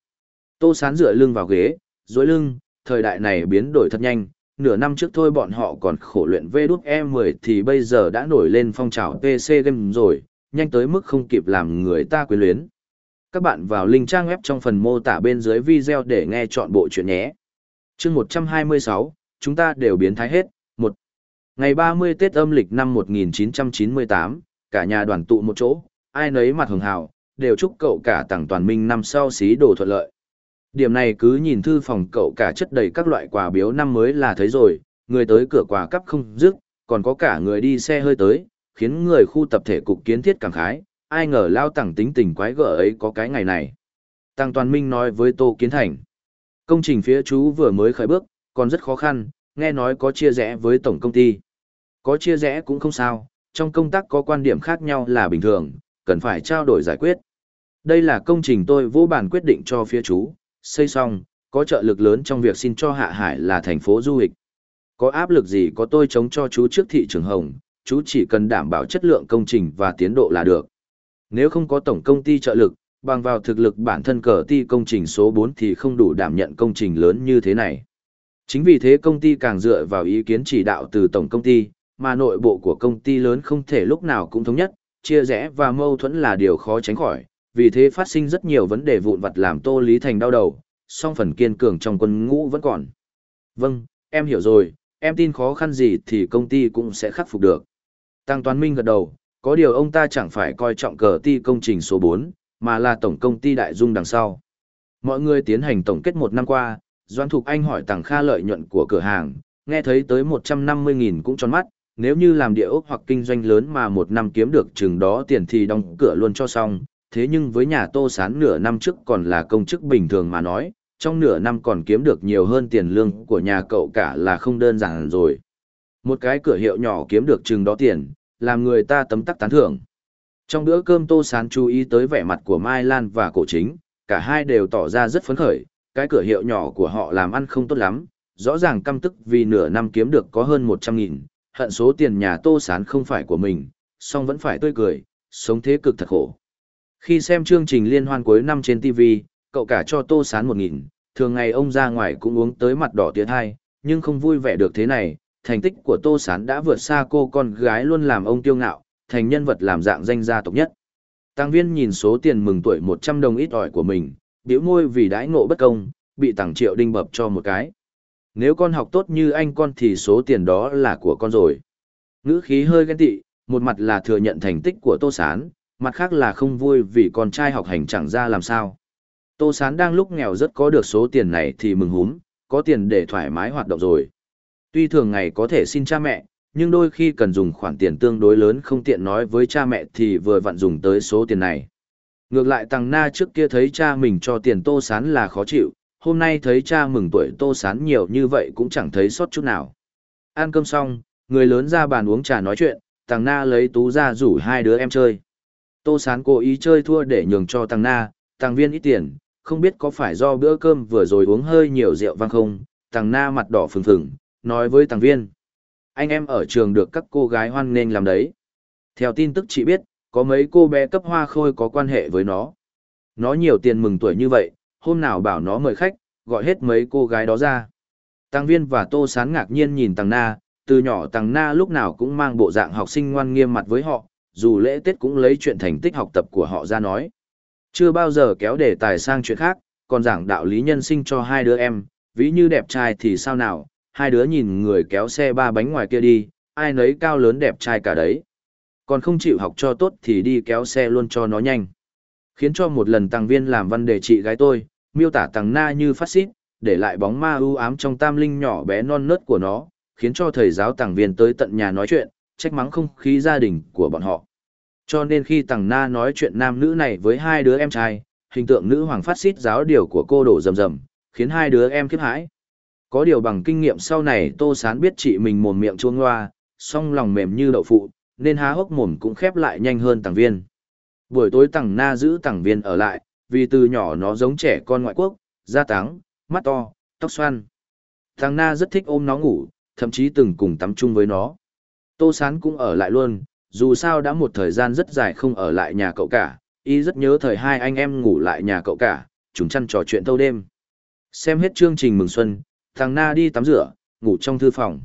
Tô Sán dựa lưng vào ghế, dối lưng, thời đại này biến đổi thật nhanh, nửa năm trước thôi bọn họ còn khổ luyện V-10 thì bây giờ đã nổi lên phong trào PC game rồi, nhanh tới mức không kịp làm người ta quyến luyến. Các bạn vào link trang web trong phần mô tả bên dưới video để nghe chọn bộ chuyện nhé. chương 126, chúng ta đều biến thái hết. một Ngày 30 Tết âm lịch năm 1998, cả nhà đoàn tụ một chỗ, ai nấy mặt hường hào, đều chúc cậu cả tặng toàn minh năm sau xí đồ thuận lợi. Điểm này cứ nhìn thư phòng cậu cả chất đầy các loại quà biếu năm mới là thấy rồi, người tới cửa quà cắp không dứt, còn có cả người đi xe hơi tới, khiến người khu tập thể cục kiến thiết càng khái, ai ngờ lao tặng tính tình quái gở ấy có cái ngày này. Tăng Toàn Minh nói với Tô Kiến Thành, công trình phía chú vừa mới khởi bước, còn rất khó khăn, nghe nói có chia rẽ với tổng công ty. Có chia rẽ cũng không sao, trong công tác có quan điểm khác nhau là bình thường, cần phải trao đổi giải quyết. Đây là công trình tôi vô bản quyết định cho phía chú, xây xong, có trợ lực lớn trong việc xin cho Hạ Hải là thành phố du lịch. Có áp lực gì có tôi chống cho chú trước thị trường hồng, chú chỉ cần đảm bảo chất lượng công trình và tiến độ là được. Nếu không có tổng công ty trợ lực, bằng vào thực lực bản thân cờ ti công trình số 4 thì không đủ đảm nhận công trình lớn như thế này. Chính vì thế công ty càng dựa vào ý kiến chỉ đạo từ tổng công ty, mà nội bộ của công ty lớn không thể lúc nào cũng thống nhất, chia rẽ và mâu thuẫn là điều khó tránh khỏi, vì thế phát sinh rất nhiều vấn đề vụn vặt làm Tô Lý Thành đau đầu, song phần kiên cường trong quân ngũ vẫn còn. Vâng, em hiểu rồi, em tin khó khăn gì thì công ty cũng sẽ khắc phục được. Tăng Toàn Minh gật đầu, có điều ông ta chẳng phải coi trọng cờ ti công trình số 4, mà là tổng công ty Đại Dung đằng sau. Mọi người tiến hành tổng kết một năm qua, Doan Thục Anh hỏi Tăng Kha lợi nhuận của cửa hàng, nghe thấy tới 150.000 cũng tròn mắt, nếu như làm địa ốc hoặc kinh doanh lớn mà một năm kiếm được chừng đó tiền thì đóng cửa luôn cho xong, thế nhưng với nhà Tô Sán nửa năm trước còn là công chức bình thường mà nói, trong nửa năm còn kiếm được nhiều hơn tiền lương của nhà cậu cả là không đơn giản rồi. Một cái cửa hiệu nhỏ kiếm được chừng đó tiền, làm người ta tấm tắc tán thưởng. Trong bữa cơm Tô Sán chú ý tới vẻ mặt của Mai Lan và Cổ Chính, cả hai đều tỏ ra rất phấn khởi, cái cửa hiệu nhỏ của họ làm ăn không tốt lắm, rõ ràng căm tức vì nửa năm kiếm được có hơn 100 nghìn, hận số tiền nhà Tô Sán không phải của mình, song vẫn phải tươi cười, sống thế cực thật khổ. Khi xem chương trình liên hoan cuối năm trên TV, cậu cả cho Tô Sán một nghìn, thường ngày ông ra ngoài cũng uống tới mặt đỏ tía hai, nhưng không vui vẻ được thế này, thành tích của Tô Sán đã vượt xa cô con gái luôn làm ông tiêu ngạo, thành nhân vật làm dạng danh gia tộc nhất. Tăng viên nhìn số tiền mừng tuổi 100 đồng ít ỏi của mình, biểu môi vì đãi ngộ bất công, bị tặng triệu đinh bập cho một cái. Nếu con học tốt như anh con thì số tiền đó là của con rồi. Ngữ khí hơi ghen tị, một mặt là thừa nhận thành tích của Tô Sán, mặt khác là không vui vì con trai học hành chẳng ra làm sao. Tô Sán đang lúc nghèo rất có được số tiền này thì mừng húm, có tiền để thoải mái hoạt động rồi. Tuy thường ngày có thể xin cha mẹ, nhưng đôi khi cần dùng khoản tiền tương đối lớn không tiện nói với cha mẹ thì vừa vặn dùng tới số tiền này. Ngược lại Tăng Na trước kia thấy cha mình cho tiền Tô Sán là khó chịu, hôm nay thấy cha mừng tuổi Tô Sán nhiều như vậy cũng chẳng thấy sót chút nào. Ăn cơm xong, người lớn ra bàn uống trà nói chuyện, Tàng Na lấy tú ra rủ hai đứa em chơi. Tô Sán cố ý chơi thua để nhường cho Tàng Na, Tàng Viên ít tiền, không biết có phải do bữa cơm vừa rồi uống hơi nhiều rượu vang không, Tàng Na mặt đỏ phừng phừng, nói với Tàng Viên. Anh em ở trường được các cô gái hoan nghênh làm đấy. Theo tin tức chị biết, có mấy cô bé cấp hoa khôi có quan hệ với nó. Nó nhiều tiền mừng tuổi như vậy, hôm nào bảo nó mời khách, gọi hết mấy cô gái đó ra. Tăng Viên và Tô Sán ngạc nhiên nhìn Tăng Na, từ nhỏ Tăng Na lúc nào cũng mang bộ dạng học sinh ngoan nghiêm mặt với họ, dù lễ Tết cũng lấy chuyện thành tích học tập của họ ra nói. Chưa bao giờ kéo đề tài sang chuyện khác, còn giảng đạo lý nhân sinh cho hai đứa em, ví như đẹp trai thì sao nào, hai đứa nhìn người kéo xe ba bánh ngoài kia đi, ai nấy cao lớn đẹp trai cả đấy. Còn không chịu học cho tốt thì đi kéo xe luôn cho nó nhanh. Khiến cho một lần tăng viên làm văn đề chị gái tôi, miêu tả tăng na như phát xít, để lại bóng ma ưu ám trong tam linh nhỏ bé non nớt của nó, khiến cho thầy giáo tàng viên tới tận nhà nói chuyện, trách mắng không khí gia đình của bọn họ. Cho nên khi tàng Na nói chuyện nam nữ này với hai đứa em trai, hình tượng nữ hoàng phát xít giáo điều của cô đổ rầm rầm, khiến hai đứa em khiếp hãi. Có điều bằng kinh nghiệm sau này Tô Sán biết chị mình mồm miệng chuông loa, song lòng mềm như đậu phụ, nên há hốc mồm cũng khép lại nhanh hơn tàng Viên. Buổi tối tàng Na giữ tàng Viên ở lại, vì từ nhỏ nó giống trẻ con ngoại quốc, da trắng, mắt to, tóc xoăn. thằng Na rất thích ôm nó ngủ, thậm chí từng cùng tắm chung với nó. Tô Sán cũng ở lại luôn, dù sao đã một thời gian rất dài không ở lại nhà cậu cả, y rất nhớ thời hai anh em ngủ lại nhà cậu cả, chúng chăn trò chuyện thâu đêm. Xem hết chương trình mừng xuân, Thằng Na đi tắm rửa, ngủ trong thư phòng.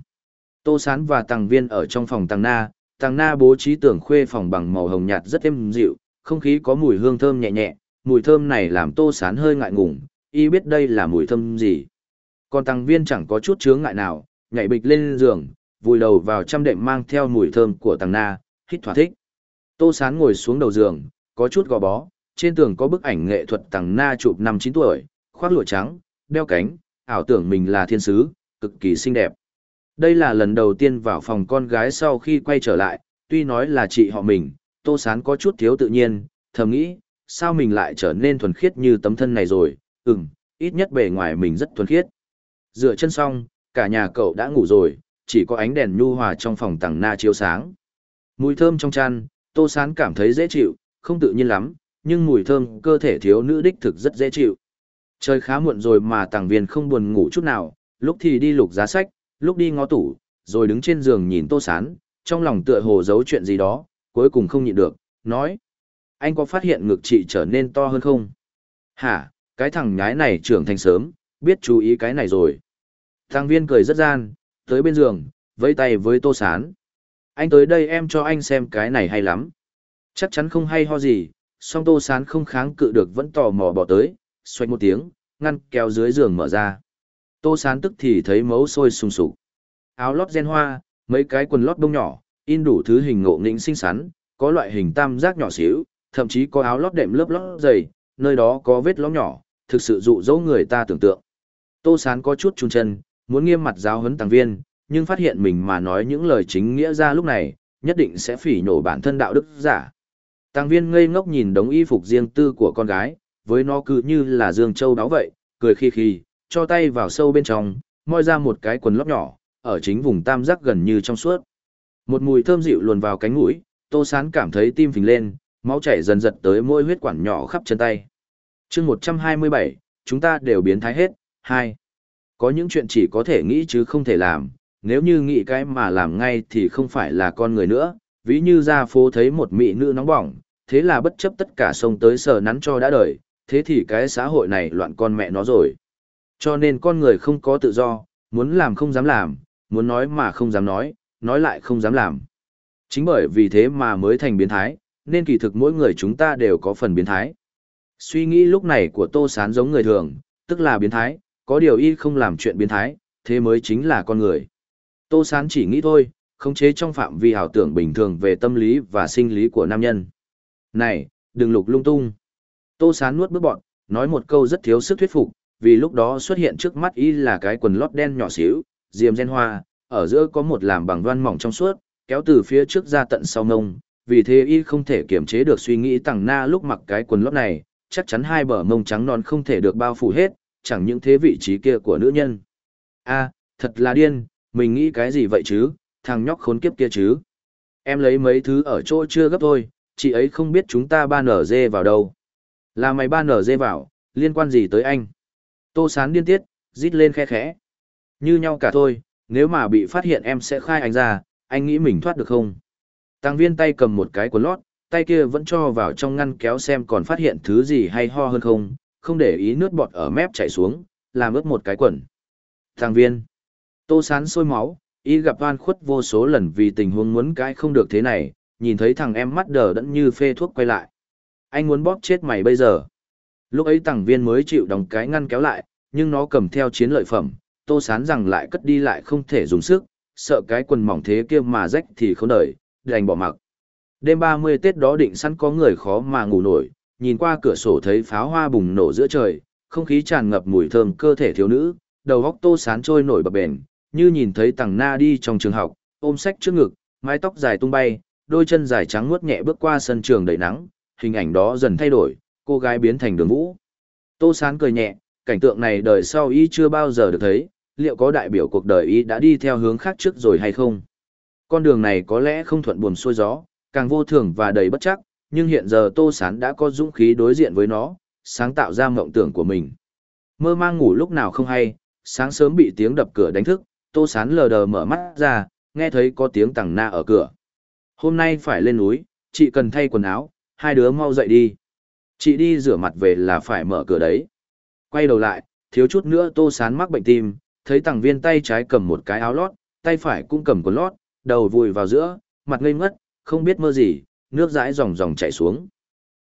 Tô Sán và Tàng Viên ở trong phòng Tàng Na, Tàng Na bố trí tưởng khuê phòng bằng màu hồng nhạt rất êm dịu, không khí có mùi hương thơm nhẹ nhẹ, mùi thơm này làm Tô Sán hơi ngại ngùng, y biết đây là mùi thơm gì. Còn tăng Viên chẳng có chút chướng ngại nào, nhảy bịch lên giường, vùi đầu vào trăm đệm mang theo mùi thơm của tăng Na, hít thỏa thích. Tô Sán ngồi xuống đầu giường, có chút gò bó, trên tường có bức ảnh nghệ thuật tăng Na chụp năm chín tuổi, khoác lụa trắng, đeo cánh, ảo tưởng mình là thiên sứ, cực kỳ xinh đẹp. Đây là lần đầu tiên vào phòng con gái sau khi quay trở lại, tuy nói là chị họ mình, Tô Sán có chút thiếu tự nhiên, thầm nghĩ, sao mình lại trở nên thuần khiết như tấm thân này rồi, ừm, ít nhất bề ngoài mình rất thuần khiết. Dựa chân xong, cả nhà cậu đã ngủ rồi, chỉ có ánh đèn nhu hòa trong phòng tầng na chiếu sáng. Mùi thơm trong chăn, Tô Sán cảm thấy dễ chịu, không tự nhiên lắm, nhưng mùi thơm cơ thể thiếu nữ đích thực rất dễ chịu. Trời khá muộn rồi mà tàng viên không buồn ngủ chút nào, lúc thì đi lục giá sách, lúc đi ngó tủ, rồi đứng trên giường nhìn tô sán, trong lòng tựa hồ giấu chuyện gì đó, cuối cùng không nhịn được, nói. Anh có phát hiện ngực chị trở nên to hơn không? Hả, cái thằng nhái này trưởng thành sớm, biết chú ý cái này rồi. Thằng viên cười rất gian, tới bên giường, vẫy tay với tô sán. Anh tới đây em cho anh xem cái này hay lắm. Chắc chắn không hay ho gì, song tô sán không kháng cự được vẫn tò mò bỏ tới, xoay một tiếng, ngăn kéo dưới giường mở ra. Tô sán tức thì thấy mấu sôi sùng sục. Áo lót gen hoa, mấy cái quần lót đông nhỏ, in đủ thứ hình ngộ nghĩnh xinh xắn, có loại hình tam giác nhỏ xíu, thậm chí có áo lót đệm lớp lót dày, nơi đó có vết lõm nhỏ, thực sự dụ dỗ người ta tưởng tượng. Tô Sán có chút trung chân, muốn nghiêm mặt giáo huấn tàng viên, nhưng phát hiện mình mà nói những lời chính nghĩa ra lúc này, nhất định sẽ phỉ nhổ bản thân đạo đức giả. Tàng viên ngây ngốc nhìn đống y phục riêng tư của con gái, với nó cứ như là Dương Châu đáo vậy, cười khi khi, cho tay vào sâu bên trong, moi ra một cái quần lót nhỏ, ở chính vùng tam giác gần như trong suốt. Một mùi thơm dịu luồn vào cánh mũi, Tô Sán cảm thấy tim phình lên, máu chảy dần dần tới môi huyết quản nhỏ khắp chân tay. chương 127, chúng ta đều biến thái hết. 2. Có những chuyện chỉ có thể nghĩ chứ không thể làm, nếu như nghĩ cái mà làm ngay thì không phải là con người nữa, ví như ra phố thấy một mỹ nữ nóng bỏng, thế là bất chấp tất cả sông tới sờ nắn cho đã đời, thế thì cái xã hội này loạn con mẹ nó rồi. Cho nên con người không có tự do, muốn làm không dám làm, muốn nói mà không dám nói, nói lại không dám làm. Chính bởi vì thế mà mới thành biến thái, nên kỳ thực mỗi người chúng ta đều có phần biến thái. Suy nghĩ lúc này của Tô Sán giống người thường, tức là biến thái, có điều y không làm chuyện biến thái, thế mới chính là con người. Tô Sán chỉ nghĩ thôi, khống chế trong phạm vi ảo tưởng bình thường về tâm lý và sinh lý của nam nhân. Này, đừng lục lung tung. Tô Sán nuốt bước bọn, nói một câu rất thiếu sức thuyết phục, vì lúc đó xuất hiện trước mắt y là cái quần lót đen nhỏ xíu, diềm gen hoa, ở giữa có một làm bằng đoan mỏng trong suốt, kéo từ phía trước ra tận sau ngông, vì thế y không thể kiểm chế được suy nghĩ tằng na lúc mặc cái quần lót này, chắc chắn hai bờ mông trắng non không thể được bao phủ hết, chẳng những thế vị trí kia của nữ nhân. a thật là điên, mình nghĩ cái gì vậy chứ, thằng nhóc khốn kiếp kia chứ. Em lấy mấy thứ ở chỗ chưa gấp thôi, chị ấy không biết chúng ta ba nở dê vào đâu. Là mày ba nở dê vào, liên quan gì tới anh? Tô sán điên tiết, rít lên khe khẽ. Như nhau cả thôi, nếu mà bị phát hiện em sẽ khai anh ra, anh nghĩ mình thoát được không? Tăng viên tay cầm một cái quần lót, tay kia vẫn cho vào trong ngăn kéo xem còn phát hiện thứ gì hay ho hơn không, không để ý nước bọt ở mép chảy xuống, làm ướt một cái quần. Tăng viên. Tô sán sôi máu, y gặp oan khuất vô số lần vì tình huống muốn cái không được thế này, nhìn thấy thằng em mắt đờ đẫn như phê thuốc quay lại. Anh muốn bóp chết mày bây giờ. Lúc ấy tàng viên mới chịu đóng cái ngăn kéo lại, nhưng nó cầm theo chiến lợi phẩm, tô sán rằng lại cất đi lại không thể dùng sức, sợ cái quần mỏng thế kia mà rách thì không đợi, đành bỏ mặc. Đêm 30 Tết đó định sẵn có người khó mà ngủ nổi, nhìn qua cửa sổ thấy pháo hoa bùng nổ giữa trời, không khí tràn ngập mùi thơm cơ thể thiếu nữ, đầu góc tô sán trôi nổi bập bền, như nhìn thấy tàng na đi trong trường học, ôm sách trước ngực, mái tóc dài tung bay, đôi chân dài trắng nuốt nhẹ bước qua sân trường đầy nắng, hình ảnh đó dần thay đổi, cô gái biến thành đường vũ. Tô sán cười nhẹ, cảnh tượng này đời sau y chưa bao giờ được thấy, liệu có đại biểu cuộc đời y đã đi theo hướng khác trước rồi hay không? Con đường này có lẽ không thuận buồm xuôi gió, càng vô thường và đầy bất chắc, nhưng hiện giờ Tô Sán đã có dũng khí đối diện với nó, sáng tạo ra mộng tưởng của mình. Mơ mang ngủ lúc nào không hay, sáng sớm bị tiếng đập cửa đánh thức, Tô Sán lờ đờ mở mắt ra, nghe thấy có tiếng tằng na ở cửa. Hôm nay phải lên núi, chị cần thay quần áo, hai đứa mau dậy đi. Chị đi rửa mặt về là phải mở cửa đấy. Quay đầu lại, thiếu chút nữa Tô Sán mắc bệnh tim, thấy tàng viên tay trái cầm một cái áo lót, tay phải cũng cầm quần lót, đầu vùi vào giữa, mặt ngây ngất, không biết mơ gì, nước dãi ròng ròng chảy xuống.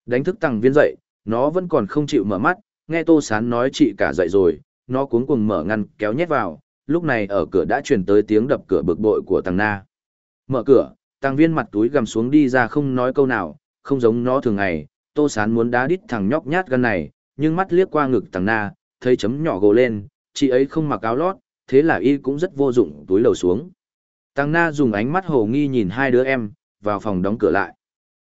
Đánh thức tàng viên dậy, nó vẫn còn không chịu mở mắt, nghe Tô Sán nói chị cả dậy rồi, nó cuống cuồng mở ngăn kéo nhét vào, lúc này ở cửa đã truyền tới tiếng đập cửa bực bội của tàng na. Mở cửa, tàng viên mặt túi gầm xuống đi ra không nói câu nào, không giống nó thường ngày, Tô Sán muốn đá đít thằng nhóc nhát gan này, nhưng mắt liếc qua ngực tàng na, thấy chấm nhỏ gồ lên, chị ấy không mặc áo lót, thế là y cũng rất vô dụng túi lầu xuống. Tăng Na dùng ánh mắt hồ nghi nhìn hai đứa em, vào phòng đóng cửa lại.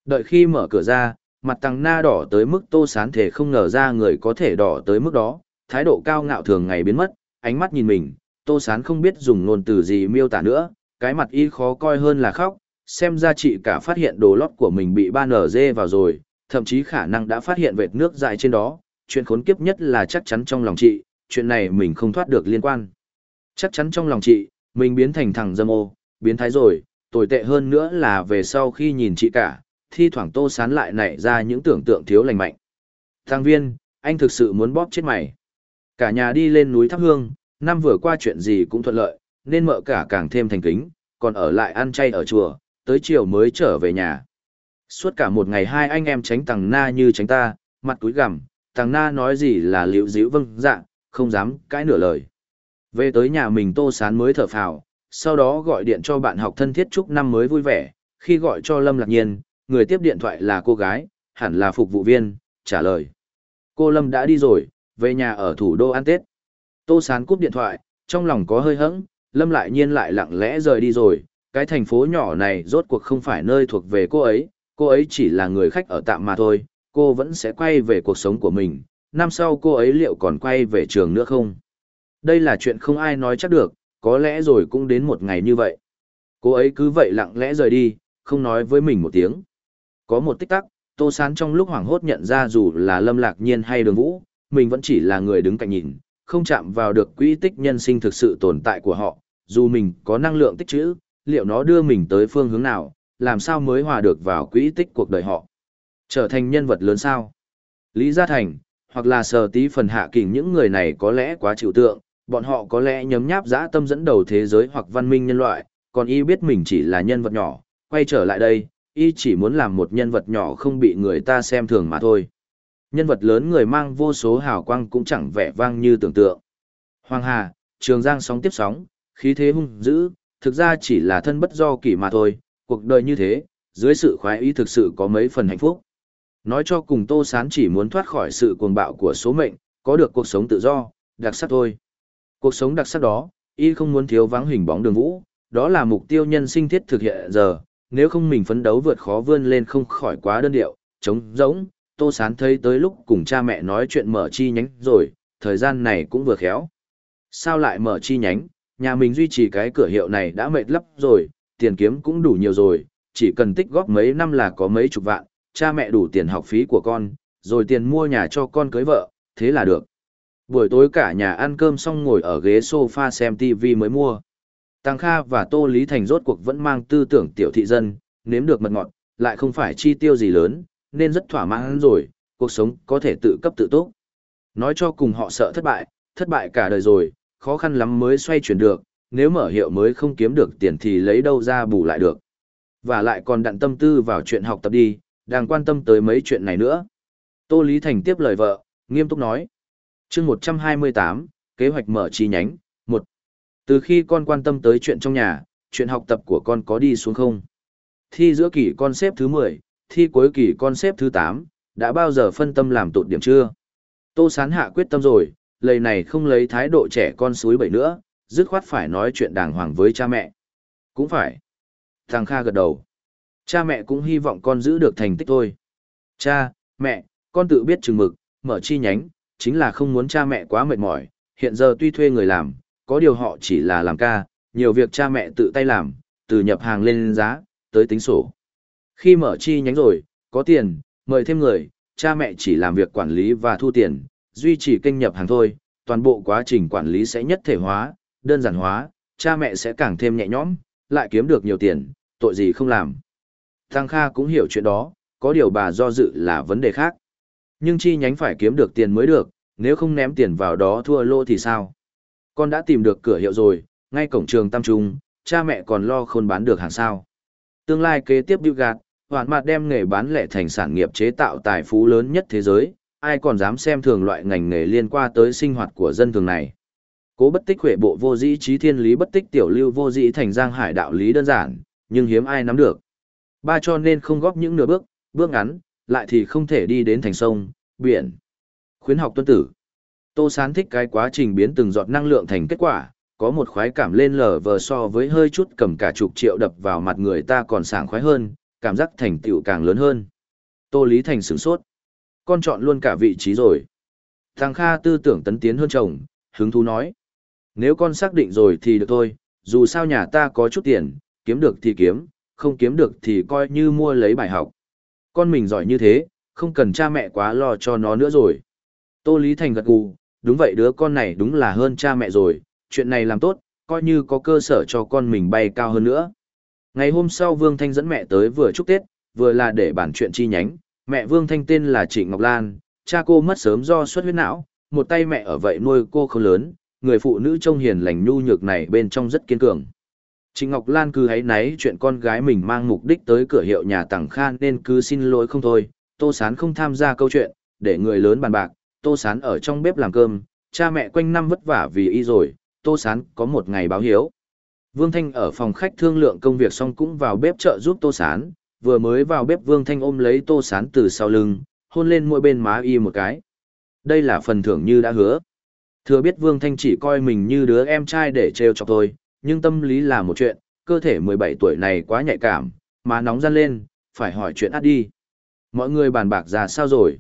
Đợi khi mở cửa ra, mặt Tăng Na đỏ tới mức tô sán thể không ngờ ra người có thể đỏ tới mức đó, thái độ cao ngạo thường ngày biến mất, ánh mắt nhìn mình, tô sán không biết dùng ngôn từ gì miêu tả nữa, cái mặt y khó coi hơn là khóc, xem ra chị cả phát hiện đồ lót của mình bị ba nở dê vào rồi, thậm chí khả năng đã phát hiện vệt nước dài trên đó, chuyện khốn kiếp nhất là chắc chắn trong lòng chị, chuyện này mình không thoát được liên quan. Chắc chắn trong lòng chị, mình biến thành thằng dâm ô, biến thái rồi, tồi tệ hơn nữa là về sau khi nhìn chị cả, thi thoảng tô sán lại nảy ra những tưởng tượng thiếu lành mạnh. Thằng viên, anh thực sự muốn bóp chết mày. Cả nhà đi lên núi thắp hương, năm vừa qua chuyện gì cũng thuận lợi, nên mợ cả càng thêm thành kính, còn ở lại ăn chay ở chùa, tới chiều mới trở về nhà. Suốt cả một ngày hai anh em tránh tàng na như tránh ta, mặt túi gằm, tàng na nói gì là liễu díu vâng dạ, không dám cãi nửa lời. Về tới nhà mình tô sán mới thở phào, sau đó gọi điện cho bạn học thân thiết chúc năm mới vui vẻ, khi gọi cho Lâm Lạc Nhiên, người tiếp điện thoại là cô gái, hẳn là phục vụ viên, trả lời. Cô Lâm đã đi rồi, về nhà ở thủ đô ăn Tết. Tô Sán cúp điện thoại, trong lòng có hơi hững, Lâm lại nhiên lại lặng lẽ rời đi rồi, cái thành phố nhỏ này rốt cuộc không phải nơi thuộc về cô ấy, cô ấy chỉ là người khách ở tạm mà thôi, cô vẫn sẽ quay về cuộc sống của mình, năm sau cô ấy liệu còn quay về trường nữa không? Đây là chuyện không ai nói chắc được, có lẽ rồi cũng đến một ngày như vậy. Cô ấy cứ vậy lặng lẽ rời đi, không nói với mình một tiếng. Có một tích tắc, Tô Sán trong lúc hoảng hốt nhận ra dù là Lâm Lạc Nhiên hay Đường Vũ, mình vẫn chỉ là người đứng cạnh nhìn, không chạm vào được quỹ tích nhân sinh thực sự tồn tại của họ, dù mình có năng lượng tích trữ, liệu nó đưa mình tới phương hướng nào, làm sao mới hòa được vào quỹ tích cuộc đời họ. Trở thành nhân vật lớn sao? Lý Gia Thành, hoặc là sờ tí phần hạ kình những người này có lẽ quá chịu tượng, bọn họ có lẽ nhấm nháp dã tâm dẫn đầu thế giới hoặc văn minh nhân loại, còn y biết mình chỉ là nhân vật nhỏ, quay trở lại đây, y chỉ muốn làm một nhân vật nhỏ không bị người ta xem thường mà thôi. Nhân vật lớn người mang vô số hào quang cũng chẳng vẻ vang như tưởng tượng. Hoàng Hà, Trường Giang sóng tiếp sóng, khí thế hung dữ, thực ra chỉ là thân bất do kỷ mà thôi, cuộc đời như thế, dưới sự khoái ý thực sự có mấy phần hạnh phúc. Nói cho cùng Tô Sán chỉ muốn thoát khỏi sự cuồng bạo của số mệnh, có được cuộc sống tự do, đặc sắc thôi. Cuộc sống đặc sắc đó, y không muốn thiếu vắng hình bóng đường vũ, đó là mục tiêu nhân sinh thiết thực hiện giờ, nếu không mình phấn đấu vượt khó vươn lên không khỏi quá đơn điệu, trống rỗng, Tô Sán thấy tới lúc cùng cha mẹ nói chuyện mở chi nhánh rồi, thời gian này cũng vừa khéo. Sao lại mở chi nhánh, nhà mình duy trì cái cửa hiệu này đã mệt lắm rồi, tiền kiếm cũng đủ nhiều rồi, chỉ cần tích góp mấy năm là có mấy chục vạn, cha mẹ đủ tiền học phí của con, rồi tiền mua nhà cho con cưới vợ, thế là được. Buổi tối cả nhà ăn cơm xong ngồi ở ghế sofa xem TV mới mua. Tăng Kha và Tô Lý Thành rốt cuộc vẫn mang tư tưởng tiểu thị dân, nếm được mật ngọt, lại không phải chi tiêu gì lớn, nên rất thỏa mãn rồi, cuộc sống có thể tự cấp tự túc. Nói cho cùng họ sợ thất bại, thất bại cả đời rồi, khó khăn lắm mới xoay chuyển được, nếu mở hiệu mới không kiếm được tiền thì lấy đâu ra bù lại được. Và lại còn đặn tâm tư vào chuyện học tập đi, đang quan tâm tới mấy chuyện này nữa. Tô Lý Thành tiếp lời vợ, nghiêm túc nói chương 128, kế hoạch mở chi nhánh, 1. Từ khi con quan tâm tới chuyện trong nhà, chuyện học tập của con có đi xuống không? Thi giữa kỳ con xếp thứ 10, thi cuối kỳ con xếp thứ 8, đã bao giờ phân tâm làm tụt điểm chưa? Tô Sán hạ quyết tâm rồi, lời này không lấy thái độ trẻ con suối bảy nữa, dứt khoát phải nói chuyện đàng hoàng với cha mẹ. Cũng phải. Thằng Kha gật đầu. Cha mẹ cũng hy vọng con giữ được thành tích thôi. Cha, mẹ, con tự biết chừng mực, mở chi nhánh, chính là không muốn cha mẹ quá mệt mỏi. Hiện giờ tuy thuê người làm, có điều họ chỉ là làm ca, nhiều việc cha mẹ tự tay làm, từ nhập hàng lên giá, tới tính sổ. Khi mở chi nhánh rồi, có tiền, mời thêm người, cha mẹ chỉ làm việc quản lý và thu tiền, duy trì kênh nhập hàng thôi, toàn bộ quá trình quản lý sẽ nhất thể hóa, đơn giản hóa, cha mẹ sẽ càng thêm nhẹ nhõm, lại kiếm được nhiều tiền, tội gì không làm. Tăng Kha cũng hiểu chuyện đó, có điều bà do dự là vấn đề khác. Nhưng chi nhánh phải kiếm được tiền mới được, nếu không ném tiền vào đó thua lô thì sao? Con đã tìm được cửa hiệu rồi, ngay cổng trường Tam Trung, cha mẹ còn lo khôn bán được hàng sao. Tương lai kế tiếp Bill Gạt, hoàn mặt đem nghề bán lẻ thành sản nghiệp chế tạo tài phú lớn nhất thế giới, ai còn dám xem thường loại ngành nghề liên quan tới sinh hoạt của dân thường này. Cố bất tích huệ bộ vô dĩ trí thiên lý bất tích tiểu lưu vô dĩ thành giang hải đạo lý đơn giản, nhưng hiếm ai nắm được. Ba cho nên không góp những nửa bước, bước ngắn, lại thì không thể đi đến thành sông, biển. Khuyến học tuân tử. Tô Sán thích cái quá trình biến từng giọt năng lượng thành kết quả, có một khoái cảm lên lờ vờ so với hơi chút cầm cả chục triệu đập vào mặt người ta còn sảng khoái hơn, cảm giác thành tựu càng lớn hơn. Tô Lý Thành sửng sốt. Con chọn luôn cả vị trí rồi. Thằng Kha tư tưởng tấn tiến hơn chồng, hứng thú nói. Nếu con xác định rồi thì được thôi, dù sao nhà ta có chút tiền, kiếm được thì kiếm, không kiếm được thì coi như mua lấy bài học. Con mình giỏi như thế, không cần cha mẹ quá lo cho nó nữa rồi. Tô Lý Thành gật gù, đúng vậy đứa con này đúng là hơn cha mẹ rồi, chuyện này làm tốt, coi như có cơ sở cho con mình bay cao hơn nữa. Ngày hôm sau Vương Thanh dẫn mẹ tới vừa chúc Tết, vừa là để bản chuyện chi nhánh, mẹ Vương Thanh tên là Trịnh Ngọc Lan, cha cô mất sớm do xuất huyết não, một tay mẹ ở vậy nuôi cô không lớn, người phụ nữ trông hiền lành nhu nhược này bên trong rất kiên cường. Trịnh Ngọc Lan cứ hấy náy chuyện con gái mình mang mục đích tới cửa hiệu nhà Tằng khan nên cứ xin lỗi không thôi, Tô Sán không tham gia câu chuyện, để người lớn bàn bạc, Tô Sán ở trong bếp làm cơm, cha mẹ quanh năm vất vả vì y rồi, Tô Sán có một ngày báo hiếu. Vương Thanh ở phòng khách thương lượng công việc xong cũng vào bếp trợ giúp Tô Sán, vừa mới vào bếp Vương Thanh ôm lấy Tô Sán từ sau lưng, hôn lên mỗi bên má y một cái. Đây là phần thưởng như đã hứa. Thừa biết Vương Thanh chỉ coi mình như đứa em trai để trêu chọc thôi, nhưng tâm lý là một chuyện, cơ thể 17 tuổi này quá nhạy cảm, má nóng gian lên, phải hỏi chuyện át đi. Mọi người bàn bạc ra sao rồi?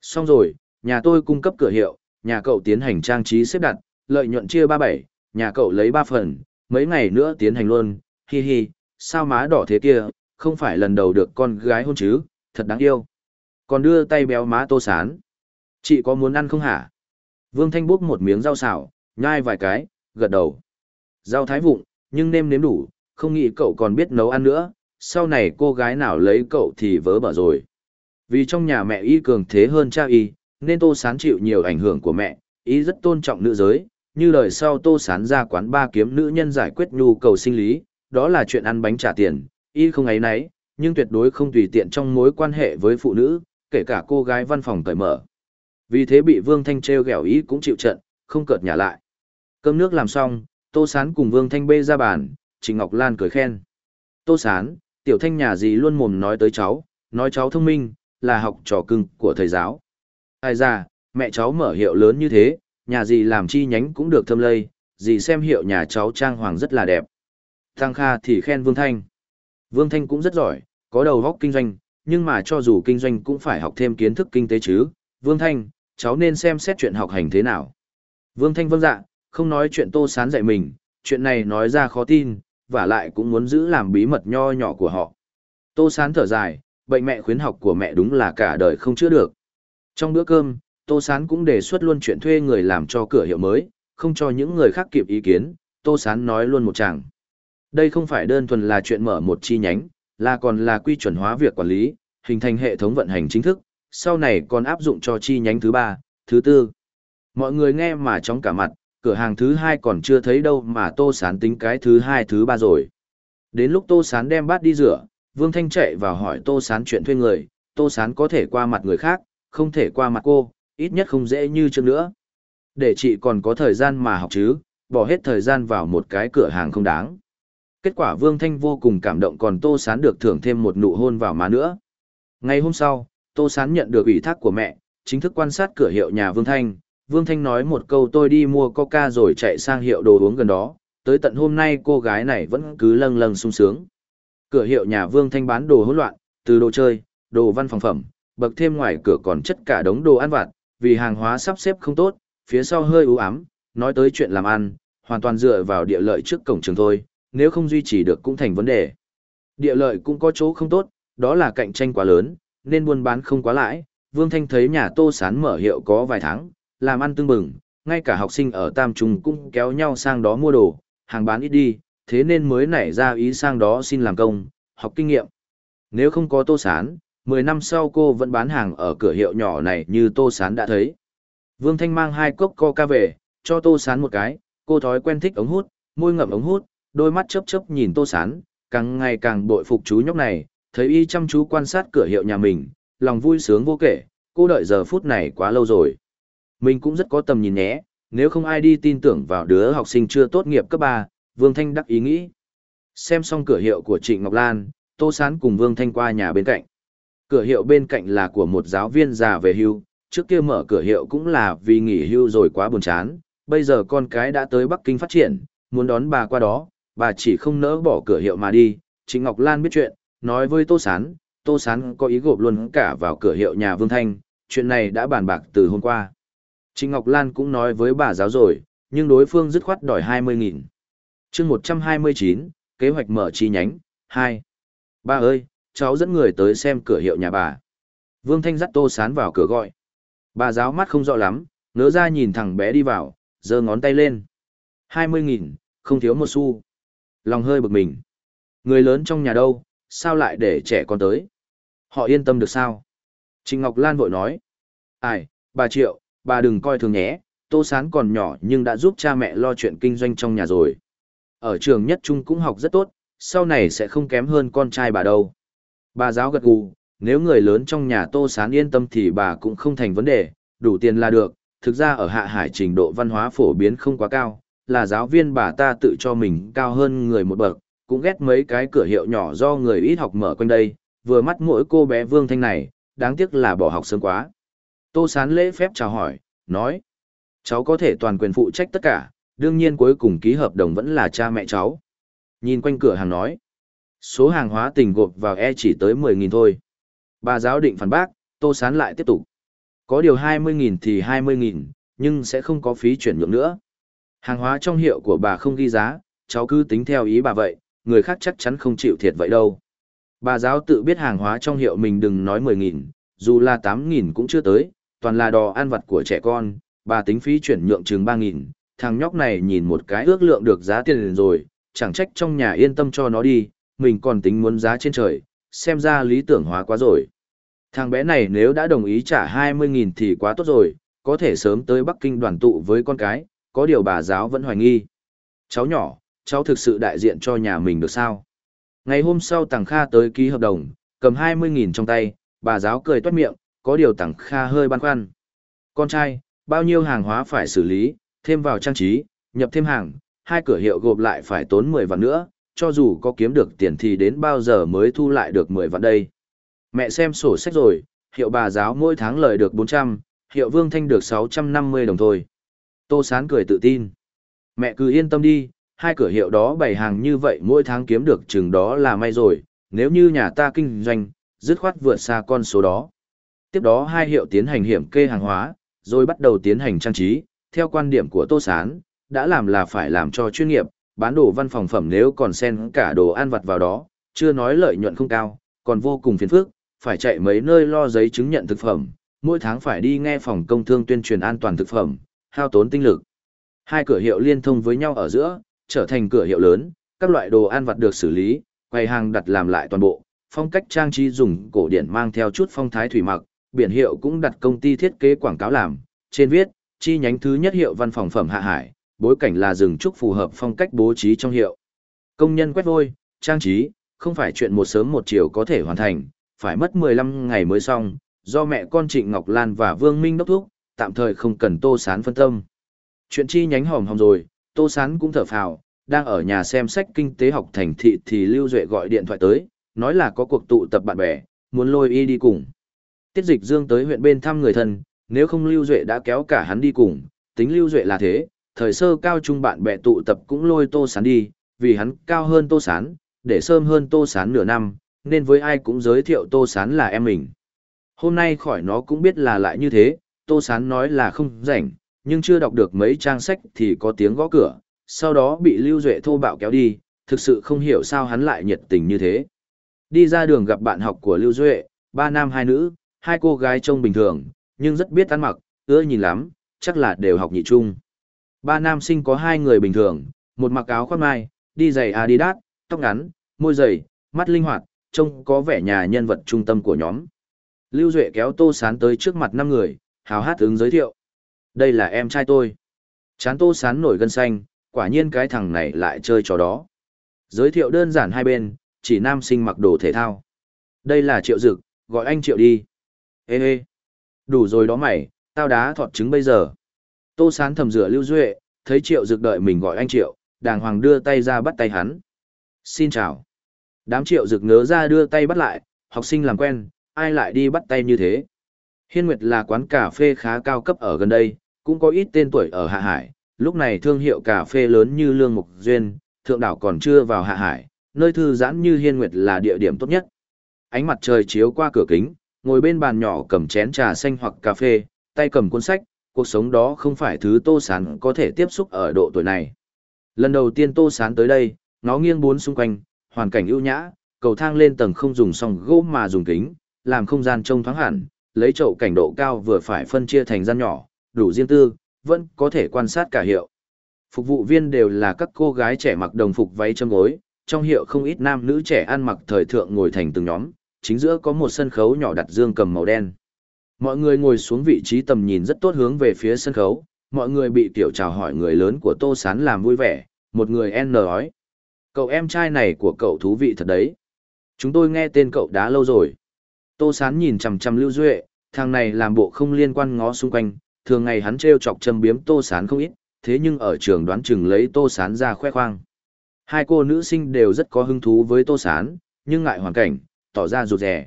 Xong rồi, nhà tôi cung cấp cửa hiệu, nhà cậu tiến hành trang trí xếp đặt, lợi nhuận chia 37, nhà cậu lấy 3 phần, mấy ngày nữa tiến hành luôn, hi hi, sao má đỏ thế kia, không phải lần đầu được con gái hôn chứ, thật đáng yêu. Còn đưa tay béo má tô sán. Chị có muốn ăn không hả? Vương Thanh bốc một miếng rau xào, nhai vài cái, gật đầu. Rau thái vụng, nhưng nêm nếm đủ, không nghĩ cậu còn biết nấu ăn nữa, sau này cô gái nào lấy cậu thì vớ bở rồi. Vì trong nhà mẹ y cường thế hơn cha y, nên Tô Sán chịu nhiều ảnh hưởng của mẹ, y rất tôn trọng nữ giới, như lời sau Tô Sán ra quán ba kiếm nữ nhân giải quyết nhu cầu sinh lý, đó là chuyện ăn bánh trả tiền, y không ấy nấy, nhưng tuyệt đối không tùy tiện trong mối quan hệ với phụ nữ, kể cả cô gái văn phòng cởi mở. Vì thế bị Vương Thanh treo gẹo ý cũng chịu trận, không cợt nhà lại. Cơm nước làm xong, Tô Sán cùng Vương Thanh bê ra bàn, Trình Ngọc Lan cười khen. Tô Sán, tiểu thanh nhà gì luôn mồm nói tới cháu, nói cháu thông minh, là học trò cưng của thầy giáo. Ai ra, mẹ cháu mở hiệu lớn như thế, nhà gì làm chi nhánh cũng được thâm lây, gì xem hiệu nhà cháu trang hoàng rất là đẹp. Thăng Kha thì khen Vương Thanh. Vương Thanh cũng rất giỏi, có đầu óc kinh doanh, nhưng mà cho dù kinh doanh cũng phải học thêm kiến thức kinh tế chứ. Vương Thanh, cháu nên xem xét chuyện học hành thế nào. Vương Thanh vâng dạ, không nói chuyện tô sán dạy mình, chuyện này nói ra khó tin, và lại cũng muốn giữ làm bí mật nho nhỏ của họ. Tô sán thở dài, bệnh mẹ khuyến học của mẹ đúng là cả đời không chữa được. Trong bữa cơm, Tô Sán cũng đề xuất luôn chuyện thuê người làm cho cửa hiệu mới, không cho những người khác kịp ý kiến, Tô Sán nói luôn một chàng. Đây không phải đơn thuần là chuyện mở một chi nhánh, là còn là quy chuẩn hóa việc quản lý, hình thành hệ thống vận hành chính thức, sau này còn áp dụng cho chi nhánh thứ ba, thứ tư. Mọi người nghe mà chóng cả mặt, cửa hàng thứ hai còn chưa thấy đâu mà Tô Sán tính cái thứ hai thứ ba rồi. Đến lúc Tô Sán đem bát đi rửa, Vương Thanh chạy vào hỏi Tô Sán chuyện thuê người, Tô Sán có thể qua mặt người khác, không thể qua mặt cô, ít nhất không dễ như trước nữa. Để chị còn có thời gian mà học chứ, bỏ hết thời gian vào một cái cửa hàng không đáng. Kết quả Vương Thanh vô cùng cảm động còn Tô Sán được thưởng thêm một nụ hôn vào má nữa. Ngày hôm sau, Tô Sán nhận được ủy thác của mẹ, chính thức quan sát cửa hiệu nhà Vương Thanh. Vương Thanh nói một câu tôi đi mua coca rồi chạy sang hiệu đồ uống gần đó, tới tận hôm nay cô gái này vẫn cứ lâng lâng sung sướng. Cửa hiệu nhà Vương Thanh bán đồ hỗn loạn, từ đồ chơi, đồ văn phòng phẩm, bậc thêm ngoài cửa còn chất cả đống đồ ăn vặt, vì hàng hóa sắp xếp không tốt, phía sau hơi u ám, nói tới chuyện làm ăn, hoàn toàn dựa vào địa lợi trước cổng trường thôi, nếu không duy trì được cũng thành vấn đề. Địa lợi cũng có chỗ không tốt, đó là cạnh tranh quá lớn, nên buôn bán không quá lãi. Vương Thanh thấy nhà Tô Sán mở hiệu có vài tháng, làm ăn tương bừng, ngay cả học sinh ở Tam Trung cũng kéo nhau sang đó mua đồ, hàng bán ít đi, thế nên mới nảy ra ý sang đó xin làm công, học kinh nghiệm. Nếu không có Tô Sán, 10 năm sau cô vẫn bán hàng ở cửa hiệu nhỏ này như Tô Sán đã thấy. Vương Thanh mang hai cốc coca về, cho Tô Sán một cái, cô thói quen thích ống hút, môi ngậm ống hút, đôi mắt chớp chớp nhìn Tô Sán, càng ngày càng bội phục chú nhóc này, thấy y chăm chú quan sát cửa hiệu nhà mình, lòng vui sướng vô kể, cô đợi giờ phút này quá lâu rồi. Mình cũng rất có tầm nhìn nhé, nếu không ai đi tin tưởng vào đứa học sinh chưa tốt nghiệp cấp 3, Vương Thanh đắc ý nghĩ. Xem xong cửa hiệu của Trịnh Ngọc Lan, Tô Sán cùng Vương Thanh qua nhà bên cạnh. Cửa hiệu bên cạnh là của một giáo viên già về hưu, trước kia mở cửa hiệu cũng là vì nghỉ hưu rồi quá buồn chán, bây giờ con cái đã tới Bắc Kinh phát triển, muốn đón bà qua đó, bà chỉ không nỡ bỏ cửa hiệu mà đi. Trịnh Ngọc Lan biết chuyện, nói với Tô Sán, Tô Sán có ý gộp luôn cả vào cửa hiệu nhà Vương Thanh, chuyện này đã bàn bạc từ hôm qua. Trịnh Ngọc Lan cũng nói với bà giáo rồi, nhưng đối phương dứt khoát đòi 20.000. chương 129, kế hoạch mở chi nhánh, 2. Ba ơi, cháu dẫn người tới xem cửa hiệu nhà bà. Vương Thanh dắt Tô Sán vào cửa gọi. Bà giáo mắt không rõ lắm, ngỡ ra nhìn thằng bé đi vào, giơ ngón tay lên. 20.000, không thiếu một xu. Lòng hơi bực mình. Người lớn trong nhà đâu, sao lại để trẻ con tới? Họ yên tâm được sao? Trịnh Ngọc Lan vội nói. Ai, bà Triệu, bà đừng coi thường nhé, Tô Sán còn nhỏ nhưng đã giúp cha mẹ lo chuyện kinh doanh trong nhà rồi. Ở trường nhất trung cũng học rất tốt, sau này sẽ không kém hơn con trai bà đâu. Bà giáo gật gù, nếu người lớn trong nhà Tô Sán yên tâm thì bà cũng không thành vấn đề, đủ tiền là được. Thực ra ở Hạ Hải trình độ văn hóa phổ biến không quá cao, là giáo viên bà ta tự cho mình cao hơn người một bậc, cũng ghét mấy cái cửa hiệu nhỏ do người ít học mở quanh đây, vừa mắt mỗi cô bé Vương Thanh này, đáng tiếc là bỏ học sớm quá. Tô Sán lễ phép chào hỏi, nói, cháu có thể toàn quyền phụ trách tất cả, đương nhiên cuối cùng ký hợp đồng vẫn là cha mẹ cháu. Nhìn quanh cửa hàng nói, số hàng hóa tình gộp vào e chỉ tới 10.000 thôi. Bà giáo định phản bác, Tô Sán lại tiếp tục. Có điều 20.000 thì 20.000, nhưng sẽ không có phí chuyển nhượng nữa. Hàng hóa trong hiệu của bà không ghi giá, cháu cứ tính theo ý bà vậy, người khác chắc chắn không chịu thiệt vậy đâu. Bà giáo tự biết hàng hóa trong hiệu mình đừng nói 10.000, dù là 8.000 cũng chưa tới, toàn là đò ăn vặt của trẻ con, bà tính phí chuyển nhượng chừng 3.000, thằng nhóc này nhìn một cái ước lượng được giá tiền rồi, chẳng trách trong nhà yên tâm cho nó đi, mình còn tính muốn giá trên trời, xem ra lý tưởng hóa quá rồi. Thằng bé này nếu đã đồng ý trả 20.000 thì quá tốt rồi, có thể sớm tới Bắc Kinh đoàn tụ với con cái, có điều bà giáo vẫn hoài nghi. Cháu nhỏ, cháu thực sự đại diện cho nhà mình được sao? Ngày hôm sau Tàng Kha tới ký hợp đồng, cầm 20.000 trong tay, bà giáo cười toát miệng, có điều Tằng Kha hơi băn khoăn. Con trai, bao nhiêu hàng hóa phải xử lý, thêm vào trang trí, nhập thêm hàng, hai cửa hiệu gộp lại phải tốn 10 vạn nữa, cho dù có kiếm được tiền thì đến bao giờ mới thu lại được 10 vạn đây. Mẹ xem sổ sách rồi, hiệu bà giáo mỗi tháng lời được 400, hiệu Vương Thanh được 650 đồng thôi. Tô Sán cười tự tin. Mẹ cứ yên tâm đi, hai cửa hiệu đó bày hàng như vậy mỗi tháng kiếm được chừng đó là may rồi, nếu như nhà ta kinh doanh, dứt khoát vượt xa con số đó. Tiếp đó hai hiệu tiến hành hiểm kê hàng hóa, rồi bắt đầu tiến hành trang trí, theo quan điểm của Tô Sán, đã làm là phải làm cho chuyên nghiệp, bán đồ văn phòng phẩm nếu còn xen cả đồ ăn vặt vào đó, chưa nói lợi nhuận không cao, còn vô cùng phiền phức, phải chạy mấy nơi lo giấy chứng nhận thực phẩm, mỗi tháng phải đi nghe phòng công thương tuyên truyền an toàn thực phẩm, hao tốn tinh lực. Hai cửa hiệu liên thông với nhau ở giữa, trở thành cửa hiệu lớn, các loại đồ ăn vặt được xử lý, quầy hàng đặt làm lại toàn bộ, phong cách trang trí dùng cổ điển mang theo chút phong thái thủy mặc, biển hiệu cũng đặt công ty thiết kế quảng cáo làm, trên viết, chi nhánh thứ nhất hiệu văn phòng phẩm hạ hải, bối cảnh là rừng trúc phù hợp phong cách bố trí trong hiệu. Công nhân quét vôi, trang trí, không phải chuyện một sớm một chiều có thể hoàn thành, phải mất 15 ngày mới xong, do mẹ con Trịnh Ngọc Lan và Vương Minh đốc thúc, tạm thời không cần Tô Sán phân tâm. Chuyện chi nhánh hòm hòm rồi, Tô Sán cũng thở phào, đang ở nhà xem sách kinh tế học thành thị thì Lưu Duệ gọi điện thoại tới, nói là có cuộc tụ tập bạn bè, muốn lôi y đi cùng. Tiết dịch dương tới huyện bên thăm người thân, nếu không Lưu Duệ đã kéo cả hắn đi cùng, tính Lưu Duệ là thế, thời sơ cao trung bạn bè tụ tập cũng lôi Tô Sán đi, vì hắn cao hơn Tô Sán, để sớm hơn Tô Sán nửa năm, nên với ai cũng giới thiệu Tô Sán là em mình. Hôm nay khỏi nó cũng biết là lại như thế, Tô Sán nói là không rảnh, nhưng chưa đọc được mấy trang sách thì có tiếng gõ cửa, sau đó bị Lưu Duệ thô bạo kéo đi, thực sự không hiểu sao hắn lại nhiệt tình như thế. Đi ra đường gặp bạn học của Lưu Duệ, ba nam hai nữ, hai cô gái trông bình thường, nhưng rất biết ăn mặc, ưa nhìn lắm, chắc là đều học nhị trung. Ba nam sinh có hai người bình thường, một mặc áo khoác mai, đi giày Adidas, tóc ngắn, môi dày, mắt linh hoạt, trông có vẻ nhà nhân vật trung tâm của nhóm. Lưu Duệ kéo Tô Sán tới trước mặt năm người, hào hát ứng giới thiệu. Đây là em trai tôi. Chán Tô Sán nổi gân xanh, quả nhiên cái thằng này lại chơi trò đó. Giới thiệu đơn giản hai bên, chỉ nam sinh mặc đồ thể thao. Đây là Triệu Dực, gọi anh Triệu đi. Ê ê, đủ rồi đó mày, tao đá thọt trứng bây giờ. Tô Sán thầm rửa Lưu Duệ, thấy Triệu rực đợi mình gọi anh Triệu, đàng hoàng đưa tay ra bắt tay hắn. Xin chào. Đám Triệu rực ngớ ra đưa tay bắt lại, học sinh làm quen, ai lại đi bắt tay như thế. Hiên Nguyệt là quán cà phê khá cao cấp ở gần đây, cũng có ít tên tuổi ở Hạ Hải, lúc này thương hiệu cà phê lớn như Lương Mục Duyên, Thượng Đảo còn chưa vào Hạ Hải, nơi thư giãn như Hiên Nguyệt là địa điểm tốt nhất. Ánh mặt trời chiếu qua cửa kính, ngồi bên bàn nhỏ cầm chén trà xanh hoặc cà phê, tay cầm cuốn sách, cuộc sống đó không phải thứ Tô Sán có thể tiếp xúc ở độ tuổi này. Lần đầu tiên Tô Sán tới đây, nó nghiêng bốn xung quanh, hoàn cảnh ưu nhã, cầu thang lên tầng không dùng song gỗ mà dùng kính, làm không gian trông thoáng hẳn, lấy chậu cảnh độ cao vừa phải phân chia thành gian nhỏ, đủ riêng tư, vẫn có thể quan sát cả hiệu. Phục vụ viên đều là các cô gái trẻ mặc đồng phục váy châm gối, trong hiệu không ít nam nữ trẻ ăn mặc thời thượng ngồi thành từng nhóm, chính giữa có một sân khấu nhỏ đặt dương cầm màu đen. Mọi người ngồi xuống vị trí tầm nhìn rất tốt hướng về phía sân khấu, mọi người bị tiểu chào hỏi người lớn của Tô Sán làm vui vẻ, Một người N nói. Cậu em trai này của cậu thú vị thật đấy. Chúng tôi nghe tên cậu đã lâu rồi. Tô Sán nhìn chằm chằm Lưu Duệ, thằng này làm bộ không liên quan ngó xung quanh, thường ngày hắn trêu chọc châm biếm Tô Sán không ít, thế nhưng ở trường đoán chừng lấy Tô Sán ra khoe khoang. Hai cô nữ sinh đều rất có hứng thú với Tô Sán, nhưng ngại hoàn cảnh, tỏ ra rụt rè.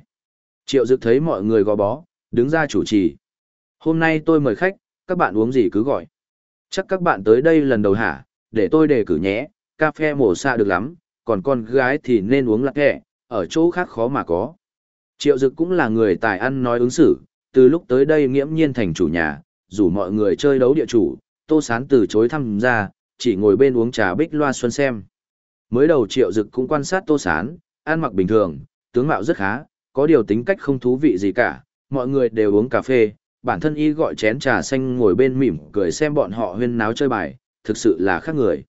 Triệu Dực thấy mọi người gò bó, đứng ra chủ trì. Hôm nay tôi mời khách, các bạn uống gì cứ gọi. Chắc các bạn tới đây lần đầu hả, để tôi đề cử nhé, cà phê mổ xa được lắm, còn con gái thì nên uống lạc kẹ, ở chỗ khác khó mà có. Triệu Dực cũng là người tài ăn nói ứng xử, từ lúc tới đây nghiễm nhiên thành chủ nhà, rủ mọi người chơi đấu địa chủ, Tô Sán từ chối tham gia, chỉ ngồi bên uống trà bích loa xuân xem. Mới đầu Triệu Dực cũng quan sát Tô Sán, ăn mặc bình thường, tướng mạo rất khá, có điều tính cách không thú vị gì cả, mọi người đều uống cà phê, bản thân y gọi chén trà xanh ngồi bên mỉm cười xem bọn họ huyên náo chơi bài, thực sự là khác người.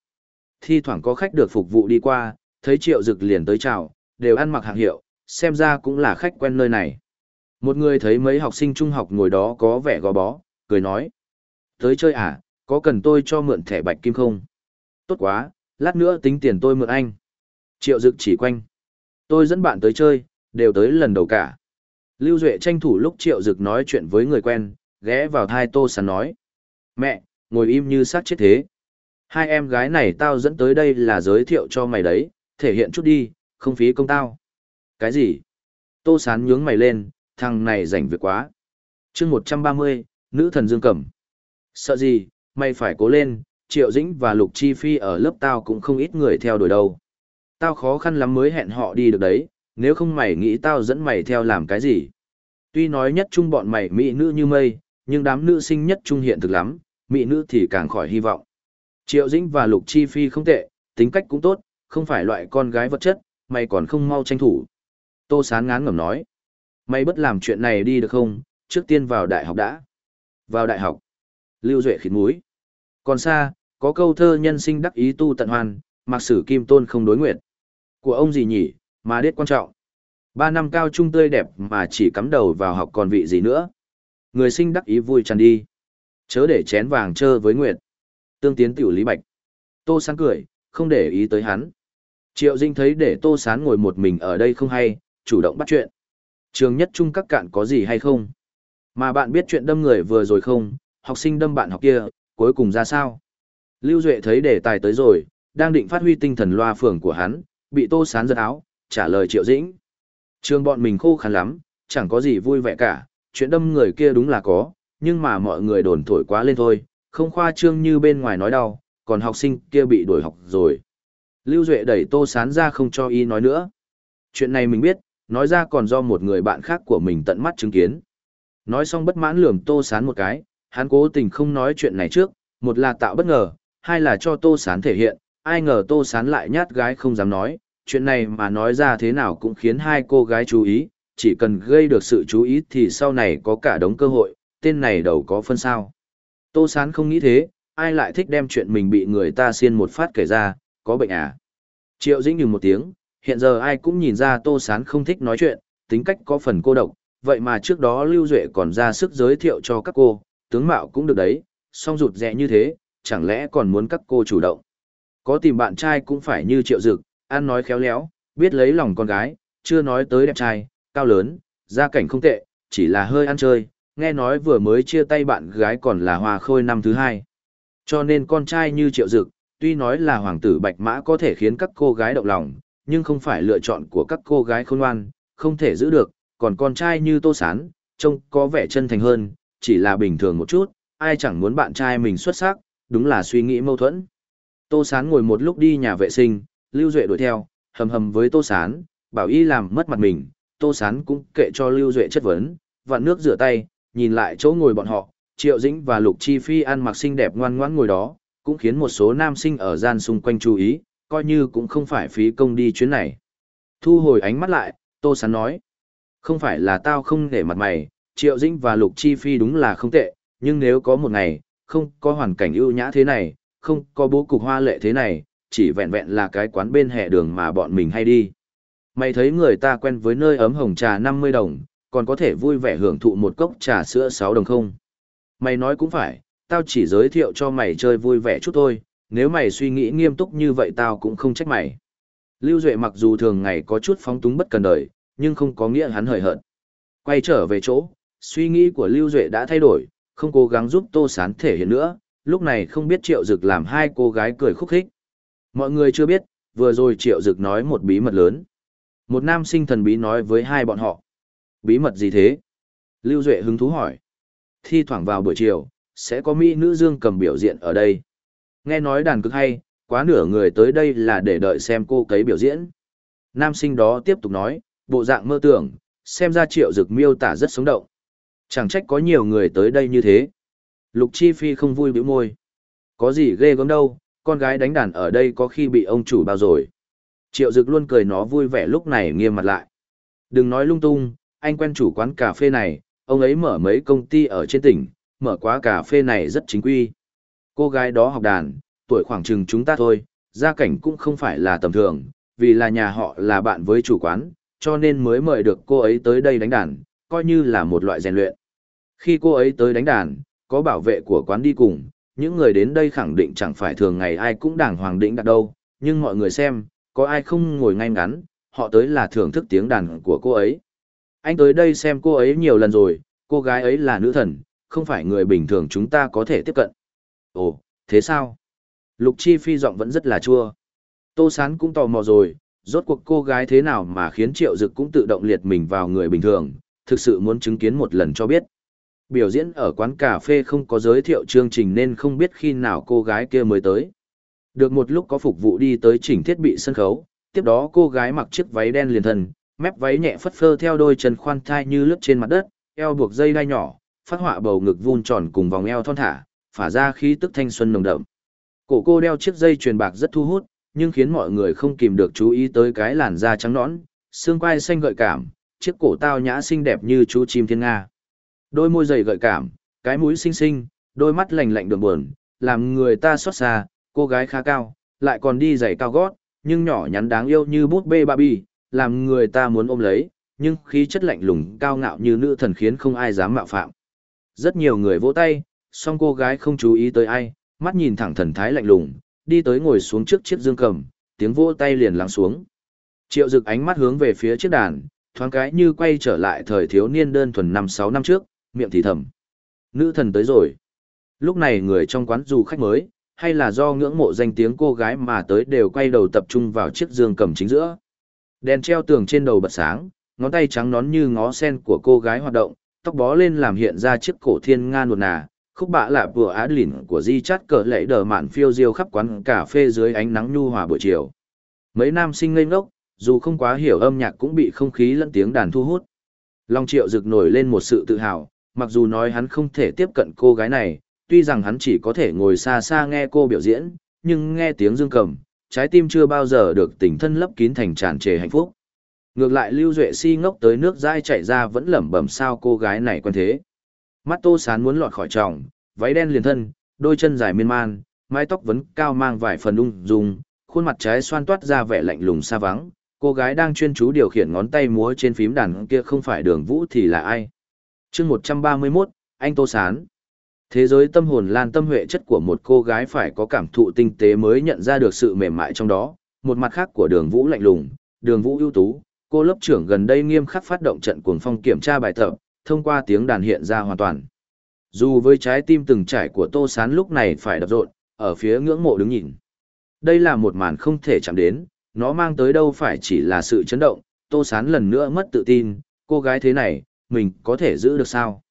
Thi thoảng có khách được phục vụ đi qua, thấy Triệu Dực liền tới chào, đều ăn mặc hàng hiệu, xem ra cũng là khách quen nơi này. Một người thấy mấy học sinh trung học ngồi đó có vẻ gò bó, cười nói. Tới chơi à, có cần tôi cho mượn thẻ bạch kim không? Tốt quá, lát nữa tính tiền tôi mượn anh. Triệu Dực chỉ quanh. Tôi dẫn bạn tới chơi, đều tới lần đầu cả. Lưu Duệ tranh thủ lúc Triệu Dực nói chuyện với người quen, ghé vào thai Tô Sán nói. Mẹ, ngồi im như sát chết thế. Hai em gái này tao dẫn tới đây là giới thiệu cho mày đấy, thể hiện chút đi, không phí công tao. Cái gì? Tô Sán nhướng mày lên, thằng này rảnh việc quá. chương 130, nữ thần Dương Cẩm. Sợ gì, mày phải cố lên, Triệu Dĩnh và Lục Chi Phi ở lớp tao cũng không ít người theo đuổi đâu. Tao khó khăn lắm mới hẹn họ đi được đấy, nếu không mày nghĩ tao dẫn mày theo làm cái gì. Tuy nói nhất trung bọn mày mỹ nữ như mây, nhưng đám nữ sinh nhất trung hiện thực lắm, mỹ nữ thì càng khỏi hy vọng. Triệu Dĩnh và Lục Chi Phi không tệ, tính cách cũng tốt, không phải loại con gái vật chất, mày còn không mau tranh thủ. Tô Sán ngán ngẩm nói. Mày bất làm chuyện này đi được không, trước tiên vào đại học đã. Vào đại học. Lưu Duệ khít mũi. Còn xa, có câu thơ nhân sinh đắc ý tu tận hoàn, mặc sử kim tôn không đối nguyện. Của ông gì nhỉ, mà đết quan trọng. Ba năm cao trung tươi đẹp mà chỉ cắm đầu vào học còn vị gì nữa. Người sinh đắc ý vui tràn đi. Chớ để chén vàng chơ với nguyệt. Tương tiến tiểu lý bạch. Tô sáng cười, không để ý tới hắn. Triệu Dinh thấy để Tô Sán ngồi một mình ở đây không hay, chủ động bắt chuyện. Trường nhất trung các cạn có gì hay không? Mà bạn biết chuyện đâm người vừa rồi không? Học sinh đâm bạn học kia, cuối cùng ra sao? Lưu Duệ thấy đề tài tới rồi, đang định phát huy tinh thần loa phường của hắn, bị Tô Sán giật áo, trả lời Triệu Dĩnh. Trường bọn mình khô khăn lắm, chẳng có gì vui vẻ cả, chuyện đâm người kia đúng là có, nhưng mà mọi người đồn thổi quá lên thôi, không khoa trương như bên ngoài nói đau, còn học sinh kia bị đuổi học rồi. Lưu Duệ đẩy Tô Sán ra không cho y nói nữa. Chuyện này mình biết, nói ra còn do một người bạn khác của mình tận mắt chứng kiến. Nói xong bất mãn lườm Tô Sán một cái, hắn cố tình không nói chuyện này trước, một là tạo bất ngờ, hai là cho Tô Sán thể hiện, ai ngờ Tô Sán lại nhát gái không dám nói, chuyện này mà nói ra thế nào cũng khiến hai cô gái chú ý, chỉ cần gây được sự chú ý thì sau này có cả đống cơ hội, tên này đầu có phân sao. Tô Sán không nghĩ thế, ai lại thích đem chuyện mình bị người ta xiên một phát kể ra, có bệnh à? Triệu Dĩnh nhừng một tiếng, hiện giờ ai cũng nhìn ra Tô Sán không thích nói chuyện, tính cách có phần cô độc, vậy mà trước đó Lưu Duệ còn ra sức giới thiệu cho các cô, tướng mạo cũng được đấy, song rụt rẽ như thế, chẳng lẽ còn muốn các cô chủ động. Có tìm bạn trai cũng phải như Triệu Dực, ăn nói khéo léo, biết lấy lòng con gái, chưa nói tới đẹp trai, cao lớn, gia cảnh không tệ, chỉ là hơi ăn chơi, nghe nói vừa mới chia tay bạn gái còn là hoa khôi năm thứ hai. Cho nên con trai như Triệu Dực, tuy nói là hoàng tử bạch mã có thể khiến các cô gái động lòng, nhưng không phải lựa chọn của các cô gái khôn ngoan, không thể giữ được, còn con trai như Tô Sán, trông có vẻ chân thành hơn, chỉ là bình thường một chút, ai chẳng muốn bạn trai mình xuất sắc, đúng là suy nghĩ mâu thuẫn. Tô Sán ngồi một lúc đi nhà vệ sinh, Lưu Duệ đuổi theo, hầm hầm với Tô Sán, bảo y làm mất mặt mình, Tô Sán cũng kệ cho Lưu Duệ chất vấn, vặn nước rửa tay, nhìn lại chỗ ngồi bọn họ, Triệu Dĩnh và Lục Chi Phi ăn mặc xinh đẹp ngoan ngoãn ngồi đó, cũng khiến một số nam sinh ở gian xung quanh chú ý, coi như cũng không phải phí công đi chuyến này. Thu hồi ánh mắt lại, Tô Sán nói, không phải là tao không để mặt mày, Triệu Dĩnh và Lục Chi Phi đúng là không tệ, nhưng nếu có một ngày, không có hoàn cảnh ưu nhã thế này, không có bố cục hoa lệ thế này, chỉ vẹn vẹn là cái quán bên hè đường mà bọn mình hay đi. Mày thấy người ta quen với nơi ấm hồng trà 50 đồng, còn có thể vui vẻ hưởng thụ một cốc trà sữa 6 đồng không? Mày nói cũng phải, tao chỉ giới thiệu cho mày chơi vui vẻ chút thôi, nếu mày suy nghĩ nghiêm túc như vậy tao cũng không trách mày. Lưu Duệ mặc dù thường ngày có chút phóng túng bất cần đời, nhưng không có nghĩa hắn hời hợt. Quay trở về chỗ, suy nghĩ của Lưu Duệ đã thay đổi, không cố gắng giúp Tô Sán thể hiện nữa, lúc này không biết Triệu Dực làm hai cô gái cười khúc khích. Mọi người chưa biết, vừa rồi Triệu Dực nói một bí mật lớn. Một nam sinh thần bí nói với hai bọn họ. Bí mật gì thế? Lưu Duệ hứng thú hỏi. Thi thoảng vào buổi chiều, sẽ có Mỹ nữ dương cầm biểu diễn ở đây. Nghe nói đàn cực hay, quá nửa người tới đây là để đợi xem cô cấy biểu diễn. Nam sinh đó tiếp tục nói, bộ dạng mơ tưởng, xem ra triệu dực miêu tả rất sống động. Chẳng trách có nhiều người tới đây như thế. Lục Chi Phi không vui biểu môi. Có gì ghê gớm đâu, con gái đánh đàn ở đây có khi bị ông chủ bao rồi. Triệu dực luôn cười nó vui vẻ lúc này nghiêm mặt lại. Đừng nói lung tung, anh quen chủ quán cà phê này, ông ấy mở mấy công ty ở trên tỉnh, mở quá cà phê này rất chính quy. Cô gái đó học đàn, tuổi khoảng chừng chúng ta thôi, gia cảnh cũng không phải là tầm thường, vì là nhà họ là bạn với chủ quán, cho nên mới mời được cô ấy tới đây đánh đàn, coi như là một loại rèn luyện. Khi cô ấy tới đánh đàn, có bảo vệ của quán đi cùng, những người đến đây khẳng định chẳng phải thường ngày ai cũng đàng hoàng định đặt đâu, nhưng mọi người xem, có ai không ngồi ngay ngắn, họ tới là thưởng thức tiếng đàn của cô ấy. Anh tới đây xem cô ấy nhiều lần rồi, cô gái ấy là nữ thần, không phải người bình thường chúng ta có thể tiếp cận. Ồ, thế sao? Lục Chi Phi giọng vẫn rất là chua. Tô Sán cũng tò mò rồi, rốt cuộc cô gái thế nào mà khiến Triệu Dực cũng tự động liệt mình vào người bình thường, thực sự muốn chứng kiến một lần cho biết. Biểu diễn ở quán cà phê không có giới thiệu chương trình nên không biết khi nào cô gái kia mới tới. Được một lúc có phục vụ đi tới chỉnh thiết bị sân khấu, tiếp đó cô gái mặc chiếc váy đen liền thân, mép váy nhẹ phất phơ theo đôi chân khoan thai như lướt trên mặt đất, eo buộc dây đai nhỏ, phát họa bầu ngực vun tròn cùng vòng eo thon thả, phả ra khí tức thanh xuân nồng đậm. Cổ cô đeo chiếc dây chuyền bạc rất thu hút, nhưng khiến mọi người không kìm được chú ý tới cái làn da trắng nõn, xương quai xanh gợi cảm, chiếc cổ tao nhã xinh đẹp như chú chim thiên nga. Đôi môi dày gợi cảm, cái mũi xinh xinh, đôi mắt lạnh lạnh đường buồn, làm người ta xót xa, cô gái khá cao, lại còn đi giày cao gót, nhưng nhỏ nhắn đáng yêu như bút bê Barbie, làm người ta muốn ôm lấy, nhưng khí chất lạnh lùng cao ngạo như nữ thần khiến không ai dám mạo phạm. Rất nhiều người vỗ tay, song cô gái không chú ý tới ai, mắt nhìn thẳng thần thái lạnh lùng, đi tới ngồi xuống trước chiếc dương cầm, tiếng vỗ tay liền lắng xuống. Triệu Dực ánh mắt hướng về phía chiếc đàn, thoáng cái như quay trở lại thời thiếu niên đơn thuần năm sáu năm trước, miệng thì thầm. Nữ thần tới rồi. Lúc này người trong quán dù khách mới, hay là do ngưỡng mộ danh tiếng cô gái mà tới đều quay đầu tập trung vào chiếc giường cầm chính giữa. Đèn treo tường trên đầu bật sáng, ngón tay trắng nón như ngó sen của cô gái hoạt động, tóc bó lên làm hiện ra chiếc cổ thiên nga nuột nà, khúc bạ lạ vừa á lỉn của di chát cờ lệ đờ mạn phiêu diêu khắp quán cà phê dưới ánh nắng nhu hòa buổi chiều. Mấy nam sinh ngây ngốc, dù không quá hiểu âm nhạc cũng bị không khí lẫn tiếng đàn thu hút. Long triệu rực nổi lên một sự tự hào, mặc dù nói hắn không thể tiếp cận cô gái này, tuy rằng hắn chỉ có thể ngồi xa xa nghe cô biểu diễn, nhưng nghe tiếng dương cầm, trái tim chưa bao giờ được tình thân lấp kín thành tràn trề hạnh phúc. Ngược lại Lưu Duệ si ngốc tới nước dai chạy ra vẫn lẩm bẩm sao cô gái này quen thế. Mắt tô sán muốn lọt khỏi tròng, váy đen liền thân, đôi chân dài miên man, mái tóc vấn cao mang vài phần ung dung, khuôn mặt trái xoan toát ra vẻ lạnh lùng xa vắng. Cô gái đang chuyên chú điều khiển ngón tay múa trên phím đàn kia không phải đường vũ thì là ai chương 131, anh Tô Sán. Thế giới tâm hồn lan tâm huệ chất của một cô gái phải có cảm thụ tinh tế mới nhận ra được sự mềm mại trong đó. Một mặt khác của đường vũ lạnh lùng, đường vũ ưu tú, cô lớp trưởng gần đây nghiêm khắc phát động trận cuồng phong kiểm tra bài tập, thông qua tiếng đàn hiện ra hoàn toàn. Dù với trái tim từng trải của Tô Sán lúc này phải đập rộn, ở phía ngưỡng mộ đứng nhìn. Đây là một màn không thể chạm đến, nó mang tới đâu phải chỉ là sự chấn động, Tô Sán lần nữa mất tự tin, cô gái thế này, mình có thể giữ được sao?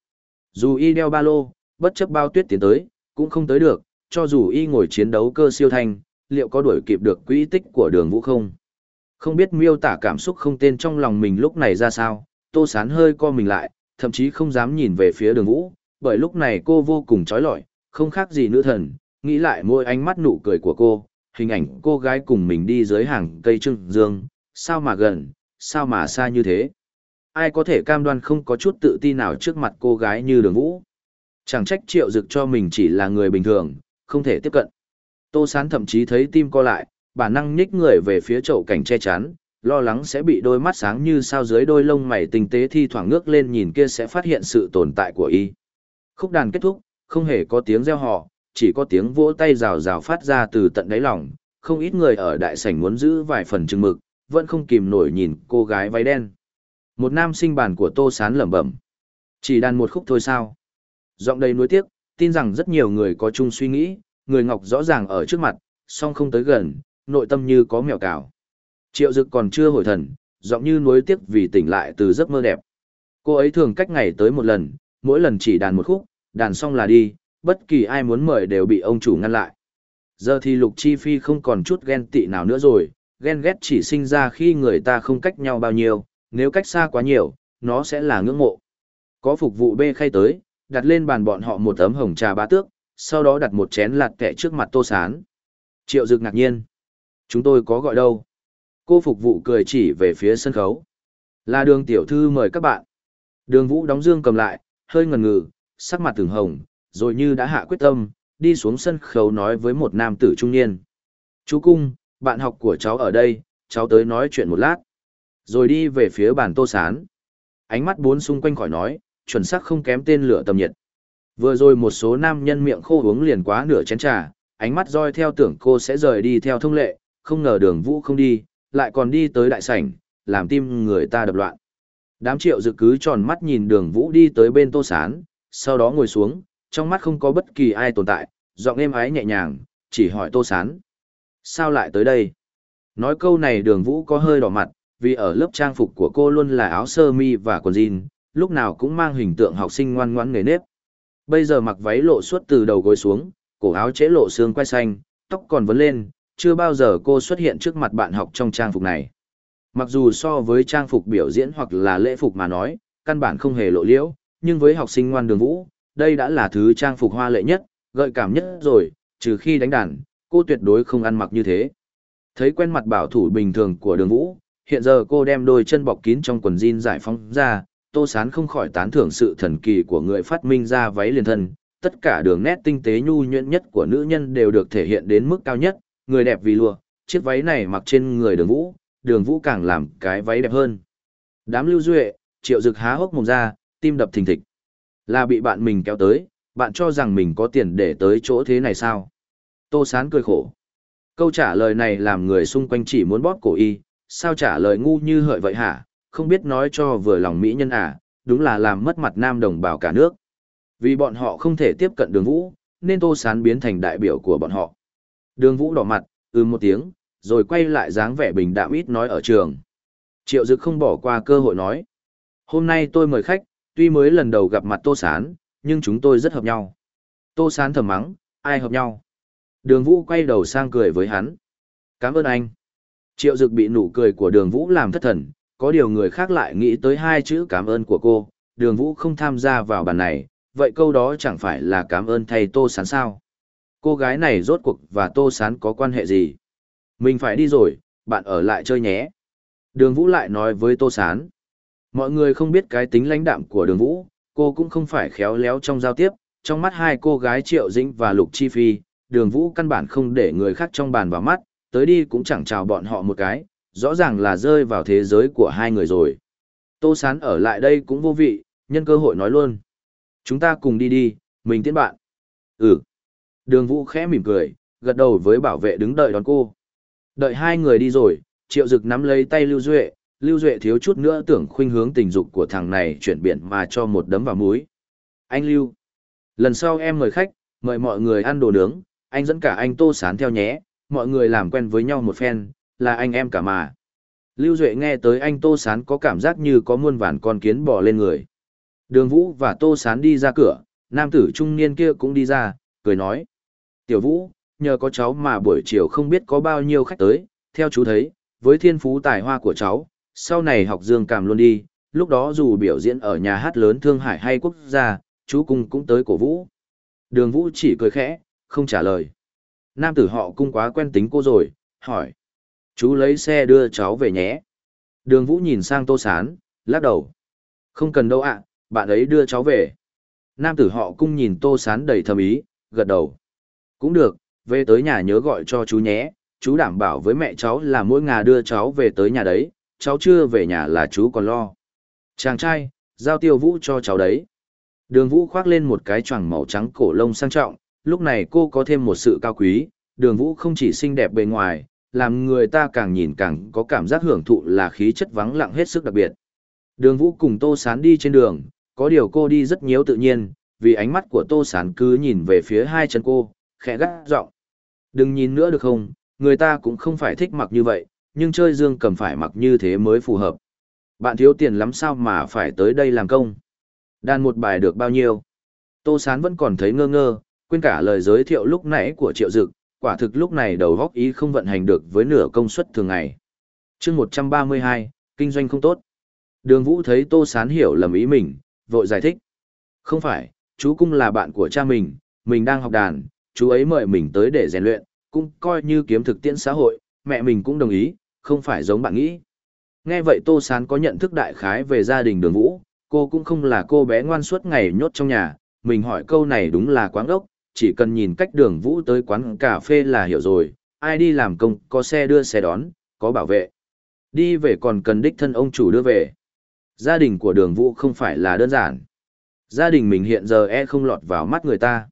Dù y đeo ba lô, bất chấp bao tuyết tiến tới, cũng không tới được, cho dù y ngồi chiến đấu cơ siêu thanh, liệu có đuổi kịp được quỹ tích của đường vũ không? Không biết miêu tả cảm xúc không tên trong lòng mình lúc này ra sao, tô sán hơi co mình lại, thậm chí không dám nhìn về phía đường vũ, bởi lúc này cô vô cùng trói lọi, không khác gì nữ thần, nghĩ lại mỗi ánh mắt nụ cười của cô, hình ảnh cô gái cùng mình đi dưới hàng cây trưng dương, sao mà gần, sao mà xa như thế. Ai có thể cam đoan không có chút tự ti nào trước mặt cô gái như đường vũ. Chẳng trách triệu dực cho mình chỉ là người bình thường, không thể tiếp cận. Tô sán thậm chí thấy tim co lại, bản năng nhích người về phía chậu cảnh che chắn, lo lắng sẽ bị đôi mắt sáng như sao dưới đôi lông mày tinh tế thi thoảng ngước lên nhìn kia sẽ phát hiện sự tồn tại của y. Khúc đàn kết thúc, không hề có tiếng reo hò, chỉ có tiếng vỗ tay rào rào phát ra từ tận đáy lòng, không ít người ở đại sảnh muốn giữ vài phần chừng mực, vẫn không kìm nổi nhìn cô gái váy đen. Một nam sinh bản của Tô Sán lẩm bẩm. Chỉ đàn một khúc thôi sao? Giọng đầy nuối tiếc, tin rằng rất nhiều người có chung suy nghĩ, người ngọc rõ ràng ở trước mặt, song không tới gần, nội tâm như có mèo cào. Triệu dực còn chưa hồi thần, giọng như nuối tiếc vì tỉnh lại từ giấc mơ đẹp. Cô ấy thường cách ngày tới một lần, mỗi lần chỉ đàn một khúc, đàn xong là đi, bất kỳ ai muốn mời đều bị ông chủ ngăn lại. Giờ thì Lục Chi Phi không còn chút ghen tị nào nữa rồi, ghen ghét chỉ sinh ra khi người ta không cách nhau bao nhiêu, nếu cách xa quá nhiều, nó sẽ là ngưỡng mộ. Có phục vụ bê khay tới, đặt lên bàn bọn họ một tấm hồng trà bá tước, sau đó đặt một chén lạt kẹ trước mặt tô sán. Triệu dực ngạc nhiên. Chúng tôi có gọi đâu? Cô phục vụ cười chỉ về phía sân khấu. Là đường tiểu thư mời các bạn. Đường vũ đóng dương cầm lại, hơi ngần ngừ, sắc mặt từng hồng, rồi như đã hạ quyết tâm, đi xuống sân khấu nói với một nam tử trung niên. Chú Cung, bạn học của cháu ở đây, cháu tới nói chuyện một lát. Rồi đi về phía bàn tô sán. Ánh mắt bốn xung quanh khỏi nói, chuẩn xác không kém tên lửa tầm nhiệt. Vừa rồi một số nam nhân miệng khô uống liền quá nửa chén trà, ánh mắt roi theo tưởng cô sẽ rời đi theo thông lệ, không ngờ đường vũ không đi, lại còn đi tới đại sảnh, làm tim người ta đập loạn. Đám triệu dự cứ tròn mắt nhìn đường vũ đi tới bên tô sán, sau đó ngồi xuống, trong mắt không có bất kỳ ai tồn tại, giọng êm ái nhẹ nhàng, chỉ hỏi tô sán. Sao lại tới đây? Nói câu này đường vũ có hơi đỏ mặt, vì ở lớp trang phục của cô luôn là áo sơ mi và quần jean, lúc nào cũng mang hình tượng học sinh ngoan ngoãn nghề nếp. Bây giờ mặc váy lộ suốt từ đầu gối xuống, cổ áo chế lộ xương quai xanh, tóc còn vấn lên, chưa bao giờ cô xuất hiện trước mặt bạn học trong trang phục này. Mặc dù so với trang phục biểu diễn hoặc là lễ phục mà nói, căn bản không hề lộ liễu, nhưng với học sinh ngoan đường vũ, đây đã là thứ trang phục hoa lệ nhất, gợi cảm nhất rồi, trừ khi đánh đàn, cô tuyệt đối không ăn mặc như thế. Thấy quen mặt bảo thủ bình thường của đường vũ, hiện giờ cô đem đôi chân bọc kín trong quần jean giải phóng ra, tô sán không khỏi tán thưởng sự thần kỳ của người phát minh ra váy liền thân. Tất cả đường nét tinh tế nhu nhuyễn nhất của nữ nhân đều được thể hiện đến mức cao nhất, người đẹp vì lùa, chiếc váy này mặc trên người đường vũ, đường vũ càng làm cái váy đẹp hơn. Đám lưu duệ, triệu dực há hốc mồm ra, tim đập thình thịch. Là bị bạn mình kéo tới, bạn cho rằng mình có tiền để tới chỗ thế này sao? Tô sán cười khổ. Câu trả lời này làm người xung quanh chỉ muốn bóp cổ y, sao trả lời ngu như hợi vậy hả? Không biết nói cho vừa lòng mỹ nhân à, đúng là làm mất mặt nam đồng bào cả nước. Vì bọn họ không thể tiếp cận đường vũ, nên tô sán biến thành đại biểu của bọn họ. Đường vũ đỏ mặt, ư một tiếng, rồi quay lại dáng vẻ bình đạm ít nói ở trường. Triệu dực không bỏ qua cơ hội nói. Hôm nay tôi mời khách, tuy mới lần đầu gặp mặt tô sán, nhưng chúng tôi rất hợp nhau. Tô sán thầm mắng, ai hợp nhau? Đường vũ quay đầu sang cười với hắn. Cảm ơn anh. Triệu dực bị nụ cười của đường vũ làm thất thần, có điều người khác lại nghĩ tới hai chữ cảm ơn của cô, đường vũ không tham gia vào bàn này, vậy câu đó chẳng phải là cảm ơn thầy tô sán sao? Cô gái này rốt cuộc và tô sán có quan hệ gì? Mình phải đi rồi, bạn ở lại chơi nhé. Đường vũ lại nói với tô sán. Mọi người không biết cái tính lãnh đạm của đường vũ, cô cũng không phải khéo léo trong giao tiếp, trong mắt hai cô gái Triệu Dĩnh và Lục Chi Phi, đường vũ căn bản không để người khác trong bàn vào mắt, tới đi cũng chẳng chào bọn họ một cái, rõ ràng là rơi vào thế giới của hai người rồi. Tô Sán ở lại đây cũng vô vị, nhân cơ hội nói luôn. Chúng ta cùng đi đi, mình tiễn bạn. Ừ. Đường vũ khẽ mỉm cười, gật đầu với bảo vệ đứng đợi đón cô. Đợi hai người đi rồi, triệu dực nắm lấy tay Lưu Duệ, Lưu Duệ thiếu chút nữa tưởng khuynh hướng tình dục của thằng này chuyển biển mà cho một đấm vào múi. Anh Lưu. Lần sau em mời khách, mời mọi người ăn đồ nướng, anh dẫn cả anh Tô Sán theo nhé, mọi người làm quen với nhau một phen, là anh em cả mà. Lưu Duệ nghe tới anh Tô Sán có cảm giác như có muôn vàn con kiến bò lên người. Đường Vũ và Tô Sán đi ra cửa, nam tử trung niên kia cũng đi ra, cười nói. Tiểu Vũ, nhờ có cháu mà buổi chiều không biết có bao nhiêu khách tới, theo chú thấy, với thiên phú tài hoa của cháu, sau này học dương cảm luôn đi, lúc đó dù biểu diễn ở nhà hát lớn Thương Hải hay quốc gia, chú cùng cũng tới cổ vũ. Đường Vũ chỉ cười khẽ, không trả lời. Nam tử họ cung quá quen tính cô rồi, hỏi. Chú lấy xe đưa cháu về nhé. Đường Vũ nhìn sang Tô Sán, lắc đầu. Không cần đâu ạ, bạn ấy đưa cháu về. Nam tử họ cung nhìn Tô Sán đầy thầm ý, gật đầu. Cũng được, về tới nhà nhớ gọi cho chú nhé, chú đảm bảo với mẹ cháu là mỗi ngày đưa cháu về tới nhà đấy, cháu chưa về nhà là chú còn lo. Chàng trai, giao tiêu vũ cho cháu đấy. Đường vũ khoác lên một cái choàng màu trắng cổ lông sang trọng, lúc này cô có thêm một sự cao quý, đường vũ không chỉ xinh đẹp bề ngoài, làm người ta càng nhìn càng có cảm giác hưởng thụ là khí chất vắng lặng hết sức đặc biệt. Đường vũ cùng Tô Sán đi trên đường, có điều cô đi rất nhiều tự nhiên, vì ánh mắt của Tô Sán cứ nhìn về phía hai chân cô, khẽ gắt giọng Đừng nhìn nữa được không, người ta cũng không phải thích mặc như vậy, nhưng chơi dương cầm phải mặc như thế mới phù hợp. Bạn thiếu tiền lắm sao mà phải tới đây làm công. Đàn một bài được bao nhiêu? Tô Sán vẫn còn thấy ngơ ngơ, quên cả lời giới thiệu lúc nãy của Triệu Dực, quả thực lúc này đầu góc ý không vận hành được với nửa công suất thường ngày. chương 132, kinh doanh không tốt. Đường Vũ thấy Tô Sán hiểu lầm ý mình, vội giải thích. Không phải, chú Cung là bạn của cha mình, mình đang học đàn, chú ấy mời mình tới để rèn luyện, cũng coi như kiếm thực tiễn xã hội, mẹ mình cũng đồng ý, không phải giống bạn nghĩ. Nghe vậy Tô Sán có nhận thức đại khái về gia đình đường Vũ, cô cũng không là cô bé ngoan suốt ngày nhốt trong nhà, mình hỏi câu này đúng là quáng ốc, chỉ cần nhìn cách đường Vũ tới quán cà phê là hiểu rồi, ai đi làm công, có xe đưa xe đón, có bảo vệ. Đi về còn cần đích thân ông chủ đưa về. Gia đình của đường Vũ không phải là đơn giản. Gia đình mình hiện giờ e không lọt vào mắt người ta.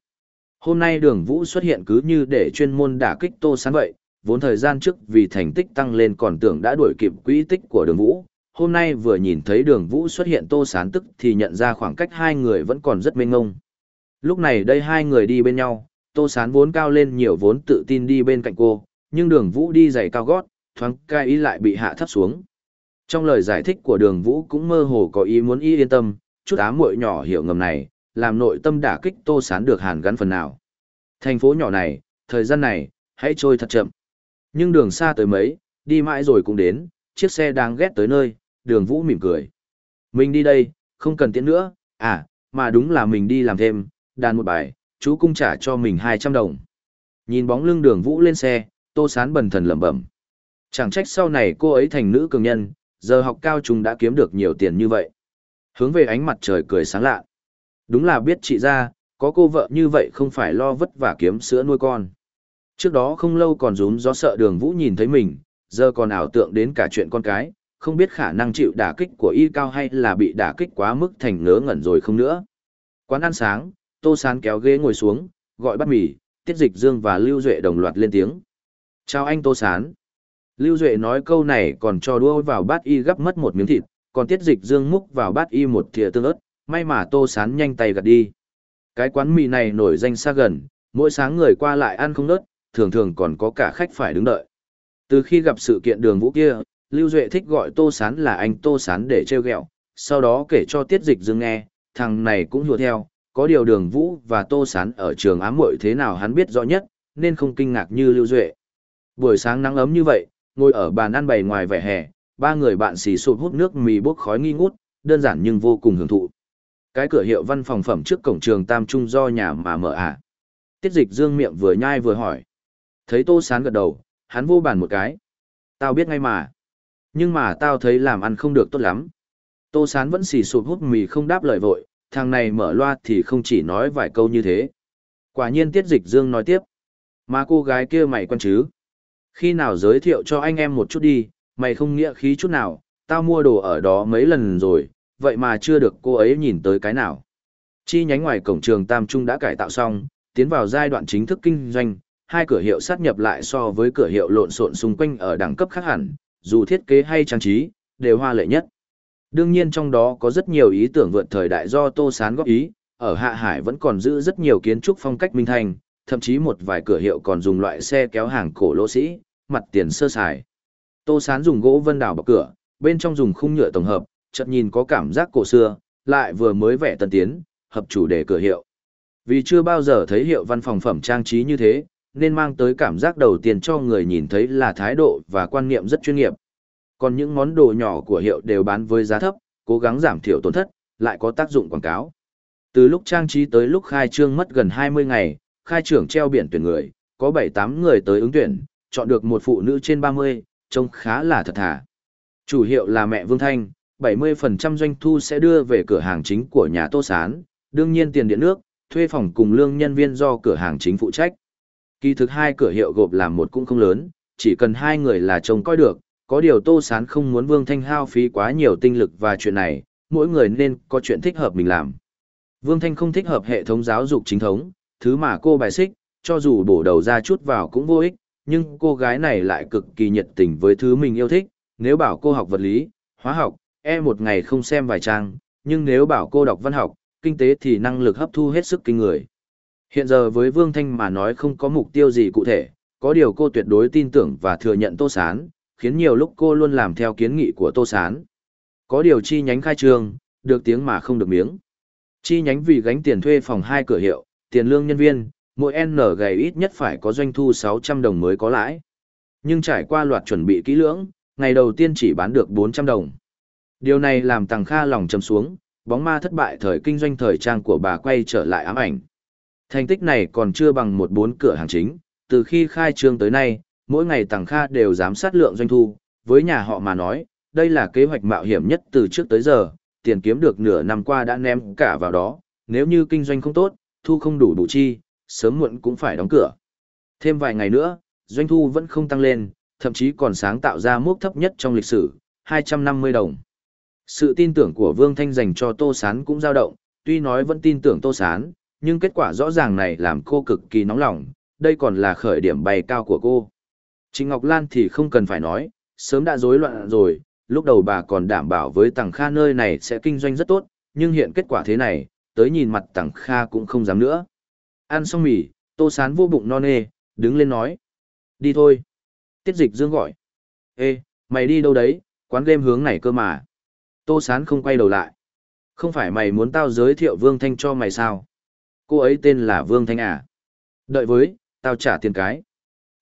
Hôm nay đường Vũ xuất hiện cứ như để chuyên môn đả kích Tô Sán vậy, vốn thời gian trước vì thành tích tăng lên còn tưởng đã đuổi kịp quỹ tích của đường Vũ. Hôm nay vừa nhìn thấy đường Vũ xuất hiện Tô Sán tức thì nhận ra khoảng cách hai người vẫn còn rất mênh ngông. Lúc này đây hai người đi bên nhau, Tô Sán vốn cao lên nhiều vốn tự tin đi bên cạnh cô, nhưng đường Vũ đi giày cao gót, thoáng cai ý lại bị hạ thấp xuống. Trong lời giải thích của đường Vũ cũng mơ hồ có ý muốn y yên tâm, chút ám muội nhỏ hiểu ngầm này, làm nội tâm đả kích Tô Sán được hàn gắn phần nào. Thành phố nhỏ này, thời gian này, hãy trôi thật chậm. Nhưng đường xa tới mấy, đi mãi rồi cũng đến, chiếc xe đang ghét tới nơi, đường Vũ mỉm cười. Mình đi đây, không cần tiễn nữa, à, mà đúng là mình đi làm thêm, đàn một bài, chú cung trả cho mình 200 đồng. Nhìn bóng lưng đường Vũ lên xe, Tô Sán bần thần lẩm bẩm. Chẳng trách sau này cô ấy thành nữ cường nhân, giờ học cao chúng đã kiếm được nhiều tiền như vậy. Hướng về ánh mặt trời cười sáng lạ. Đúng là biết chị ra, có cô vợ như vậy không phải lo vất vả kiếm sữa nuôi con. Trước đó không lâu còn rúm gió sợ đường Vũ nhìn thấy mình, giờ còn ảo tượng đến cả chuyện con cái, không biết khả năng chịu đả kích của y cao hay là bị đả kích quá mức thành ngớ ngẩn rồi không nữa. Quán ăn sáng, Tô Sán kéo ghế ngồi xuống, gọi bát mì, Tiết Dịch Dương và Lưu Duệ đồng loạt lên tiếng. Chào anh Tô Sán. Lưu Duệ nói câu này còn cho đua vào bát y gấp mất một miếng thịt, còn Tiết Dịch Dương múc vào bát y một thìa tương ớt, may mà Tô Sán nhanh tay gạt đi. Cái quán mì này nổi danh xa gần, mỗi sáng người qua lại ăn không nớt, thường thường còn có cả khách phải đứng đợi. Từ khi gặp sự kiện đường vũ kia, Lưu Duệ thích gọi Tô Sán là anh Tô Sán để trêu ghẹo, sau đó kể cho Tiết Dịch Dương nghe, thằng này cũng hùa theo, có điều đường vũ và Tô Sán ở trường ám muội thế nào hắn biết rõ nhất, nên không kinh ngạc như Lưu Duệ. Buổi sáng nắng ấm như vậy, ngồi ở bàn ăn bày ngoài vẻ hè, ba người bạn xì sụp hút nước mì bốc khói nghi ngút, đơn giản nhưng vô cùng hưởng thụ. Cái cửa hiệu văn phòng phẩm trước cổng trường Tam Trung do nhà mà mở à. Tiết dịch dương miệng vừa nhai vừa hỏi. Thấy Tô Sán gật đầu, hắn vô bàn một cái. Tao biết ngay mà. Nhưng mà tao thấy làm ăn không được tốt lắm. Tô Sán vẫn xì sụp hút mì không đáp lời vội, thằng này mở loa thì không chỉ nói vài câu như thế. Quả nhiên Tiết Dịch Dương nói tiếp. Mà cô gái kia mày quan chứ? Khi nào giới thiệu cho anh em một chút đi, mày không nghĩa khí chút nào, tao mua đồ ở đó mấy lần rồi, vậy mà chưa được cô ấy nhìn tới cái nào. Chi nhánh ngoài cổng trường Tam Trung đã cải tạo xong, tiến vào giai đoạn chính thức kinh doanh, hai cửa hiệu sát nhập lại so với cửa hiệu lộn xộn xung quanh ở đẳng cấp khác hẳn, dù thiết kế hay trang trí, đều hoa lệ nhất. Đương nhiên trong đó có rất nhiều ý tưởng vượt thời đại do Tô Sán góp ý, ở Hạ Hải vẫn còn giữ rất nhiều kiến trúc phong cách minh thành, thậm chí một vài cửa hiệu còn dùng loại xe kéo hàng cổ lỗ sĩ, mặt tiền sơ sài. Tô Sán dùng gỗ vân đào bọc cửa, bên trong dùng khung nhựa tổng hợp, chợt nhìn có cảm giác cổ xưa, lại vừa mới vẻ tân tiến, hợp chủ đề cửa hiệu. Vì chưa bao giờ thấy hiệu văn phòng phẩm trang trí như thế, nên mang tới cảm giác đầu tiên cho người nhìn thấy là thái độ và quan niệm rất chuyên nghiệp. Còn những món đồ nhỏ của hiệu đều bán với giá thấp, cố gắng giảm thiểu tổn thất, lại có tác dụng quảng cáo. Từ lúc trang trí tới lúc khai trương mất gần 20 ngày, khai trưởng treo biển tuyển người, có 7-8 người tới ứng tuyển, chọn được một phụ nữ trên 30, trông khá là thật thà. Chủ hiệu là mẹ Vương Thanh, 70% doanh thu sẽ đưa về cửa hàng chính của nhà Tô Sán, đương nhiên tiền điện nước, thuê phòng cùng lương nhân viên do cửa hàng chính phụ trách. Kỳ thực hai cửa hiệu gộp làm một cũng không lớn, chỉ cần hai người là chồng coi được, có điều Tô Sán không muốn Vương Thanh hao phí quá nhiều tinh lực và chuyện này, mỗi người nên có chuyện thích hợp mình làm. Vương Thanh không thích hợp hệ thống giáo dục chính thống, thứ mà cô bài xích, cho dù bổ đầu ra chút vào cũng vô ích, nhưng cô gái này lại cực kỳ nhiệt tình với thứ mình yêu thích, nếu bảo cô học vật lý, hóa học, e một ngày không xem vài trang, nhưng nếu bảo cô đọc văn học, kinh tế thì năng lực hấp thu hết sức kinh người. Hiện giờ với Vương Thanh mà nói không có mục tiêu gì cụ thể, có điều cô tuyệt đối tin tưởng và thừa nhận Tô Sán, khiến nhiều lúc cô luôn làm theo kiến nghị của Tô Sán. Có điều chi nhánh khai trương, được tiếng mà không được miếng. Chi nhánh vì gánh tiền thuê phòng hai cửa hiệu, tiền lương nhân viên, mỗi N gầy ít nhất phải có doanh thu 600 đồng mới có lãi. Nhưng trải qua loạt chuẩn bị kỹ lưỡng, ngày đầu tiên chỉ bán được 400 đồng. Điều này làm Tằng Kha lòng trầm xuống, bóng ma thất bại thời kinh doanh thời trang của bà quay trở lại ám ảnh. Thành tích này còn chưa bằng một bốn cửa hàng chính, từ khi khai trương tới nay, mỗi ngày Tằng Kha đều giám sát lượng doanh thu, với nhà họ mà nói, đây là kế hoạch mạo hiểm nhất từ trước tới giờ, tiền kiếm được nửa năm qua đã ném cả vào đó, nếu như kinh doanh không tốt, thu không đủ đủ chi, sớm muộn cũng phải đóng cửa. Thêm vài ngày nữa, doanh thu vẫn không tăng lên, thậm chí còn sáng tạo ra mức thấp nhất trong lịch sử, 250 đồng. Sự tin tưởng của Vương Thanh dành cho Tô Sán cũng dao động, tuy nói vẫn tin tưởng Tô Sán, nhưng kết quả rõ ràng này làm cô cực kỳ nóng lòng, đây còn là khởi điểm bay cao của cô. Trịnh Ngọc Lan thì không cần phải nói, sớm đã rối loạn rồi, lúc đầu bà còn đảm bảo với Tằng Kha nơi này sẽ kinh doanh rất tốt, nhưng hiện kết quả thế này, tới nhìn mặt Tằng Kha cũng không dám nữa. Ăn xong mì, Tô Sán vô bụng non nê, đứng lên nói. Đi thôi. Tiết dịch dương gọi. Ê, mày đi đâu đấy, quán game hướng này cơ mà. Tô Sán không quay đầu lại. Không phải mày muốn tao giới thiệu Vương Thanh cho mày sao? Cô ấy tên là Vương Thanh à? Đợi với, tao trả tiền cái.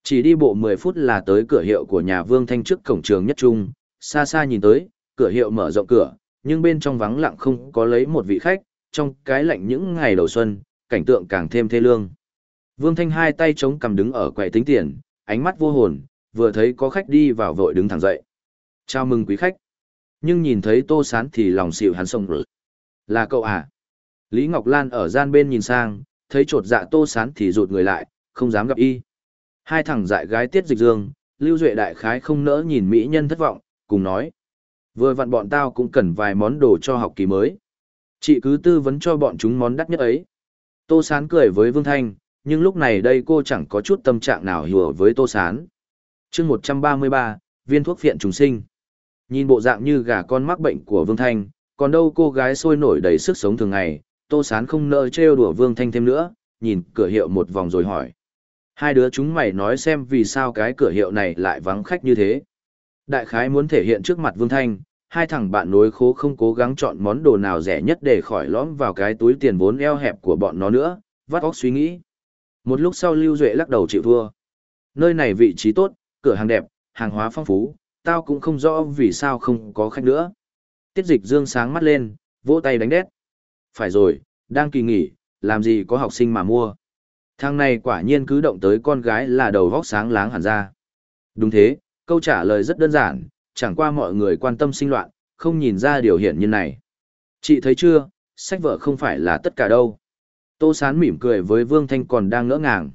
Chỉ đi bộ 10 phút là tới cửa hiệu của nhà Vương Thanh trước cổng trường nhất trung, xa xa nhìn tới, cửa hiệu mở rộng cửa, nhưng bên trong vắng lặng không có lấy một vị khách, trong cái lạnh những ngày đầu xuân, cảnh tượng càng thêm thê lương. Vương Thanh hai tay chống cầm đứng ở quầy tính tiền, ánh mắt vô hồn, vừa thấy có khách đi vào vội đứng thẳng dậy. Chào mừng quý khách. Nhưng nhìn thấy Tô Sán thì lòng xịu hắn sông rồi. Là cậu à? Lý Ngọc Lan ở gian bên nhìn sang, thấy trột dạ Tô Sán thì rụt người lại, không dám gặp y. Hai thằng dại gái tiết dịch dương, Lưu Duệ đại khái không nỡ nhìn mỹ nhân thất vọng, cùng nói. Vừa vặn bọn tao cũng cần vài món đồ cho học kỳ mới. Chị cứ tư vấn cho bọn chúng món đắt nhất ấy. Tô Sán cười với Vương Thanh, nhưng lúc này đây cô chẳng có chút tâm trạng nào hiểu với Tô Sán. chương 133, viên thuốc phiện trùng sinh. Nhìn bộ dạng như gà con mắc bệnh của Vương Thanh, còn đâu cô gái sôi nổi đầy sức sống thường ngày, Tô Sán không nỡ trêu đùa Vương Thanh thêm nữa, nhìn cửa hiệu một vòng rồi hỏi. Hai đứa chúng mày nói xem vì sao cái cửa hiệu này lại vắng khách như thế. Đại khái muốn thể hiện trước mặt Vương Thanh, hai thằng bạn nối khố không cố gắng chọn món đồ nào rẻ nhất để khỏi lõm vào cái túi tiền vốn eo hẹp của bọn nó nữa, vắt óc suy nghĩ. Một lúc sau Lưu Duệ lắc đầu chịu thua. Nơi này vị trí tốt, cửa hàng đẹp, hàng hóa phong phú, tao cũng không rõ vì sao không có khách nữa. Tiết dịch dương sáng mắt lên, vỗ tay đánh đét. Phải rồi, đang kỳ nghỉ, làm gì có học sinh mà mua. Thằng này quả nhiên cứ động tới con gái là đầu vóc sáng láng hẳn ra. Đúng thế, câu trả lời rất đơn giản, chẳng qua mọi người quan tâm sinh loạn, không nhìn ra điều hiển như này. Chị thấy chưa, sách vợ không phải là tất cả đâu. Tô Sán mỉm cười với Vương Thanh còn đang ngỡ ngàng.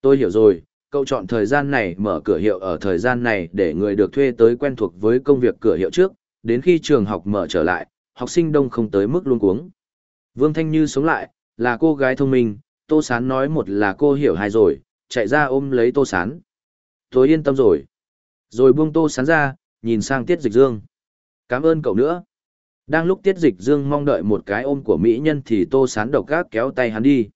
Tôi hiểu rồi, cậu chọn thời gian này mở cửa hiệu ở thời gian này để người được thuê tới quen thuộc với công việc cửa hiệu trước, đến khi trường học mở trở lại, học sinh đông không tới mức luôn cuống. Vương Thanh Như sống lại, là cô gái thông minh, Tô Sán nói một là cô hiểu hai rồi, chạy ra ôm lấy Tô Sán. Tôi yên tâm rồi. Rồi buông Tô Sán ra, nhìn sang Tiết Dịch Dương. Cảm ơn cậu nữa. Đang lúc Tiết Dịch Dương mong đợi một cái ôm của mỹ nhân thì Tô Sán độc gác kéo tay hắn đi.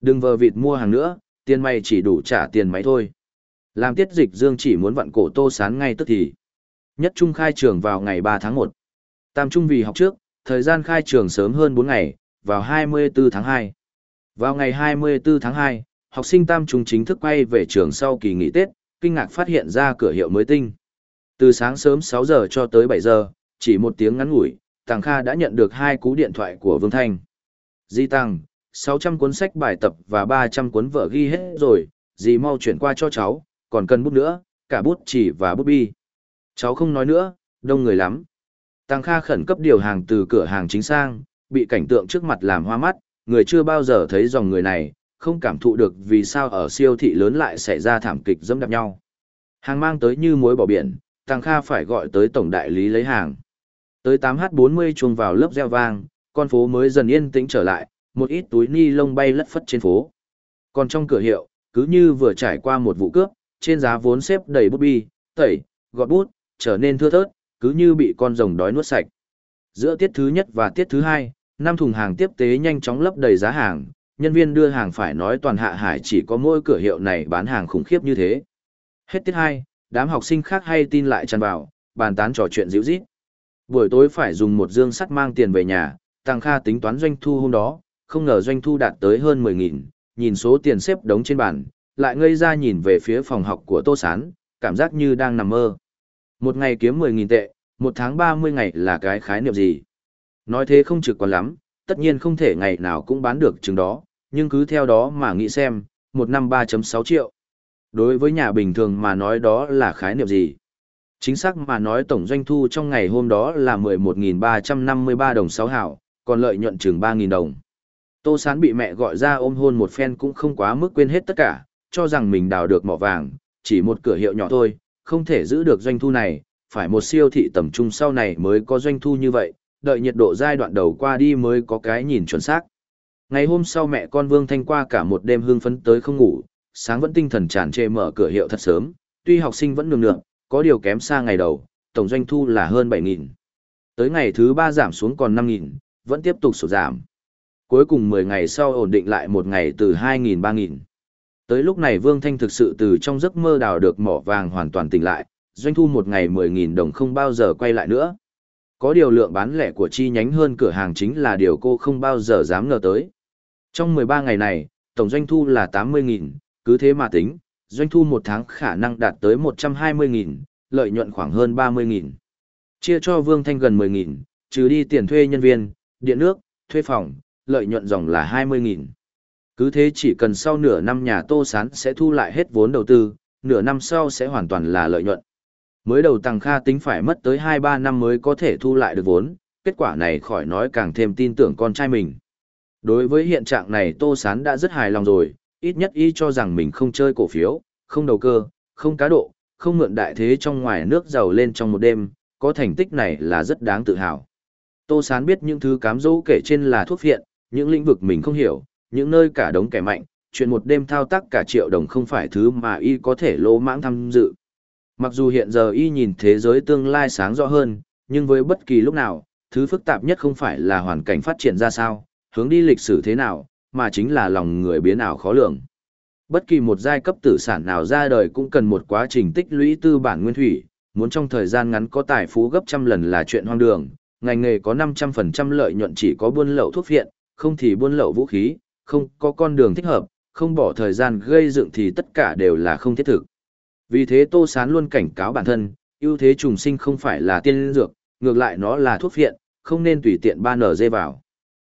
Đừng vờ vịt mua hàng nữa, tiền mày chỉ đủ trả tiền máy thôi. Làm Tiết Dịch Dương chỉ muốn vặn cổ Tô Sán ngay tức thì. Nhất Trung khai trường vào ngày 3 tháng 1. Tam Trung vì học trước, thời gian khai trường sớm hơn 4 ngày, vào 24 tháng 2. Vào ngày 24 tháng 2, học sinh Tam Trung chính thức quay về trường sau kỳ nghỉ Tết, kinh ngạc phát hiện ra cửa hiệu mới tinh. Từ sáng sớm 6 giờ cho tới 7 giờ, chỉ một tiếng ngắn ngủi, Tàng Kha đã nhận được hai cú điện thoại của Vương Thanh. Di Tàng, 600 cuốn sách bài tập và 300 cuốn vở ghi hết rồi, dì mau chuyển qua cho cháu, còn cần bút nữa, cả bút chỉ và bút bi. Cháu không nói nữa, đông người lắm. Tàng Kha khẩn cấp điều hàng từ cửa hàng chính sang, bị cảnh tượng trước mặt làm hoa mắt, người chưa bao giờ thấy dòng người này, không cảm thụ được vì sao ở siêu thị lớn lại xảy ra thảm kịch dẫm đạp nhau. Hàng mang tới như muối bỏ biển, Tăng Kha phải gọi tới tổng đại lý lấy hàng. Tới 8h40 chuông vào lớp gieo vang, con phố mới dần yên tĩnh trở lại, một ít túi ni lông bay lất phất trên phố. Còn trong cửa hiệu, cứ như vừa trải qua một vụ cướp, trên giá vốn xếp đầy bút bi, tẩy, gọt bút, trở nên thưa thớt, cứ như bị con rồng đói nuốt sạch. Giữa tiết thứ nhất và tiết thứ hai, năm thùng hàng tiếp tế nhanh chóng lấp đầy giá hàng, nhân viên đưa hàng phải nói toàn hạ hải chỉ có mỗi cửa hiệu này bán hàng khủng khiếp như thế. Hết tiết hai, đám học sinh khác hay tin lại tràn vào, bàn tán trò chuyện dịu rít. Buổi tối phải dùng một dương sắt mang tiền về nhà, Tăng Kha tính toán doanh thu hôm đó, không ngờ doanh thu đạt tới hơn 10.000, nhìn số tiền xếp đống trên bàn, lại ngây ra nhìn về phía phòng học của Tô Sán, cảm giác như đang nằm mơ. Một ngày kiếm 10.000 tệ, một tháng 30 ngày là cái khái niệm gì? Nói thế không trực còn lắm, tất nhiên không thể ngày nào cũng bán được chừng đó, nhưng cứ theo đó mà nghĩ xem, một năm 3.6 triệu. Đối với nhà bình thường mà nói đó là khái niệm gì? Chính xác mà nói tổng doanh thu trong ngày hôm đó là 11.353 đồng 6 hảo, còn lợi nhuận chừng 3.000 đồng. Tô Sán bị mẹ gọi ra ôm hôn một phen cũng không quá mức quên hết tất cả, cho rằng mình đào được mỏ vàng, chỉ một cửa hiệu nhỏ thôi, không thể giữ được doanh thu này, phải một siêu thị tầm trung sau này mới có doanh thu như vậy, đợi nhiệt độ giai đoạn đầu qua đi mới có cái nhìn chuẩn xác. Ngày hôm sau mẹ con Vương Thanh qua cả một đêm hương phấn tới không ngủ, sáng vẫn tinh thần tràn trề mở cửa hiệu thật sớm, tuy học sinh vẫn nương nượng, có điều kém xa ngày đầu, tổng doanh thu là hơn 7.000. Tới ngày thứ 3 giảm xuống còn 5.000, vẫn tiếp tục sụt giảm. Cuối cùng 10 ngày sau ổn định lại một ngày từ 2.000-3.000. Tới lúc này Vương Thanh thực sự từ trong giấc mơ đào được mỏ vàng hoàn toàn tỉnh lại, doanh thu một ngày 10.000 đồng không bao giờ quay lại nữa. Có điều lượng bán lẻ của chi nhánh hơn cửa hàng chính là điều cô không bao giờ dám ngờ tới. Trong 13 ngày này, tổng doanh thu là 80.000, cứ thế mà tính, doanh thu một tháng khả năng đạt tới 120.000, lợi nhuận khoảng hơn 30.000. Chia cho Vương Thanh gần 10.000, trừ đi tiền thuê nhân viên, điện nước, thuê phòng, lợi nhuận dòng là 20.000. Cứ thế chỉ cần sau nửa năm nhà Tô Sán sẽ thu lại hết vốn đầu tư, nửa năm sau sẽ hoàn toàn là lợi nhuận. Mới đầu Tăng Kha tính phải mất tới 2-3 năm mới có thể thu lại được vốn, kết quả này khỏi nói càng thêm tin tưởng con trai mình. Đối với hiện trạng này Tô Sán đã rất hài lòng rồi, ít nhất y cho rằng mình không chơi cổ phiếu, không đầu cơ, không cá độ, không mượn đại thế trong ngoài nước giàu lên trong một đêm, có thành tích này là rất đáng tự hào. Tô Sán biết những thứ cám dỗ kể trên là thuốc phiện, những lĩnh vực mình không hiểu, những nơi cả đống kẻ mạnh, chuyện một đêm thao tác cả triệu đồng không phải thứ mà y có thể lỗ mãng tham dự. Mặc dù hiện giờ y nhìn thế giới tương lai sáng rõ hơn, nhưng với bất kỳ lúc nào, thứ phức tạp nhất không phải là hoàn cảnh phát triển ra sao, hướng đi lịch sử thế nào, mà chính là lòng người biến ảo khó lường. Bất kỳ một giai cấp tử sản nào ra đời cũng cần một quá trình tích lũy tư bản nguyên thủy, muốn trong thời gian ngắn có tài phú gấp trăm lần là chuyện hoang đường, ngành nghề có 500% lợi nhuận chỉ có buôn lậu thuốc viện, không thì buôn lậu vũ khí, không có con đường thích hợp, không bỏ thời gian gây dựng thì tất cả đều là không thiết thực. Vì thế Tô Sán luôn cảnh cáo bản thân, ưu thế trùng sinh không phải là tiên dược, ngược lại nó là thuốc viện, không nên tùy tiện ban nở dê vào.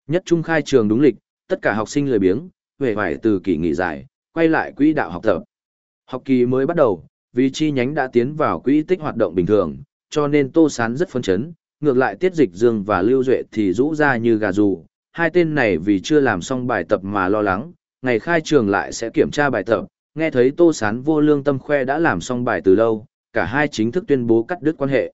Nhất trung khai trường đúng lịch, tất cả học sinh lười biếng, về phải từ kỳ nghỉ dài, quay lại quỹ đạo học tập. Học kỳ mới bắt đầu, vì chi nhánh đã tiến vào quỹ tích hoạt động bình thường, cho nên Tô Sán rất phấn chấn, ngược lại Tiết Dịch Dương và Lưu Duệ thì rũ ra như gà rù, hai tên này vì chưa làm xong bài tập mà lo lắng, ngày khai trường lại sẽ kiểm tra bài tập, nghe thấy Tô Sán vô lương tâm khoe đã làm xong bài từ lâu, cả hai chính thức tuyên bố cắt đứt quan hệ.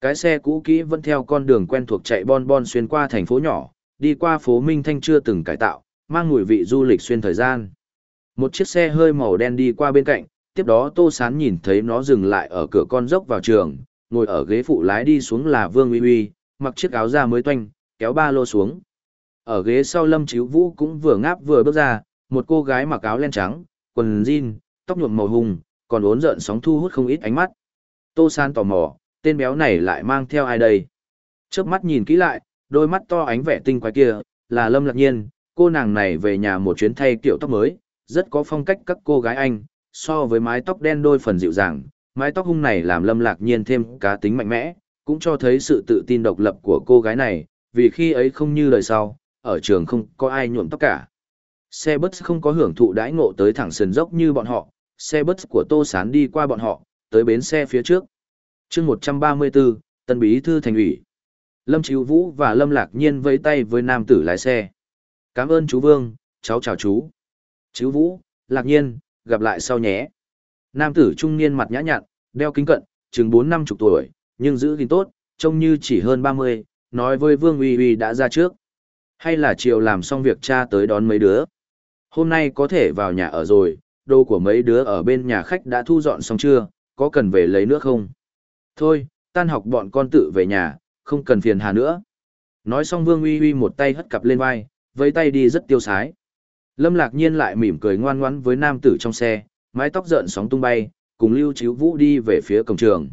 Cái xe cũ kỹ vẫn theo con đường quen thuộc chạy bon bon xuyên qua thành phố nhỏ, đi qua phố Minh Thanh chưa từng cải tạo, mang mùi vị du lịch xuyên thời gian. Một chiếc xe hơi màu đen đi qua bên cạnh, tiếp đó Tô Sán nhìn thấy nó dừng lại ở cửa con dốc vào trường, ngồi ở ghế phụ lái đi xuống là Vương Uy Uy, mặc chiếc áo da mới toanh, kéo ba lô xuống. Ở ghế sau Lâm Chíu Vũ cũng vừa ngáp vừa bước ra, một cô gái mặc áo len trắng, quần jean, tóc nhuộm màu hùng, còn ốn rợn sóng thu hút không ít ánh mắt. Tô San tò mò, tên béo này lại mang theo ai đây? Chớp mắt nhìn kỹ lại, đôi mắt to ánh vẻ tinh quái kia, là Lâm Lạc Nhiên, cô nàng này về nhà một chuyến thay kiểu tóc mới, rất có phong cách các cô gái Anh, so với mái tóc đen đôi phần dịu dàng, mái tóc hung này làm Lâm Lạc Nhiên thêm cá tính mạnh mẽ, cũng cho thấy sự tự tin độc lập của cô gái này, vì khi ấy không như lời sau, ở trường không có ai nhuộm tóc cả. Xe bus không có hưởng thụ đãi ngộ tới thẳng sườn dốc như bọn họ, xe bus của Tô Sán đi qua bọn họ, tới bến xe phía trước. chương 134, Tân Bí Thư Thành ủy. Lâm Chíu Vũ và Lâm Lạc Nhiên vẫy tay với nam tử lái xe. Cảm ơn chú Vương, cháu chào chú. Chíu Vũ, Lạc Nhiên, gặp lại sau nhé. Nam tử trung niên mặt nhã nhặn, đeo kính cận, chừng 4 năm chục tuổi, nhưng giữ gìn tốt, trông như chỉ hơn 30, nói với Vương Uy Uy đã ra trước. Hay là chiều làm xong việc cha tới đón mấy đứa. Hôm nay có thể vào nhà ở rồi, đồ của mấy đứa ở bên nhà khách đã thu dọn xong chưa, có cần về lấy nữa không? Thôi, tan học bọn con tự về nhà, không cần phiền hà nữa. Nói xong Vương Uy Uy một tay hất cặp lên vai, với tay đi rất tiêu sái. Lâm Lạc Nhiên lại mỉm cười ngoan ngoãn với nam tử trong xe, mái tóc rợn sóng tung bay, cùng Lưu Chíu Vũ đi về phía cổng trường.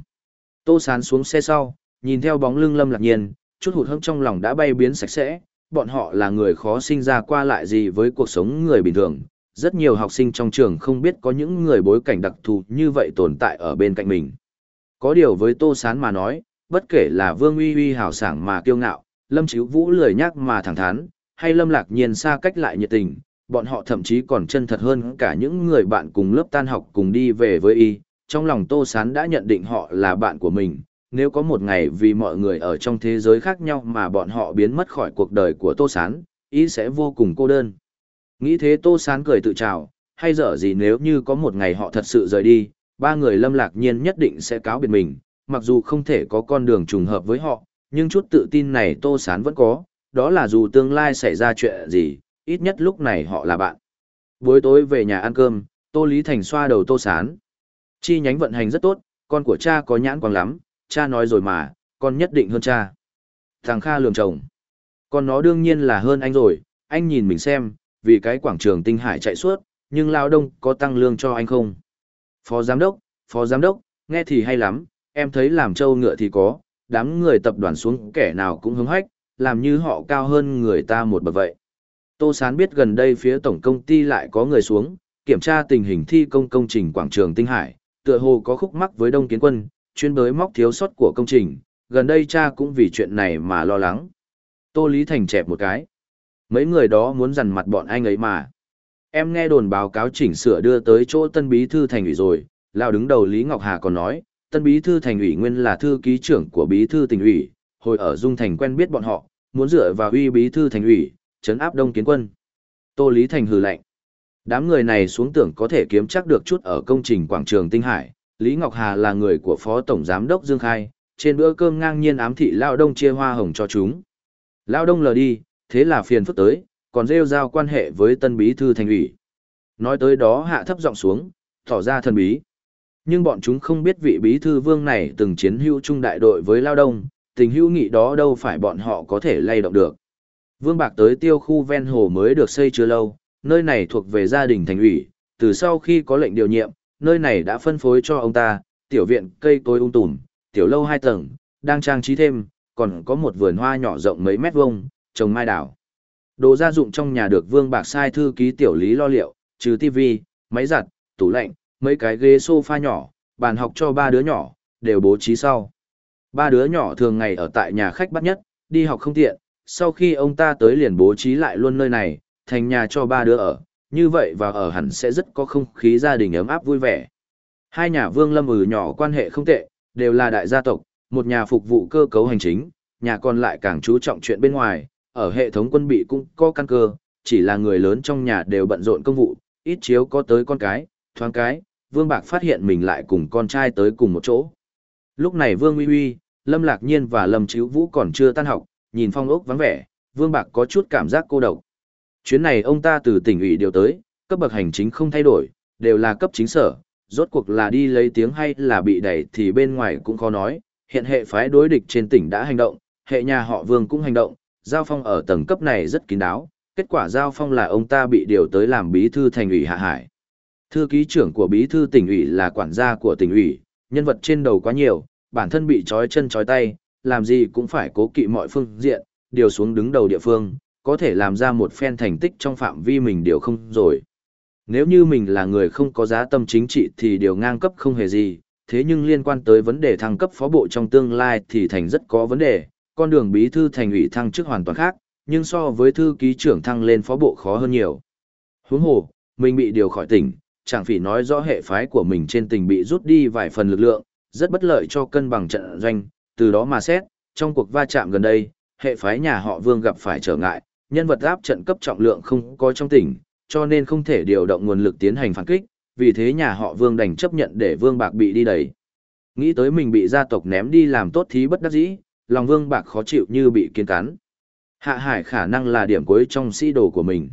Tô Sán xuống xe sau, nhìn theo bóng lưng Lâm Lạc Nhiên, chút hụt hẫng trong lòng đã bay biến sạch sẽ, bọn họ là người khó sinh ra qua lại gì với cuộc sống người bình thường. Rất nhiều học sinh trong trường không biết có những người bối cảnh đặc thù như vậy tồn tại ở bên cạnh mình. Có điều với Tô Sán mà nói, bất kể là Vương Uy Uy hào sảng mà kiêu ngạo, Lâm Chíu Vũ lười nhắc mà thẳng thắn, hay Lâm Lạc Nhiên xa cách lại nhiệt tình, bọn họ thậm chí còn chân thật hơn cả những người bạn cùng lớp tan học cùng đi về với y. Trong lòng Tô Sán đã nhận định họ là bạn của mình, nếu có một ngày vì mọi người ở trong thế giới khác nhau mà bọn họ biến mất khỏi cuộc đời của Tô Sán, ý sẽ vô cùng cô đơn. Nghĩ thế Tô Sán cười tự trào, hay dở gì nếu như có một ngày họ thật sự rời đi, ba người lâm lạc nhiên nhất định sẽ cáo biệt mình, mặc dù không thể có con đường trùng hợp với họ, nhưng chút tự tin này Tô Sán vẫn có, đó là dù tương lai xảy ra chuyện gì, ít nhất lúc này họ là bạn. Buổi tối về nhà ăn cơm, Tô Lý Thành xoa đầu Tô Sán. Chi nhánh vận hành rất tốt, con của cha có nhãn quang lắm, cha nói rồi mà, con nhất định hơn cha. Thằng Kha lường chồng. Con nó đương nhiên là hơn anh rồi, anh nhìn mình xem, vì cái quảng trường tinh hải chạy suốt, nhưng lao đông có tăng lương cho anh không? Phó giám đốc, phó giám đốc, nghe thì hay lắm, em thấy làm trâu ngựa thì có, đám người tập đoàn xuống kẻ nào cũng hứng hách, làm như họ cao hơn người ta một bậc vậy. Tô Sán biết gần đây phía tổng công ty lại có người xuống, kiểm tra tình hình thi công công trình quảng trường Tinh Hải, tựa hồ có khúc mắc với Đông Kiến Quân, chuyên bới móc thiếu sót của công trình, gần đây cha cũng vì chuyện này mà lo lắng. Tô Lý Thành chẹp một cái. Mấy người đó muốn dằn mặt bọn anh ấy mà. Em nghe đồn báo cáo chỉnh sửa đưa tới chỗ tân bí thư thành ủy rồi, lao đứng đầu Lý Ngọc Hà còn nói, tân bí thư thành ủy nguyên là thư ký trưởng của bí thư tỉnh ủy, hồi ở Dung Thành quen biết bọn họ, muốn dựa vào uy bí thư thành ủy, chấn áp đông kiến quân. Tô Lý Thành hừ lạnh. Đám người này xuống tưởng có thể kiếm chắc được chút ở công trình quảng trường Tinh Hải. Lý Ngọc Hà là người của Phó Tổng Giám đốc Dương Khai, trên bữa cơm ngang nhiên ám thị Lao Đông chia hoa hồng cho chúng. Lao Đông lờ đi, thế là phiền phức tới, còn rêu giao quan hệ với tân bí thư thành ủy. Nói tới đó hạ thấp giọng xuống, tỏ ra thần bí. Nhưng bọn chúng không biết vị bí thư vương này từng chiến hữu trung đại đội với Lao Đông, tình hữu nghị đó đâu phải bọn họ có thể lay động được. Vương Bạc tới tiêu khu ven hồ mới được xây chưa lâu, nơi này thuộc về gia đình thành ủy, từ sau khi có lệnh điều nhiệm, nơi này đã phân phối cho ông ta, tiểu viện cây cối ung tùm, tiểu lâu hai tầng, đang trang trí thêm, còn có một vườn hoa nhỏ rộng mấy mét vuông, trồng mai đảo. Đồ gia dụng trong nhà được Vương Bạc sai thư ký tiểu lý lo liệu, trừ tivi, máy giặt, tủ lạnh, mấy cái ghế sofa nhỏ, bàn học cho ba đứa nhỏ, đều bố trí sau. Ba đứa nhỏ thường ngày ở tại nhà khách bắt nhất, đi học không tiện, sau khi ông ta tới liền bố trí lại luôn nơi này, thành nhà cho ba đứa ở, như vậy và ở hẳn sẽ rất có không khí gia đình ấm áp vui vẻ. Hai nhà vương lâm ừ nhỏ quan hệ không tệ, đều là đại gia tộc, một nhà phục vụ cơ cấu hành chính, nhà còn lại càng chú trọng chuyện bên ngoài, ở hệ thống quân bị cũng có căn cơ, chỉ là người lớn trong nhà đều bận rộn công vụ, ít chiếu có tới con cái, thoáng cái, Vương Bạc phát hiện mình lại cùng con trai tới cùng một chỗ. Lúc này Vương Uy Uy, Lâm Lạc Nhiên và Lâm Chíu Vũ còn chưa tan học, nhìn phong ốc vắng vẻ, Vương Bạc có chút cảm giác cô độc. Chuyến này ông ta từ tỉnh ủy điều tới, cấp bậc hành chính không thay đổi, đều là cấp chính sở, rốt cuộc là đi lấy tiếng hay là bị đẩy thì bên ngoài cũng khó nói. Hiện hệ phái đối địch trên tỉnh đã hành động, hệ nhà họ Vương cũng hành động, giao phong ở tầng cấp này rất kín đáo, kết quả giao phong là ông ta bị điều tới làm bí thư thành ủy Hạ Hải. Thư ký trưởng của bí thư tỉnh ủy là quản gia của tỉnh ủy, nhân vật trên đầu quá nhiều, bản thân bị trói chân trói tay, làm gì cũng phải cố kỵ mọi phương diện, điều xuống đứng đầu địa phương, có thể làm ra một phen thành tích trong phạm vi mình điều không rồi. Nếu như mình là người không có giá tâm chính trị thì điều ngang cấp không hề gì, thế nhưng liên quan tới vấn đề thăng cấp phó bộ trong tương lai thì thành rất có vấn đề, con đường bí thư thành ủy thăng chức hoàn toàn khác, nhưng so với thư ký trưởng thăng lên phó bộ khó hơn nhiều. Huống hồ, mình bị điều khỏi tỉnh, chẳng phải nói rõ hệ phái của mình trên tỉnh bị rút đi vài phần lực lượng, rất bất lợi cho cân bằng trận doanh, từ đó mà xét, trong cuộc va chạm gần đây, hệ phái nhà họ Vương gặp phải trở ngại, nhân vật áp trận cấp trọng lượng không có trong tỉnh, cho nên không thể điều động nguồn lực tiến hành phản kích, vì thế nhà họ Vương đành chấp nhận để Vương Bạc bị đi đẩy. Nghĩ tới mình bị gia tộc ném đi làm tốt thí bất đắc dĩ, lòng Vương Bạc khó chịu như bị kiến cắn. Hạ Hải khả năng là điểm cuối trong sĩ đồ của mình.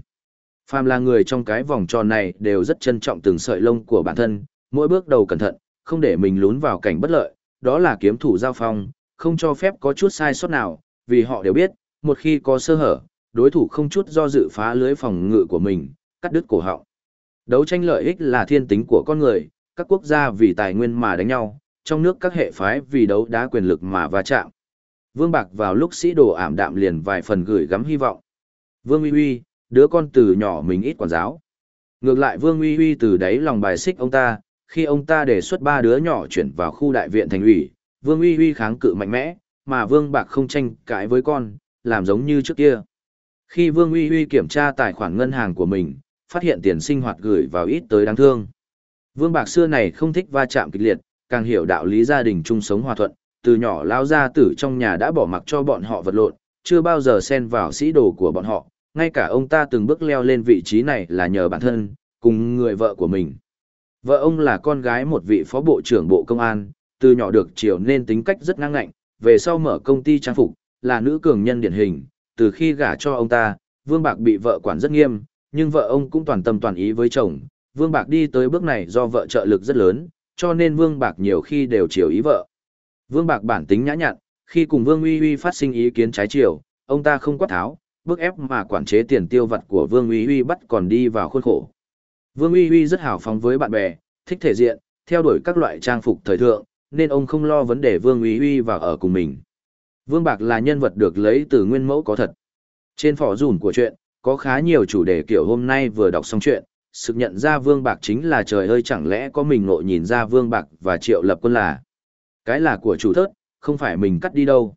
Phàm là người trong cái vòng tròn này đều rất trân trọng từng sợi lông của bản thân, mỗi bước đầu cẩn thận, không để mình lún vào cảnh bất lợi, đó là kiếm thủ giao phong, không cho phép có chút sai sót nào, vì họ đều biết, một khi có sơ hở, đối thủ không chút do dự phá lưới phòng ngự của mình, cắt đứt cổ họng. Đấu tranh lợi ích là thiên tính của con người, các quốc gia vì tài nguyên mà đánh nhau, trong nước các hệ phái vì đấu đá quyền lực mà va chạm. Vương Bạc vào lúc sĩ đồ ảm đạm liền vài phần gửi gắm hy vọng. Vương Uy Uy, đứa con từ nhỏ mình ít quản giáo. Ngược lại Vương Uy Uy từ đấy lòng bài xích ông ta, khi ông ta đề xuất ba đứa nhỏ chuyển vào khu đại viện thành ủy, Vương Uy Uy kháng cự mạnh mẽ, mà Vương Bạc không tranh cãi với con, làm giống như trước kia. Khi Vương Uy Uy kiểm tra tài khoản ngân hàng của mình, phát hiện tiền sinh hoạt gửi vào ít tới đáng thương. Vương Bạc xưa này không thích va chạm kịch liệt, càng hiểu đạo lý gia đình chung sống hòa thuận, từ nhỏ lao ra tử trong nhà đã bỏ mặc cho bọn họ vật lộn, chưa bao giờ xen vào sĩ đồ của bọn họ, ngay cả ông ta từng bước leo lên vị trí này là nhờ bản thân, cùng người vợ của mình. Vợ ông là con gái một vị phó bộ trưởng bộ công an, từ nhỏ được chiều nên tính cách rất ngang ngạnh, về sau mở công ty trang phục, là nữ cường nhân điển hình, từ khi gả cho ông ta, Vương Bạc bị vợ quản rất nghiêm, nhưng vợ ông cũng toàn tâm toàn ý với chồng, Vương Bạc đi tới bước này do vợ trợ lực rất lớn, cho nên Vương Bạc nhiều khi đều chiều ý vợ. Vương Bạc bản tính nhã nhặn, khi cùng Vương Uy Uy phát sinh ý kiến trái chiều, ông ta không quát tháo, bức ép mà quản chế tiền tiêu vặt của Vương Uy Uy bắt còn đi vào khuôn khổ. Vương Uy Uy rất hào phóng với bạn bè, thích thể diện, theo đuổi các loại trang phục thời thượng, nên ông không lo vấn đề Vương Uy Uy vào ở cùng mình. Vương Bạc là nhân vật được lấy từ nguyên mẫu có thật. Trên phỏ dùn của chuyện, có khá nhiều chủ đề kiểu hôm nay vừa đọc xong chuyện, sự nhận ra Vương Bạc chính là trời ơi chẳng lẽ có mình nội nhìn ra Vương Bạc và Triệu Lập Quân là. Cái là của chủ thớt, không phải mình cắt đi đâu.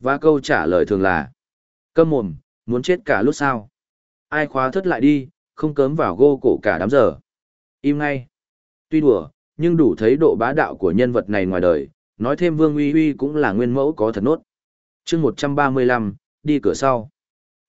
Và câu trả lời thường là, cơm mồm, muốn chết cả lúc sao. Ai khóa thất lại đi, không cấm vào gô cổ cả đám giờ. Im ngay. Tuy đùa, nhưng đủ thấy độ bá đạo của nhân vật này ngoài đời, nói thêm Vương Uy Uy cũng là nguyên mẫu có thật nốt chương 135, đi cửa sau.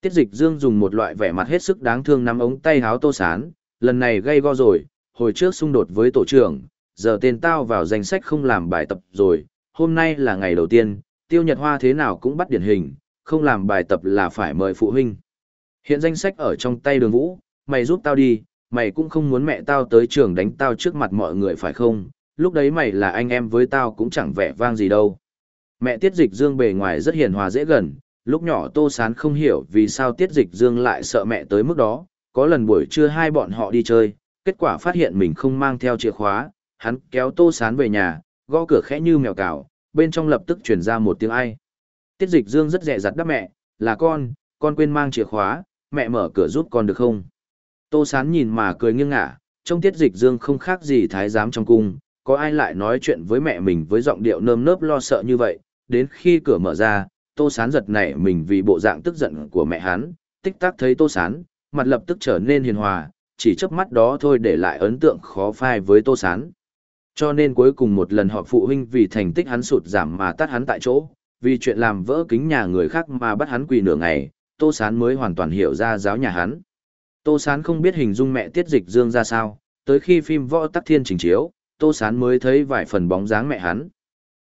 Tiết dịch dương dùng một loại vẻ mặt hết sức đáng thương nắm ống tay háo tô sán, lần này gây go rồi, hồi trước xung đột với tổ trưởng, giờ tên tao vào danh sách không làm bài tập rồi, hôm nay là ngày đầu tiên, tiêu nhật hoa thế nào cũng bắt điển hình, không làm bài tập là phải mời phụ huynh. Hiện danh sách ở trong tay đường vũ, mày giúp tao đi, mày cũng không muốn mẹ tao tới trường đánh tao trước mặt mọi người phải không, lúc đấy mày là anh em với tao cũng chẳng vẻ vang gì đâu. Mẹ tiết dịch dương bề ngoài rất hiền hòa dễ gần, lúc nhỏ tô sán không hiểu vì sao tiết dịch dương lại sợ mẹ tới mức đó, có lần buổi trưa hai bọn họ đi chơi, kết quả phát hiện mình không mang theo chìa khóa, hắn kéo tô sán về nhà, gõ cửa khẽ như mèo cào, bên trong lập tức truyền ra một tiếng ai. Tiết dịch dương rất dẹ dặt đáp mẹ, là con, con quên mang chìa khóa, mẹ mở cửa giúp con được không? Tô sán nhìn mà cười nghiêng ngả, trong tiết dịch dương không khác gì thái giám trong cung, có ai lại nói chuyện với mẹ mình với giọng điệu nơm nớp lo sợ như vậy, đến khi cửa mở ra, tô sán giật nảy mình vì bộ dạng tức giận của mẹ hắn, tích tắc thấy tô sán, mặt lập tức trở nên hiền hòa, chỉ chớp mắt đó thôi để lại ấn tượng khó phai với tô sán. Cho nên cuối cùng một lần họ phụ huynh vì thành tích hắn sụt giảm mà tắt hắn tại chỗ, vì chuyện làm vỡ kính nhà người khác mà bắt hắn quỳ nửa ngày, Tô Sán mới hoàn toàn hiểu ra giáo nhà hắn. Tô Sán không biết hình dung mẹ tiết dịch dương ra sao, tới khi phim võ tắc thiên trình chiếu, Tô Sán mới thấy vài phần bóng dáng mẹ hắn.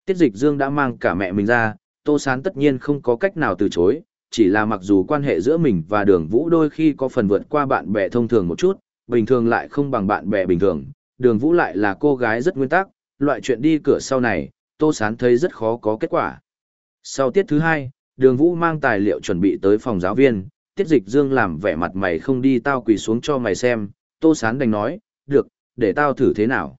Tiết dịch dương đã mang cả mẹ mình ra, Tô Sán tất nhiên không có cách nào từ chối, chỉ là mặc dù quan hệ giữa mình và đường vũ đôi khi có phần vượt qua bạn bè thông thường một chút, bình thường lại không bằng bạn bè bình thường, đường vũ lại là cô gái rất nguyên tắc, loại chuyện đi cửa sau này, Tô Sán thấy rất khó có kết quả. Sau tiết thứ hai, đường vũ mang tài liệu chuẩn bị tới phòng giáo viên, tiết dịch dương làm vẻ mặt mày không đi tao quỳ xuống cho mày xem, Tô Sán đành nói, được, để tao thử thế nào.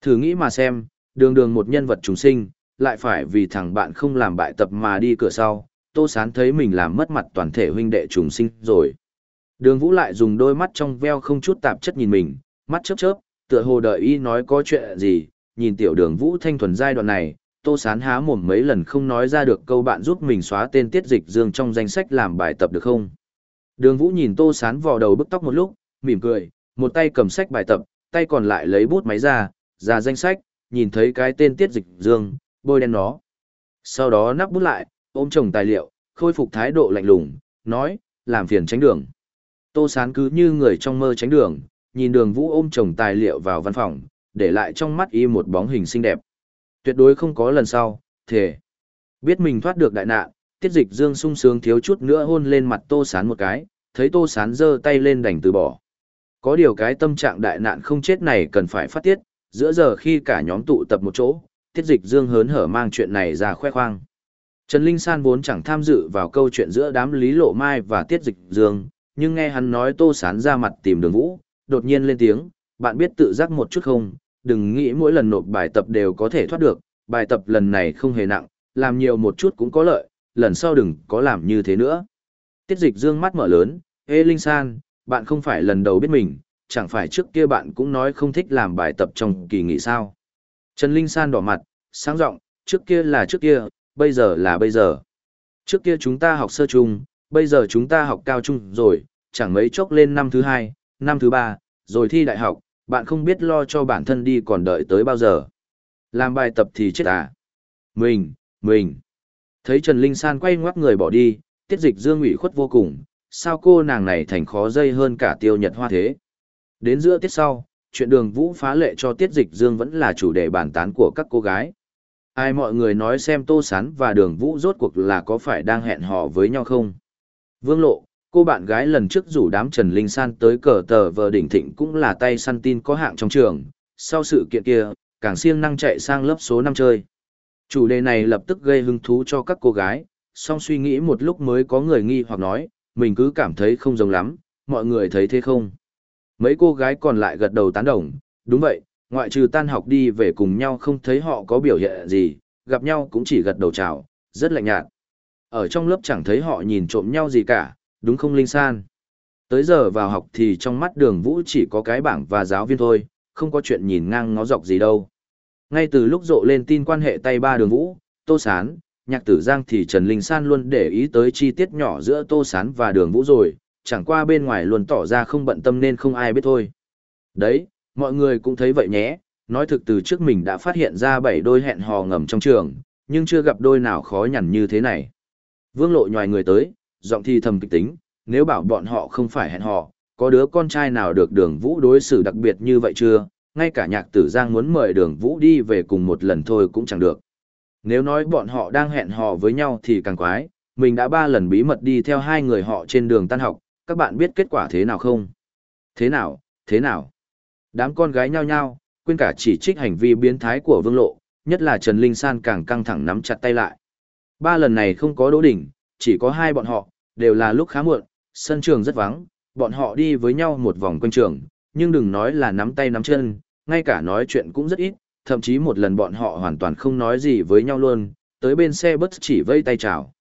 Thử nghĩ mà xem, đường đường một nhân vật trùng sinh, lại phải vì thằng bạn không làm bại tập mà đi cửa sau, Tô Sán thấy mình làm mất mặt toàn thể huynh đệ trùng sinh rồi. Đường Vũ lại dùng đôi mắt trong veo không chút tạp chất nhìn mình, mắt chớp chớp, tựa hồ đợi y nói có chuyện gì, nhìn tiểu đường Vũ thanh thuần giai đoạn này, Tô Sán há mồm mấy lần không nói ra được câu bạn giúp mình xóa tên tiết dịch dương trong danh sách làm bài tập được không. Đường Vũ nhìn Tô Sán vò đầu bức tóc một lúc, mỉm cười, một tay cầm sách bài tập, tay còn lại lấy bút máy ra, ra danh sách, nhìn thấy cái tên tiết dịch dương, bôi đen nó. Sau đó nắp bút lại, ôm chồng tài liệu, khôi phục thái độ lạnh lùng, nói, làm phiền tránh đường. Tô Sán cứ như người trong mơ tránh đường, nhìn đường vũ ôm chồng tài liệu vào văn phòng, để lại trong mắt y một bóng hình xinh đẹp. Tuyệt đối không có lần sau, thề. Biết mình thoát được đại nạn, tiết dịch dương sung sướng thiếu chút nữa hôn lên mặt Tô Sán một cái, thấy Tô Sán giơ tay lên đành từ bỏ. Có điều cái tâm trạng đại nạn không chết này cần phải phát tiết, giữa giờ khi cả nhóm tụ tập một chỗ, tiết dịch dương hớn hở mang chuyện này ra khoe khoang. Trần Linh San vốn chẳng tham dự vào câu chuyện giữa đám Lý Lộ Mai và Tiết Dịch Dương, nhưng nghe hắn nói Tô Sán ra mặt tìm đường vũ, đột nhiên lên tiếng, bạn biết tự giác một chút không, đừng nghĩ mỗi lần nộp bài tập đều có thể thoát được, bài tập lần này không hề nặng, làm nhiều một chút cũng có lợi, lần sau đừng có làm như thế nữa. Tiết Dịch Dương mắt mở lớn, Ê Linh San, bạn không phải lần đầu biết mình, chẳng phải trước kia bạn cũng nói không thích làm bài tập trong kỳ nghỉ sao. Trần Linh San đỏ mặt, sáng giọng trước kia là trước kia, bây giờ là bây giờ. Trước kia chúng ta học sơ trung, bây giờ chúng ta học cao trung rồi, chẳng mấy chốc lên năm thứ hai, năm thứ ba, rồi thi đại học, bạn không biết lo cho bản thân đi còn đợi tới bao giờ. Làm bài tập thì chết à. Mình, mình. Thấy Trần Linh San quay ngoắt người bỏ đi, tiết dịch dương ủy khuất vô cùng, sao cô nàng này thành khó dây hơn cả tiêu nhật hoa thế. Đến giữa tiết sau, chuyện đường vũ phá lệ cho tiết dịch dương vẫn là chủ đề bàn tán của các cô gái. Ai mọi người nói xem Tô Sán và Đường Vũ rốt cuộc là có phải đang hẹn hò với nhau không? Vương Lộ, cô bạn gái lần trước rủ đám Trần Linh San tới cờ tờ vờ đỉnh thịnh cũng là tay săn tin có hạng trong trường. Sau sự kiện kia, càng siêng năng chạy sang lớp số năm chơi. Chủ đề này lập tức gây hứng thú cho các cô gái, song suy nghĩ một lúc mới có người nghi hoặc nói, mình cứ cảm thấy không giống lắm, mọi người thấy thế không? Mấy cô gái còn lại gật đầu tán đồng, đúng vậy, ngoại trừ tan học đi về cùng nhau không thấy họ có biểu hiện gì, gặp nhau cũng chỉ gật đầu chào, rất lạnh nhạt. Ở trong lớp chẳng thấy họ nhìn trộm nhau gì cả, đúng không Linh San? Tới giờ vào học thì trong mắt đường vũ chỉ có cái bảng và giáo viên thôi, không có chuyện nhìn ngang ngó dọc gì đâu. Ngay từ lúc rộ lên tin quan hệ tay ba đường vũ, Tô Sán, nhạc tử Giang thì Trần Linh San luôn để ý tới chi tiết nhỏ giữa Tô Sán và đường vũ rồi, chẳng qua bên ngoài luôn tỏ ra không bận tâm nên không ai biết thôi. Đấy, Mọi người cũng thấy vậy nhé, nói thực từ trước mình đã phát hiện ra bảy đôi hẹn hò ngầm trong trường, nhưng chưa gặp đôi nào khó nhằn như thế này. Vương lộ nhòi người tới, giọng thi thầm kịch tính, nếu bảo bọn họ không phải hẹn hò, có đứa con trai nào được đường vũ đối xử đặc biệt như vậy chưa, ngay cả nhạc tử giang muốn mời đường vũ đi về cùng một lần thôi cũng chẳng được. Nếu nói bọn họ đang hẹn hò với nhau thì càng quái, mình đã ba lần bí mật đi theo hai người họ trên đường tan học, các bạn biết kết quả thế nào không? Thế nào, thế nào? Đám con gái nhao nhao, quên cả chỉ trích hành vi biến thái của Vương Lộ, nhất là Trần Linh San càng căng thẳng nắm chặt tay lại. Ba lần này không có Đỗ Đỉnh, chỉ có hai bọn họ, đều là lúc khá muộn, sân trường rất vắng, bọn họ đi với nhau một vòng quanh trường, nhưng đừng nói là nắm tay nắm chân, ngay cả nói chuyện cũng rất ít, thậm chí một lần bọn họ hoàn toàn không nói gì với nhau luôn, tới bên xe bus chỉ vây tay chào.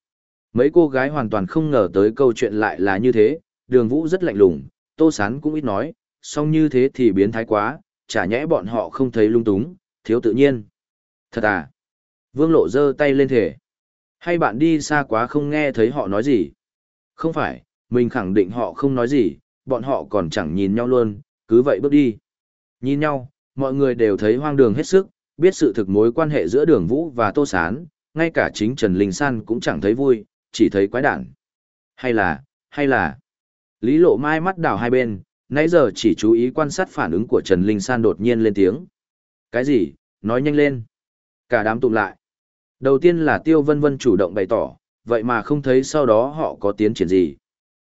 Mấy cô gái hoàn toàn không ngờ tới câu chuyện lại là như thế, đường vũ rất lạnh lùng, tô sán cũng ít nói, song như thế thì biến thái quá, chả nhẽ bọn họ không thấy lung túng, thiếu tự nhiên. Thật à? Vương lộ giơ tay lên thể. Hay bạn đi xa quá không nghe thấy họ nói gì? Không phải, mình khẳng định họ không nói gì, bọn họ còn chẳng nhìn nhau luôn, cứ vậy bước đi. Nhìn nhau, mọi người đều thấy hoang đường hết sức, biết sự thực mối quan hệ giữa đường vũ và tô sán, ngay cả chính Trần Linh San cũng chẳng thấy vui, chỉ thấy quái đản. Hay là, hay là, Lý lộ mai mắt đảo hai bên, nãy giờ chỉ chú ý quan sát phản ứng của Trần Linh San đột nhiên lên tiếng. Cái gì? Nói nhanh lên. Cả đám tụm lại. Đầu tiên là Tiêu Vân Vân chủ động bày tỏ, vậy mà không thấy sau đó họ có tiến triển gì.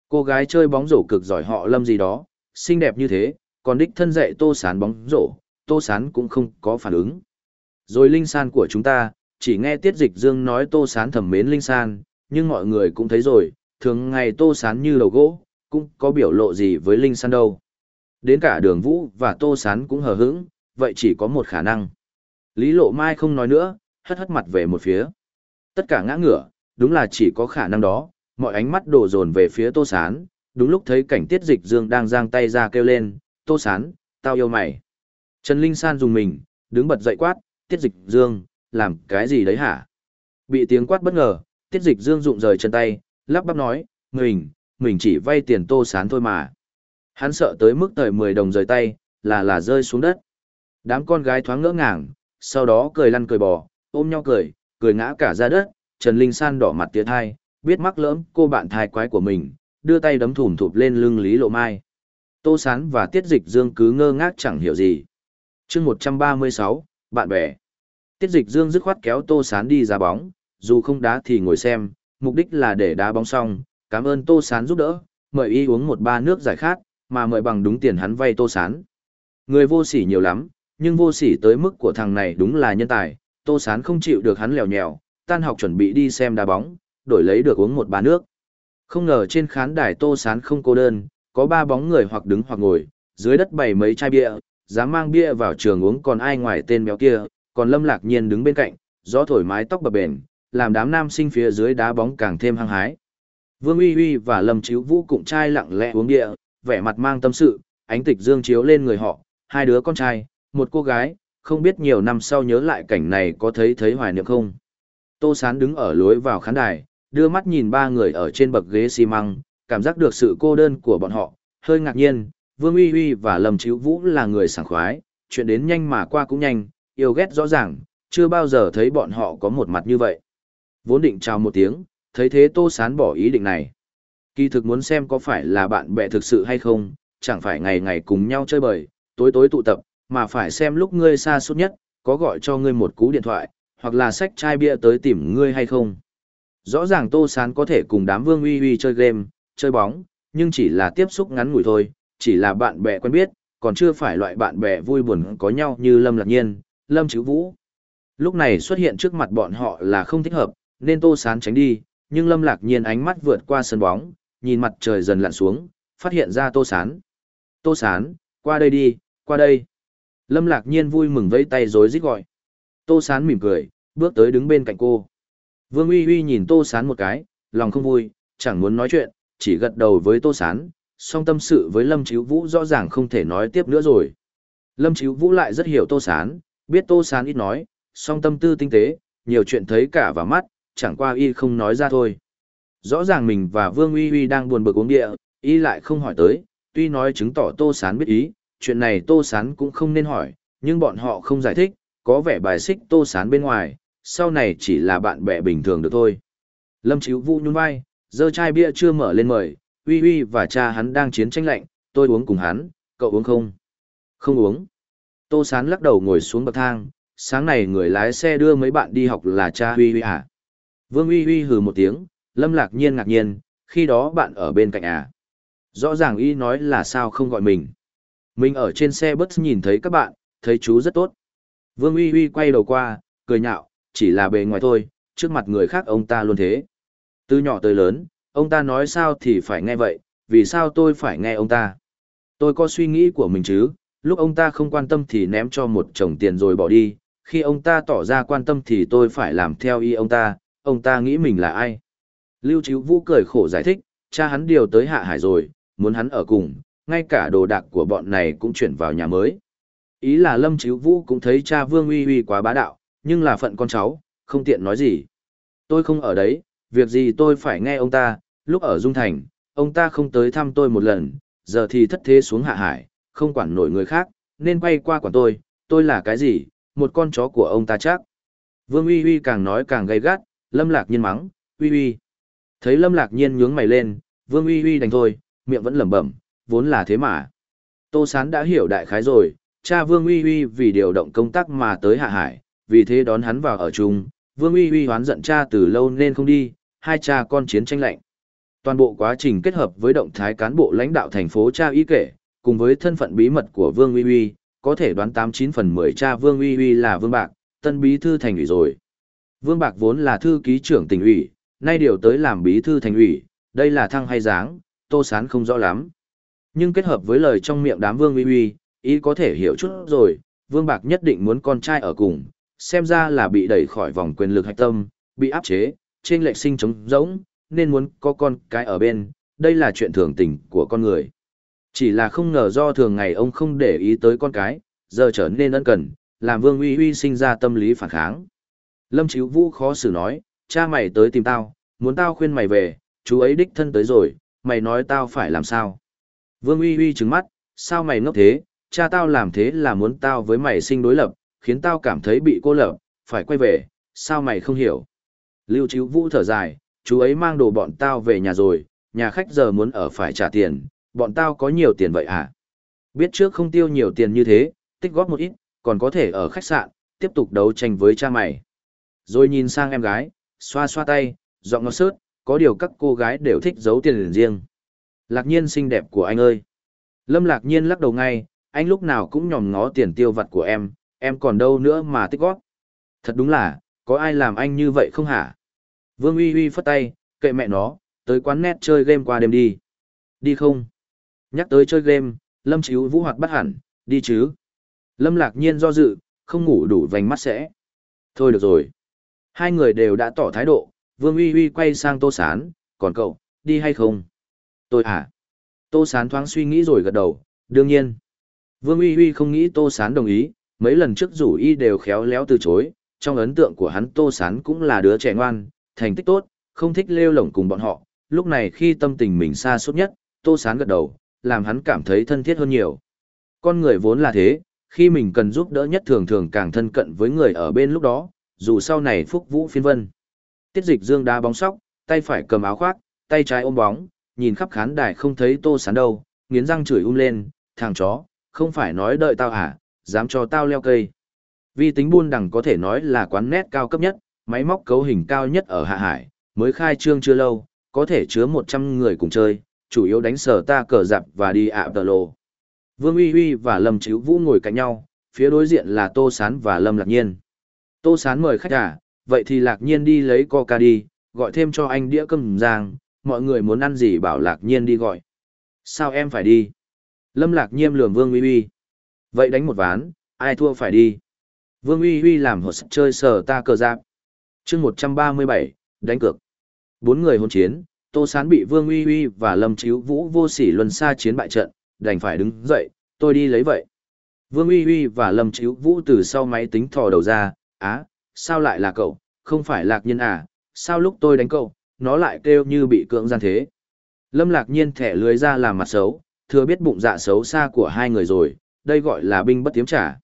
Cô gái chơi bóng rổ cực giỏi họ lâm gì đó, xinh đẹp như thế, còn đích thân dạy tô sán bóng rổ, tô sán cũng không có phản ứng. Rồi Linh San của chúng ta, chỉ nghe Tiết Dịch Dương nói tô sán thầm mến Linh San, nhưng mọi người cũng thấy rồi, thường ngày tô sán như đầu gỗ, cũng có biểu lộ gì với Linh San đâu. Đến cả đường vũ và tô sán cũng hờ hững, vậy chỉ có một khả năng. Lý lộ mai không nói nữa, hất hất mặt về một phía. Tất cả ngã ngửa, đúng là chỉ có khả năng đó, mọi ánh mắt đổ dồn về phía tô sán, đúng lúc thấy cảnh tiết dịch dương đang giang tay ra kêu lên, tô sán, tao yêu mày. Trần Linh San dùng mình, đứng bật dậy quát, tiết dịch dương, làm cái gì đấy hả? Bị tiếng quát bất ngờ, tiết dịch dương rụng rời chân tay, lắp bắp nói, mình, mình chỉ vay tiền tô sán thôi mà. Hắn sợ tới mức thời 10 đồng rời tay, là là rơi xuống đất. Đám con gái thoáng ngỡ ngàng, sau đó cười lăn cười bò, ôm nhau cười, cười ngã cả ra đất, Trần Linh San đỏ mặt tiết thai, biết mắc lỡm cô bạn thai quái của mình, đưa tay đấm thủm thụp lên lưng Lý Lộ Mai. Tô Sán và Tiết Dịch Dương cứ ngơ ngác chẳng hiểu gì. chương 136, bạn bè. Tiết Dịch Dương dứt khoát kéo Tô Sán đi ra bóng, dù không đá thì ngồi xem, mục đích là để đá bóng xong, cảm ơn Tô Sán giúp đỡ, mời y uống một ba nước giải khát, mà mời bằng đúng tiền hắn vay tô sán. Người vô sỉ nhiều lắm, nhưng vô sỉ tới mức của thằng này đúng là nhân tài, tô sán không chịu được hắn lèo nhèo, tan học chuẩn bị đi xem đá bóng, đổi lấy được uống một ba nước. Không ngờ trên khán đài tô sán không cô đơn, có ba bóng người hoặc đứng hoặc ngồi, dưới đất bày mấy chai bia, dám mang bia vào trường uống còn ai ngoài tên béo kia, còn Lâm Lạc Nhiên đứng bên cạnh, gió thổi mái tóc bập bền, làm đám nam sinh phía dưới đá bóng càng thêm hăng hái. Vương Uy Uy và Lâm Chíu Vũ cùng trai lặng lẽ uống địa, vẻ mặt mang tâm sự, ánh tịch dương chiếu lên người họ, hai đứa con trai, một cô gái, không biết nhiều năm sau nhớ lại cảnh này có thấy thấy hoài niệm không. Tô Sán đứng ở lối vào khán đài, đưa mắt nhìn ba người ở trên bậc ghế xi măng, cảm giác được sự cô đơn của bọn họ, hơi ngạc nhiên, Vương Uy Uy và Lâm Chíu Vũ là người sảng khoái, chuyện đến nhanh mà qua cũng nhanh, yêu ghét rõ ràng, chưa bao giờ thấy bọn họ có một mặt như vậy. Vốn định chào một tiếng, thấy thế Tô Sán bỏ ý định này. Kỳ thực muốn xem có phải là bạn bè thực sự hay không, chẳng phải ngày ngày cùng nhau chơi bời, tối tối tụ tập, mà phải xem lúc ngươi xa suốt nhất, có gọi cho ngươi một cú điện thoại, hoặc là xách chai bia tới tìm ngươi hay không. Rõ ràng Tô Sán có thể cùng đám vương uy uy chơi game, chơi bóng, nhưng chỉ là tiếp xúc ngắn ngủi thôi, chỉ là bạn bè quen biết, còn chưa phải loại bạn bè vui buồn có nhau như Lâm Lạc Nhiên, Lâm Chữ Vũ. Lúc này xuất hiện trước mặt bọn họ là không thích hợp, nên Tô Sán tránh đi, nhưng Lâm Lạc Nhiên ánh mắt vượt qua sân bóng, nhìn mặt trời dần lặn xuống, phát hiện ra Tô Sán. Tô Sán, qua đây đi, qua đây. Lâm Lạc Nhiên vui mừng vẫy tay rối rít gọi. Tô Sán mỉm cười, bước tới đứng bên cạnh cô. Vương Uy Uy nhìn Tô Sán một cái, lòng không vui, chẳng muốn nói chuyện, chỉ gật đầu với Tô Sán, song tâm sự với Lâm Chíu Vũ rõ ràng không thể nói tiếp nữa rồi. Lâm Chíu Vũ lại rất hiểu Tô Sán, biết Tô Sán ít nói, song tâm tư tinh tế, nhiều chuyện thấy cả vào mắt, chẳng qua y không nói ra thôi. Rõ ràng mình và Vương Uy Uy đang buồn bực uống địa, y lại không hỏi tới, tuy nói chứng tỏ Tô Sán biết ý, chuyện này Tô Sán cũng không nên hỏi, nhưng bọn họ không giải thích, có vẻ bài xích Tô Sán bên ngoài, sau này chỉ là bạn bè bình thường được thôi. Lâm Chíu Vũ nhún vai, dơ chai bia chưa mở lên mời, Uy Uy và cha hắn đang chiến tranh lạnh, tôi uống cùng hắn, cậu uống không? Không uống. Tô Sán lắc đầu ngồi xuống bậc thang, sáng này người lái xe đưa mấy bạn đi học là cha Uy Uy à? Vương Uy Uy hừ một tiếng, Lâm Lạc Nhiên ngạc nhiên, khi đó bạn ở bên cạnh à? Rõ ràng y nói là sao không gọi mình. Mình ở trên xe bus nhìn thấy các bạn, thấy chú rất tốt. Vương Uy Uy quay đầu qua, cười nhạo, chỉ là bề ngoài thôi, trước mặt người khác ông ta luôn thế. Từ nhỏ tới lớn, ông ta nói sao thì phải nghe vậy, vì sao tôi phải nghe ông ta? Tôi có suy nghĩ của mình chứ, lúc ông ta không quan tâm thì ném cho một chồng tiền rồi bỏ đi, khi ông ta tỏ ra quan tâm thì tôi phải làm theo ý ông ta, ông ta nghĩ mình là ai? Lưu Chíu Vũ cười khổ giải thích, cha hắn điều tới hạ hải rồi, muốn hắn ở cùng, ngay cả đồ đạc của bọn này cũng chuyển vào nhà mới. Ý là Lâm Chíu Vũ cũng thấy cha Vương Uy Uy quá bá đạo, nhưng là phận con cháu, không tiện nói gì. Tôi không ở đấy, việc gì tôi phải nghe ông ta, lúc ở Dung Thành, ông ta không tới thăm tôi một lần, giờ thì thất thế xuống hạ hải, không quản nổi người khác, nên quay qua quản tôi, tôi là cái gì, một con chó của ông ta chắc. Vương Uy Uy càng nói càng gay gắt, Lâm Lạc Nhiên mắng, Uy Uy. Thấy Lâm Lạc Nhiên nhướng mày lên, Vương Uy Uy đành thôi, miệng vẫn lẩm bẩm, vốn là thế mà. Tô Sán đã hiểu đại khái rồi, cha Vương Uy Uy vì điều động công tác mà tới Hạ Hải, vì thế đón hắn vào ở chung, Vương Uy Uy hoán giận cha từ lâu nên không đi, hai cha con chiến tranh lạnh. Toàn bộ quá trình kết hợp với động thái cán bộ lãnh đạo thành phố cha ý kể, cùng với thân phận bí mật của Vương Uy Uy, có thể đoán 89 phần 10 cha Vương Uy Uy là Vương Bạc, tân bí thư thành ủy rồi. Vương Bạc vốn là thư ký trưởng tỉnh ủy, nay điều tới làm bí thư thành ủy, đây là thăng hay dáng, Tô Sán không rõ lắm. Nhưng kết hợp với lời trong miệng đám Vương Uy Uy, ý có thể hiểu chút rồi, Vương Bạc nhất định muốn con trai ở cùng, xem ra là bị đẩy khỏi vòng quyền lực hạch tâm, bị áp chế, trên lệch sinh chống rỗng, nên muốn có con cái ở bên, đây là chuyện thường tình của con người. Chỉ là không ngờ do thường ngày ông không để ý tới con cái, giờ trở nên ân cần, làm Vương Uy Uy sinh ra tâm lý phản kháng. Lâm Chíu Vũ khó xử nói, cha mày tới tìm tao, muốn tao khuyên mày về, chú ấy đích thân tới rồi, mày nói tao phải làm sao. Vương uy uy trừng mắt, sao mày ngốc thế, cha tao làm thế là muốn tao với mày sinh đối lập, khiến tao cảm thấy bị cô lập, phải quay về, sao mày không hiểu. Lưu Chíu Vũ thở dài, chú ấy mang đồ bọn tao về nhà rồi, nhà khách giờ muốn ở phải trả tiền, bọn tao có nhiều tiền vậy à? Biết trước không tiêu nhiều tiền như thế, tích góp một ít, còn có thể ở khách sạn, tiếp tục đấu tranh với cha mày. Rồi nhìn sang em gái, xoa xoa tay, giọng ngọt sớt, có điều các cô gái đều thích giấu tiền riêng. Lạc nhiên xinh đẹp của anh ơi. Lâm lạc nhiên lắc đầu ngay, anh lúc nào cũng nhòm ngó tiền tiêu vặt của em, em còn đâu nữa mà tích góp. Thật đúng là, có ai làm anh như vậy không hả? Vương uy uy phất tay, kệ mẹ nó, tới quán net chơi game qua đêm đi. Đi không? Nhắc tới chơi game, Lâm Chíu Vũ hoạt bắt hẳn, đi chứ? Lâm lạc nhiên do dự, không ngủ đủ vành mắt sẽ. Thôi được rồi. Hai người đều đã tỏ thái độ, Vương Uy Uy quay sang Tô Sán, còn cậu, đi hay không? Tôi à? Tô Sán thoáng suy nghĩ rồi gật đầu, đương nhiên. Vương Uy Uy không nghĩ Tô Sán đồng ý, mấy lần trước rủ y đều khéo léo từ chối, trong ấn tượng của hắn Tô Sán cũng là đứa trẻ ngoan, thành tích tốt, không thích lêu lổng cùng bọn họ, lúc này khi tâm tình mình xa suốt nhất, Tô Sán gật đầu, làm hắn cảm thấy thân thiết hơn nhiều. Con người vốn là thế, khi mình cần giúp đỡ nhất thường thường càng thân cận với người ở bên lúc đó, dù sau này phúc vũ phiên vân. Tiết dịch dương đá bóng sóc, tay phải cầm áo khoác, tay trái ôm bóng, nhìn khắp khán đài không thấy tô sán đâu, nghiến răng chửi um lên, thằng chó, không phải nói đợi tao hả, dám cho tao leo cây. Vì tính buôn đẳng có thể nói là quán nét cao cấp nhất, máy móc cấu hình cao nhất ở Hạ Hải, mới khai trương chưa lâu, có thể chứa 100 người cùng chơi, chủ yếu đánh sở ta cờ dạp và đi ạ tờ lô. Vương Uy Uy và Lâm Chíu Vũ ngồi cạnh nhau, phía đối diện là Tô Sán và Lâm Lạc Nhiên. Tô Sán mời khách à, vậy thì Lạc Nhiên đi lấy coca đi, gọi thêm cho anh đĩa cơm rang, mọi người muốn ăn gì bảo Lạc Nhiên đi gọi. Sao em phải đi? Lâm Lạc Nhiên lườm Vương Uy Uy. Vậy đánh một ván, ai thua phải đi. Vương Uy Uy làm hột chơi sở ta cờ giáp. chương 137, đánh cược. Bốn người hôn chiến, Tô Sán bị Vương Uy Uy và Lâm Chíu Vũ vô sỉ luân xa chiến bại trận, đành phải đứng dậy, tôi đi lấy vậy. Vương Uy Uy và Lâm Chíu Vũ từ sau máy tính thò đầu ra, á, sao lại là cậu, không phải lạc nhân à, sao lúc tôi đánh cậu, nó lại kêu như bị cưỡng gian thế. Lâm lạc nhiên thẻ lưới ra làm mặt xấu, thừa biết bụng dạ xấu xa của hai người rồi, đây gọi là binh bất tiếm trả.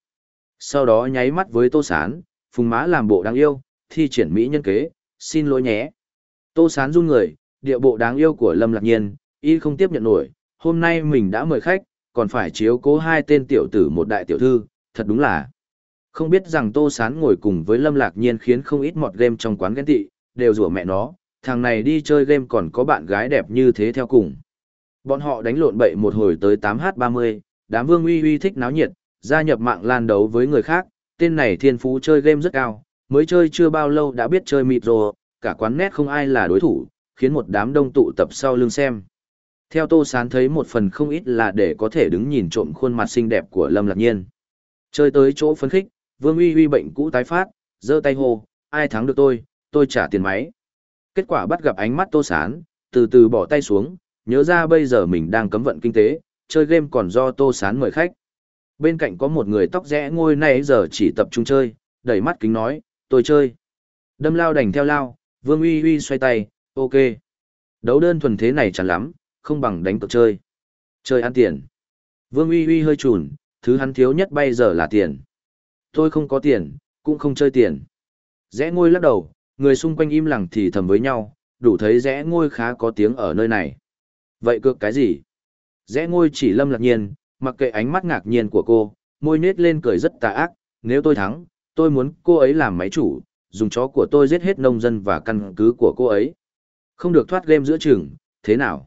Sau đó nháy mắt với Tô Sán, phùng má làm bộ đáng yêu, thi triển mỹ nhân kế, xin lỗi nhé. Tô Sán run người, địa bộ đáng yêu của Lâm Lạc Nhiên, y không tiếp nhận nổi, hôm nay mình đã mời khách, còn phải chiếu cố hai tên tiểu tử một đại tiểu thư, thật đúng là. Không biết rằng Tô Sán ngồi cùng với Lâm Lạc Nhiên khiến không ít mọt game trong quán ghen tị, đều rủa mẹ nó, thằng này đi chơi game còn có bạn gái đẹp như thế theo cùng. Bọn họ đánh lộn bậy một hồi tới 8h30, đám vương uy uy thích náo nhiệt, gia nhập mạng lan đấu với người khác, tên này thiên phú chơi game rất cao, mới chơi chưa bao lâu đã biết chơi mịt rồi, cả quán nét không ai là đối thủ, khiến một đám đông tụ tập sau lưng xem. Theo Tô Sán thấy một phần không ít là để có thể đứng nhìn trộm khuôn mặt xinh đẹp của Lâm Lạc Nhiên. Chơi tới chỗ phấn khích, Vương Uy Uy bệnh cũ tái phát, giơ tay hô, ai thắng được tôi, tôi trả tiền máy. Kết quả bắt gặp ánh mắt Tô Sán, từ từ bỏ tay xuống, nhớ ra bây giờ mình đang cấm vận kinh tế, chơi game còn do Tô Sán mời khách. Bên cạnh có một người tóc rẽ ngôi này giờ chỉ tập trung chơi, đẩy mắt kính nói, tôi chơi. Đâm lao đành theo lao, Vương Uy Uy xoay tay, ok. Đấu đơn thuần thế này chẳng lắm, không bằng đánh cược chơi. Chơi ăn tiền. Vương uy uy hơi chùn, thứ hắn thiếu nhất bây giờ là tiền. Tôi không có tiền, cũng không chơi tiền. Rẽ ngôi lắc đầu, người xung quanh im lặng thì thầm với nhau, đủ thấy rẽ ngôi khá có tiếng ở nơi này. Vậy cược cái gì? Rẽ ngôi chỉ lâm lạc nhiên, mặc kệ ánh mắt ngạc nhiên của cô, môi nết lên cười rất tà ác, nếu tôi thắng, tôi muốn cô ấy làm máy chủ, dùng chó của tôi giết hết nông dân và căn cứ của cô ấy. Không được thoát game giữa trường thế nào?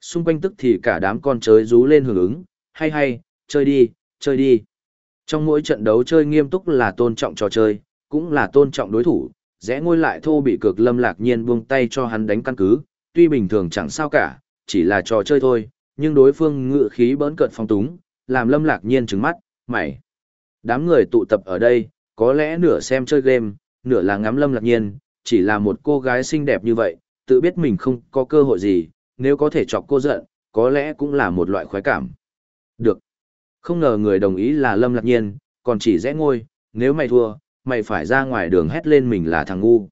Xung quanh tức thì cả đám con chơi rú lên hưởng ứng, hay hay, chơi đi, chơi đi. Trong mỗi trận đấu chơi nghiêm túc là tôn trọng trò chơi, cũng là tôn trọng đối thủ, rẽ ngôi lại thô bị cực lâm lạc nhiên buông tay cho hắn đánh căn cứ, tuy bình thường chẳng sao cả, chỉ là trò chơi thôi, nhưng đối phương ngự khí bỡn cợt phong túng, làm lâm lạc nhiên trứng mắt, mày. Đám người tụ tập ở đây, có lẽ nửa xem chơi game, nửa là ngắm lâm lạc nhiên, chỉ là một cô gái xinh đẹp như vậy, tự biết mình không có cơ hội gì, nếu có thể chọc cô giận, có lẽ cũng là một loại khoái cảm. Được. Không ngờ người đồng ý là Lâm Lạc Nhiên, còn chỉ rẽ ngôi, nếu mày thua, mày phải ra ngoài đường hét lên mình là thằng ngu.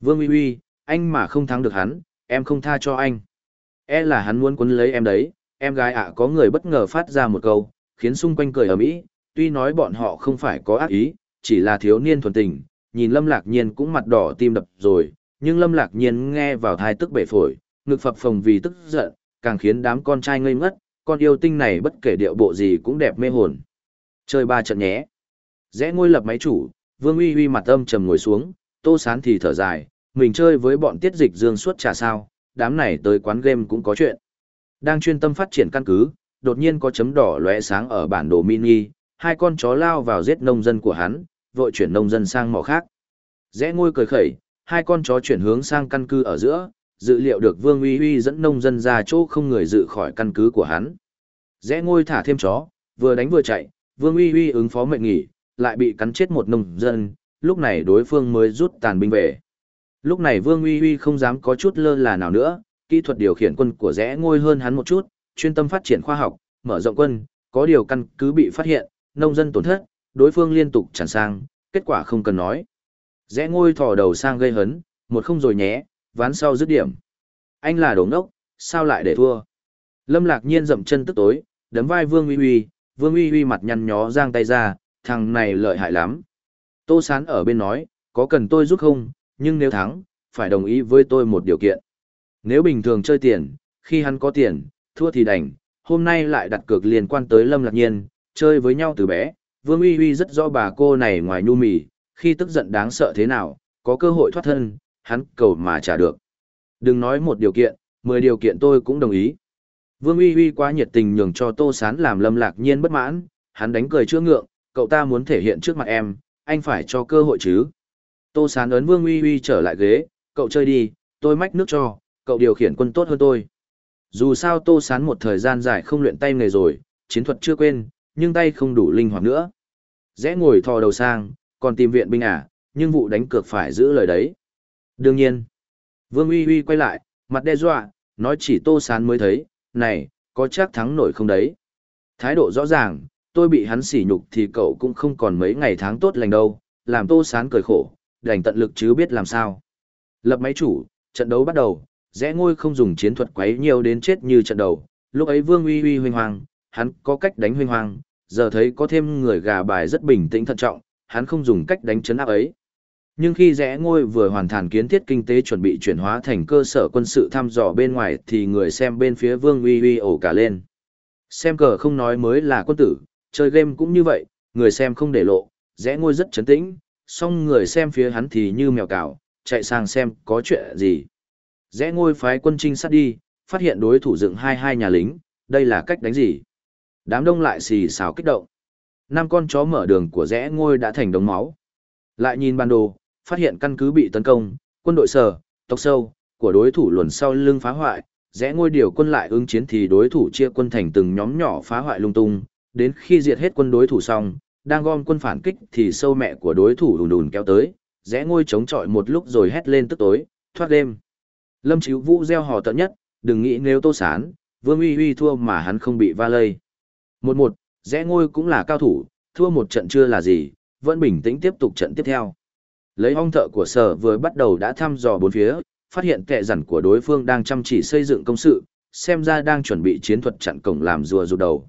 Vương Uy Uy, anh mà không thắng được hắn, em không tha cho anh. E là hắn muốn quấn lấy em đấy, em gái ạ có người bất ngờ phát ra một câu, khiến xung quanh cười ầm ĩ. tuy nói bọn họ không phải có ác ý, chỉ là thiếu niên thuần tình, nhìn Lâm Lạc Nhiên cũng mặt đỏ tim đập rồi, nhưng Lâm Lạc Nhiên nghe vào thai tức bể phổi, ngực phập phồng vì tức giận, càng khiến đám con trai ngây ngất, con yêu tinh này bất kể điệu bộ gì cũng đẹp mê hồn. Chơi ba trận nhé. Rẽ ngôi lập máy chủ, Vương Uy Uy mặt âm trầm ngồi xuống, Tô Sán thì thở dài, mình chơi với bọn tiết dịch dương suốt trả sao, đám này tới quán game cũng có chuyện. Đang chuyên tâm phát triển căn cứ, đột nhiên có chấm đỏ lóe sáng ở bản đồ mini, hai con chó lao vào giết nông dân của hắn, vội chuyển nông dân sang mỏ khác. Rẽ ngôi cười khẩy, hai con chó chuyển hướng sang căn cứ ở giữa, dự liệu được Vương Uy Uy dẫn nông dân ra chỗ không người dự khỏi căn cứ của hắn. Rẽ ngôi thả thêm chó, vừa đánh vừa chạy, Vương Uy Uy ứng phó mệnh nghỉ, lại bị cắn chết một nông dân, lúc này đối phương mới rút tàn binh về. Lúc này Vương Uy Uy không dám có chút lơ là nào nữa, kỹ thuật điều khiển quân của rẽ ngôi hơn hắn một chút, chuyên tâm phát triển khoa học, mở rộng quân, có điều căn cứ bị phát hiện, nông dân tổn thất, đối phương liên tục tràn sang, kết quả không cần nói. Rẽ ngôi thò đầu sang gây hấn, một không rồi nhé, ván sau dứt điểm. Anh là đồ ngốc, sao lại để thua? Lâm lạc nhiên dậm chân tức tối, đấm vai Vương Uy Uy, Vương Uy Uy mặt nhăn nhó giang tay ra, thằng này lợi hại lắm. Tô Sán ở bên nói, có cần tôi giúp không, nhưng nếu thắng, phải đồng ý với tôi một điều kiện. Nếu bình thường chơi tiền, khi hắn có tiền, thua thì đành, hôm nay lại đặt cược liên quan tới Lâm Lạc Nhiên, chơi với nhau từ bé, Vương Uy Uy rất rõ bà cô này ngoài nhu mì, khi tức giận đáng sợ thế nào, có cơ hội thoát thân, hắn cầu mà trả được. Đừng nói một điều kiện, mười điều kiện tôi cũng đồng ý. Vương Uy Uy quá nhiệt tình nhường cho Tô Sán làm Lâm Lạc Nhiên bất mãn, hắn đánh cười chữa ngượng, cậu ta muốn thể hiện trước mặt em, anh phải cho cơ hội chứ. Tô Sán ấn Vương Uy Uy trở lại ghế, cậu chơi đi, tôi mách nước cho, cậu điều khiển quân tốt hơn tôi. Dù sao Tô Sán một thời gian dài không luyện tay nghề rồi, chiến thuật chưa quên, nhưng tay không đủ linh hoạt nữa. Rẽ ngồi thò đầu sang, còn tìm viện binh à, nhưng vụ đánh cược phải giữ lời đấy. Đương nhiên, Vương Uy Uy quay lại, mặt đe dọa, nói chỉ Tô Sán mới thấy, này, có chắc thắng nổi không đấy. Thái độ rõ ràng, tôi bị hắn sỉ nhục thì cậu cũng không còn mấy ngày tháng tốt lành đâu, làm Tô Sán cười khổ, đành tận lực chứ biết làm sao. Lập máy chủ, trận đấu bắt đầu, rẽ ngôi không dùng chiến thuật quấy nhiều đến chết như trận đầu, lúc ấy Vương Uy Uy huynh hoàng, hắn có cách đánh huynh hoàng, giờ thấy có thêm người gà bài rất bình tĩnh thận trọng, hắn không dùng cách đánh chấn áp ấy. Nhưng khi rẽ ngôi vừa hoàn thành kiến thiết kinh tế chuẩn bị chuyển hóa thành cơ sở quân sự thăm dò bên ngoài thì người xem bên phía Vương Uy Uy ổ cả lên. Xem cờ không nói mới là quân tử, chơi game cũng như vậy, người xem không để lộ, rẽ ngôi rất chấn tĩnh, song người xem phía hắn thì như mèo cào, chạy sang xem có chuyện gì. Rẽ ngôi phái quân trinh sát đi, phát hiện đối thủ dựng hai hai nhà lính, đây là cách đánh gì? Đám đông lại xì xào kích động. Năm con chó mở đường của rẽ ngôi đã thành đống máu. Lại nhìn bản đồ, phát hiện căn cứ bị tấn công, quân đội sở, tộc sâu, của đối thủ luồn sau lưng phá hoại, rẽ ngôi điều quân lại ứng chiến thì đối thủ chia quân thành từng nhóm nhỏ phá hoại lung tung, đến khi diệt hết quân đối thủ xong, đang gom quân phản kích thì sâu mẹ của đối thủ đùn đùn kéo tới, rẽ ngôi chống chọi một lúc rồi hét lên tức tối, thoát đêm. Lâm Chíu Vũ gieo hò tận nhất, đừng nghĩ nếu Tô Sán, Vương Uy Uy thua mà hắn không bị va lây. Một một, rẽ ngôi cũng là cao thủ, thua một trận chưa là gì, vẫn bình tĩnh tiếp tục trận tiếp theo. Lấy hong thợ của sở vừa bắt đầu đã thăm dò bốn phía, phát hiện kẻ rằn của đối phương đang chăm chỉ xây dựng công sự, xem ra đang chuẩn bị chiến thuật chặn cổng làm rùa rụt đầu.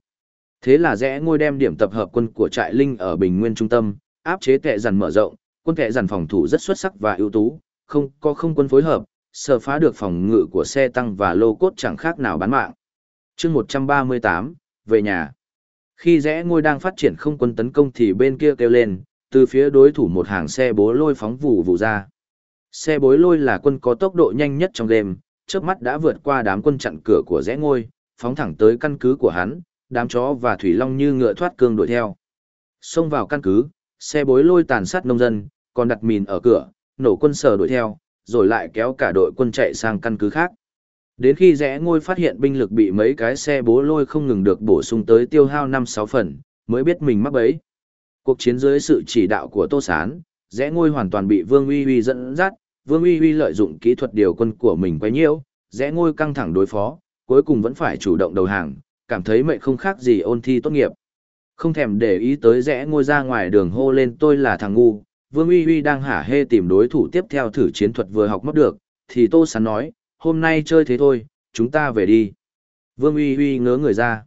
Thế là rẽ ngôi đem điểm tập hợp quân của trại Linh ở Bình Nguyên Trung tâm, áp chế kẻ rằn mở rộng, quân kẻ rằn phòng thủ rất xuất sắc và ưu tú, không có không quân phối hợp, sở phá được phòng ngự của xe tăng và lô cốt chẳng khác nào bán mạng. chương 138, về nhà. Khi rẽ ngôi đang phát triển không quân tấn công thì bên kia kêu lên, từ phía đối thủ một hàng xe bối lôi phóng vụ vụ ra. Xe bối lôi là quân có tốc độ nhanh nhất trong đêm trước mắt đã vượt qua đám quân chặn cửa của rẽ ngôi, phóng thẳng tới căn cứ của hắn, đám chó và thủy long như ngựa thoát cương đuổi theo. Xông vào căn cứ, xe bối lôi tàn sát nông dân, còn đặt mìn ở cửa, nổ quân sở đuổi theo, rồi lại kéo cả đội quân chạy sang căn cứ khác. Đến khi rẽ ngôi phát hiện binh lực bị mấy cái xe bố lôi không ngừng được bổ sung tới tiêu hao 5-6 phần, mới biết mình mắc bẫy. Cuộc chiến dưới sự chỉ đạo của Tô Sán, rẽ ngôi hoàn toàn bị Vương Uy Uy dẫn dắt, Vương Uy Uy lợi dụng kỹ thuật điều quân của mình quấy nhiễu, rẽ ngôi căng thẳng đối phó, cuối cùng vẫn phải chủ động đầu hàng, cảm thấy mệnh không khác gì ôn thi tốt nghiệp. Không thèm để ý tới rẽ ngôi ra ngoài đường hô lên tôi là thằng ngu, Vương Uy Uy đang hả hê tìm đối thủ tiếp theo thử chiến thuật vừa học mất được, thì Tô Sán nói, hôm nay chơi thế thôi, chúng ta về đi. Vương Uy Uy ngớ người ra.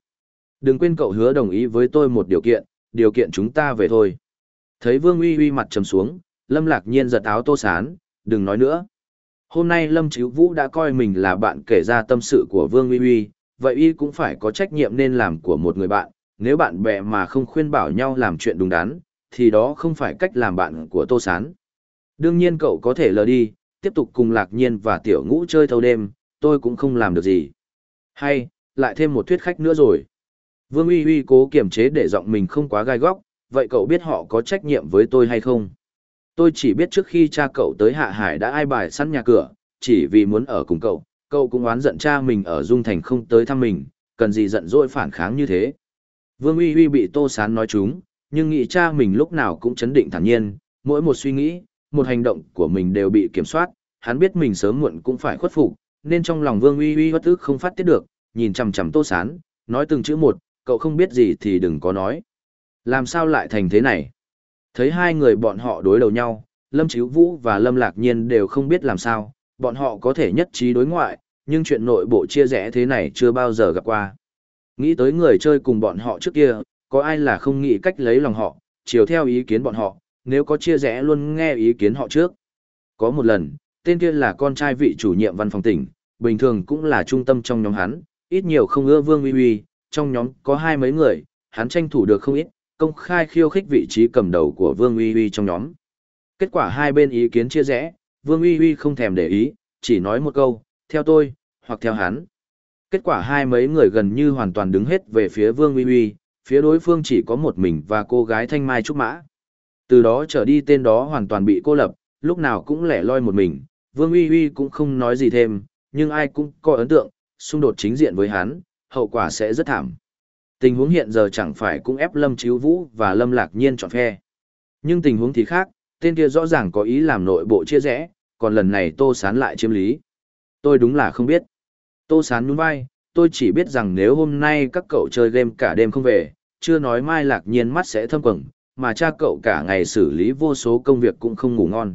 Đừng quên cậu hứa đồng ý với tôi một điều kiện, điều kiện chúng ta về thôi. Thấy Vương Uy Uy mặt trầm xuống, Lâm Lạc Nhiên giật áo Tô Sán, đừng nói nữa. Hôm nay Lâm Chíu Vũ đã coi mình là bạn kể ra tâm sự của Vương Uy Uy, vậy y cũng phải có trách nhiệm nên làm của một người bạn, nếu bạn bè mà không khuyên bảo nhau làm chuyện đúng đắn, thì đó không phải cách làm bạn của Tô Sán. Đương nhiên cậu có thể lờ đi, tiếp tục cùng Lạc Nhiên và Tiểu Ngũ chơi thâu đêm, tôi cũng không làm được gì. Hay, lại thêm một thuyết khách nữa rồi. Vương Uy Uy cố kiềm chế để giọng mình không quá gai góc, vậy cậu biết họ có trách nhiệm với tôi hay không? Tôi chỉ biết trước khi cha cậu tới Hạ Hải đã ai bài sẵn nhà cửa, chỉ vì muốn ở cùng cậu, cậu cũng oán giận cha mình ở Dung Thành không tới thăm mình, cần gì giận dỗi phản kháng như thế. Vương Uy Uy bị Tô Sán nói chúng, nhưng nghĩ cha mình lúc nào cũng chấn định thản nhiên, mỗi một suy nghĩ, một hành động của mình đều bị kiểm soát, hắn biết mình sớm muộn cũng phải khuất phục, nên trong lòng Vương Uy Uy bất ức không phát tiết được, nhìn chằm chằm Tô Sán, nói từng chữ một, cậu không biết gì thì đừng có nói. Làm sao lại thành thế này? Thấy hai người bọn họ đối đầu nhau, Lâm Chíu Vũ và Lâm Lạc Nhiên đều không biết làm sao, bọn họ có thể nhất trí đối ngoại, nhưng chuyện nội bộ chia rẽ thế này chưa bao giờ gặp qua. Nghĩ tới người chơi cùng bọn họ trước kia, có ai là không nghĩ cách lấy lòng họ, chiều theo ý kiến bọn họ, nếu có chia rẽ luôn nghe ý kiến họ trước. Có một lần, tên kia là con trai vị chủ nhiệm văn phòng tỉnh, bình thường cũng là trung tâm trong nhóm hắn, ít nhiều không ưa Vương Uy Uy, trong nhóm có hai mấy người, hắn tranh thủ được không ít, công khai khiêu khích vị trí cầm đầu của Vương Uy Uy trong nhóm. Kết quả hai bên ý kiến chia rẽ, Vương Uy Uy không thèm để ý, chỉ nói một câu, theo tôi, hoặc theo hắn. Kết quả hai mấy người gần như hoàn toàn đứng hết về phía Vương Uy Uy, phía đối phương chỉ có một mình và cô gái Thanh Mai Trúc Mã. Từ đó trở đi tên đó hoàn toàn bị cô lập, lúc nào cũng lẻ loi một mình, Vương Uy Uy cũng không nói gì thêm, nhưng ai cũng có ấn tượng, xung đột chính diện với hắn, hậu quả sẽ rất thảm. Tình huống hiện giờ chẳng phải cũng ép Lâm Chíu Vũ và Lâm Lạc Nhiên chọn phe. Nhưng tình huống thì khác, tên kia rõ ràng có ý làm nội bộ chia rẽ, còn lần này Tô Sán lại chiếm lý. Tôi đúng là không biết. Tô Sán nhún vai, tôi chỉ biết rằng nếu hôm nay các cậu chơi game cả đêm không về, chưa nói mai lạc nhiên mắt sẽ thâm quầng, mà cha cậu cả ngày xử lý vô số công việc cũng không ngủ ngon.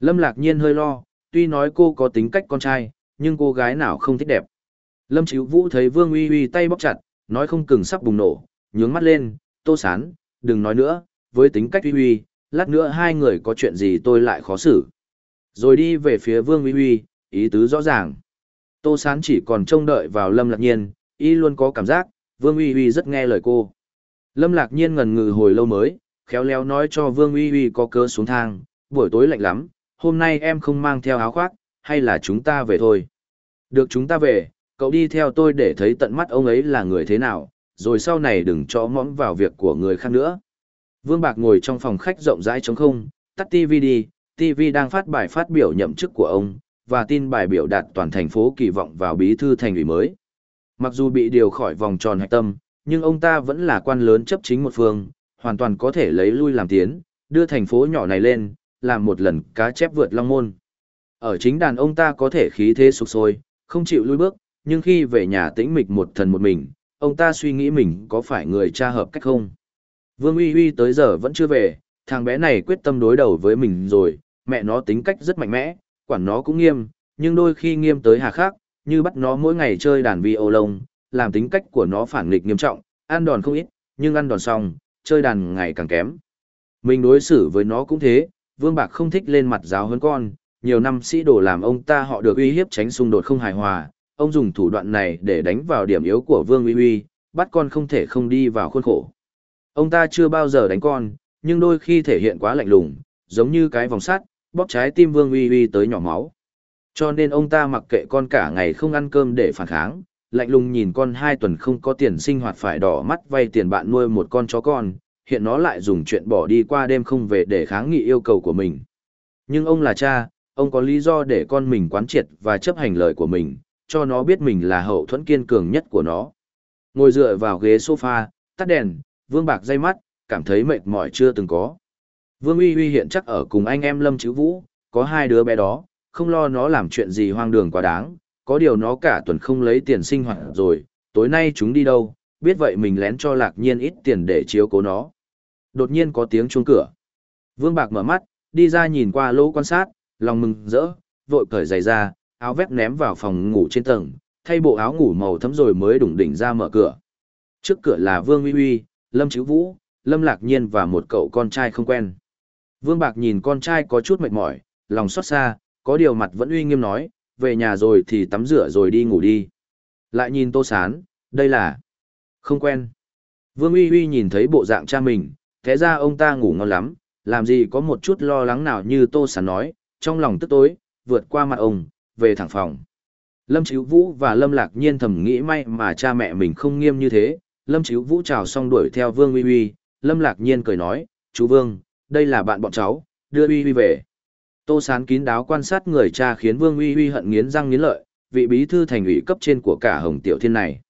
Lâm lạc nhiên hơi lo, tuy nói cô có tính cách con trai, nhưng cô gái nào không thích đẹp. Lâm Chíu Vũ thấy Vương Uy Uy tay bóc chặt, nói không cừng sắp bùng nổ, nhướng mắt lên, Tô Sán, đừng nói nữa, với tính cách Uy Uy, lát nữa hai người có chuyện gì tôi lại khó xử. Rồi đi về phía Vương Uy Uy, ý tứ rõ ràng. Tô Sán chỉ còn trông đợi vào Lâm Lạc Nhiên, y luôn có cảm giác, Vương Uy Uy rất nghe lời cô. Lâm Lạc Nhiên ngần ngừ hồi lâu mới, khéo léo nói cho Vương Uy Uy có cơ xuống thang, buổi tối lạnh lắm, hôm nay em không mang theo áo khoác, hay là chúng ta về thôi. Được chúng ta về, cậu đi theo tôi để thấy tận mắt ông ấy là người thế nào, rồi sau này đừng cho mõm vào việc của người khác nữa. Vương Bạc ngồi trong phòng khách rộng rãi trống không, tắt TV đi, TV đang phát bài phát biểu nhậm chức của ông, và tin bài biểu đạt toàn thành phố kỳ vọng vào bí thư thành ủy mới. Mặc dù bị điều khỏi vòng tròn hạch tâm, nhưng ông ta vẫn là quan lớn chấp chính một phương, hoàn toàn có thể lấy lui làm tiến, đưa thành phố nhỏ này lên, làm một lần cá chép vượt long môn. Ở chính đàn ông ta có thể khí thế sục sôi, không chịu lui bước, nhưng khi về nhà tĩnh mịch một thần một mình, ông ta suy nghĩ mình có phải người cha hợp cách không. Vương Uy Uy tới giờ vẫn chưa về, thằng bé này quyết tâm đối đầu với mình rồi, mẹ nó tính cách rất mạnh mẽ, quản nó cũng nghiêm, nhưng đôi khi nghiêm tới hà khắc, như bắt nó mỗi ngày chơi đàn vi ô lông, làm tính cách của nó phản nghịch nghiêm trọng, ăn đòn không ít, nhưng ăn đòn xong, chơi đàn ngày càng kém. Mình đối xử với nó cũng thế, Vương Bạc không thích lên mặt giáo hơn con, nhiều năm sĩ đồ làm ông ta họ được uy hiếp tránh xung đột không hài hòa, ông dùng thủ đoạn này để đánh vào điểm yếu của Vương Uy Uy, bắt con không thể không đi vào khuôn khổ. Ông ta chưa bao giờ đánh con, nhưng đôi khi thể hiện quá lạnh lùng, giống như cái vòng sắt, bóp trái tim Vương Uy Uy tới nhỏ máu. Cho nên ông ta mặc kệ con cả ngày không ăn cơm để phản kháng, lạnh lùng nhìn con hai tuần không có tiền sinh hoạt phải đỏ mắt vay tiền bạn nuôi một con chó con, hiện nó lại dùng chuyện bỏ đi qua đêm không về để kháng nghị yêu cầu của mình. Nhưng ông là cha, ông có lý do để con mình quán triệt và chấp hành lời của mình, cho nó biết mình là hậu thuẫn kiên cường nhất của nó. Ngồi dựa vào ghế sofa, tắt đèn, vương bạc dây mắt, cảm thấy mệt mỏi chưa từng có. Vương Uy Uy hiện chắc ở cùng anh em Lâm Chữ Vũ, có hai đứa bé đó, không lo nó làm chuyện gì hoang đường quá đáng, có điều nó cả tuần không lấy tiền sinh hoạt rồi, tối nay chúng đi đâu, biết vậy mình lén cho lạc nhiên ít tiền để chiếu cố nó. Đột nhiên có tiếng chuông cửa. Vương Bạc mở mắt, đi ra nhìn qua lỗ quan sát, lòng mừng rỡ, vội cởi giày ra, áo vét ném vào phòng ngủ trên tầng, thay bộ áo ngủ màu thấm rồi mới đủng đỉnh ra mở cửa. Trước cửa là Vương Uy Uy, Lâm Chữ Vũ, Lâm Lạc Nhiên và một cậu con trai không quen. Vương Bạc nhìn con trai có chút mệt mỏi, lòng xót xa, có điều mặt vẫn uy nghiêm nói, về nhà rồi thì tắm rửa rồi đi ngủ đi. Lại nhìn Tô Sán, đây là... Không quen. Vương Uy Uy nhìn thấy bộ dạng cha mình, thế ra ông ta ngủ ngon lắm, làm gì có một chút lo lắng nào như Tô Sán nói, trong lòng tức tối, vượt qua mặt ông, về thẳng phòng. Lâm Chíu Vũ và Lâm Lạc Nhiên thầm nghĩ may mà cha mẹ mình không nghiêm như thế. Lâm Chíu Vũ chào xong đuổi theo Vương Uy Uy, Lâm Lạc Nhiên cười nói, chú Vương, đây là bạn bọn cháu, đưa Uy Uy về. Tô Sán kín đáo quan sát người cha khiến Vương Uy Uy hận nghiến răng nghiến lợi, vị bí thư thành ủy cấp trên của cả Hồng Tiểu Thiên này.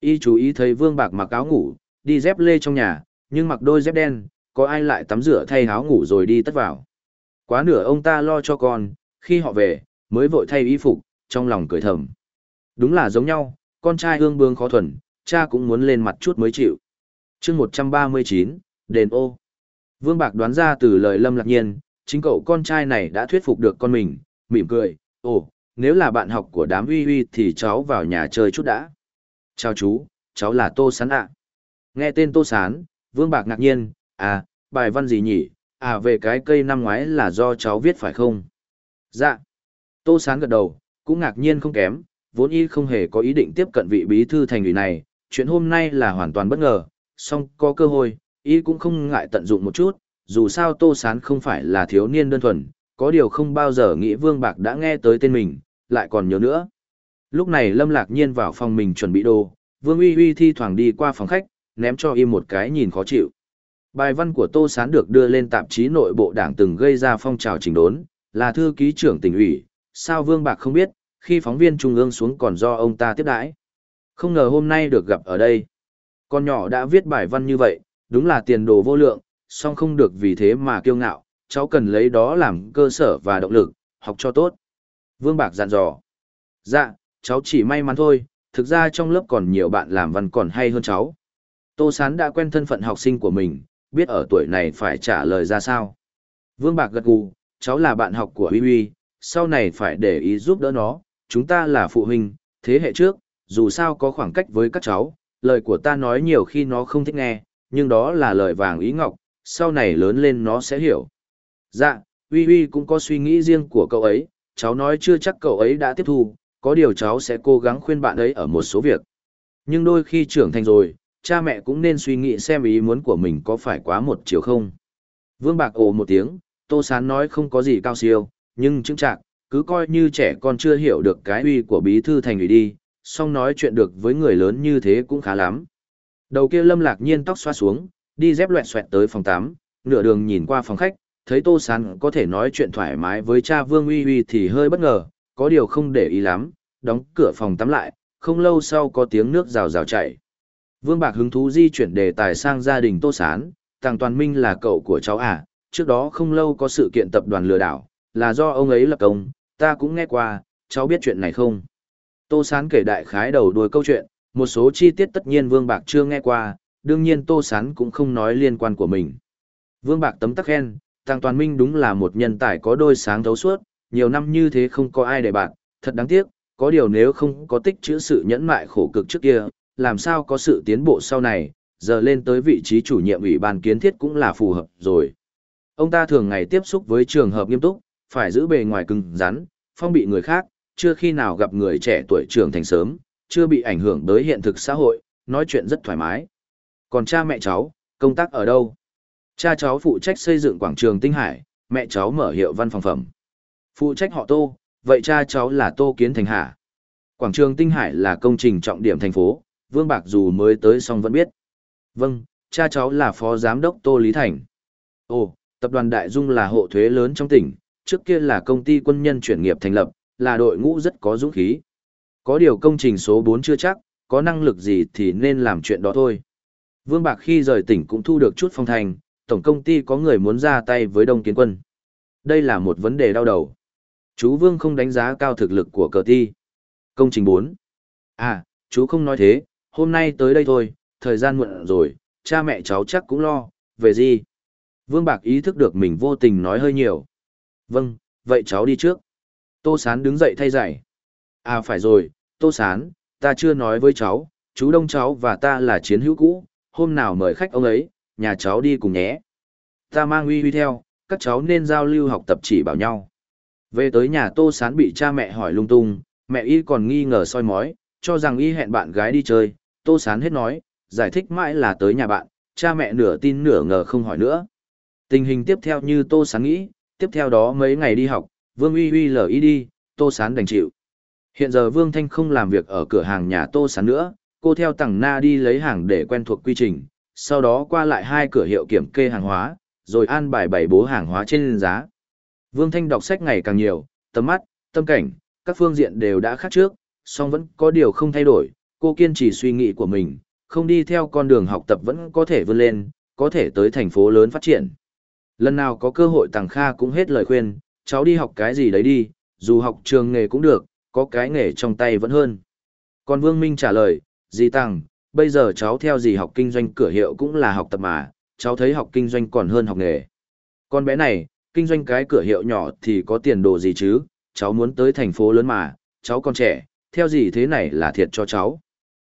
Y chú ý thấy Vương Bạc mặc áo ngủ, đi dép lê trong nhà, nhưng mặc đôi dép đen, có ai lại tắm rửa thay áo ngủ rồi đi tất vào. Quá nửa ông ta lo cho con, khi họ về, mới vội thay y phục, trong lòng cười thầm. Đúng là giống nhau, con trai hương bương khó thuần, cha cũng muốn lên mặt chút mới chịu. chương 139, đền ô. Vương Bạc đoán ra từ lời Lâm Lạc Nhiên, chính cậu con trai này đã thuyết phục được con mình, mỉm cười, ồ, nếu là bạn học của đám uy uy thì cháu vào nhà chơi chút đã. Chào chú, cháu là Tô Sán ạ. Nghe tên Tô Sán, Vương Bạc ngạc nhiên, à, bài văn gì nhỉ, à về cái cây năm ngoái là do cháu viết phải không? Dạ. Tô Sán gật đầu, cũng ngạc nhiên không kém, vốn y không hề có ý định tiếp cận vị bí thư thành ủy này, chuyện hôm nay là hoàn toàn bất ngờ, song có cơ hội, y cũng không ngại tận dụng một chút, dù sao Tô Sán không phải là thiếu niên đơn thuần, có điều không bao giờ nghĩ Vương Bạc đã nghe tới tên mình, lại còn nhớ nữa. Lúc này Lâm Lạc Nhiên vào phòng mình chuẩn bị đồ, Vương Uy Uy thi thoảng đi qua phòng khách, ném cho y một cái nhìn khó chịu. Bài văn của Tô Sán được đưa lên tạp chí nội bộ đảng từng gây ra phong trào chỉnh đốn, là thư ký trưởng tỉnh ủy, sao Vương Bạc không biết, khi phóng viên trung ương xuống còn do ông ta tiếp đãi. Không ngờ hôm nay được gặp ở đây. Con nhỏ đã viết bài văn như vậy, đúng là tiền đồ vô lượng, song không được vì thế mà kiêu ngạo, cháu cần lấy đó làm cơ sở và động lực, học cho tốt. Vương Bạc dặn dò. Dạ, cháu chỉ may mắn thôi, thực ra trong lớp còn nhiều bạn làm văn còn hay hơn cháu. Tô Sán đã quen thân phận học sinh của mình, biết ở tuổi này phải trả lời ra sao. Vương Bạc gật gù, cháu là bạn học của Huy Huy, sau này phải để ý giúp đỡ nó, chúng ta là phụ huynh, thế hệ trước, dù sao có khoảng cách với các cháu, lời của ta nói nhiều khi nó không thích nghe, nhưng đó là lời vàng ý ngọc, sau này lớn lên nó sẽ hiểu. Dạ, Huy Huy cũng có suy nghĩ riêng của cậu ấy, cháu nói chưa chắc cậu ấy đã tiếp thu, có điều cháu sẽ cố gắng khuyên bạn ấy ở một số việc. Nhưng đôi khi trưởng thành rồi, cha mẹ cũng nên suy nghĩ xem ý muốn của mình có phải quá một chiều không. Vương Bạc ồ một tiếng, Tô Sán nói không có gì cao siêu, nhưng chứng trạng, cứ coi như trẻ con chưa hiểu được cái uy của bí thư thành ủy đi, song nói chuyện được với người lớn như thế cũng khá lắm. Đầu kia lâm lạc nhiên tóc xoa xuống, đi dép loẹt xoẹt tới phòng 8, nửa đường nhìn qua phòng khách, thấy Tô Sán có thể nói chuyện thoải mái với cha Vương Uy Uy thì hơi bất ngờ, có điều không để ý lắm, đóng cửa phòng tắm lại, không lâu sau có tiếng nước rào rào chảy. Vương Bạc hứng thú di chuyển đề tài sang gia đình Tô Sán, Tàng Toàn Minh là cậu của cháu à, trước đó không lâu có sự kiện tập đoàn lừa đảo, là do ông ấy lập công, ta cũng nghe qua, cháu biết chuyện này không? Tô Sán kể đại khái đầu đuôi câu chuyện, một số chi tiết tất nhiên Vương Bạc chưa nghe qua, đương nhiên Tô Sán cũng không nói liên quan của mình. Vương Bạc tấm tắc khen, Tàng Toàn Minh đúng là một nhân tài có đôi sáng thấu suốt, nhiều năm như thế không có ai để bạn, thật đáng tiếc, có điều nếu không có tích chữ sự nhẫn mại khổ cực trước kia, làm sao có sự tiến bộ sau này, giờ lên tới vị trí chủ nhiệm ủy ban kiến thiết cũng là phù hợp rồi. Ông ta thường ngày tiếp xúc với trường hợp nghiêm túc, phải giữ bề ngoài cứng rắn, phong bị người khác, chưa khi nào gặp người trẻ tuổi trưởng thành sớm, chưa bị ảnh hưởng tới hiện thực xã hội, nói chuyện rất thoải mái. Còn cha mẹ cháu, công tác ở đâu? Cha cháu phụ trách xây dựng quảng trường Tinh Hải, mẹ cháu mở hiệu văn phòng phẩm. Phụ trách họ Tô, vậy cha cháu là Tô Kiến Thành Hà. Quảng trường Tinh Hải là công trình trọng điểm thành phố, Vương Bạc dù mới tới song vẫn biết. Vâng, cha cháu là phó giám đốc Tô Lý Thành. Ồ, tập đoàn Đại Dung là hộ thuế lớn trong tỉnh, trước kia là công ty quân nhân chuyển nghiệp thành lập, là đội ngũ rất có dũng khí. Có điều công trình số 4 chưa chắc, có năng lực gì thì nên làm chuyện đó thôi. Vương Bạc khi rời tỉnh cũng thu được chút phong thành, tổng công ty có người muốn ra tay với Đông Kiến Quân. Đây là một vấn đề đau đầu. Chú Vương không đánh giá cao thực lực của cờ ti. Công trình 4. À, chú không nói thế, hôm nay tới đây thôi, thời gian muộn rồi, cha mẹ cháu chắc cũng lo, về gì? Vương Bạc ý thức được mình vô tình nói hơi nhiều. Vâng, vậy cháu đi trước. Tô Sán đứng dậy thay giày. À phải rồi, Tô Sán, ta chưa nói với cháu, chú đông cháu và ta là chiến hữu cũ, hôm nào mời khách ông ấy, nhà cháu đi cùng nhé. Ta mang uy uy theo, các cháu nên giao lưu học tập chỉ bảo nhau. Về tới nhà Tô Sán bị cha mẹ hỏi lung tung, mẹ y còn nghi ngờ soi mói, cho rằng y hẹn bạn gái đi chơi, Tô Sán hết nói, giải thích mãi là tới nhà bạn, cha mẹ nửa tin nửa ngờ không hỏi nữa. Tình hình tiếp theo như Tô Sán nghĩ, tiếp theo đó mấy ngày đi học, Vương Uy Uy lờ ý đi, Tô Sán đành chịu. Hiện giờ Vương Thanh không làm việc ở cửa hàng nhà Tô Sán nữa, cô theo Tằng Na đi lấy hàng để quen thuộc quy trình, sau đó qua lại hai cửa hiệu kiểm kê hàng hóa, rồi an bài bày bố hàng hóa trên giá. Vương Thanh đọc sách ngày càng nhiều, tầm mắt, tâm cảnh, các phương diện đều đã khác trước, song vẫn có điều không thay đổi, cô kiên trì suy nghĩ của mình, không đi theo con đường học tập vẫn có thể vươn lên, có thể tới thành phố lớn phát triển. Lần nào có cơ hội Tằng Kha cũng hết lời khuyên, cháu đi học cái gì đấy đi, dù học trường nghề cũng được, có cái nghề trong tay vẫn hơn. Còn Vương Minh trả lời, dì Tằng, bây giờ cháu theo dì học kinh doanh cửa hiệu cũng là học tập mà, cháu thấy học kinh doanh còn hơn học nghề. Con bé này, kinh doanh cái cửa hiệu nhỏ thì có tiền đồ gì chứ, cháu muốn tới thành phố lớn mà, cháu còn trẻ, theo dì thế này là thiệt cho cháu.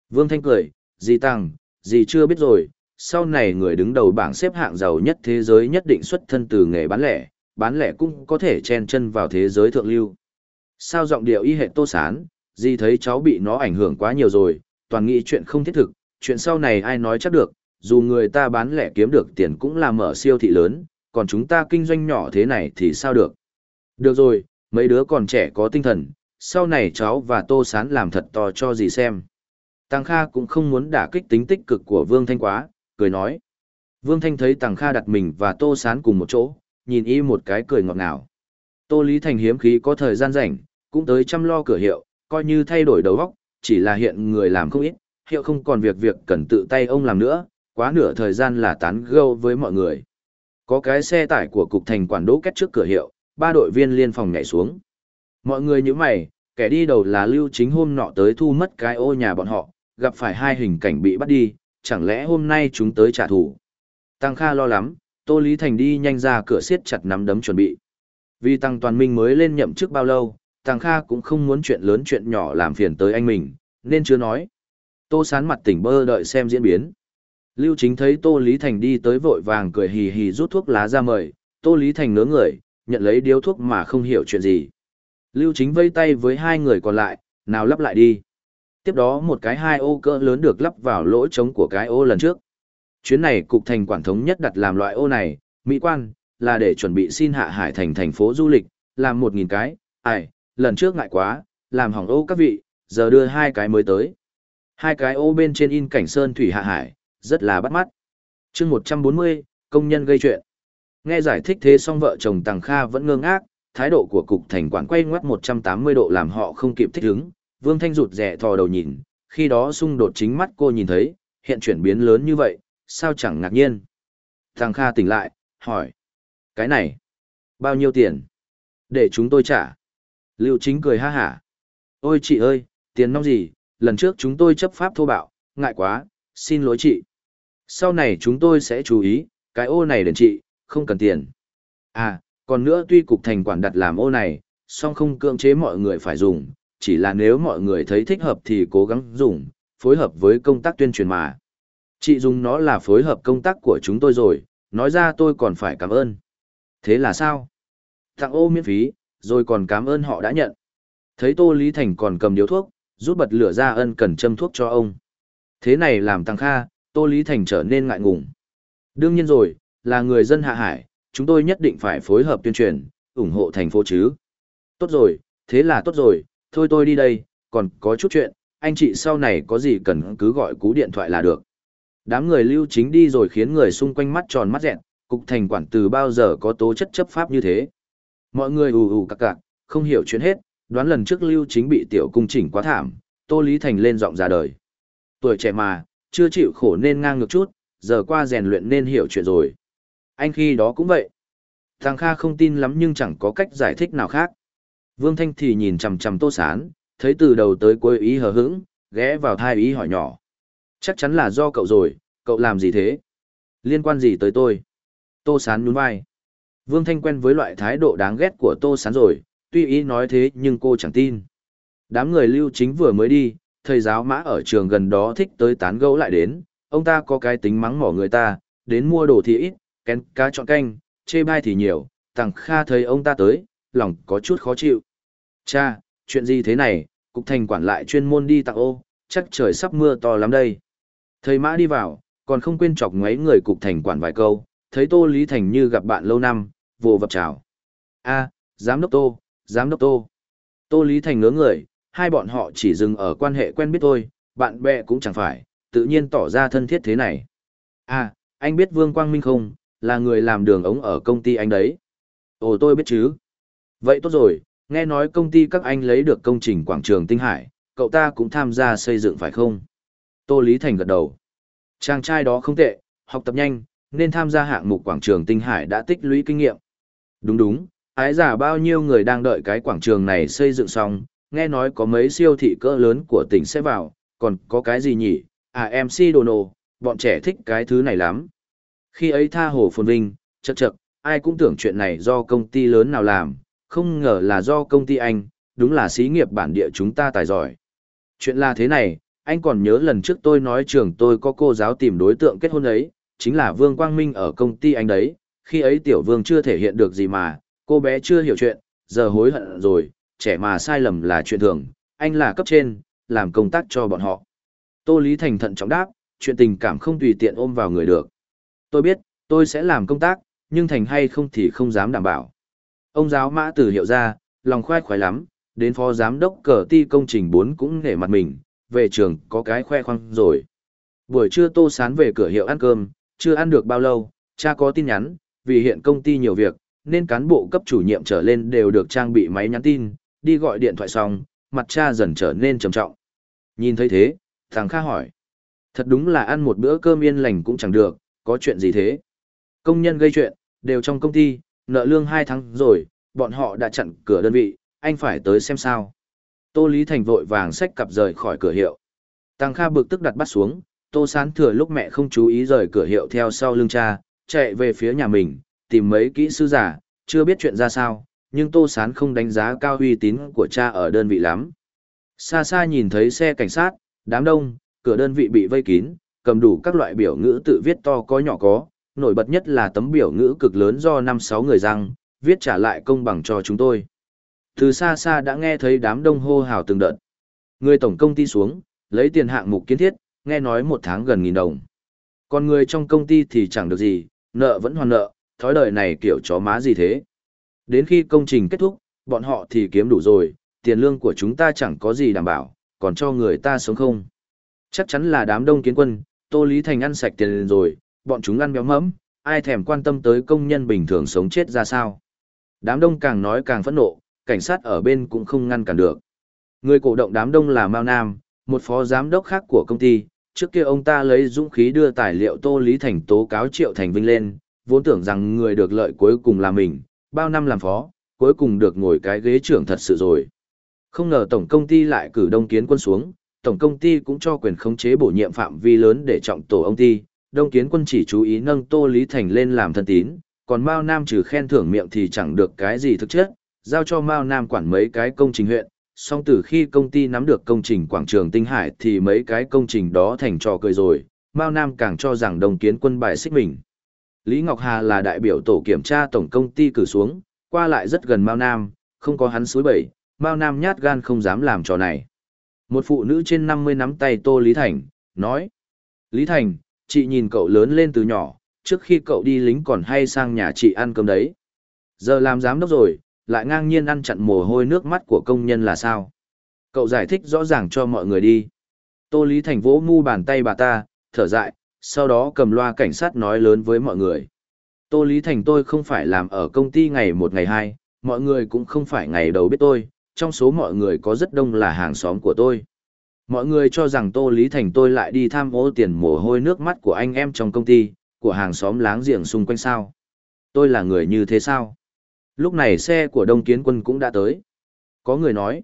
Vương Thanh cười, dì Tăng, dì chưa biết rồi, sau này người đứng đầu bảng xếp hạng giàu nhất thế giới nhất định xuất thân từ nghề bán lẻ, bán lẻ cũng có thể chen chân vào thế giới thượng lưu. Sao giọng điệu y hệ tô sán, gì thấy cháu bị nó ảnh hưởng quá nhiều rồi, toàn nghĩ chuyện không thiết thực, chuyện sau này ai nói chắc được, dù người ta bán lẻ kiếm được tiền cũng là mở siêu thị lớn, còn chúng ta kinh doanh nhỏ thế này thì sao được. Được rồi, mấy đứa còn trẻ có tinh thần, sau này cháu và Tô Sán làm thật to cho gì xem. Tăng Kha cũng không muốn đả kích tính tích cực của Vương Thanh quá, cười nói. Vương Thanh thấy Tằng Kha đặt mình và Tô Sán cùng một chỗ, nhìn y một cái cười ngọt ngào. Tô Lý Thành hiếm khí có thời gian rảnh, cũng tới chăm lo cửa hiệu, coi như thay đổi đầu óc, chỉ là hiện người làm không ít, hiệu không còn việc việc cần tự tay ông làm nữa, quá nửa thời gian là tán gẫu với mọi người. Có cái xe tải của cục thành quản đỗ kết trước cửa hiệu, ba đội viên liên phòng nhảy xuống. Mọi người như mày, kẻ đi đầu là lưu chính hôm nọ tới thu mất cái ô nhà bọn họ, gặp phải hai hình cảnh bị bắt đi, chẳng lẽ hôm nay chúng tới trả thù. Tăng Kha lo lắm, Tô Lý Thành đi nhanh ra cửa siết chặt nắm đấm chuẩn bị. Vì Tăng Toàn Minh mới lên nhậm chức bao lâu, Tăng Kha cũng không muốn chuyện lớn chuyện nhỏ làm phiền tới anh mình, nên chưa nói. Tô sán mặt tỉnh bơ đợi xem diễn biến. Lưu Chính thấy Tô Lý Thành đi tới vội vàng cười hì hì rút thuốc lá ra mời, Tô Lý Thành nướng người, nhận lấy điếu thuốc mà không hiểu chuyện gì. Lưu Chính vây tay với hai người còn lại, nào lắp lại đi. Tiếp đó một cái hai ô cỡ lớn được lắp vào lỗ trống của cái ô lần trước. Chuyến này cục thành quản thống nhất đặt làm loại ô này, mỹ quan, là để chuẩn bị xin hạ hải thành thành phố du lịch, làm một nghìn cái, ai, lần trước ngại quá, làm hỏng ô các vị, giờ đưa hai cái mới tới. Hai cái ô bên trên in cảnh sơn thủy hạ hải, rất là bắt mắt. chương 140, công nhân gây chuyện. Nghe giải thích thế xong vợ chồng Tằng Kha vẫn ngơ ngác, thái độ của cục thành quản quay ngoắt 180 độ làm họ không kịp thích ứng. Vương Thanh rụt rẻ thò đầu nhìn, khi đó xung đột chính mắt cô nhìn thấy, hiện chuyển biến lớn như vậy, sao chẳng ngạc nhiên. Thằng Kha tỉnh lại, hỏi. Cái này, bao nhiêu tiền? Để chúng tôi trả. Lưu Chính cười ha hả. Ôi chị ơi, tiền nong gì, lần trước chúng tôi chấp pháp thô bạo, ngại quá, xin lỗi chị. Sau này chúng tôi sẽ chú ý, cái ô này đến chị, không cần tiền. À, còn nữa tuy cục thành quản đặt làm ô này, song không cưỡng chế mọi người phải dùng, chỉ là nếu mọi người thấy thích hợp thì cố gắng dùng, phối hợp với công tác tuyên truyền mà. Chị dùng nó là phối hợp công tác của chúng tôi rồi, nói ra tôi còn phải cảm ơn. Thế là sao? Tặng ô miễn phí, rồi còn cảm ơn họ đã nhận. Thấy Tô Lý Thành còn cầm điếu thuốc, rút bật lửa ra ân cần châm thuốc cho ông. Thế này làm tăng kha, Tô Lý Thành trở nên ngại ngùng. Đương nhiên rồi, là người dân hạ hải, chúng tôi nhất định phải phối hợp tuyên truyền, ủng hộ thành phố chứ. Tốt rồi, thế là tốt rồi, thôi tôi đi đây, còn có chút chuyện, anh chị sau này có gì cần cứ gọi cú điện thoại là được. Đám người lưu chính đi rồi khiến người xung quanh mắt tròn mắt dẹn, cục thành quản từ bao giờ có tố chất chấp pháp như thế. Mọi người ù ù cặc cặc, không hiểu chuyện hết, đoán lần trước lưu chính bị tiểu cung chỉnh quá thảm, Tô Lý Thành lên giọng ra đời. Tuổi trẻ mà, chưa chịu khổ nên ngang ngược chút, giờ qua rèn luyện nên hiểu chuyện rồi. Anh khi đó cũng vậy. Thằng Kha không tin lắm nhưng chẳng có cách giải thích nào khác. Vương Thanh thì nhìn chằm chằm Tô Sán, thấy từ đầu tới cuối ý hờ hững, ghé vào thai ý hỏi nhỏ. Chắc chắn là do cậu rồi, cậu làm gì thế? Liên quan gì tới tôi? Tô Sán nhún vai. Vương Thanh quen với loại thái độ đáng ghét của Tô Sán rồi, tuy ý nói thế nhưng cô chẳng tin. Đám người lưu chính vừa mới đi, thầy giáo mã ở trường gần đó thích tới tán gẫu lại đến, ông ta có cái tính mắng mỏ người ta, đến mua đồ thì ít, kén cá chọn canh, chê bai thì nhiều, Tằng Kha thấy ông ta tới, lòng có chút khó chịu. Cha, chuyện gì thế này, cục thành quản lại chuyên môn đi tặng ô, chắc trời sắp mưa to lắm đây. Thầy mã đi vào, còn không quên chọc ngoáy người cục thành quản vài câu, thấy Tô Lý Thành như gặp bạn lâu năm, vồ vập chào. a giám đốc Tô, giám đốc Tô. Tô Lý Thành ngớ người, hai bọn họ chỉ dừng ở quan hệ quen biết thôi, bạn bè cũng chẳng phải, tự nhiên tỏ ra thân thiết thế này. À, anh biết Vương Quang Minh không, là người làm đường ống ở công ty anh đấy. Ồ tôi biết chứ. Vậy tốt rồi, nghe nói công ty các anh lấy được công trình quảng trường Tinh Hải, cậu ta cũng tham gia xây dựng phải không? Tô Lý Thành gật đầu. Chàng trai đó không tệ, học tập nhanh, nên tham gia hạng mục quảng trường Tinh Hải đã tích lũy kinh nghiệm. Đúng đúng, ái giả bao nhiêu người đang đợi cái quảng trường này xây dựng xong, nghe nói có mấy siêu thị cỡ lớn của tỉnh sẽ vào, còn có cái gì nhỉ? À MC Đồ bọn trẻ thích cái thứ này lắm. Khi ấy tha hồ phồn vinh, chật chật, ai cũng tưởng chuyện này do công ty lớn nào làm, không ngờ là do công ty anh, đúng là xí nghiệp bản địa chúng ta tài giỏi. Chuyện là thế này, anh còn nhớ lần trước tôi nói trường tôi có cô giáo tìm đối tượng kết hôn ấy, chính là Vương Quang Minh ở công ty anh đấy, khi ấy tiểu vương chưa thể hiện được gì mà, cô bé chưa hiểu chuyện, giờ hối hận rồi, trẻ mà sai lầm là chuyện thường, anh là cấp trên, làm công tác cho bọn họ. Tô Lý Thành thận trọng đáp, chuyện tình cảm không tùy tiện ôm vào người được. Tôi biết, tôi sẽ làm công tác, nhưng thành hay không thì không dám đảm bảo. Ông giáo mã tử hiệu ra, lòng khoe khoái lắm, đến phó giám đốc cờ ti công trình 4 cũng nể mặt mình, về trường có cái khoe khoang rồi. Buổi trưa tô sán về cửa hiệu ăn cơm, chưa ăn được bao lâu, cha có tin nhắn, vì hiện công ty nhiều việc, nên cán bộ cấp chủ nhiệm trở lên đều được trang bị máy nhắn tin, đi gọi điện thoại xong, mặt cha dần trở nên trầm trọng. Nhìn thấy thế, thằng Kha hỏi. Thật đúng là ăn một bữa cơm yên lành cũng chẳng được, có chuyện gì thế? Công nhân gây chuyện, đều trong công ty, nợ lương 2 tháng rồi, bọn họ đã chặn cửa đơn vị, anh phải tới xem sao. Tô Lý Thành vội vàng xách cặp rời khỏi cửa hiệu. Tăng Kha bực tức đặt bắt xuống, Tô Sán thừa lúc mẹ không chú ý rời cửa hiệu theo sau lưng cha, chạy về phía nhà mình, tìm mấy kỹ sư giả, chưa biết chuyện ra sao, nhưng Tô Sán không đánh giá cao uy tín của cha ở đơn vị lắm. Xa xa nhìn thấy xe cảnh sát, đám đông, cửa đơn vị bị vây kín, cầm đủ các loại biểu ngữ tự viết to có nhỏ có, nổi bật nhất là tấm biểu ngữ cực lớn do 5-6 người răng, viết trả lại công bằng cho chúng tôi. Từ xa xa đã nghe thấy đám đông hô hào từng đợt. Người tổng công ty xuống, lấy tiền hạng mục kiến thiết, nghe nói một tháng gần nghìn đồng. Còn người trong công ty thì chẳng được gì, nợ vẫn hoàn nợ, thói đời này kiểu chó má gì thế. Đến khi công trình kết thúc, bọn họ thì kiếm đủ rồi, tiền lương của chúng ta chẳng có gì đảm bảo, còn cho người ta sống không. Chắc chắn là đám đông kiến quân, Tô Lý Thành ăn sạch tiền rồi, bọn chúng ăn béo mẫm, ai thèm quan tâm tới công nhân bình thường sống chết ra sao. Đám đông càng nói càng phẫn nộ, cảnh sát ở bên cũng không ngăn cản được. Người cổ động đám đông là Mao Nam, một phó giám đốc khác của công ty, trước kia ông ta lấy dũng khí đưa tài liệu Tô Lý Thành tố cáo Triệu Thành Vinh lên, vốn tưởng rằng người được lợi cuối cùng là mình, bao năm làm phó, cuối cùng được ngồi cái ghế trưởng thật sự rồi. Không ngờ tổng công ty lại cử đông kiến quân xuống, tổng công ty cũng cho quyền khống chế bổ nhiệm phạm vi lớn để trọng tổ ông ty. Đông kiến quân chỉ chú ý nâng Tô Lý Thành lên làm thân tín, còn Mao Nam trừ khen thưởng miệng thì chẳng được cái gì thực chất, giao cho Mao Nam quản mấy cái công trình huyện. Song từ khi công ty nắm được công trình quảng trường Tinh Hải thì mấy cái công trình đó thành trò cười rồi, Mao Nam càng cho rằng Đông kiến quân bài xích mình. Lý Ngọc Hà là đại biểu tổ kiểm tra tổng công ty cử xuống, qua lại rất gần Mao Nam, không có hắn suối bẩy, Mao Nam nhát gan không dám làm trò này. Một phụ nữ trên 50 nắm tay Tô Lý Thành, nói. Lý Thành, chị nhìn cậu lớn lên từ nhỏ, trước khi cậu đi lính còn hay sang nhà chị ăn cơm đấy. Giờ làm giám đốc rồi, lại ngang nhiên ăn chặn mồ hôi nước mắt của công nhân là sao? Cậu giải thích rõ ràng cho mọi người đi. Tô Lý Thành vỗ mu bàn tay bà ta, thở dại, sau đó cầm loa cảnh sát nói lớn với mọi người. Tô Lý Thành tôi không phải làm ở công ty ngày một ngày hai, mọi người cũng không phải ngày đầu biết tôi, trong số mọi người có rất đông là hàng xóm của tôi. Mọi người cho rằng Tô Lý Thành tôi lại đi tham ô tiền mồ hôi nước mắt của anh em trong công ty, của hàng xóm láng giềng xung quanh sao. Tôi là người như thế sao? Lúc này xe của Đông Kiến Quân cũng đã tới. Có người nói,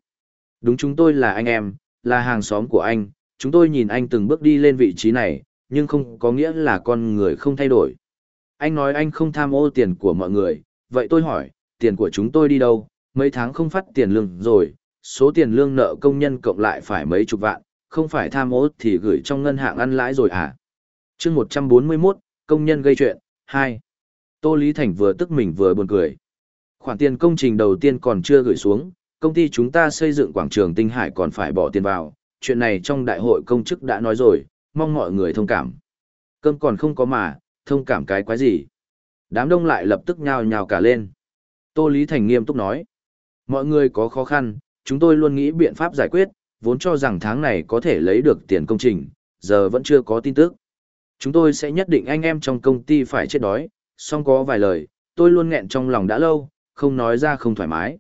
đúng chúng tôi là anh em, là hàng xóm của anh, chúng tôi nhìn anh từng bước đi lên vị trí này, nhưng không có nghĩa là con người không thay đổi. Anh nói anh không tham ô tiền của mọi người, vậy tôi hỏi, tiền của chúng tôi đi đâu, mấy tháng không phát tiền lương rồi, số tiền lương nợ công nhân cộng lại phải mấy chục vạn, không phải tham ô thì gửi trong ngân hàng ăn lãi rồi à? chương 141, công nhân gây chuyện, 2. Tô Lý Thành vừa tức mình vừa buồn cười. Khoản tiền công trình đầu tiên còn chưa gửi xuống, công ty chúng ta xây dựng quảng trường Tinh Hải còn phải bỏ tiền vào, chuyện này trong đại hội công chức đã nói rồi, mong mọi người thông cảm. Cơm còn không có mà, thông cảm cái quái gì. Đám đông lại lập tức nhào nhào cả lên. Tô Lý Thành nghiêm túc nói. Mọi người có khó khăn, chúng tôi luôn nghĩ biện pháp giải quyết, vốn cho rằng tháng này có thể lấy được tiền công trình, giờ vẫn chưa có tin tức. Chúng tôi sẽ nhất định anh em trong công ty phải chết đói, song có vài lời, tôi luôn nghẹn trong lòng đã lâu, không nói ra không thoải mái.